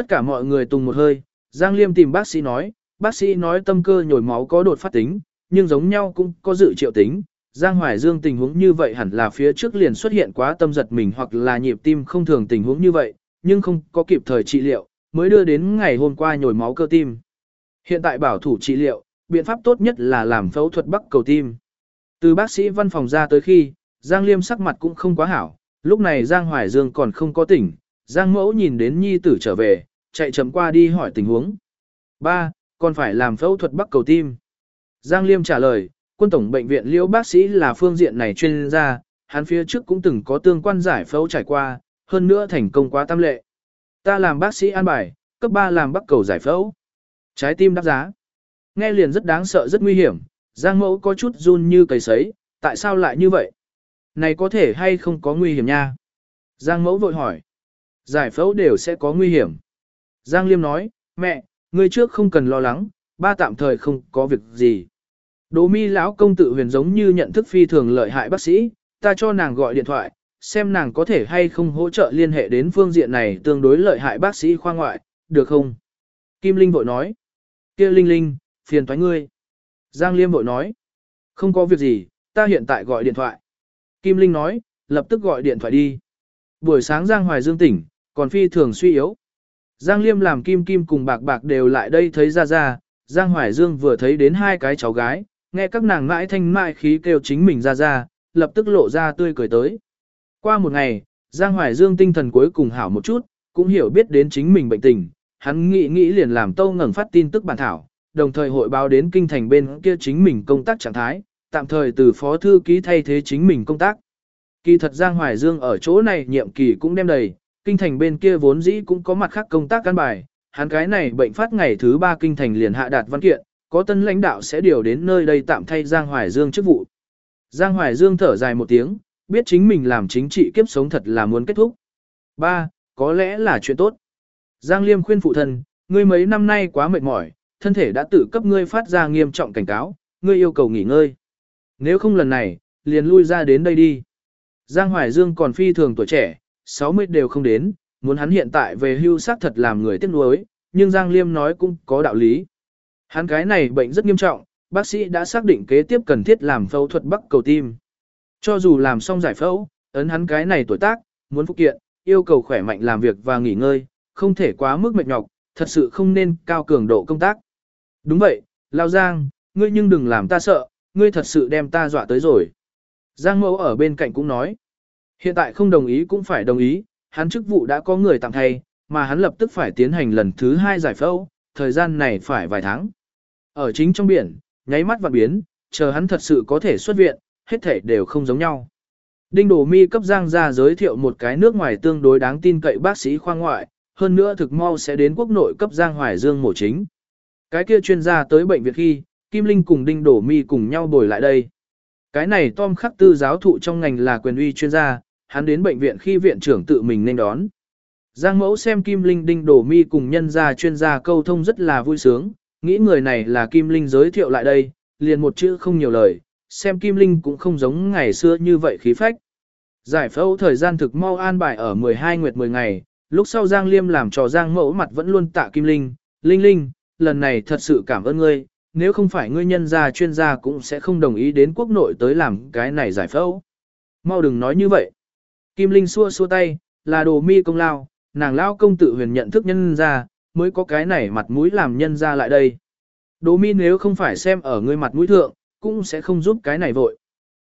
Tất cả mọi người tùng một hơi, Giang Liêm tìm bác sĩ nói, bác sĩ nói tâm cơ nhồi máu có đột phát tính, nhưng giống nhau cũng có dự triệu tính. Giang Hoài Dương tình huống như vậy hẳn là phía trước liền xuất hiện quá tâm giật mình hoặc là nhịp tim không thường tình huống như vậy, nhưng không có kịp thời trị liệu, mới đưa đến ngày hôm qua nhồi máu cơ tim. Hiện tại bảo thủ trị liệu, biện pháp tốt nhất là làm phẫu thuật bắc cầu tim. Từ bác sĩ văn phòng ra tới khi, Giang Liêm sắc mặt cũng không quá hảo, lúc này Giang Hoài Dương còn không có tỉnh, Giang Mẫu nhìn đến nhi tử trở về, chạy chậm qua đi hỏi tình huống. Ba, còn phải làm phẫu thuật bắc cầu tim. Giang Liêm trả lời, quân tổng bệnh viện liễu bác sĩ là phương diện này chuyên gia, hắn phía trước cũng từng có tương quan giải phẫu trải qua, hơn nữa thành công quá tam lệ. Ta làm bác sĩ an bài, cấp 3 làm bắc cầu giải phẫu. Trái tim đáp giá. Nghe liền rất đáng sợ rất nguy hiểm, Giang mẫu có chút run như cầy sấy, tại sao lại như vậy? Này có thể hay không có nguy hiểm nha? Giang mẫu vội hỏi. Giải phẫu đều sẽ có nguy hiểm. Giang Liêm nói, mẹ, ngươi trước không cần lo lắng, ba tạm thời không có việc gì. Đỗ mi lão công tự huyền giống như nhận thức phi thường lợi hại bác sĩ, ta cho nàng gọi điện thoại, xem nàng có thể hay không hỗ trợ liên hệ đến phương diện này tương đối lợi hại bác sĩ khoa ngoại, được không? Kim Linh vội nói. kia Linh Linh, phiền toái ngươi. Giang Liêm vội nói. Không có việc gì, ta hiện tại gọi điện thoại. Kim Linh nói, lập tức gọi điện thoại đi. Buổi sáng Giang Hoài Dương tỉnh, còn phi thường suy yếu. Giang Liêm làm Kim Kim cùng bạc bạc đều lại đây thấy ra ra, Giang Hoài Dương vừa thấy đến hai cái cháu gái, nghe các nàng mãi thanh mãi khí kêu chính mình ra ra, lập tức lộ ra tươi cười tới. Qua một ngày, Giang Hoài Dương tinh thần cuối cùng hảo một chút, cũng hiểu biết đến chính mình bệnh tình, hắn nghĩ nghĩ liền làm tâu ngẩng phát tin tức bản thảo, đồng thời hội báo đến kinh thành bên kia chính mình công tác trạng thái, tạm thời từ phó thư ký thay thế chính mình công tác. Kỳ thật Giang Hoài Dương ở chỗ này nhiệm kỳ cũng đem đầy, kinh thành bên kia vốn dĩ cũng có mặt khác công tác căn bài, hắn cái này bệnh phát ngày thứ ba kinh thành liền hạ đạt văn kiện, có tân lãnh đạo sẽ điều đến nơi đây tạm thay Giang Hoài Dương chức vụ. Giang Hoài Dương thở dài một tiếng, biết chính mình làm chính trị kiếp sống thật là muốn kết thúc. Ba, có lẽ là chuyện tốt. Giang Liêm khuyên phụ thân, ngươi mấy năm nay quá mệt mỏi, thân thể đã tự cấp ngươi phát ra nghiêm trọng cảnh cáo, ngươi yêu cầu nghỉ ngơi. Nếu không lần này, liền lui ra đến đây đi. Giang Hoài Dương còn phi thường tuổi trẻ, 60 đều không đến, muốn hắn hiện tại về hưu xác thật làm người tiếc nuối, nhưng Giang Liêm nói cũng có đạo lý. Hắn cái này bệnh rất nghiêm trọng, bác sĩ đã xác định kế tiếp cần thiết làm phẫu thuật bắc cầu tim. Cho dù làm xong giải phẫu, ấn hắn cái này tuổi tác, muốn phục kiện, yêu cầu khỏe mạnh làm việc và nghỉ ngơi, không thể quá mức mệt nhọc, thật sự không nên cao cường độ công tác. Đúng vậy, Lao Giang, ngươi nhưng đừng làm ta sợ, ngươi thật sự đem ta dọa tới rồi. Giang mẫu ở bên cạnh cũng nói, hiện tại không đồng ý cũng phải đồng ý, hắn chức vụ đã có người tạm thay, mà hắn lập tức phải tiến hành lần thứ hai giải phẫu, thời gian này phải vài tháng. Ở chính trong biển, nháy mắt vạn biến, chờ hắn thật sự có thể xuất viện, hết thể đều không giống nhau. Đinh Đồ Mi cấp Giang ra giới thiệu một cái nước ngoài tương đối đáng tin cậy bác sĩ khoa ngoại, hơn nữa thực mau sẽ đến quốc nội cấp Giang Hoài Dương mổ chính. Cái kia chuyên gia tới bệnh viện khi, Kim Linh cùng Đinh Đồ Mi cùng nhau bồi lại đây. Cái này Tom Khắc Tư giáo thụ trong ngành là quyền uy chuyên gia, hắn đến bệnh viện khi viện trưởng tự mình nên đón. Giang mẫu xem Kim Linh Đinh đổ Mi cùng nhân gia chuyên gia câu thông rất là vui sướng, nghĩ người này là Kim Linh giới thiệu lại đây, liền một chữ không nhiều lời, xem Kim Linh cũng không giống ngày xưa như vậy khí phách. Giải phẫu thời gian thực mau an bài ở 12 nguyệt 10 ngày, lúc sau Giang Liêm làm cho Giang mẫu mặt vẫn luôn tạ Kim Linh, Linh Linh, lần này thật sự cảm ơn ngươi, nếu không phải ngươi nhân gia chuyên gia cũng sẽ không đồng ý đến quốc nội tới làm cái này giải phẫu. Mau đừng nói như vậy. Kim Linh xua xua tay, là đồ mi công lao, nàng lao công tự huyền nhận thức nhân gia, mới có cái này mặt mũi làm nhân gia lại đây. Đồ mi nếu không phải xem ở ngươi mặt mũi thượng, cũng sẽ không giúp cái này vội.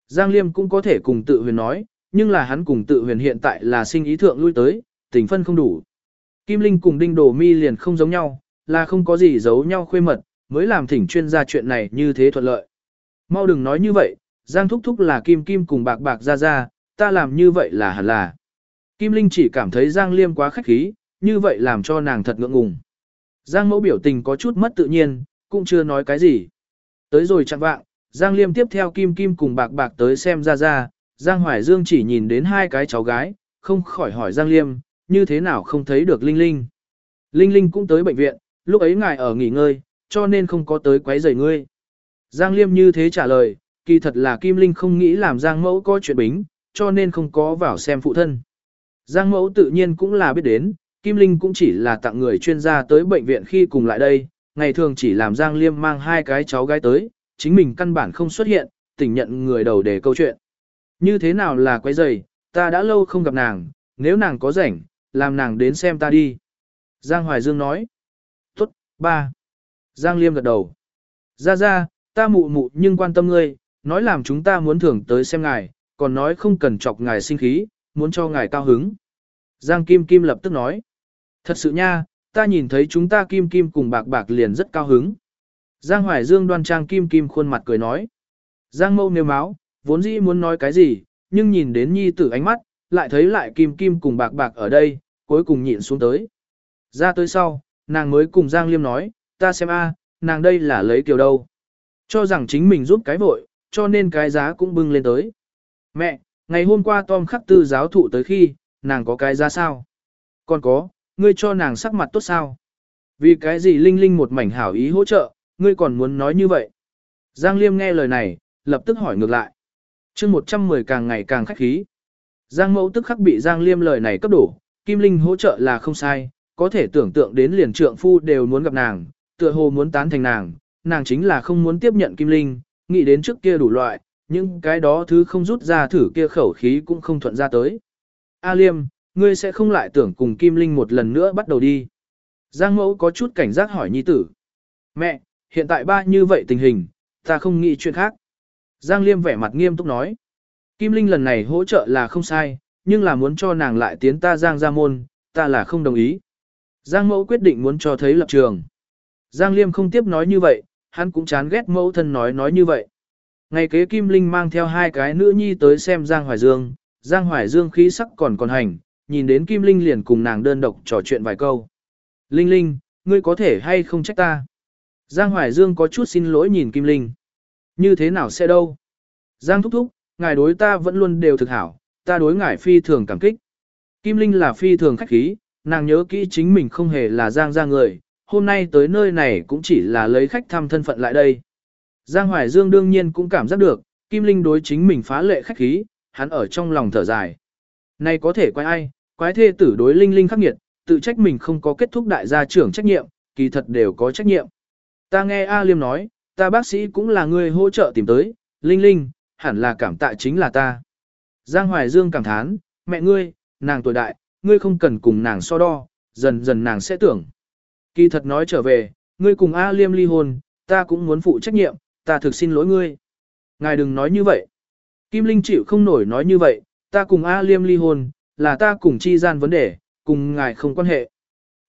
Giang Liêm cũng có thể cùng tự huyền nói, nhưng là hắn cùng tự huyền hiện tại là sinh ý thượng lui tới, tình phân không đủ. Kim Linh cùng Đinh Đồ Mi liền không giống nhau, là không có gì giấu nhau khuê mật, mới làm thỉnh chuyên gia chuyện này như thế thuận lợi. Mau đừng nói như vậy, Giang Thúc Thúc là Kim Kim cùng bạc bạc ra ra, ta làm như vậy là hẳn là. Kim Linh chỉ cảm thấy Giang Liêm quá khách khí, như vậy làm cho nàng thật ngượng ngùng. Giang mẫu biểu tình có chút mất tự nhiên, cũng chưa nói cái gì. Tới rồi chặn vạng, Giang Liêm tiếp theo Kim Kim cùng bạc bạc tới xem ra ra, Giang Hoài Dương chỉ nhìn đến hai cái cháu gái, không khỏi hỏi Giang Liêm, như thế nào không thấy được Linh Linh. Linh Linh cũng tới bệnh viện, lúc ấy ngài ở nghỉ ngơi, cho nên không có tới quấy rầy ngươi. Giang Liêm như thế trả lời, kỳ thật là Kim Linh không nghĩ làm Giang Mẫu có chuyện bính, cho nên không có vào xem phụ thân. Giang Mẫu tự nhiên cũng là biết đến, Kim Linh cũng chỉ là tặng người chuyên gia tới bệnh viện khi cùng lại đây, ngày thường chỉ làm Giang Liêm mang hai cái cháu gái tới, chính mình căn bản không xuất hiện, tỉnh nhận người đầu để câu chuyện. Như thế nào là quấy rầy, ta đã lâu không gặp nàng, nếu nàng có rảnh, làm nàng đến xem ta đi. Giang Hoài Dương nói. Tốt, ba. Giang Liêm gật đầu. Ra ra, ta mụ mụ nhưng quan tâm ngươi, nói làm chúng ta muốn thưởng tới xem ngài, còn nói không cần chọc ngài sinh khí, muốn cho ngài cao hứng. Giang Kim Kim lập tức nói. Thật sự nha, ta nhìn thấy chúng ta Kim Kim cùng bạc bạc liền rất cao hứng. Giang Hoài Dương đoan trang Kim Kim khuôn mặt cười nói. Giang mâu nêu máu, vốn dĩ muốn nói cái gì, nhưng nhìn đến nhi tử ánh mắt, lại thấy lại Kim Kim cùng bạc bạc ở đây, cuối cùng nhịn xuống tới. Ra tới sau, nàng mới cùng Giang Liêm nói, ta xem a, nàng đây là lấy tiểu đâu. Cho rằng chính mình giúp cái vội, cho nên cái giá cũng bưng lên tới. Mẹ, ngày hôm qua Tom khắc tư giáo thụ tới khi, nàng có cái ra sao? Còn có, ngươi cho nàng sắc mặt tốt sao? Vì cái gì Linh Linh một mảnh hảo ý hỗ trợ, ngươi còn muốn nói như vậy? Giang Liêm nghe lời này, lập tức hỏi ngược lại. chương 110 càng ngày càng khách khí. Giang mẫu tức khắc bị Giang Liêm lời này cấp đổ, Kim Linh hỗ trợ là không sai, có thể tưởng tượng đến liền trượng phu đều muốn gặp nàng, tựa hồ muốn tán thành nàng, nàng chính là không muốn tiếp nhận Kim Linh, nghĩ đến trước kia đủ loại, nhưng cái đó thứ không rút ra thử kia khẩu khí cũng không thuận ra tới. A Liêm, ngươi sẽ không lại tưởng cùng Kim Linh một lần nữa bắt đầu đi. Giang mẫu có chút cảnh giác hỏi nhi tử. Mẹ, hiện tại ba như vậy tình hình, ta không nghĩ chuyện khác. Giang Liêm vẻ mặt nghiêm túc nói. Kim Linh lần này hỗ trợ là không sai, nhưng là muốn cho nàng lại tiến ta Giang ra môn, ta là không đồng ý. Giang mẫu quyết định muốn cho thấy lập trường. Giang Liêm không tiếp nói như vậy, hắn cũng chán ghét mẫu thân nói nói như vậy. Ngày kế Kim Linh mang theo hai cái nữ nhi tới xem Giang Hoài Dương, Giang Hoài Dương khí sắc còn còn hành, nhìn đến Kim Linh liền cùng nàng đơn độc trò chuyện vài câu. Linh Linh, ngươi có thể hay không trách ta? Giang Hoài Dương có chút xin lỗi nhìn Kim Linh. Như thế nào sẽ đâu? Giang thúc thúc, ngài đối ta vẫn luôn đều thực hảo, ta đối ngài phi thường cảm kích. Kim Linh là phi thường khách khí, nàng nhớ kỹ chính mình không hề là Giang ra người, hôm nay tới nơi này cũng chỉ là lấy khách thăm thân phận lại đây. Giang Hoài Dương đương nhiên cũng cảm giác được, Kim Linh đối chính mình phá lệ khách khí, hắn ở trong lòng thở dài. Này có thể quái ai, quái thê tử đối Linh Linh khắc nghiệt, tự trách mình không có kết thúc đại gia trưởng trách nhiệm, kỳ thật đều có trách nhiệm. Ta nghe A Liêm nói, ta bác sĩ cũng là người hỗ trợ tìm tới, Linh Linh, hẳn là cảm tạ chính là ta. Giang Hoài Dương cảm thán, mẹ ngươi, nàng tuổi đại, ngươi không cần cùng nàng so đo, dần dần nàng sẽ tưởng. Kỳ thật nói trở về, ngươi cùng A Liêm ly hôn, ta cũng muốn phụ trách nhiệm, ta thực xin lỗi ngươi. Ngài đừng nói như vậy. Kim Linh chịu không nổi nói như vậy, ta cùng A Liêm ly hôn, là ta cùng chi gian vấn đề, cùng ngài không quan hệ.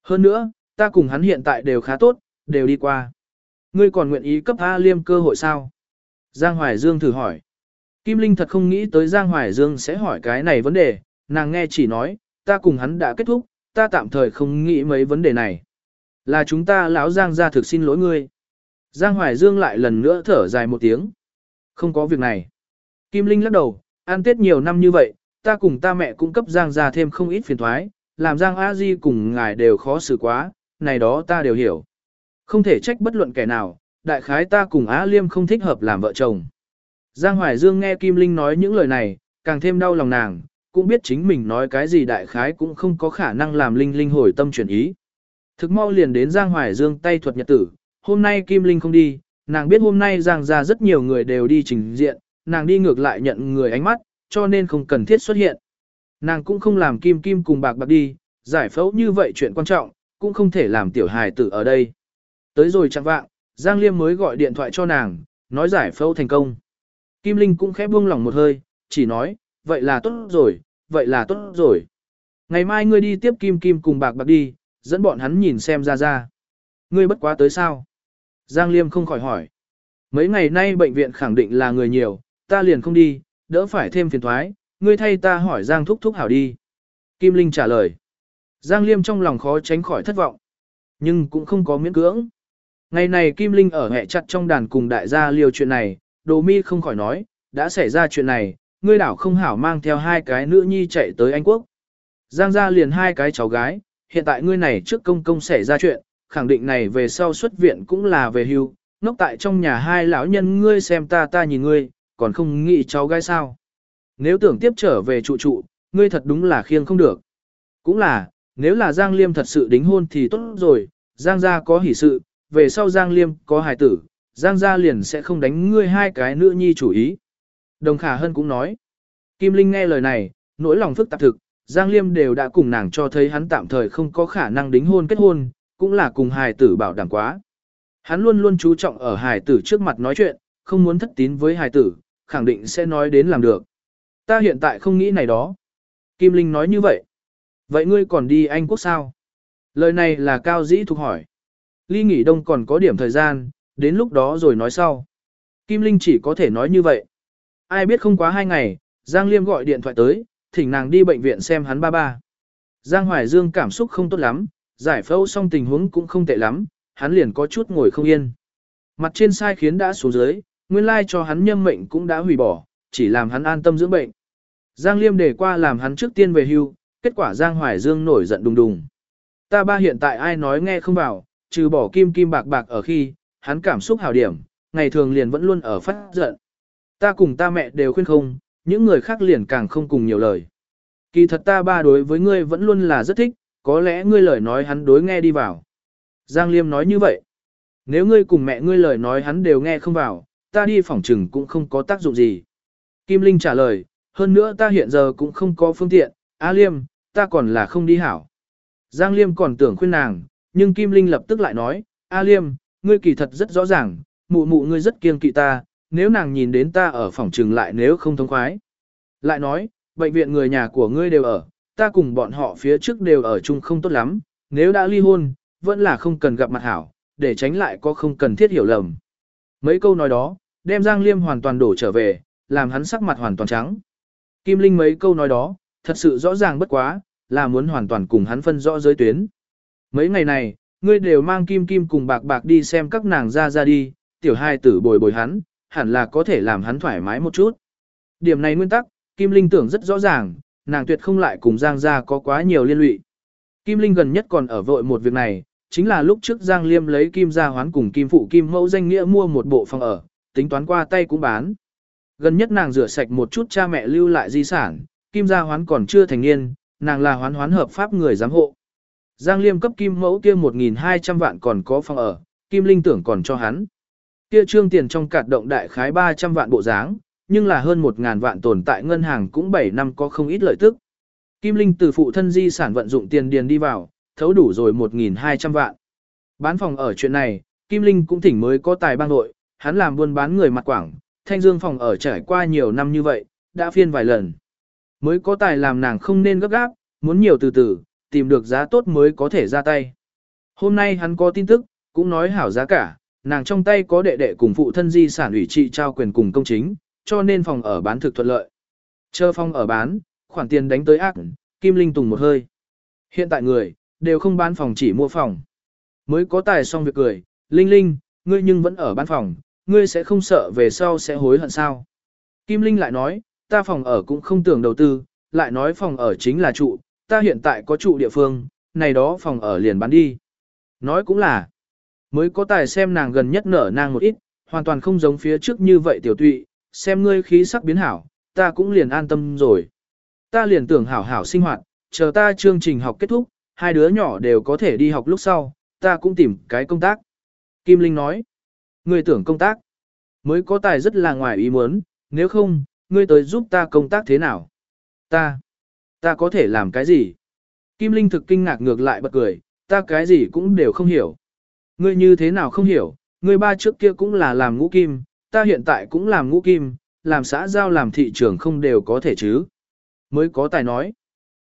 Hơn nữa, ta cùng hắn hiện tại đều khá tốt, đều đi qua. Ngươi còn nguyện ý cấp A Liêm cơ hội sao? Giang Hoài Dương thử hỏi. Kim Linh thật không nghĩ tới Giang Hoài Dương sẽ hỏi cái này vấn đề, nàng nghe chỉ nói, ta cùng hắn đã kết thúc, ta tạm thời không nghĩ mấy vấn đề này. Là chúng ta lão Giang ra thực xin lỗi ngươi. Giang Hoài Dương lại lần nữa thở dài một tiếng. Không có việc này. Kim Linh lắc đầu, ăn tết nhiều năm như vậy, ta cùng ta mẹ cung cấp Giang ra thêm không ít phiền thoái, làm Giang A Di cùng ngài đều khó xử quá, này đó ta đều hiểu. Không thể trách bất luận kẻ nào, đại khái ta cùng Á Liêm không thích hợp làm vợ chồng. Giang Hoài Dương nghe Kim Linh nói những lời này, càng thêm đau lòng nàng, cũng biết chính mình nói cái gì đại khái cũng không có khả năng làm Linh Linh hồi tâm chuyển ý. Thực mau liền đến Giang Hoài Dương tay thuật nhật tử, hôm nay Kim Linh không đi, nàng biết hôm nay Giang ra rất nhiều người đều đi trình diện, nàng đi ngược lại nhận người ánh mắt, cho nên không cần thiết xuất hiện. Nàng cũng không làm Kim Kim cùng bạc bạc đi, giải phẫu như vậy chuyện quan trọng, cũng không thể làm tiểu hài tử ở đây. Tới rồi chẳng vạng, Giang Liêm mới gọi điện thoại cho nàng, nói giải phẫu thành công. Kim Linh cũng khẽ buông lòng một hơi, chỉ nói, vậy là tốt rồi, vậy là tốt rồi. Ngày mai ngươi đi tiếp Kim Kim cùng bạc bạc đi, dẫn bọn hắn nhìn xem ra ra. Ngươi bất quá tới sao? Giang Liêm không khỏi hỏi. Mấy ngày nay bệnh viện khẳng định là người nhiều, ta liền không đi, đỡ phải thêm phiền thoái, ngươi thay ta hỏi Giang thúc thúc hảo đi. Kim Linh trả lời. Giang Liêm trong lòng khó tránh khỏi thất vọng, nhưng cũng không có miễn cưỡng. Ngày này Kim Linh ở hẹ chặt trong đàn cùng đại gia liều chuyện này, Đồ Mi không khỏi nói, đã xảy ra chuyện này, ngươi đảo không hảo mang theo hai cái nữ nhi chạy tới Anh Quốc. Giang gia liền hai cái cháu gái, hiện tại ngươi này trước công công xảy ra chuyện, khẳng định này về sau xuất viện cũng là về hưu, ngốc tại trong nhà hai lão nhân ngươi xem ta ta nhìn ngươi, còn không nghĩ cháu gái sao. Nếu tưởng tiếp trở về trụ trụ, ngươi thật đúng là khiêng không được. Cũng là, nếu là Giang Liêm thật sự đính hôn thì tốt rồi, Giang gia có hỷ sự, về sau Giang Liêm có hài tử, Giang gia liền sẽ không đánh ngươi hai cái nữ nhi chủ ý. Đồng Khả Hân cũng nói. Kim Linh nghe lời này, nỗi lòng phức tạp thực, Giang Liêm đều đã cùng nàng cho thấy hắn tạm thời không có khả năng đính hôn kết hôn, cũng là cùng hài tử bảo đảm quá. Hắn luôn luôn chú trọng ở hài tử trước mặt nói chuyện, không muốn thất tín với hài tử, khẳng định sẽ nói đến làm được. Ta hiện tại không nghĩ này đó. Kim Linh nói như vậy. Vậy ngươi còn đi Anh Quốc sao? Lời này là Cao Dĩ thuộc hỏi. Ly nghỉ đông còn có điểm thời gian, đến lúc đó rồi nói sau. Kim Linh chỉ có thể nói như vậy. Ai biết không quá hai ngày, Giang Liêm gọi điện thoại tới, thỉnh nàng đi bệnh viện xem hắn ba ba. Giang Hoài Dương cảm xúc không tốt lắm, giải phẫu xong tình huống cũng không tệ lắm, hắn liền có chút ngồi không yên. Mặt trên sai khiến đã xuống dưới, nguyên lai cho hắn nhâm mệnh cũng đã hủy bỏ, chỉ làm hắn an tâm dưỡng bệnh. Giang Liêm để qua làm hắn trước tiên về hưu, kết quả Giang Hoài Dương nổi giận đùng đùng. Ta ba hiện tại ai nói nghe không vào, trừ bỏ kim kim bạc bạc ở khi, hắn cảm xúc hào điểm, ngày thường liền vẫn luôn ở phát giận. Ta cùng ta mẹ đều khuyên không, những người khác liền càng không cùng nhiều lời. Kỳ thật ta ba đối với ngươi vẫn luôn là rất thích, có lẽ ngươi lời nói hắn đối nghe đi vào. Giang Liêm nói như vậy. Nếu ngươi cùng mẹ ngươi lời nói hắn đều nghe không vào, ta đi phỏng trừng cũng không có tác dụng gì. Kim Linh trả lời, hơn nữa ta hiện giờ cũng không có phương tiện, A Liêm, ta còn là không đi hảo. Giang Liêm còn tưởng khuyên nàng, nhưng Kim Linh lập tức lại nói, A Liêm, ngươi kỳ thật rất rõ ràng, mụ mụ ngươi rất kiêng kỵ ta, nếu nàng nhìn đến ta ở phòng trừng lại nếu không thông khoái. Lại nói, bệnh viện người nhà của ngươi đều ở, ta cùng bọn họ phía trước đều ở chung không tốt lắm, nếu đã ly hôn, vẫn là không cần gặp mặt hảo, để tránh lại có không cần thiết hiểu lầm. Mấy câu nói đó, đem Giang Liêm hoàn toàn đổ trở về, làm hắn sắc mặt hoàn toàn trắng. Kim Linh mấy câu nói đó, thật sự rõ ràng bất quá, là muốn hoàn toàn cùng hắn phân rõ giới tuyến. Mấy ngày này, ngươi đều mang Kim Kim cùng bạc bạc đi xem các nàng ra ra đi, tiểu hai tử bồi bồi hắn, hẳn là có thể làm hắn thoải mái một chút. Điểm này nguyên tắc, Kim Linh tưởng rất rõ ràng, nàng tuyệt không lại cùng Giang gia có quá nhiều liên lụy. Kim Linh gần nhất còn ở vội một việc này, chính là lúc trước Giang Liêm lấy Kim gia hoán cùng Kim phụ Kim mẫu danh nghĩa mua một bộ phòng ở, tính toán qua tay cũng bán. Gần nhất nàng rửa sạch một chút cha mẹ lưu lại di sản, Kim gia hoán còn chưa thành niên, nàng là hoán hoán hợp pháp người giám hộ. Giang Liêm cấp Kim mẫu kia 1.200 vạn còn có phòng ở, Kim Linh tưởng còn cho hắn. Kia trương tiền trong cạt động đại khái 300 vạn bộ dáng, nhưng là hơn 1.000 vạn tồn tại ngân hàng cũng 7 năm có không ít lợi tức. Kim Linh từ phụ thân di sản vận dụng tiền điền đi vào, thấu đủ rồi 1.200 vạn. Bán phòng ở chuyện này, Kim Linh cũng thỉnh mới có tài bang đội, hắn làm buôn bán người mặt quảng, thanh dương phòng ở trải qua nhiều năm như vậy, đã phiên vài lần. Mới có tài làm nàng không nên gấp gáp, muốn nhiều từ từ, tìm được giá tốt mới có thể ra tay. Hôm nay hắn có tin tức, cũng nói hảo giá cả, nàng trong tay có đệ đệ cùng phụ thân di sản ủy trị trao quyền cùng công chính, cho nên phòng ở bán thực thuận lợi. Chờ phòng ở bán, khoản tiền đánh tới ác, Kim Linh tùng một hơi. Hiện tại người, đều không bán phòng chỉ mua phòng. Mới có tài xong việc cười, Linh Linh, ngươi nhưng vẫn ở bán phòng, ngươi sẽ không sợ về sau sẽ hối hận sao. Kim Linh lại nói, ta phòng ở cũng không tưởng đầu tư, lại nói phòng ở chính là trụ, ta hiện tại có trụ địa phương, này đó phòng ở liền bán đi. Nói cũng là, mới có tài xem nàng gần nhất nở nàng một ít, hoàn toàn không giống phía trước như vậy tiểu tụy, xem ngươi khí sắc biến hảo, ta cũng liền an tâm rồi. Ta liền tưởng hảo hảo sinh hoạt, chờ ta chương trình học kết thúc, hai đứa nhỏ đều có thể đi học lúc sau, ta cũng tìm cái công tác. Kim Linh nói, ngươi tưởng công tác, mới có tài rất là ngoài ý muốn, nếu không, ngươi tới giúp ta công tác thế nào? Ta, ta có thể làm cái gì? Kim Linh thực kinh ngạc ngược lại bật cười, ta cái gì cũng đều không hiểu. Ngươi như thế nào không hiểu, ngươi ba trước kia cũng là làm ngũ kim, ta hiện tại cũng làm ngũ kim, làm xã giao làm thị trường không đều có thể chứ. Mới có tài nói.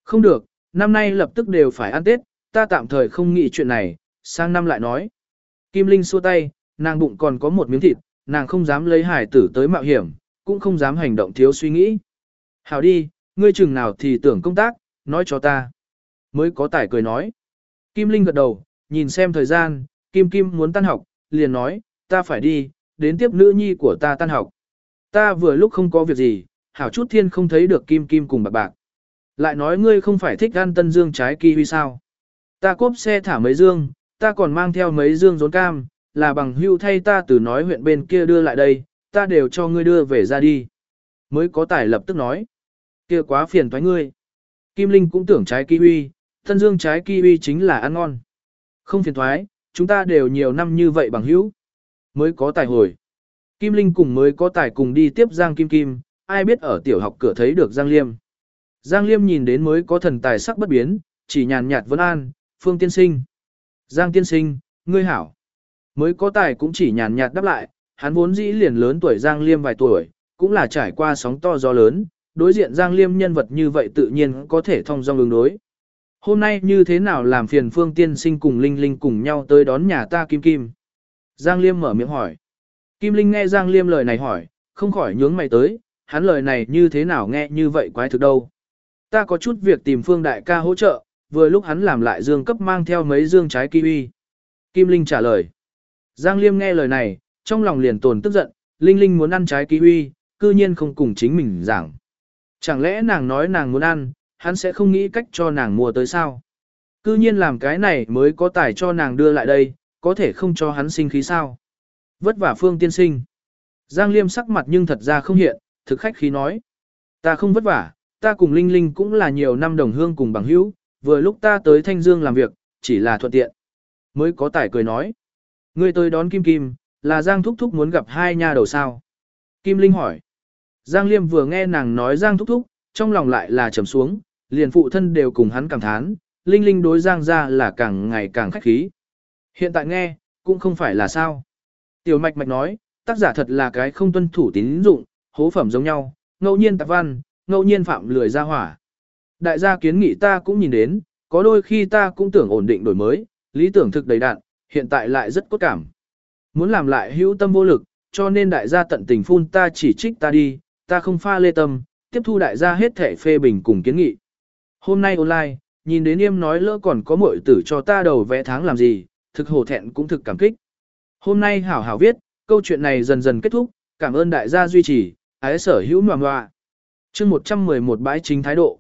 Không được, năm nay lập tức đều phải ăn Tết, ta tạm thời không nghĩ chuyện này, sang năm lại nói. Kim Linh xua tay, nàng bụng còn có một miếng thịt, nàng không dám lấy hải tử tới mạo hiểm, cũng không dám hành động thiếu suy nghĩ. Hảo đi, ngươi chừng nào thì tưởng công tác, nói cho ta. Mới có tài cười nói. Kim Linh gật đầu, nhìn xem thời gian, Kim Kim muốn tan học, liền nói, ta phải đi, đến tiếp nữ nhi của ta tan học. Ta vừa lúc không có việc gì, hảo chút thiên không thấy được Kim Kim cùng bạc bạc. Lại nói ngươi không phải thích ăn tân dương trái kiwi sao. Ta cốp xe thả mấy dương, ta còn mang theo mấy dương rốn cam, là bằng hưu thay ta từ nói huyện bên kia đưa lại đây, ta đều cho ngươi đưa về ra đi. Mới có tài lập tức nói. kia quá phiền thoái ngươi. Kim Linh cũng tưởng trái kiwi, tân dương trái kiwi chính là ăn ngon. Không phiền thoái, chúng ta đều nhiều năm như vậy bằng hữu. Mới có tài hồi. Kim Linh cùng mới có tài cùng đi tiếp Giang Kim Kim, ai biết ở tiểu học cửa thấy được Giang Liêm. Giang Liêm nhìn đến mới có thần tài sắc bất biến, chỉ nhàn nhạt vấn an, Phương Tiên Sinh. Giang Tiên Sinh, ngươi hảo. Mới có tài cũng chỉ nhàn nhạt đáp lại, hắn vốn dĩ liền lớn tuổi Giang Liêm vài tuổi, cũng là trải qua sóng to gió lớn, đối diện Giang Liêm nhân vật như vậy tự nhiên có thể thông dong ứng đối. Hôm nay như thế nào làm phiền Phương Tiên Sinh cùng Linh Linh cùng nhau tới đón nhà ta Kim Kim? Giang Liêm mở miệng hỏi. Kim Linh nghe Giang Liêm lời này hỏi, không khỏi nhướng mày tới, hắn lời này như thế nào nghe như vậy quái thực đâu. Ta có chút việc tìm Phương Đại ca hỗ trợ, vừa lúc hắn làm lại dương cấp mang theo mấy dương trái kiwi. Kim Linh trả lời. Giang Liêm nghe lời này, trong lòng liền tồn tức giận, Linh Linh muốn ăn trái kiwi, cư nhiên không cùng chính mình giảng. Chẳng lẽ nàng nói nàng muốn ăn, hắn sẽ không nghĩ cách cho nàng mua tới sao? Cư nhiên làm cái này mới có tài cho nàng đưa lại đây, có thể không cho hắn sinh khí sao? Vất vả phương tiên sinh. Giang Liêm sắc mặt nhưng thật ra không hiện, thực khách khí nói. Ta không vất vả, ta cùng Linh Linh cũng là nhiều năm đồng hương cùng bằng hữu, vừa lúc ta tới Thanh Dương làm việc, chỉ là thuận tiện. Mới có tài cười nói. Ngươi tới đón Kim Kim, là Giang Thúc Thúc muốn gặp hai nha đầu sao? Kim Linh hỏi. Giang Liêm vừa nghe nàng nói Giang Thúc Thúc, trong lòng lại là trầm xuống, liền phụ thân đều cùng hắn cảm thán, Linh Linh đối Giang ra là càng ngày càng khách khí. Hiện tại nghe, cũng không phải là sao. Tiểu Mạch Mạch nói, tác giả thật là cái không tuân thủ tín dụng, hố phẩm giống nhau, ngẫu nhiên tạp văn, ngẫu nhiên phạm lười ra hỏa. Đại gia kiến nghị ta cũng nhìn đến, có đôi khi ta cũng tưởng ổn định đổi mới, lý tưởng thực đầy đạn, hiện tại lại rất cốt cảm. Muốn làm lại hữu tâm vô lực, cho nên đại gia tận tình phun ta chỉ trích ta đi, ta không pha lê tâm, tiếp thu đại gia hết thể phê bình cùng kiến nghị. Hôm nay online, nhìn đến em nói lỡ còn có muội tử cho ta đầu vẽ tháng làm gì, thực hổ thẹn cũng thực cảm kích. Hôm nay hảo hảo viết, câu chuyện này dần dần kết thúc, cảm ơn đại gia duy trì, ái sở hữu ngoà ngoà. chương 111 bãi chính thái độ.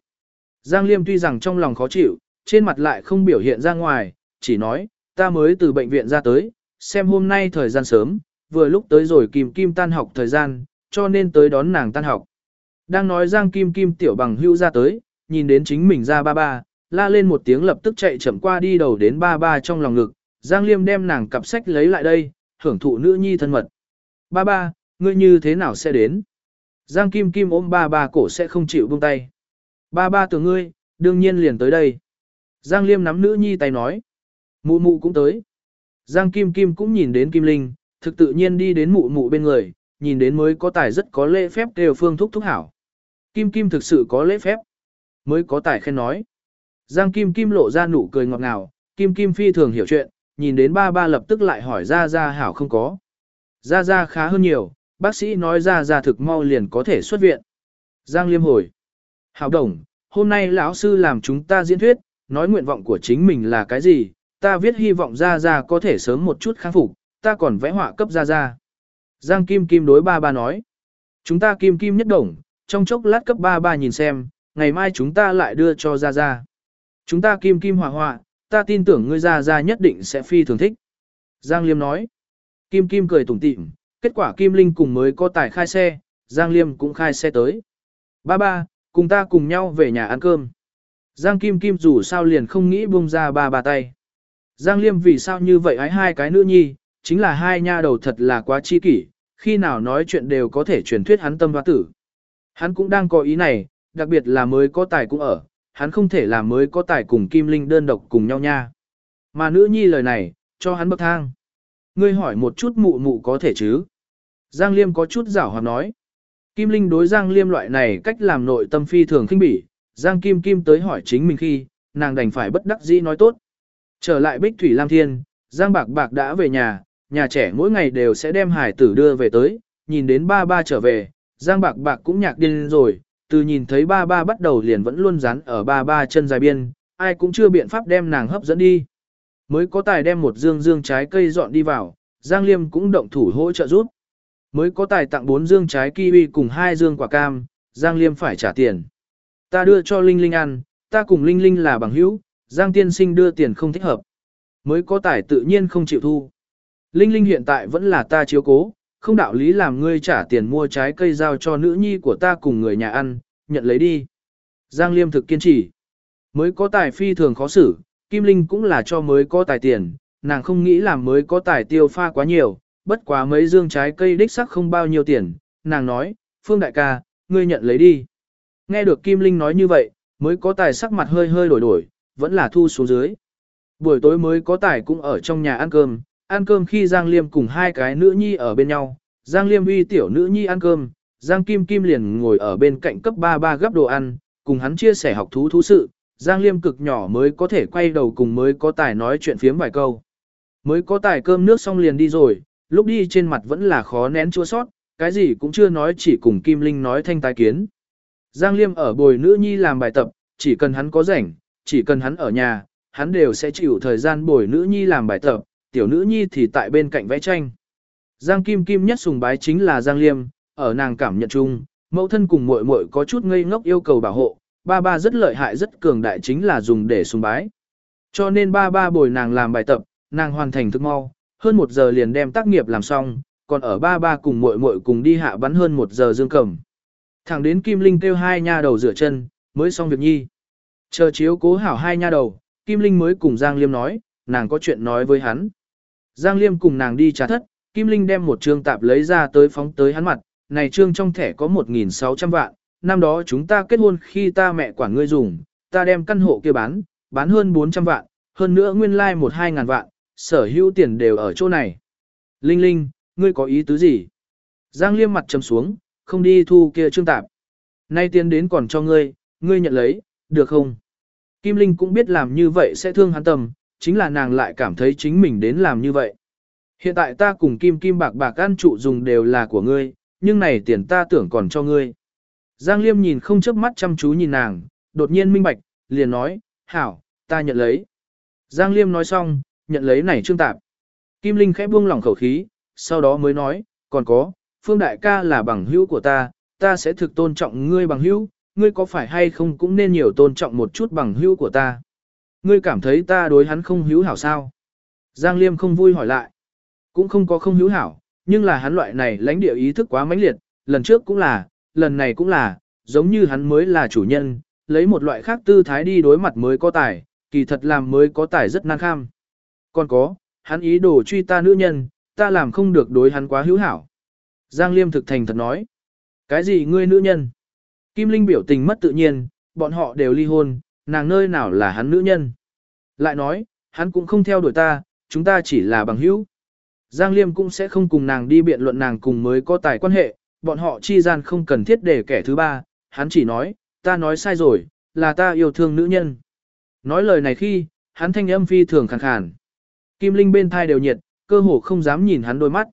Giang Liêm tuy rằng trong lòng khó chịu, trên mặt lại không biểu hiện ra ngoài, chỉ nói, ta mới từ bệnh viện ra tới, xem hôm nay thời gian sớm, vừa lúc tới rồi Kim Kim tan học thời gian, cho nên tới đón nàng tan học. Đang nói Giang Kim Kim tiểu bằng hữu ra tới, nhìn đến chính mình ra ba ba, la lên một tiếng lập tức chạy chậm qua đi đầu đến ba ba trong lòng ngực, Giang Liêm đem nàng cặp sách lấy lại đây, hưởng thụ nữ nhi thân mật. Ba ba, ngươi như thế nào sẽ đến? Giang Kim Kim ôm ba ba cổ sẽ không chịu buông tay. Ba ba tưởng ngươi, đương nhiên liền tới đây. Giang Liêm nắm nữ nhi tay nói. Mụ mụ cũng tới. Giang Kim Kim cũng nhìn đến Kim Linh, thực tự nhiên đi đến mụ mụ bên người, nhìn đến mới có tài rất có lễ phép đều phương thúc thúc hảo. Kim Kim thực sự có lễ phép. Mới có tài khen nói. Giang Kim Kim lộ ra nụ cười ngọt ngào, Kim Kim phi thường hiểu chuyện, nhìn đến ba ba lập tức lại hỏi ra ra hảo không có. Ra ra khá hơn nhiều, bác sĩ nói ra ra thực mau liền có thể xuất viện. Giang Liêm hồi. Hảo đồng, hôm nay lão sư làm chúng ta diễn thuyết, nói nguyện vọng của chính mình là cái gì, ta viết hy vọng ra ra có thể sớm một chút kháng phục, ta còn vẽ họa cấp ra ra. Giang Kim Kim đối ba ba nói. Chúng ta Kim Kim nhất đồng, trong chốc lát cấp ba ba nhìn xem, ngày mai chúng ta lại đưa cho ra ra. Chúng ta Kim Kim họa họa, ta tin tưởng ngươi ra ra nhất định sẽ phi thường thích. Giang Liêm nói. Kim Kim cười tủm tỉm, kết quả Kim Linh cùng mới có tài khai xe, Giang Liêm cũng khai xe tới. Ba ba, cùng ta cùng nhau về nhà ăn cơm. Giang Kim Kim dù sao liền không nghĩ buông ra ba ba tay. Giang Liêm vì sao như vậy ái hai cái nữ nhi, chính là hai nha đầu thật là quá chi kỷ, khi nào nói chuyện đều có thể truyền thuyết hắn tâm hoa tử. Hắn cũng đang có ý này, đặc biệt là mới có tài cũng ở, hắn không thể làm mới có tài cùng Kim Linh đơn độc cùng nhau nha. Mà nữ nhi lời này, cho hắn bậc thang. Ngươi hỏi một chút mụ mụ có thể chứ? Giang Liêm có chút giảo hoạt nói. Kim Linh đối Giang Liêm loại này cách làm nội tâm phi thường khinh bỉ, Giang Kim Kim tới hỏi chính mình khi, nàng đành phải bất đắc dĩ nói tốt. Trở lại Bích Thủy Lam Thiên, Giang Bạc Bạc đã về nhà, nhà trẻ mỗi ngày đều sẽ đem hải tử đưa về tới, nhìn đến ba ba trở về, Giang Bạc Bạc cũng nhạc điên rồi, từ nhìn thấy ba ba bắt đầu liền vẫn luôn rán ở ba ba chân dài biên, ai cũng chưa biện pháp đem nàng hấp dẫn đi. Mới có tài đem một dương dương trái cây dọn đi vào, Giang Liêm cũng động thủ hỗ trợ giúp. Mới có tài tặng bốn dương trái kiwi cùng hai dương quả cam, Giang Liêm phải trả tiền. Ta đưa cho Linh Linh ăn, ta cùng Linh Linh là bằng hữu, Giang Tiên Sinh đưa tiền không thích hợp. Mới có tài tự nhiên không chịu thu. Linh Linh hiện tại vẫn là ta chiếu cố, không đạo lý làm ngươi trả tiền mua trái cây giao cho nữ nhi của ta cùng người nhà ăn, nhận lấy đi. Giang Liêm thực kiên trì. Mới có tài phi thường khó xử, Kim Linh cũng là cho mới có tài tiền, nàng không nghĩ làm mới có tài tiêu pha quá nhiều, bất quá mấy dương trái cây đích sắc không bao nhiêu tiền, nàng nói, Phương đại ca, ngươi nhận lấy đi. Nghe được Kim Linh nói như vậy, mới có tài sắc mặt hơi hơi đổi đổi, vẫn là thu xuống dưới. Buổi tối mới có tài cũng ở trong nhà ăn cơm, ăn cơm khi Giang Liêm cùng hai cái nữ nhi ở bên nhau, Giang Liêm uy tiểu nữ nhi ăn cơm, Giang Kim Kim liền ngồi ở bên cạnh cấp 33 gấp đồ ăn, cùng hắn chia sẻ học thú thú sự, Giang Liêm cực nhỏ mới có thể quay đầu cùng mới có tài nói chuyện phiếm vài câu. Mới có tài cơm nước xong liền đi rồi, lúc đi trên mặt vẫn là khó nén chua sót, cái gì cũng chưa nói chỉ cùng Kim Linh nói thanh tái kiến. Giang Liêm ở bồi nữ nhi làm bài tập, chỉ cần hắn có rảnh, chỉ cần hắn ở nhà, hắn đều sẽ chịu thời gian bồi nữ nhi làm bài tập, tiểu nữ nhi thì tại bên cạnh vẽ tranh. Giang Kim Kim nhất sùng bái chính là Giang Liêm, ở nàng cảm nhận chung, mẫu thân cùng muội muội có chút ngây ngốc yêu cầu bảo hộ, ba ba rất lợi hại rất cường đại chính là dùng để sùng bái. Cho nên ba ba bồi nàng làm bài tập, nàng hoàn thành thức mau, hơn một giờ liền đem tác nghiệp làm xong, còn ở ba ba cùng muội muội cùng đi hạ bắn hơn một giờ dương cầm. Thẳng đến Kim Linh kêu hai nha đầu rửa chân, mới xong việc nhi. Chờ chiếu cố hảo hai nha đầu, Kim Linh mới cùng Giang Liêm nói, nàng có chuyện nói với hắn. Giang Liêm cùng nàng đi trà thất, Kim Linh đem một trương tạp lấy ra tới phóng tới hắn mặt, này trương trong thẻ có 1.600 vạn, năm đó chúng ta kết hôn khi ta mẹ quản ngươi dùng, ta đem căn hộ kia bán, bán hơn 400 vạn, hơn nữa nguyên lai like một hai ngàn vạn, sở hữu tiền đều ở chỗ này. Linh Linh, ngươi có ý tứ gì? Giang Liêm mặt trầm xuống, không đi thu kia trương tạp. Nay tiền đến còn cho ngươi, ngươi nhận lấy, được không? Kim Linh cũng biết làm như vậy sẽ thương hắn tâm, chính là nàng lại cảm thấy chính mình đến làm như vậy. Hiện tại ta cùng Kim Kim bạc bạc ăn trụ dùng đều là của ngươi, nhưng này tiền ta tưởng còn cho ngươi. Giang Liêm nhìn không chớp mắt chăm chú nhìn nàng, đột nhiên minh bạch, liền nói, hảo, ta nhận lấy. Giang Liêm nói xong, nhận lấy này trương tạp. Kim Linh khẽ buông lỏng khẩu khí, sau đó mới nói, còn có, Phương Đại ca là bằng hữu của ta, ta sẽ thực tôn trọng ngươi bằng hữu, ngươi có phải hay không cũng nên nhiều tôn trọng một chút bằng hữu của ta. Ngươi cảm thấy ta đối hắn không hữu hảo sao? Giang Liêm không vui hỏi lại. Cũng không có không hữu hảo, nhưng là hắn loại này lãnh địa ý thức quá mãnh liệt, lần trước cũng là, lần này cũng là, giống như hắn mới là chủ nhân, lấy một loại khác tư thái đi đối mặt mới có tài, kỳ thật làm mới có tài rất nan kham. Còn có, hắn ý đồ truy ta nữ nhân, ta làm không được đối hắn quá hữu hảo. Giang Liêm thực thành thật nói. Cái gì ngươi nữ nhân? Kim Linh biểu tình mất tự nhiên, bọn họ đều ly hôn, nàng nơi nào là hắn nữ nhân. Lại nói, hắn cũng không theo đuổi ta, chúng ta chỉ là bằng hữu. Giang Liêm cũng sẽ không cùng nàng đi biện luận nàng cùng mới có tài quan hệ, bọn họ chi gian không cần thiết để kẻ thứ ba, hắn chỉ nói, ta nói sai rồi, là ta yêu thương nữ nhân. Nói lời này khi, hắn thanh âm phi thường khàn khàn. Kim Linh bên thai đều nhiệt, cơ hồ không dám nhìn hắn đôi mắt.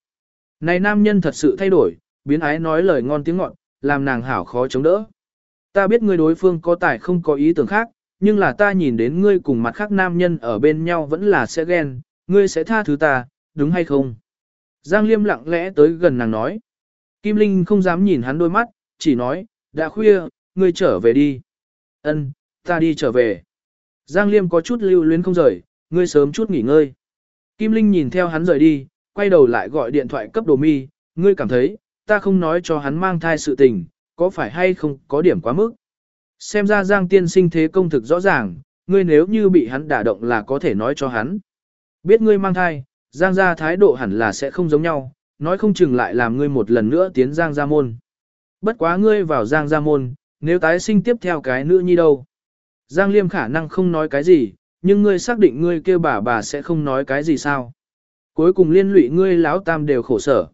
Này nam nhân thật sự thay đổi, biến ái nói lời ngon tiếng ngọt, làm nàng hảo khó chống đỡ. Ta biết người đối phương có tài không có ý tưởng khác, nhưng là ta nhìn đến ngươi cùng mặt khác nam nhân ở bên nhau vẫn là sẽ ghen, ngươi sẽ tha thứ ta, đúng hay không? Giang Liêm lặng lẽ tới gần nàng nói. Kim Linh không dám nhìn hắn đôi mắt, chỉ nói, đã khuya, ngươi trở về đi. Ân, ta đi trở về. Giang Liêm có chút lưu luyến không rời, ngươi sớm chút nghỉ ngơi. Kim Linh nhìn theo hắn rời đi, quay đầu lại gọi điện thoại cấp đồ mi, ngươi cảm thấy, ta không nói cho hắn mang thai sự tình, có phải hay không có điểm quá mức. Xem ra Giang tiên sinh thế công thực rõ ràng, ngươi nếu như bị hắn đả động là có thể nói cho hắn. Biết ngươi mang thai, Giang gia thái độ hẳn là sẽ không giống nhau, nói không chừng lại làm ngươi một lần nữa tiến Giang gia môn. Bất quá ngươi vào Giang gia môn, nếu tái sinh tiếp theo cái nữ nhi đâu. Giang Liêm khả năng không nói cái gì, nhưng ngươi xác định ngươi kêu bà bà sẽ không nói cái gì sao. Cuối cùng liên lụy ngươi lão tam đều khổ sở.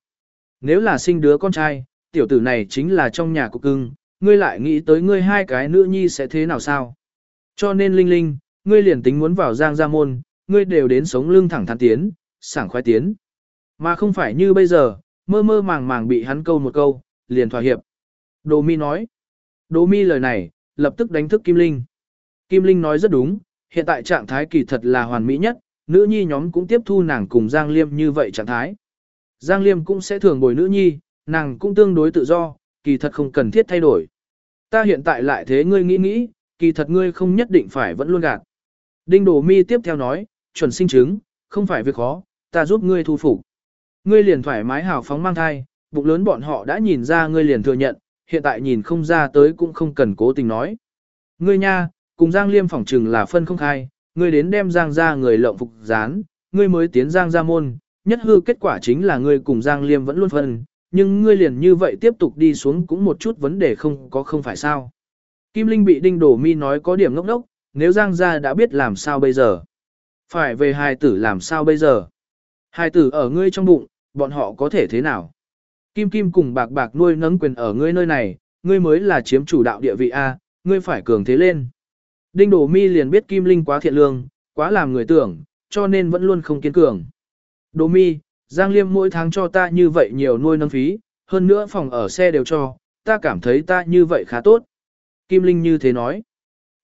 Nếu là sinh đứa con trai, tiểu tử này chính là trong nhà của cưng, ngươi lại nghĩ tới ngươi hai cái nữ nhi sẽ thế nào sao. Cho nên Linh Linh, ngươi liền tính muốn vào Giang gia môn, ngươi đều đến sống lưng thẳng thắn tiến, sảng khoái tiến. Mà không phải như bây giờ, mơ mơ màng màng bị hắn câu một câu, liền thỏa hiệp. Đồ mi nói. Đồ mi lời này, lập tức đánh thức Kim Linh. Kim Linh nói rất đúng, hiện tại trạng thái kỳ thật là hoàn mỹ nhất, nữ nhi nhóm cũng tiếp thu nàng cùng Giang Liêm như vậy trạng thái. Giang Liêm cũng sẽ thường bồi nữ nhi, nàng cũng tương đối tự do, kỳ thật không cần thiết thay đổi. Ta hiện tại lại thế ngươi nghĩ nghĩ, kỳ thật ngươi không nhất định phải vẫn luôn gạt. Đinh Đồ Mi tiếp theo nói, chuẩn sinh chứng, không phải việc khó, ta giúp ngươi thu phục. Ngươi liền thoải mái hào phóng mang thai, bụng lớn bọn họ đã nhìn ra ngươi liền thừa nhận, hiện tại nhìn không ra tới cũng không cần cố tình nói. Ngươi nha, cùng Giang Liêm phỏng trừng là phân không khai, ngươi đến đem Giang ra người lộng phục dán, ngươi mới tiến Giang ra môn, nhất hư kết quả chính là ngươi cùng Giang Liêm vẫn luôn phân, nhưng ngươi liền như vậy tiếp tục đi xuống cũng một chút vấn đề không có không phải sao. Kim Linh bị Đinh Đổ Mi nói có điểm ngốc đốc, nếu Giang gia đã biết làm sao bây giờ. Phải về hài tử làm sao bây giờ. Hài tử ở ngươi trong bụng, bọn họ có thể thế nào? Kim Kim cùng bạc bạc nuôi nấng quyền ở ngươi nơi này, ngươi mới là chiếm chủ đạo địa vị A, ngươi phải cường thế lên. Đinh Đổ Mi liền biết Kim Linh quá thiện lương, quá làm người tưởng, cho nên vẫn luôn không kiên cường. Đổ Mi, Giang Liêm mỗi tháng cho ta như vậy nhiều nuôi nâng phí, hơn nữa phòng ở xe đều cho, ta cảm thấy ta như vậy khá tốt. Kim Linh như thế nói.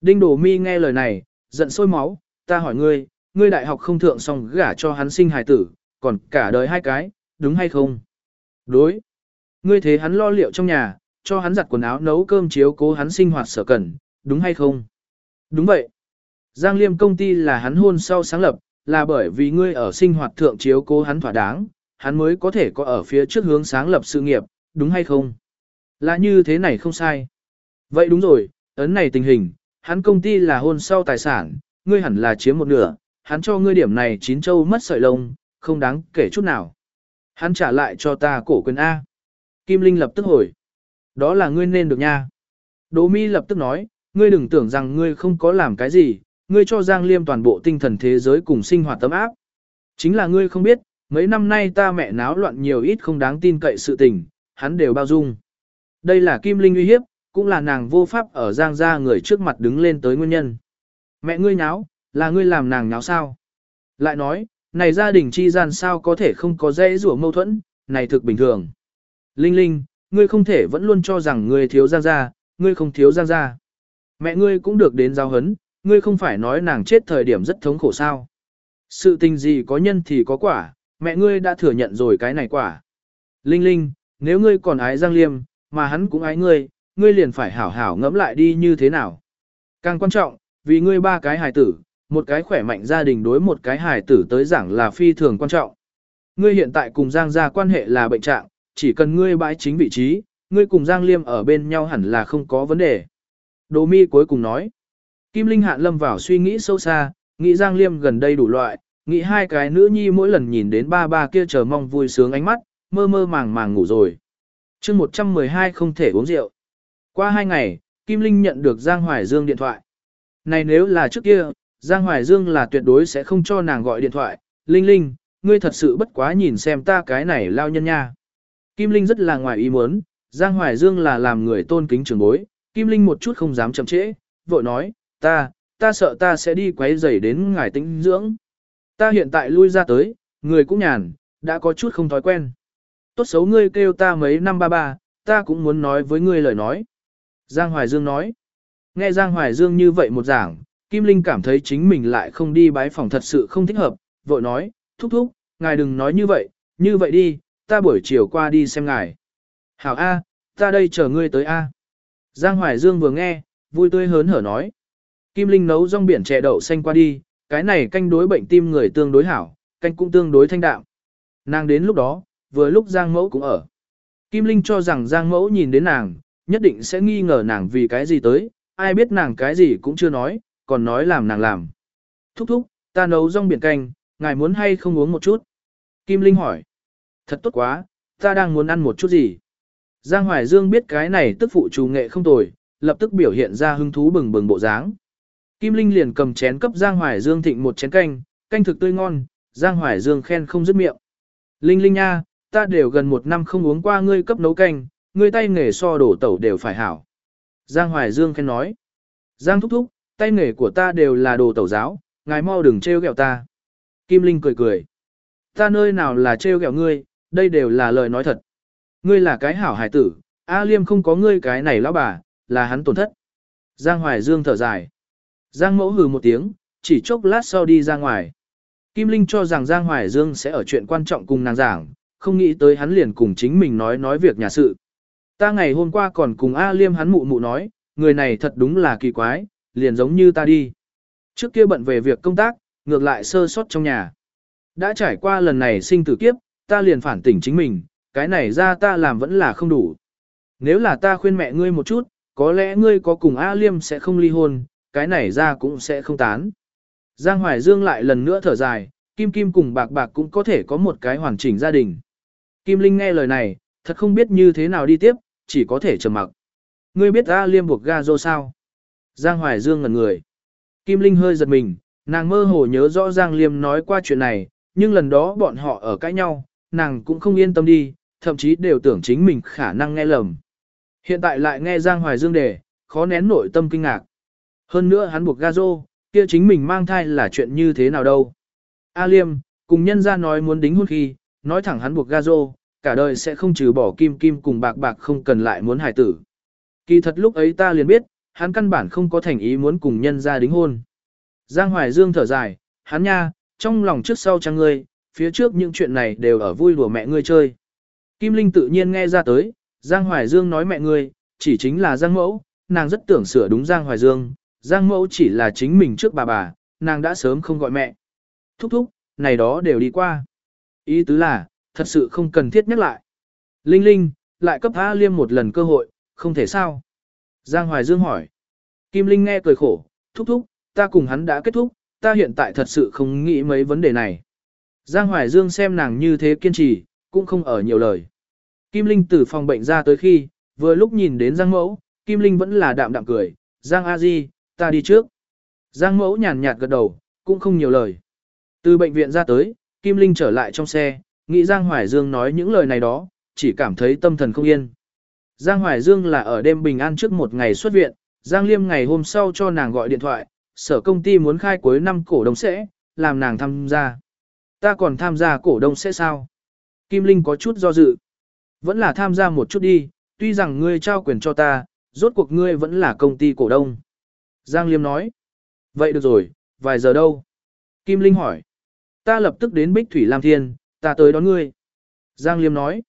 Đinh Đổ Mi nghe lời này, giận sôi máu, ta hỏi ngươi, ngươi đại học không thượng xong gả cho hắn sinh hài tử, còn cả đời hai cái, đúng hay không? Đối. Ngươi thế hắn lo liệu trong nhà, cho hắn giặt quần áo nấu cơm chiếu cố hắn sinh hoạt sở cần, đúng hay không? Đúng vậy. Giang Liêm công ty là hắn hôn sau sáng lập, là bởi vì ngươi ở sinh hoạt thượng chiếu cố hắn thỏa đáng, hắn mới có thể có ở phía trước hướng sáng lập sự nghiệp, đúng hay không? Là như thế này không sai. Vậy đúng rồi, ấn này tình hình, hắn công ty là hôn sau tài sản, ngươi hẳn là chiếm một nửa, hắn cho ngươi điểm này chín châu mất sợi lông, không đáng kể chút nào. Hắn trả lại cho ta cổ quyền A. Kim Linh lập tức hồi. Đó là ngươi nên được nha. Đỗ Mi lập tức nói, ngươi đừng tưởng rằng ngươi không có làm cái gì, ngươi cho Giang Liêm toàn bộ tinh thần thế giới cùng sinh hoạt tấm áp. Chính là ngươi không biết, mấy năm nay ta mẹ náo loạn nhiều ít không đáng tin cậy sự tình, hắn đều bao dung. Đây là Kim Linh uy hiếp, cũng là nàng vô pháp ở Giang gia người trước mặt đứng lên tới nguyên nhân. Mẹ ngươi náo, là ngươi làm nàng náo sao? Lại nói, này gia đình chi gian sao có thể không có dễ rủa mâu thuẫn, này thực bình thường. Linh Linh, ngươi không thể vẫn luôn cho rằng ngươi thiếu Giang gia, ngươi không thiếu Giang gia. Mẹ ngươi cũng được đến giao hấn, ngươi không phải nói nàng chết thời điểm rất thống khổ sao. Sự tình gì có nhân thì có quả, mẹ ngươi đã thừa nhận rồi cái này quả. Linh Linh, nếu ngươi còn ái Giang Liêm, mà hắn cũng ái ngươi, ngươi liền phải hảo hảo ngẫm lại đi như thế nào. Càng quan trọng, vì ngươi ba cái hài tử, một cái khỏe mạnh gia đình đối một cái hài tử tới giảng là phi thường quan trọng. Ngươi hiện tại cùng Giang gia quan hệ là bệnh trạng, chỉ cần ngươi bãi chính vị trí, ngươi cùng Giang Liêm ở bên nhau hẳn là không có vấn đề. Đồ mi cuối cùng nói. Kim Linh Hạn lâm vào suy nghĩ sâu xa, nghĩ Giang Liêm gần đây đủ loại, nghĩ hai cái nữ nhi mỗi lần nhìn đến ba ba kia chờ mong vui sướng ánh mắt, mơ mơ màng màng ngủ rồi. chương 112 không thể uống rượu. Qua hai ngày, Kim Linh nhận được Giang Hoài Dương điện thoại. Này nếu là trước kia, Giang Hoài Dương là tuyệt đối sẽ không cho nàng gọi điện thoại. Linh Linh, ngươi thật sự bất quá nhìn xem ta cái này lao nhân nha. Kim Linh rất là ngoài ý muốn, Giang Hoài Dương là làm người tôn kính trường bối. Kim Linh một chút không dám chậm trễ, vội nói, ta, ta sợ ta sẽ đi quấy rầy đến ngài tĩnh dưỡng. Ta hiện tại lui ra tới, người cũng nhàn, đã có chút không thói quen. Tốt xấu ngươi kêu ta mấy năm ba ba, ta cũng muốn nói với ngươi lời nói. Giang Hoài Dương nói. Nghe Giang Hoài Dương như vậy một giảng, Kim Linh cảm thấy chính mình lại không đi bái phòng thật sự không thích hợp, vội nói, thúc thúc, ngài đừng nói như vậy, như vậy đi, ta buổi chiều qua đi xem ngài. Hảo A, ta đây chờ ngươi tới A. Giang Hoài Dương vừa nghe, vui tươi hớn hở nói. Kim Linh nấu rong biển chè đậu xanh qua đi, cái này canh đối bệnh tim người tương đối hảo, canh cũng tương đối thanh đạm. Nàng đến lúc đó, vừa lúc Giang Mẫu cũng ở. Kim Linh cho rằng Giang Mẫu nhìn đến nàng, nhất định sẽ nghi ngờ nàng vì cái gì tới, ai biết nàng cái gì cũng chưa nói, còn nói làm nàng làm. Thúc thúc, ta nấu rong biển canh, ngài muốn hay không uống một chút? Kim Linh hỏi. Thật tốt quá, ta đang muốn ăn một chút gì? Giang Hoài Dương biết cái này tức phụ trù nghệ không tồi, lập tức biểu hiện ra hứng thú bừng bừng bộ dáng. Kim Linh liền cầm chén cấp Giang Hoài Dương thịnh một chén canh, canh thực tươi ngon, Giang Hoài Dương khen không dứt miệng. Linh Linh nha, ta đều gần một năm không uống qua ngươi cấp nấu canh, ngươi tay nghề so đổ tẩu đều phải hảo. Giang Hoài Dương khen nói. Giang thúc thúc, tay nghề của ta đều là đồ tẩu giáo, ngài mau đừng trêu ghẹo ta. Kim Linh cười cười. Ta nơi nào là trêu ghẹo ngươi, đây đều là lời nói thật. Ngươi là cái hảo hải tử, A Liêm không có ngươi cái này lão bà, là hắn tổn thất. Giang Hoài Dương thở dài. Giang mẫu hừ một tiếng, chỉ chốc lát sau đi ra ngoài. Kim Linh cho rằng Giang Hoài Dương sẽ ở chuyện quan trọng cùng nàng giảng, không nghĩ tới hắn liền cùng chính mình nói nói việc nhà sự. Ta ngày hôm qua còn cùng A Liêm hắn mụ mụ nói, người này thật đúng là kỳ quái, liền giống như ta đi. Trước kia bận về việc công tác, ngược lại sơ sót trong nhà. Đã trải qua lần này sinh tử kiếp, ta liền phản tỉnh chính mình, cái này ra ta làm vẫn là không đủ. Nếu là ta khuyên mẹ ngươi một chút, có lẽ ngươi có cùng A Liêm sẽ không ly hôn, cái này ra cũng sẽ không tán. Giang Hoài Dương lại lần nữa thở dài, Kim Kim cùng Bạc Bạc cũng có thể có một cái hoàn chỉnh gia đình. Kim Linh nghe lời này, thật không biết như thế nào đi tiếp, chỉ có thể trầm mặc. Ngươi biết A Liêm buộc ga dô sao? Giang Hoài Dương ngẩn người. Kim Linh hơi giật mình, nàng mơ hồ nhớ rõ Giang Liêm nói qua chuyện này, nhưng lần đó bọn họ ở cãi nhau, nàng cũng không yên tâm đi, thậm chí đều tưởng chính mình khả năng nghe lầm. Hiện tại lại nghe Giang Hoài Dương đề, khó nén nội tâm kinh ngạc. Hơn nữa hắn buộc ga rô, kia chính mình mang thai là chuyện như thế nào đâu. A Liêm, cùng nhân ra nói muốn đính hôn khi, nói thẳng hắn buộc ga rô, cả đời sẽ không trừ bỏ kim kim cùng bạc bạc không cần lại muốn hài tử. Kỳ thật lúc ấy ta liền biết, hắn căn bản không có thành ý muốn cùng nhân ra đính hôn. Giang Hoài Dương thở dài, hắn nha, trong lòng trước sau trang ngươi, phía trước những chuyện này đều ở vui đùa mẹ ngươi chơi. Kim Linh tự nhiên nghe ra tới, Giang Hoài Dương nói mẹ ngươi, chỉ chính là Giang Mẫu, nàng rất tưởng sửa đúng Giang Hoài Dương, Giang Mẫu chỉ là chính mình trước bà bà, nàng đã sớm không gọi mẹ. Thúc thúc, này đó đều đi qua. Ý tứ là, thật sự không cần thiết nhắc lại. Linh Linh, lại cấp A Liêm một lần cơ hội, không thể sao. Giang Hoài Dương hỏi. Kim Linh nghe cười khổ, thúc thúc, ta cùng hắn đã kết thúc, ta hiện tại thật sự không nghĩ mấy vấn đề này. Giang Hoài Dương xem nàng như thế kiên trì, cũng không ở nhiều lời. Kim Linh từ phòng bệnh ra tới khi, vừa lúc nhìn đến Giang Mẫu, Kim Linh vẫn là đạm đạm cười, Giang A Di, ta đi trước. Giang Mẫu nhàn nhạt gật đầu, cũng không nhiều lời. Từ bệnh viện ra tới, Kim Linh trở lại trong xe, nghĩ Giang Hoài Dương nói những lời này đó, chỉ cảm thấy tâm thần không yên. Giang Hoài Dương là ở đêm bình an trước một ngày xuất viện, Giang Liêm ngày hôm sau cho nàng gọi điện thoại, sở công ty muốn khai cuối năm cổ đông sẽ, làm nàng tham gia. Ta còn tham gia cổ đông sẽ sao? Kim Linh có chút do dự. Vẫn là tham gia một chút đi, tuy rằng ngươi trao quyền cho ta, rốt cuộc ngươi vẫn là công ty cổ đông. Giang Liêm nói. Vậy được rồi, vài giờ đâu? Kim Linh hỏi. Ta lập tức đến Bích Thủy Lam Thiên, ta tới đón ngươi. Giang Liêm nói.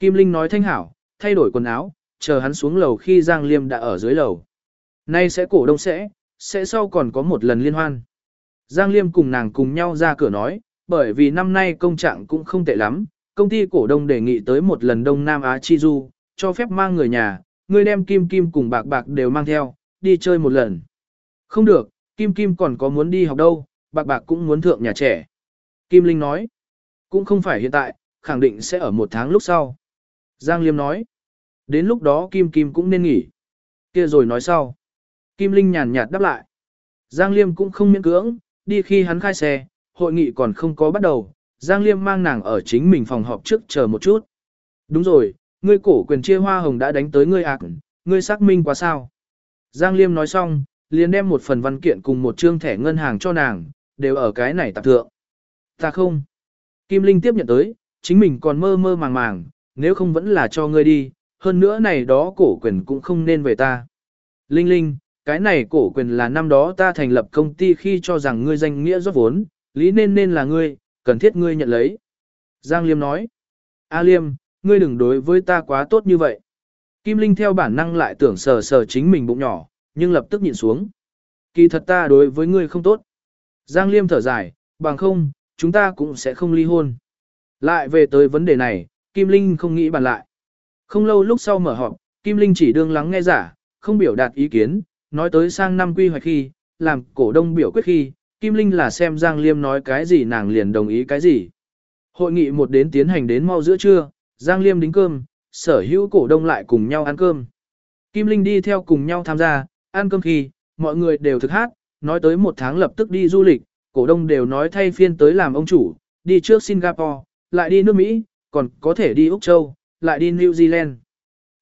Kim Linh nói thanh hảo, thay đổi quần áo, chờ hắn xuống lầu khi Giang Liêm đã ở dưới lầu. Nay sẽ cổ đông sẽ, sẽ sau còn có một lần liên hoan. Giang Liêm cùng nàng cùng nhau ra cửa nói, bởi vì năm nay công trạng cũng không tệ lắm, công ty cổ đông đề nghị tới một lần Đông Nam Á Chi Du, cho phép mang người nhà, người đem Kim Kim cùng bạc bạc đều mang theo, đi chơi một lần. Không được, Kim Kim còn có muốn đi học đâu, bạc bạc cũng muốn thượng nhà trẻ. Kim Linh nói, cũng không phải hiện tại, khẳng định sẽ ở một tháng lúc sau. Giang Liêm nói, đến lúc đó Kim Kim cũng nên nghỉ. kia rồi nói sau. Kim Linh nhàn nhạt đáp lại. Giang Liêm cũng không miễn cưỡng, đi khi hắn khai xe, hội nghị còn không có bắt đầu, Giang Liêm mang nàng ở chính mình phòng họp trước chờ một chút. Đúng rồi, ngươi cổ quyền chia hoa hồng đã đánh tới ngươi ạc, ngươi xác minh quá sao. Giang Liêm nói xong, liền đem một phần văn kiện cùng một trương thẻ ngân hàng cho nàng, đều ở cái này tạp thượng. Ta không. Kim Linh tiếp nhận tới, chính mình còn mơ mơ màng màng, nếu không vẫn là cho ngươi đi, hơn nữa này đó cổ quyền cũng không nên về ta. Linh Linh, cái này cổ quyền là năm đó ta thành lập công ty khi cho rằng ngươi danh nghĩa rót vốn, lý nên nên là ngươi, cần thiết ngươi nhận lấy. Giang Liêm nói, A Liêm, ngươi đừng đối với ta quá tốt như vậy. Kim Linh theo bản năng lại tưởng sờ sờ chính mình bụng nhỏ, nhưng lập tức nhịn xuống. Kỳ thật ta đối với ngươi không tốt. Giang Liêm thở dài, bằng không, chúng ta cũng sẽ không ly hôn. Lại về tới vấn đề này, Kim Linh không nghĩ bàn lại. Không lâu lúc sau mở họp, Kim Linh chỉ đương lắng nghe giả, không biểu đạt ý kiến, nói tới sang năm quy hoạch khi, làm cổ đông biểu quyết khi, Kim Linh là xem Giang Liêm nói cái gì nàng liền đồng ý cái gì. Hội nghị một đến tiến hành đến mau giữa trưa, Giang Liêm đính cơm, sở hữu cổ đông lại cùng nhau ăn cơm. Kim Linh đi theo cùng nhau tham gia, ăn cơm khi, mọi người đều thực hát, nói tới một tháng lập tức đi du lịch, cổ đông đều nói thay phiên tới làm ông chủ, đi trước Singapore, lại đi nước Mỹ, còn có thể đi Úc Châu, lại đi New Zealand.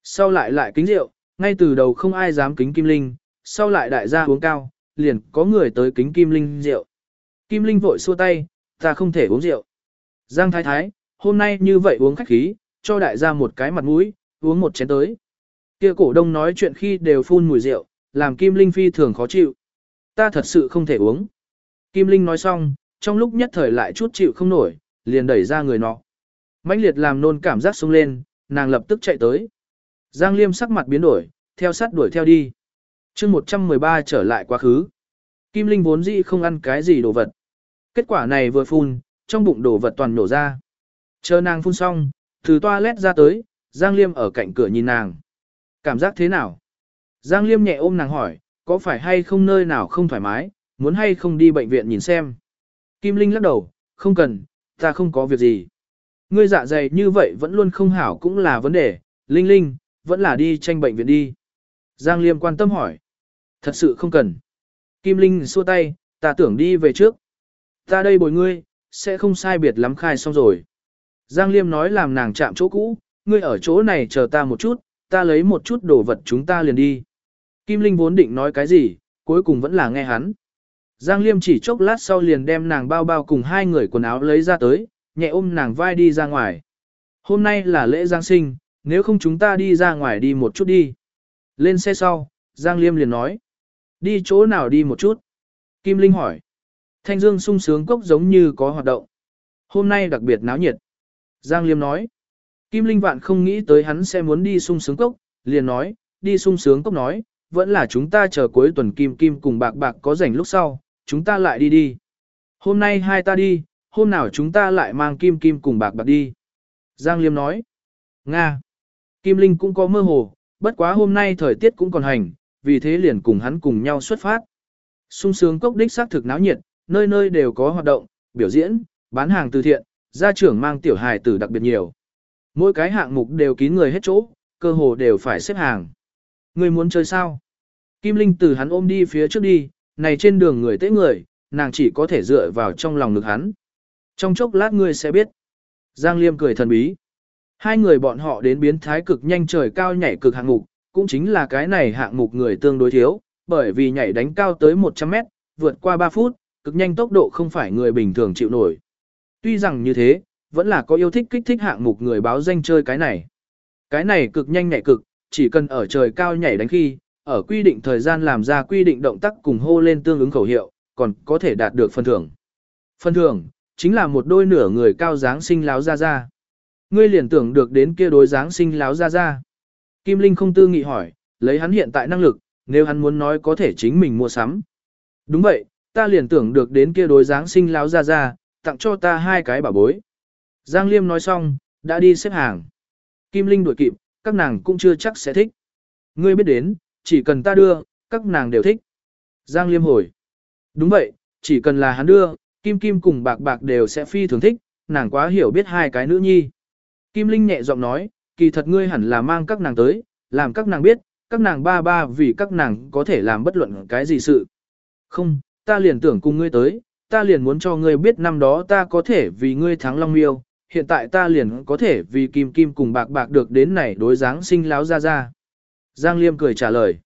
Sau lại lại kính rượu, ngay từ đầu không ai dám kính Kim Linh, sau lại đại gia uống cao, liền có người tới kính Kim Linh rượu. Kim Linh vội xua tay, ta không thể uống rượu. Giang Thái Thái, hôm nay như vậy uống khách khí, cho đại gia một cái mặt mũi, uống một chén tới. Kia cổ đông nói chuyện khi đều phun mùi rượu, làm Kim Linh phi thường khó chịu. Ta thật sự không thể uống. Kim Linh nói xong, trong lúc nhất thời lại chút chịu không nổi, liền đẩy ra người nọ. mãnh liệt làm nôn cảm giác sung lên, nàng lập tức chạy tới. Giang Liêm sắc mặt biến đổi, theo sát đuổi theo đi chương 113 trở lại quá khứ. Kim Linh vốn dĩ không ăn cái gì đồ vật. Kết quả này vừa phun, trong bụng đồ vật toàn nổ ra. Chờ nàng phun xong, từ toilet ra tới, Giang Liêm ở cạnh cửa nhìn nàng. Cảm giác thế nào? Giang Liêm nhẹ ôm nàng hỏi, có phải hay không nơi nào không thoải mái, muốn hay không đi bệnh viện nhìn xem. Kim Linh lắc đầu, không cần, ta không có việc gì. Ngươi dạ dày như vậy vẫn luôn không hảo cũng là vấn đề, Linh Linh, vẫn là đi tranh bệnh viện đi. Giang Liêm quan tâm hỏi. Thật sự không cần. Kim Linh xua tay, ta tưởng đi về trước. Ta đây bồi ngươi, sẽ không sai biệt lắm khai xong rồi. Giang Liêm nói làm nàng chạm chỗ cũ, ngươi ở chỗ này chờ ta một chút, ta lấy một chút đồ vật chúng ta liền đi. Kim Linh vốn định nói cái gì, cuối cùng vẫn là nghe hắn. Giang Liêm chỉ chốc lát sau liền đem nàng bao bao cùng hai người quần áo lấy ra tới, nhẹ ôm nàng vai đi ra ngoài. Hôm nay là lễ Giáng sinh, nếu không chúng ta đi ra ngoài đi một chút đi. Lên xe sau, Giang Liêm liền nói. Đi chỗ nào đi một chút? Kim Linh hỏi. Thanh Dương sung sướng cốc giống như có hoạt động. Hôm nay đặc biệt náo nhiệt. Giang Liêm nói. Kim Linh Vạn không nghĩ tới hắn sẽ muốn đi sung sướng cốc, liền nói, đi sung sướng cốc nói, vẫn là chúng ta chờ cuối tuần Kim Kim cùng bạc bạc có rảnh lúc sau, chúng ta lại đi đi. Hôm nay hai ta đi, hôm nào chúng ta lại mang Kim Kim cùng bạc bạc đi. Giang Liêm nói. Nga. Kim Linh cũng có mơ hồ, bất quá hôm nay thời tiết cũng còn hành, vì thế liền cùng hắn cùng nhau xuất phát. Sung sướng cốc đích xác thực náo nhiệt, nơi nơi đều có hoạt động, biểu diễn, bán hàng từ thiện, gia trưởng mang tiểu hài tử đặc biệt nhiều. Mỗi cái hạng mục đều kín người hết chỗ, cơ hồ đều phải xếp hàng. Ngươi muốn chơi sao? Kim Linh từ hắn ôm đi phía trước đi, này trên đường người tế người, nàng chỉ có thể dựa vào trong lòng ngực hắn. Trong chốc lát ngươi sẽ biết. Giang Liêm cười thần bí. Hai người bọn họ đến biến thái cực nhanh trời cao nhảy cực hạng mục, cũng chính là cái này hạng mục người tương đối thiếu, bởi vì nhảy đánh cao tới 100 mét, vượt qua 3 phút, cực nhanh tốc độ không phải người bình thường chịu nổi. Tuy rằng như thế, vẫn là có yêu thích kích thích hạng mục người báo danh chơi cái này. Cái này cực nhanh nhảy cực, chỉ cần ở trời cao nhảy đánh khi, ở quy định thời gian làm ra quy định động tác cùng hô lên tương ứng khẩu hiệu, còn có thể đạt được phần thưởng. Phần thưởng, chính là một đôi nửa người cao dáng sinh láo ra ra. Ngươi liền tưởng được đến kia đối dáng sinh láo ra ra. Kim Linh không tư nghị hỏi, lấy hắn hiện tại năng lực, nếu hắn muốn nói có thể chính mình mua sắm. Đúng vậy, ta liền tưởng được đến kia đối dáng sinh láo ra ra, tặng cho ta hai cái bảo bối. Giang Liêm nói xong, đã đi xếp hàng. Kim Linh đuổi kịp, các nàng cũng chưa chắc sẽ thích. Ngươi biết đến, chỉ cần ta đưa, các nàng đều thích. Giang Liêm hồi. Đúng vậy, chỉ cần là hắn đưa, Kim Kim cùng bạc bạc đều sẽ phi thường thích, nàng quá hiểu biết hai cái nữ nhi. Kim Linh nhẹ giọng nói, kỳ thật ngươi hẳn là mang các nàng tới, làm các nàng biết, các nàng ba ba vì các nàng có thể làm bất luận cái gì sự. Không, ta liền tưởng cùng ngươi tới, ta liền muốn cho ngươi biết năm đó ta có thể vì ngươi thắng Long Miêu, hiện tại ta liền có thể vì Kim Kim cùng bạc bạc được đến này đối dáng sinh láo ra ra. Giang Liêm cười trả lời.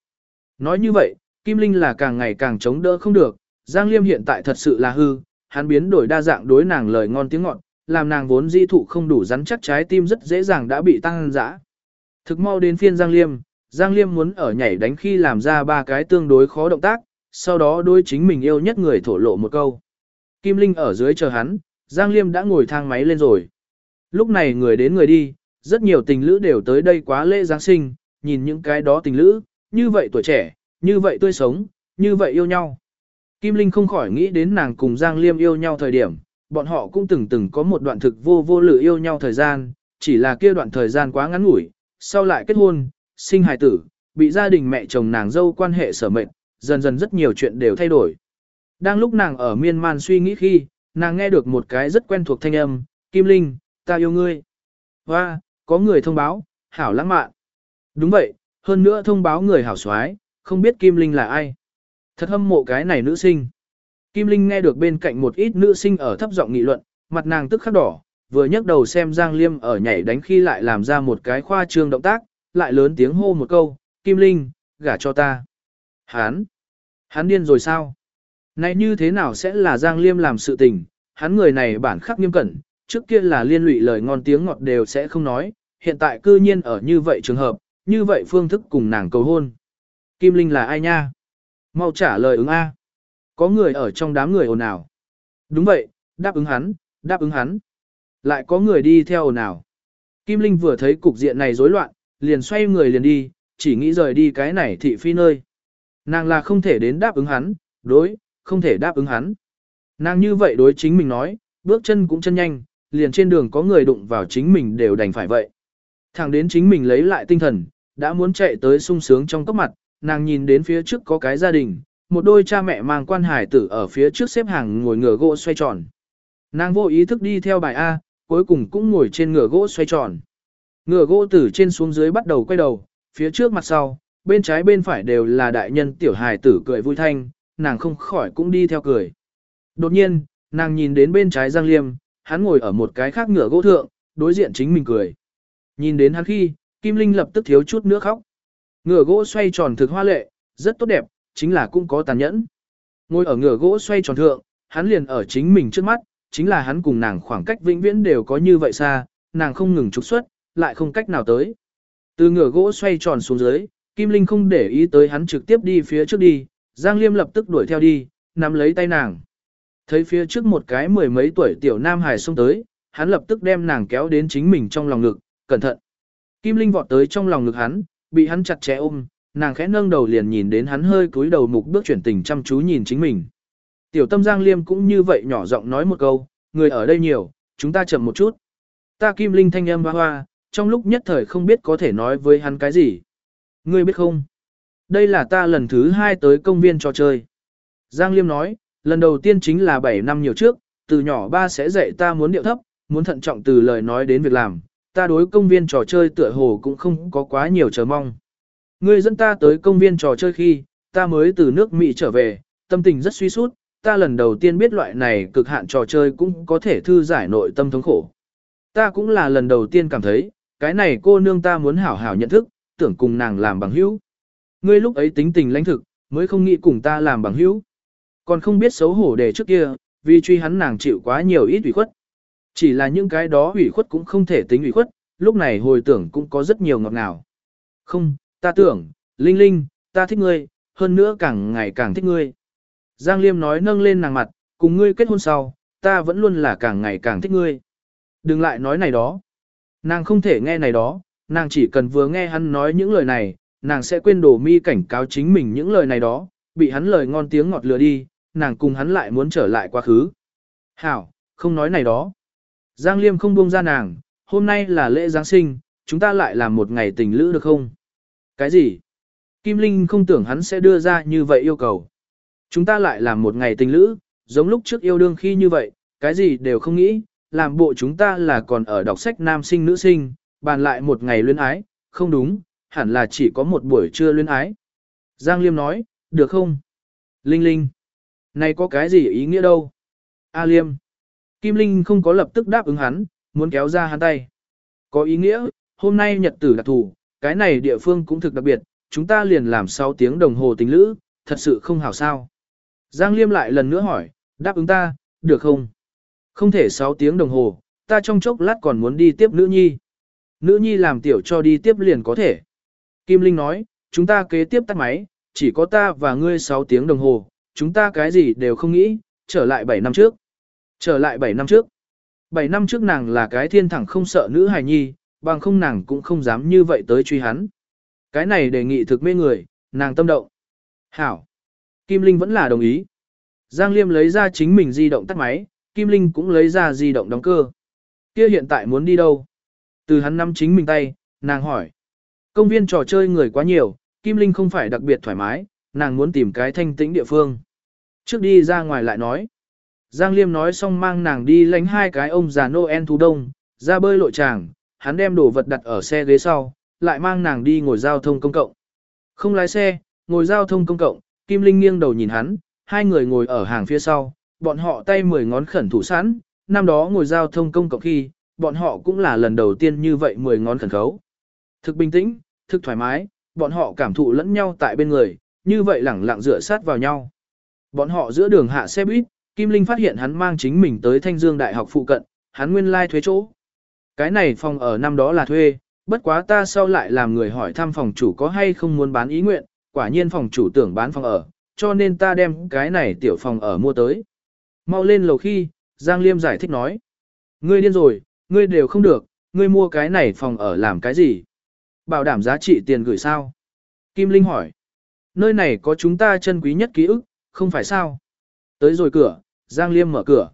Nói như vậy, Kim Linh là càng ngày càng chống đỡ không được, Giang Liêm hiện tại thật sự là hư, hắn biến đổi đa dạng đối nàng lời ngon tiếng ngọt, làm nàng vốn di thụ không đủ rắn chắc trái tim rất dễ dàng đã bị tăng dã. Thực mau đến phiên Giang Liêm, Giang Liêm muốn ở nhảy đánh khi làm ra ba cái tương đối khó động tác, sau đó đôi chính mình yêu nhất người thổ lộ một câu. Kim Linh ở dưới chờ hắn, Giang Liêm đã ngồi thang máy lên rồi. Lúc này người đến người đi, rất nhiều tình lữ đều tới đây quá lễ Giáng sinh, nhìn những cái đó tình lữ, như vậy tuổi trẻ, như vậy tươi sống, như vậy yêu nhau. Kim Linh không khỏi nghĩ đến nàng cùng Giang Liêm yêu nhau thời điểm, bọn họ cũng từng từng có một đoạn thực vô vô lự yêu nhau thời gian, chỉ là kia đoạn thời gian quá ngắn ngủi, sau lại kết hôn, sinh hài tử, bị gia đình mẹ chồng nàng dâu quan hệ sở mệnh, dần dần rất nhiều chuyện đều thay đổi. Đang lúc nàng ở miên man suy nghĩ khi, nàng nghe được một cái rất quen thuộc thanh âm, Kim Linh, ta yêu ngươi. Và, có người thông báo, hảo lãng mạn. Đúng vậy, hơn nữa thông báo người hảo soái, không biết Kim Linh là ai. Thật hâm mộ cái này nữ sinh. Kim Linh nghe được bên cạnh một ít nữ sinh ở thấp giọng nghị luận, mặt nàng tức khắc đỏ, vừa nhấc đầu xem Giang Liêm ở nhảy đánh khi lại làm ra một cái khoa trương động tác, lại lớn tiếng hô một câu, Kim Linh, gả cho ta. Hán! Hắn điên rồi sao? Này như thế nào sẽ là Giang Liêm làm sự tình, hắn người này bản khắc nghiêm cẩn, trước kia là liên lụy lời ngon tiếng ngọt đều sẽ không nói, hiện tại cư nhiên ở như vậy trường hợp, như vậy phương thức cùng nàng cầu hôn. Kim Linh là ai nha? Mau trả lời ứng A. Có người ở trong đám người ồn ào. Đúng vậy, đáp ứng hắn, đáp ứng hắn. Lại có người đi theo ồn ào. Kim Linh vừa thấy cục diện này rối loạn, liền xoay người liền đi, chỉ nghĩ rời đi cái này thị phi nơi. Nàng là không thể đến đáp ứng hắn, đối, không thể đáp ứng hắn. Nàng như vậy đối chính mình nói, bước chân cũng chân nhanh, liền trên đường có người đụng vào chính mình đều đành phải vậy. Thẳng đến chính mình lấy lại tinh thần, đã muốn chạy tới sung sướng trong cốc mặt, nàng nhìn đến phía trước có cái gia đình, một đôi cha mẹ mang quan hải tử ở phía trước xếp hàng ngồi ngửa gỗ xoay tròn. Nàng vô ý thức đi theo bài A, cuối cùng cũng ngồi trên ngửa gỗ xoay tròn. Ngửa gỗ từ trên xuống dưới bắt đầu quay đầu, phía trước mặt sau, bên trái bên phải đều là đại nhân tiểu hài tử cười vui thanh, nàng không khỏi cũng đi theo cười. Đột nhiên, nàng nhìn đến bên trái Giang Liêm, hắn ngồi ở một cái khác ngựa gỗ thượng, đối diện chính mình cười. Nhìn đến hắn khi, Kim Linh lập tức thiếu chút nữa khóc. Ngựa gỗ xoay tròn thực hoa lệ, rất tốt đẹp, chính là cũng có tàn nhẫn. Ngồi ở ngựa gỗ xoay tròn thượng, hắn liền ở chính mình trước mắt, chính là hắn cùng nàng khoảng cách vĩnh viễn đều có như vậy xa, nàng không ngừng trục xuất, lại không cách nào tới. Từ ngựa gỗ xoay tròn xuống dưới, Kim Linh không để ý tới hắn trực tiếp đi phía trước đi, Giang Liêm lập tức đuổi theo đi, nắm lấy tay nàng. Thấy phía trước một cái mười mấy tuổi tiểu nam hài xông tới, hắn lập tức đem nàng kéo đến chính mình trong lòng ngực, cẩn thận. Kim Linh vọt tới trong lòng ngực hắn, bị hắn chặt chẽ ôm, nàng khẽ nâng đầu liền nhìn đến hắn hơi cúi đầu mục bước chuyển tình chăm chú nhìn chính mình. Tiểu tâm Giang Liêm cũng như vậy nhỏ giọng nói một câu, người ở đây nhiều, chúng ta chậm một chút. Ta Kim Linh thanh âm hoa hoa, trong lúc nhất thời không biết có thể nói với hắn cái gì. Ngươi biết không? Đây là ta lần thứ hai tới công viên trò chơi. Giang Liêm nói, lần đầu tiên chính là 7 năm nhiều trước, từ nhỏ ba sẽ dạy ta muốn điệu thấp, muốn thận trọng từ lời nói đến việc làm, ta đối công viên trò chơi tựa hồ cũng không có quá nhiều chờ mong. Ngươi dẫn ta tới công viên trò chơi khi, ta mới từ nước Mỹ trở về, tâm tình rất suy sút, ta lần đầu tiên biết loại này cực hạn trò chơi cũng có thể thư giải nội tâm thống khổ. Ta cũng là lần đầu tiên cảm thấy, cái này cô nương ta muốn hảo hảo nhận thức, tưởng cùng nàng làm bằng hữu. Ngươi lúc ấy tính tình lãnh thực, mới không nghĩ cùng ta làm bằng hữu. Còn không biết xấu hổ để trước kia, vì truy hắn nàng chịu quá nhiều ít ủy khuất. Chỉ là những cái đó ủy khuất cũng không thể tính ủy khuất, lúc này hồi tưởng cũng có rất nhiều ngọt ngào. Không, ta tưởng, Linh Linh, ta thích ngươi, hơn nữa càng ngày càng thích ngươi. Giang Liêm nói nâng lên nàng mặt, cùng ngươi kết hôn sau, ta vẫn luôn là càng ngày càng thích ngươi. Đừng lại nói này đó. Nàng không thể nghe này đó, nàng chỉ cần vừa nghe hắn nói những lời này, nàng sẽ quên đổ mi cảnh cáo chính mình những lời này đó, bị hắn lời ngon tiếng ngọt lừa đi, nàng cùng hắn lại muốn trở lại quá khứ. Hảo, không nói này đó. Giang Liêm không buông ra nàng, hôm nay là lễ Giáng sinh, chúng ta lại làm một ngày tình lữ được không? Cái gì? Kim Linh không tưởng hắn sẽ đưa ra như vậy yêu cầu. Chúng ta lại làm một ngày tình lữ, giống lúc trước yêu đương khi như vậy, cái gì đều không nghĩ, làm bộ chúng ta là còn ở đọc sách nam sinh nữ sinh, bàn lại một ngày luyến ái, không đúng, hẳn là chỉ có một buổi trưa luyến ái. Giang Liêm nói, được không? Linh Linh, này có cái gì ý nghĩa đâu? A Liêm, Kim Linh không có lập tức đáp ứng hắn, muốn kéo ra hắn tay. Có ý nghĩa, hôm nay nhật tử đặc thù, cái này địa phương cũng thực đặc biệt, chúng ta liền làm 6 tiếng đồng hồ tình lữ, thật sự không hảo sao. Giang Liêm lại lần nữa hỏi, đáp ứng ta, được không? Không thể 6 tiếng đồng hồ, ta trong chốc lát còn muốn đi tiếp nữ nhi. Nữ nhi làm tiểu cho đi tiếp liền có thể. Kim Linh nói, chúng ta kế tiếp tắt máy, chỉ có ta và ngươi 6 tiếng đồng hồ, chúng ta cái gì đều không nghĩ, trở lại 7 năm trước. Trở lại 7 năm trước. 7 năm trước nàng là cái thiên thẳng không sợ nữ hài nhi, bằng không nàng cũng không dám như vậy tới truy hắn. Cái này đề nghị thực mê người, nàng tâm động. Hảo. Kim Linh vẫn là đồng ý. Giang Liêm lấy ra chính mình di động tắt máy, Kim Linh cũng lấy ra di động đóng cơ. Kia hiện tại muốn đi đâu? Từ hắn nắm chính mình tay, nàng hỏi. Công viên trò chơi người quá nhiều, Kim Linh không phải đặc biệt thoải mái, nàng muốn tìm cái thanh tĩnh địa phương. Trước đi ra ngoài lại nói. Giang Liêm nói xong mang nàng đi lánh hai cái ông già Noel thú đông, ra bơi lội tràng, hắn đem đồ vật đặt ở xe ghế sau, lại mang nàng đi ngồi giao thông công cộng. Không lái xe, ngồi giao thông công cộng, Kim Linh nghiêng đầu nhìn hắn, hai người ngồi ở hàng phía sau, bọn họ tay mười ngón khẩn thủ sẵn, năm đó ngồi giao thông công cộng khi, bọn họ cũng là lần đầu tiên như vậy mười ngón khẩn khấu. Thực bình tĩnh, thực thoải mái, bọn họ cảm thụ lẫn nhau tại bên người, như vậy lẳng lặng dựa sát vào nhau. Bọn họ giữa đường hạ xe buýt, Kim Linh phát hiện hắn mang chính mình tới Thanh Dương Đại học phụ cận, hắn nguyên lai like thuế chỗ. Cái này phòng ở năm đó là thuê, bất quá ta sau lại làm người hỏi thăm phòng chủ có hay không muốn bán ý nguyện, quả nhiên phòng chủ tưởng bán phòng ở, cho nên ta đem cái này tiểu phòng ở mua tới. Mau lên lầu khi, Giang Liêm giải thích nói. Ngươi điên rồi, ngươi đều không được, ngươi mua cái này phòng ở làm cái gì? Bảo đảm giá trị tiền gửi sao? Kim Linh hỏi. Nơi này có chúng ta chân quý nhất ký ức, không phải sao? Tới rồi cửa, Giang Liêm mở cửa.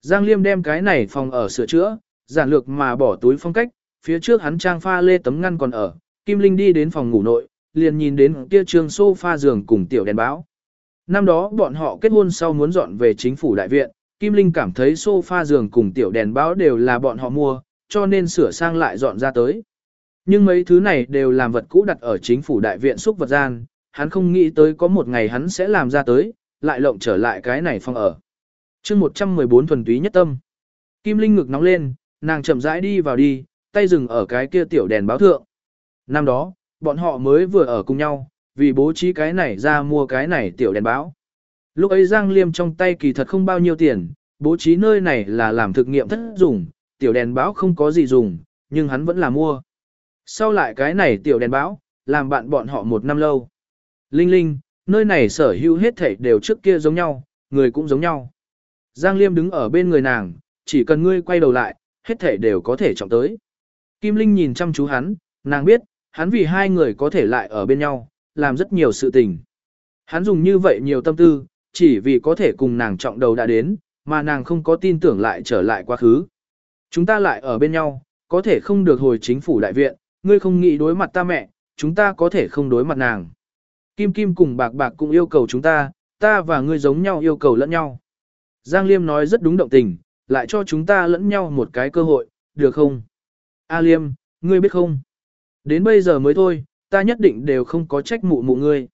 Giang Liêm đem cái này phòng ở sửa chữa, giản lược mà bỏ túi phong cách, phía trước hắn trang pha lê tấm ngăn còn ở, Kim Linh đi đến phòng ngủ nội, liền nhìn đến kia trường sofa giường cùng tiểu đèn báo. Năm đó bọn họ kết hôn sau muốn dọn về chính phủ đại viện, Kim Linh cảm thấy sofa giường cùng tiểu đèn báo đều là bọn họ mua, cho nên sửa sang lại dọn ra tới. Nhưng mấy thứ này đều làm vật cũ đặt ở chính phủ đại viện xúc vật gian, hắn không nghĩ tới có một ngày hắn sẽ làm ra tới, lại lộng trở lại cái này phòng ở. chương 114 thuần túy nhất tâm. Kim Linh ngực nóng lên, nàng chậm rãi đi vào đi, tay dừng ở cái kia tiểu đèn báo thượng. Năm đó, bọn họ mới vừa ở cùng nhau, vì bố trí cái này ra mua cái này tiểu đèn báo. Lúc ấy Giang Liêm trong tay kỳ thật không bao nhiêu tiền, bố trí nơi này là làm thực nghiệm thất dùng, tiểu đèn báo không có gì dùng, nhưng hắn vẫn là mua. Sau lại cái này tiểu đèn báo, làm bạn bọn họ một năm lâu. Linh Linh, nơi này sở hữu hết thảy đều trước kia giống nhau, người cũng giống nhau. Giang Liêm đứng ở bên người nàng, chỉ cần ngươi quay đầu lại, hết thảy đều có thể trọng tới. Kim Linh nhìn chăm chú hắn, nàng biết, hắn vì hai người có thể lại ở bên nhau, làm rất nhiều sự tình. Hắn dùng như vậy nhiều tâm tư, chỉ vì có thể cùng nàng trọng đầu đã đến, mà nàng không có tin tưởng lại trở lại quá khứ. Chúng ta lại ở bên nhau, có thể không được hồi chính phủ đại viện, ngươi không nghĩ đối mặt ta mẹ, chúng ta có thể không đối mặt nàng. Kim Kim cùng bạc bạc cũng yêu cầu chúng ta, ta và ngươi giống nhau yêu cầu lẫn nhau. Giang Liêm nói rất đúng động tình, lại cho chúng ta lẫn nhau một cái cơ hội, được không? A Liêm, ngươi biết không? Đến bây giờ mới thôi, ta nhất định đều không có trách mụ mụ ngươi.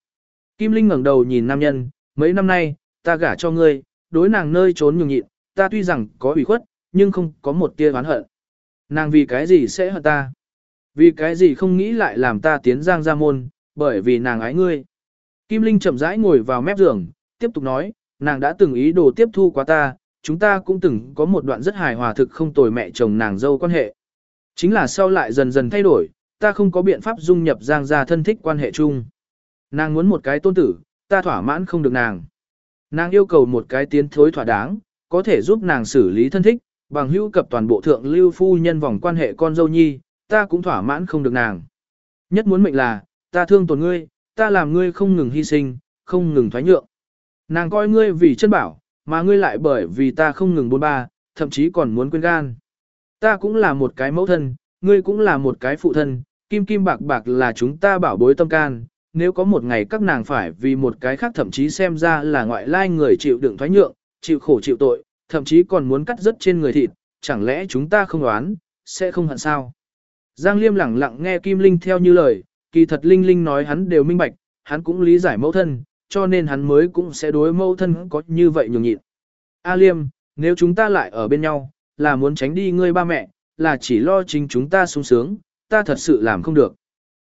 Kim Linh ngẩng đầu nhìn nam nhân, mấy năm nay, ta gả cho ngươi, đối nàng nơi trốn nhường nhịn, ta tuy rằng có ủy khuất, nhưng không có một tia oán hận. Nàng vì cái gì sẽ hận ta? Vì cái gì không nghĩ lại làm ta tiến giang ra môn, bởi vì nàng ái ngươi. Kim Linh chậm rãi ngồi vào mép giường, tiếp tục nói, nàng đã từng ý đồ tiếp thu quá ta, chúng ta cũng từng có một đoạn rất hài hòa thực không tồi mẹ chồng nàng dâu quan hệ. Chính là sau lại dần dần thay đổi, ta không có biện pháp dung nhập giang gia thân thích quan hệ chung. Nàng muốn một cái tôn tử, ta thỏa mãn không được nàng. Nàng yêu cầu một cái tiến thối thỏa đáng, có thể giúp nàng xử lý thân thích, bằng hữu cập toàn bộ thượng lưu phu nhân vòng quan hệ con dâu nhi, ta cũng thỏa mãn không được nàng. Nhất muốn mệnh là, ta thương tổn ngươi, ta làm ngươi không ngừng hy sinh, không ngừng thoái nhượng. Nàng coi ngươi vì chân bảo, mà ngươi lại bởi vì ta không ngừng bôn ba, thậm chí còn muốn quên gan. Ta cũng là một cái mẫu thân, ngươi cũng là một cái phụ thân, kim kim bạc bạc là chúng ta bảo bối tâm can. Nếu có một ngày các nàng phải vì một cái khác thậm chí xem ra là ngoại lai người chịu đựng thoái nhượng, chịu khổ chịu tội, thậm chí còn muốn cắt rứt trên người thịt, chẳng lẽ chúng ta không đoán, sẽ không hận sao? Giang Liêm lẳng lặng nghe Kim Linh theo như lời, kỳ thật Linh Linh nói hắn đều minh bạch, hắn cũng lý giải mẫu thân, cho nên hắn mới cũng sẽ đối mẫu thân có như vậy nhường nhịn. A Liêm, nếu chúng ta lại ở bên nhau, là muốn tránh đi ngươi ba mẹ, là chỉ lo chính chúng ta sung sướng, ta thật sự làm không được.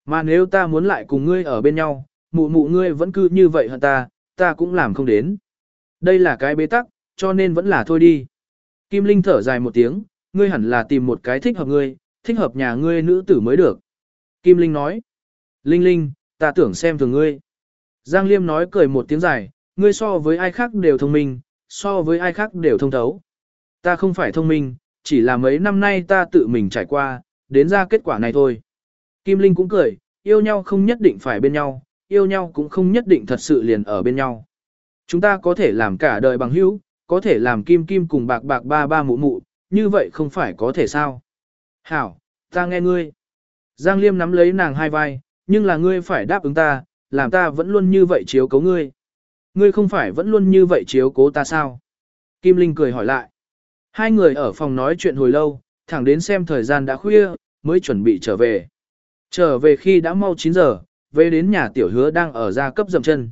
Mà nếu ta muốn lại cùng ngươi ở bên nhau, mụ mụ ngươi vẫn cứ như vậy hận ta, ta cũng làm không đến. Đây là cái bế tắc, cho nên vẫn là thôi đi. Kim Linh thở dài một tiếng, ngươi hẳn là tìm một cái thích hợp ngươi, thích hợp nhà ngươi nữ tử mới được. Kim Linh nói, Linh Linh, ta tưởng xem thường ngươi. Giang Liêm nói cười một tiếng dài, ngươi so với ai khác đều thông minh, so với ai khác đều thông thấu. Ta không phải thông minh, chỉ là mấy năm nay ta tự mình trải qua, đến ra kết quả này thôi. Kim Linh cũng cười, yêu nhau không nhất định phải bên nhau, yêu nhau cũng không nhất định thật sự liền ở bên nhau. Chúng ta có thể làm cả đời bằng hữu, có thể làm kim kim cùng bạc bạc ba ba mụ mụ, như vậy không phải có thể sao. Hảo, ta nghe ngươi. Giang Liêm nắm lấy nàng hai vai, nhưng là ngươi phải đáp ứng ta, làm ta vẫn luôn như vậy chiếu cố ngươi. Ngươi không phải vẫn luôn như vậy chiếu cố ta sao? Kim Linh cười hỏi lại. Hai người ở phòng nói chuyện hồi lâu, thẳng đến xem thời gian đã khuya, mới chuẩn bị trở về. Trở về khi đã mau 9 giờ, về đến nhà tiểu hứa đang ở gia cấp dầm chân.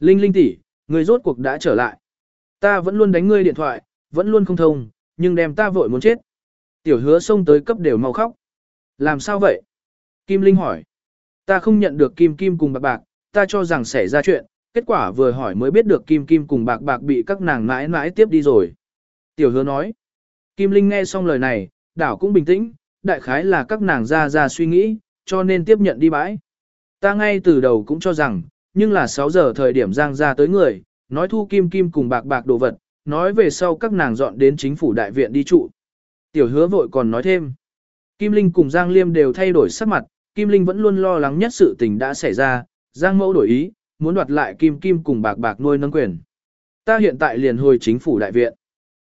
Linh Linh tỷ, ngươi rốt cuộc đã trở lại. Ta vẫn luôn đánh ngươi điện thoại, vẫn luôn không thông, nhưng đem ta vội muốn chết. Tiểu hứa xông tới cấp đều mau khóc. Làm sao vậy? Kim Linh hỏi. Ta không nhận được Kim Kim cùng bạc bạc, ta cho rằng xảy ra chuyện, kết quả vừa hỏi mới biết được Kim Kim cùng bạc bạc bị các nàng mãi mãi tiếp đi rồi. Tiểu hứa nói. Kim Linh nghe xong lời này, đảo cũng bình tĩnh, đại khái là các nàng ra ra suy nghĩ, cho nên tiếp nhận đi bãi. Ta ngay từ đầu cũng cho rằng, nhưng là 6 giờ thời điểm giang ra tới người, nói thu Kim Kim cùng bạc bạc đồ vật, nói về sau các nàng dọn đến chính phủ đại viện đi trụ. Tiểu hứa vội còn nói thêm. Kim Linh cùng Giang Liêm đều thay đổi sắc mặt, Kim Linh vẫn luôn lo lắng nhất sự tình đã xảy ra, Giang Mẫu đổi ý, muốn đoạt lại Kim Kim cùng bạc bạc nuôi nâng quyền. Ta hiện tại liền hồi chính phủ đại viện.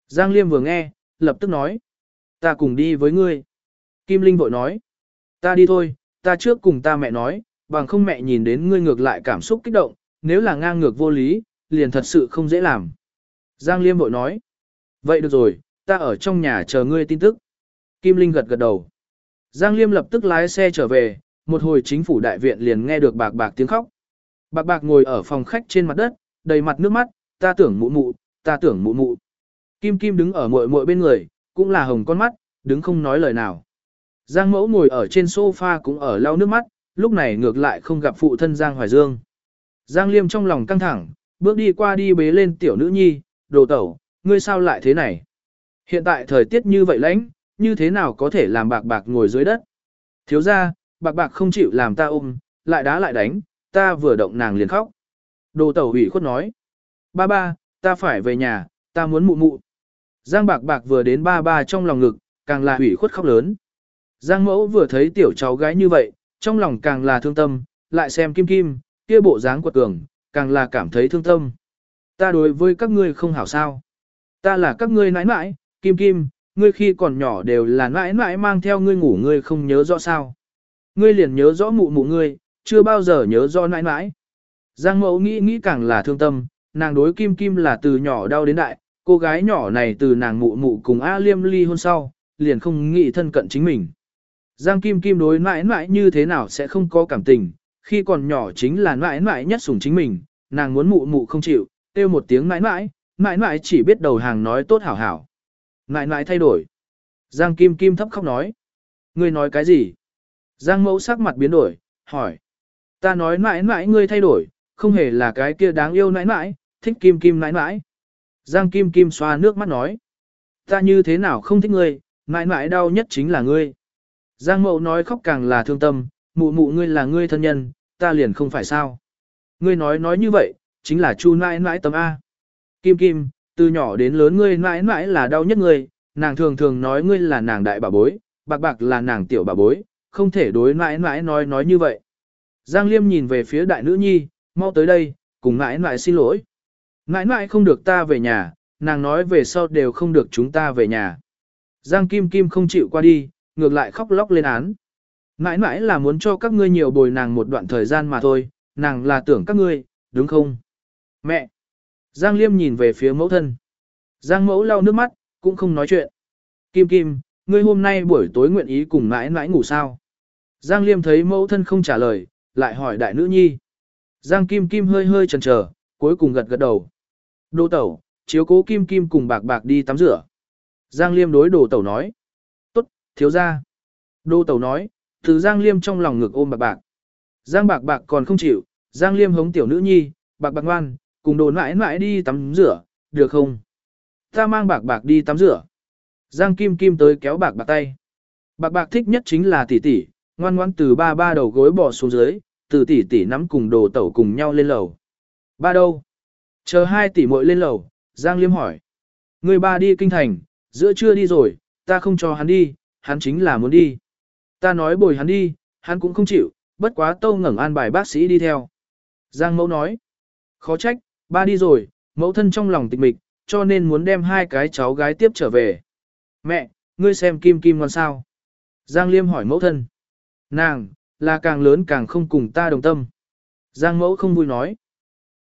Giang Liêm vừa nghe, lập tức nói. Ta cùng đi với ngươi. Kim Linh vội nói. Ta đi thôi, ta trước cùng ta mẹ nói, bằng không mẹ nhìn đến ngươi ngược lại cảm xúc kích động, nếu là ngang ngược vô lý, liền thật sự không dễ làm. Giang Liêm vội nói. Vậy được rồi, ta ở trong nhà chờ ngươi tin tức. Kim Linh gật gật đầu. Giang Liêm lập tức lái xe trở về, một hồi chính phủ đại viện liền nghe được bạc bạc tiếng khóc. Bạc bạc ngồi ở phòng khách trên mặt đất, đầy mặt nước mắt, ta tưởng mụ mụ, ta tưởng mụ mụ. Kim Kim đứng ở muội muội bên người, cũng là hồng con mắt, đứng không nói lời nào. Giang mẫu ngồi ở trên sofa cũng ở lau nước mắt, lúc này ngược lại không gặp phụ thân Giang Hoài Dương. Giang Liêm trong lòng căng thẳng, bước đi qua đi bế lên tiểu nữ nhi, đồ tẩu, ngươi sao lại thế này? Hiện tại thời tiết như vậy lãnh, như thế nào có thể làm bạc bạc ngồi dưới đất? Thiếu ra, bạc bạc không chịu làm ta ôm, lại đá lại đánh, ta vừa động nàng liền khóc. Đồ tẩu ủy khuất nói. Ba ba, ta phải về nhà, Ta muốn mụ mụ. Giang bạc bạc vừa đến ba ba trong lòng ngực, càng là hủy khuất khóc lớn. Giang mẫu vừa thấy tiểu cháu gái như vậy, trong lòng càng là thương tâm, lại xem kim kim, kia bộ dáng quật cường, càng là cảm thấy thương tâm. Ta đối với các ngươi không hảo sao. Ta là các ngươi nãi nãi, kim kim, ngươi khi còn nhỏ đều là mãi nãi mang theo ngươi ngủ ngươi không nhớ rõ sao. Ngươi liền nhớ rõ mụ mụ ngươi, chưa bao giờ nhớ rõ nãi nãi. Giang mẫu nghĩ nghĩ càng là thương tâm, nàng đối kim kim là từ nhỏ đau đến đại, cô gái nhỏ này từ nàng mụ mụ cùng A liêm ly hôn sau, liền không nghĩ thân cận chính mình. Giang kim kim đối nãi nãi như thế nào sẽ không có cảm tình, khi còn nhỏ chính là mãi nãi nhất sủng chính mình, nàng muốn mụ mụ không chịu, kêu một tiếng nãi nãi, nãi nãi chỉ biết đầu hàng nói tốt hảo hảo. Nãi nãi thay đổi. Giang kim kim thấp khóc nói. Ngươi nói cái gì? Giang mẫu sắc mặt biến đổi, hỏi. Ta nói nãi nãi ngươi thay đổi, không hề là cái kia đáng yêu nãi nãi, thích kim kim nãi nãi. Giang kim kim xoa nước mắt nói. Ta như thế nào không thích ngươi, nãi nãi đau nhất chính là ngươi. Giang mẫu nói khóc càng là thương tâm, mụ mụ ngươi là ngươi thân nhân, ta liền không phải sao. Ngươi nói nói như vậy, chính là chu nãi nãi tâm A. Kim kim, từ nhỏ đến lớn ngươi nãi nãi là đau nhất ngươi, nàng thường thường nói ngươi là nàng đại bà bối, bạc bạc là nàng tiểu bà bối, không thể đối nãi nãi nói nói như vậy. Giang Liêm nhìn về phía đại nữ nhi, mau tới đây, cùng nãi nãi xin lỗi. Nãi nãi không được ta về nhà, nàng nói về sau đều không được chúng ta về nhà. Giang Kim Kim không chịu qua đi, ngược lại khóc lóc lên án. Nãi nãi là muốn cho các ngươi nhiều bồi nàng một đoạn thời gian mà thôi, nàng là tưởng các ngươi, đúng không? Mẹ! Giang Liêm nhìn về phía mẫu thân. Giang mẫu lau nước mắt, cũng không nói chuyện. Kim Kim, ngươi hôm nay buổi tối nguyện ý cùng mãi mãi ngủ sao? Giang Liêm thấy mẫu thân không trả lời, lại hỏi đại nữ nhi. Giang Kim Kim hơi hơi chần chờ, cuối cùng gật gật đầu. Đô tẩu, chiếu cố Kim Kim cùng bạc bạc đi tắm rửa. Giang Liêm đối đồ tẩu nói. Tốt, thiếu ra. Đô tẩu nói, từ Giang Liêm trong lòng ngực ôm bạc bạc. Giang bạc bạc còn không chịu, Giang Liêm hống tiểu nữ nhi, bạc bạc ngoan, cùng đồ mãi mãi đi tắm rửa, được không? Ta mang bạc bạc đi tắm rửa. Giang Kim Kim tới kéo bạc bạc tay. Bạc bạc thích nhất chính là tỷ tỷ, ngoan ngoan từ ba ba đầu gối bỏ xuống dưới, từ tỷ tỷ nắm cùng đồ tẩu cùng nhau lên lầu. Ba đâu? Chờ hai tỷ muội lên lầu, Giang Liêm hỏi. Người ba đi kinh thành, giữa trưa đi rồi, ta không cho hắn đi, hắn chính là muốn đi. Ta nói bồi hắn đi, hắn cũng không chịu, bất quá tâu ngẩng an bài bác sĩ đi theo. Giang mẫu nói. Khó trách, ba đi rồi, mẫu thân trong lòng tịch mịch, cho nên muốn đem hai cái cháu gái tiếp trở về. Mẹ, ngươi xem kim kim ngon sao? Giang Liêm hỏi mẫu thân. Nàng, là càng lớn càng không cùng ta đồng tâm. Giang mẫu không vui nói.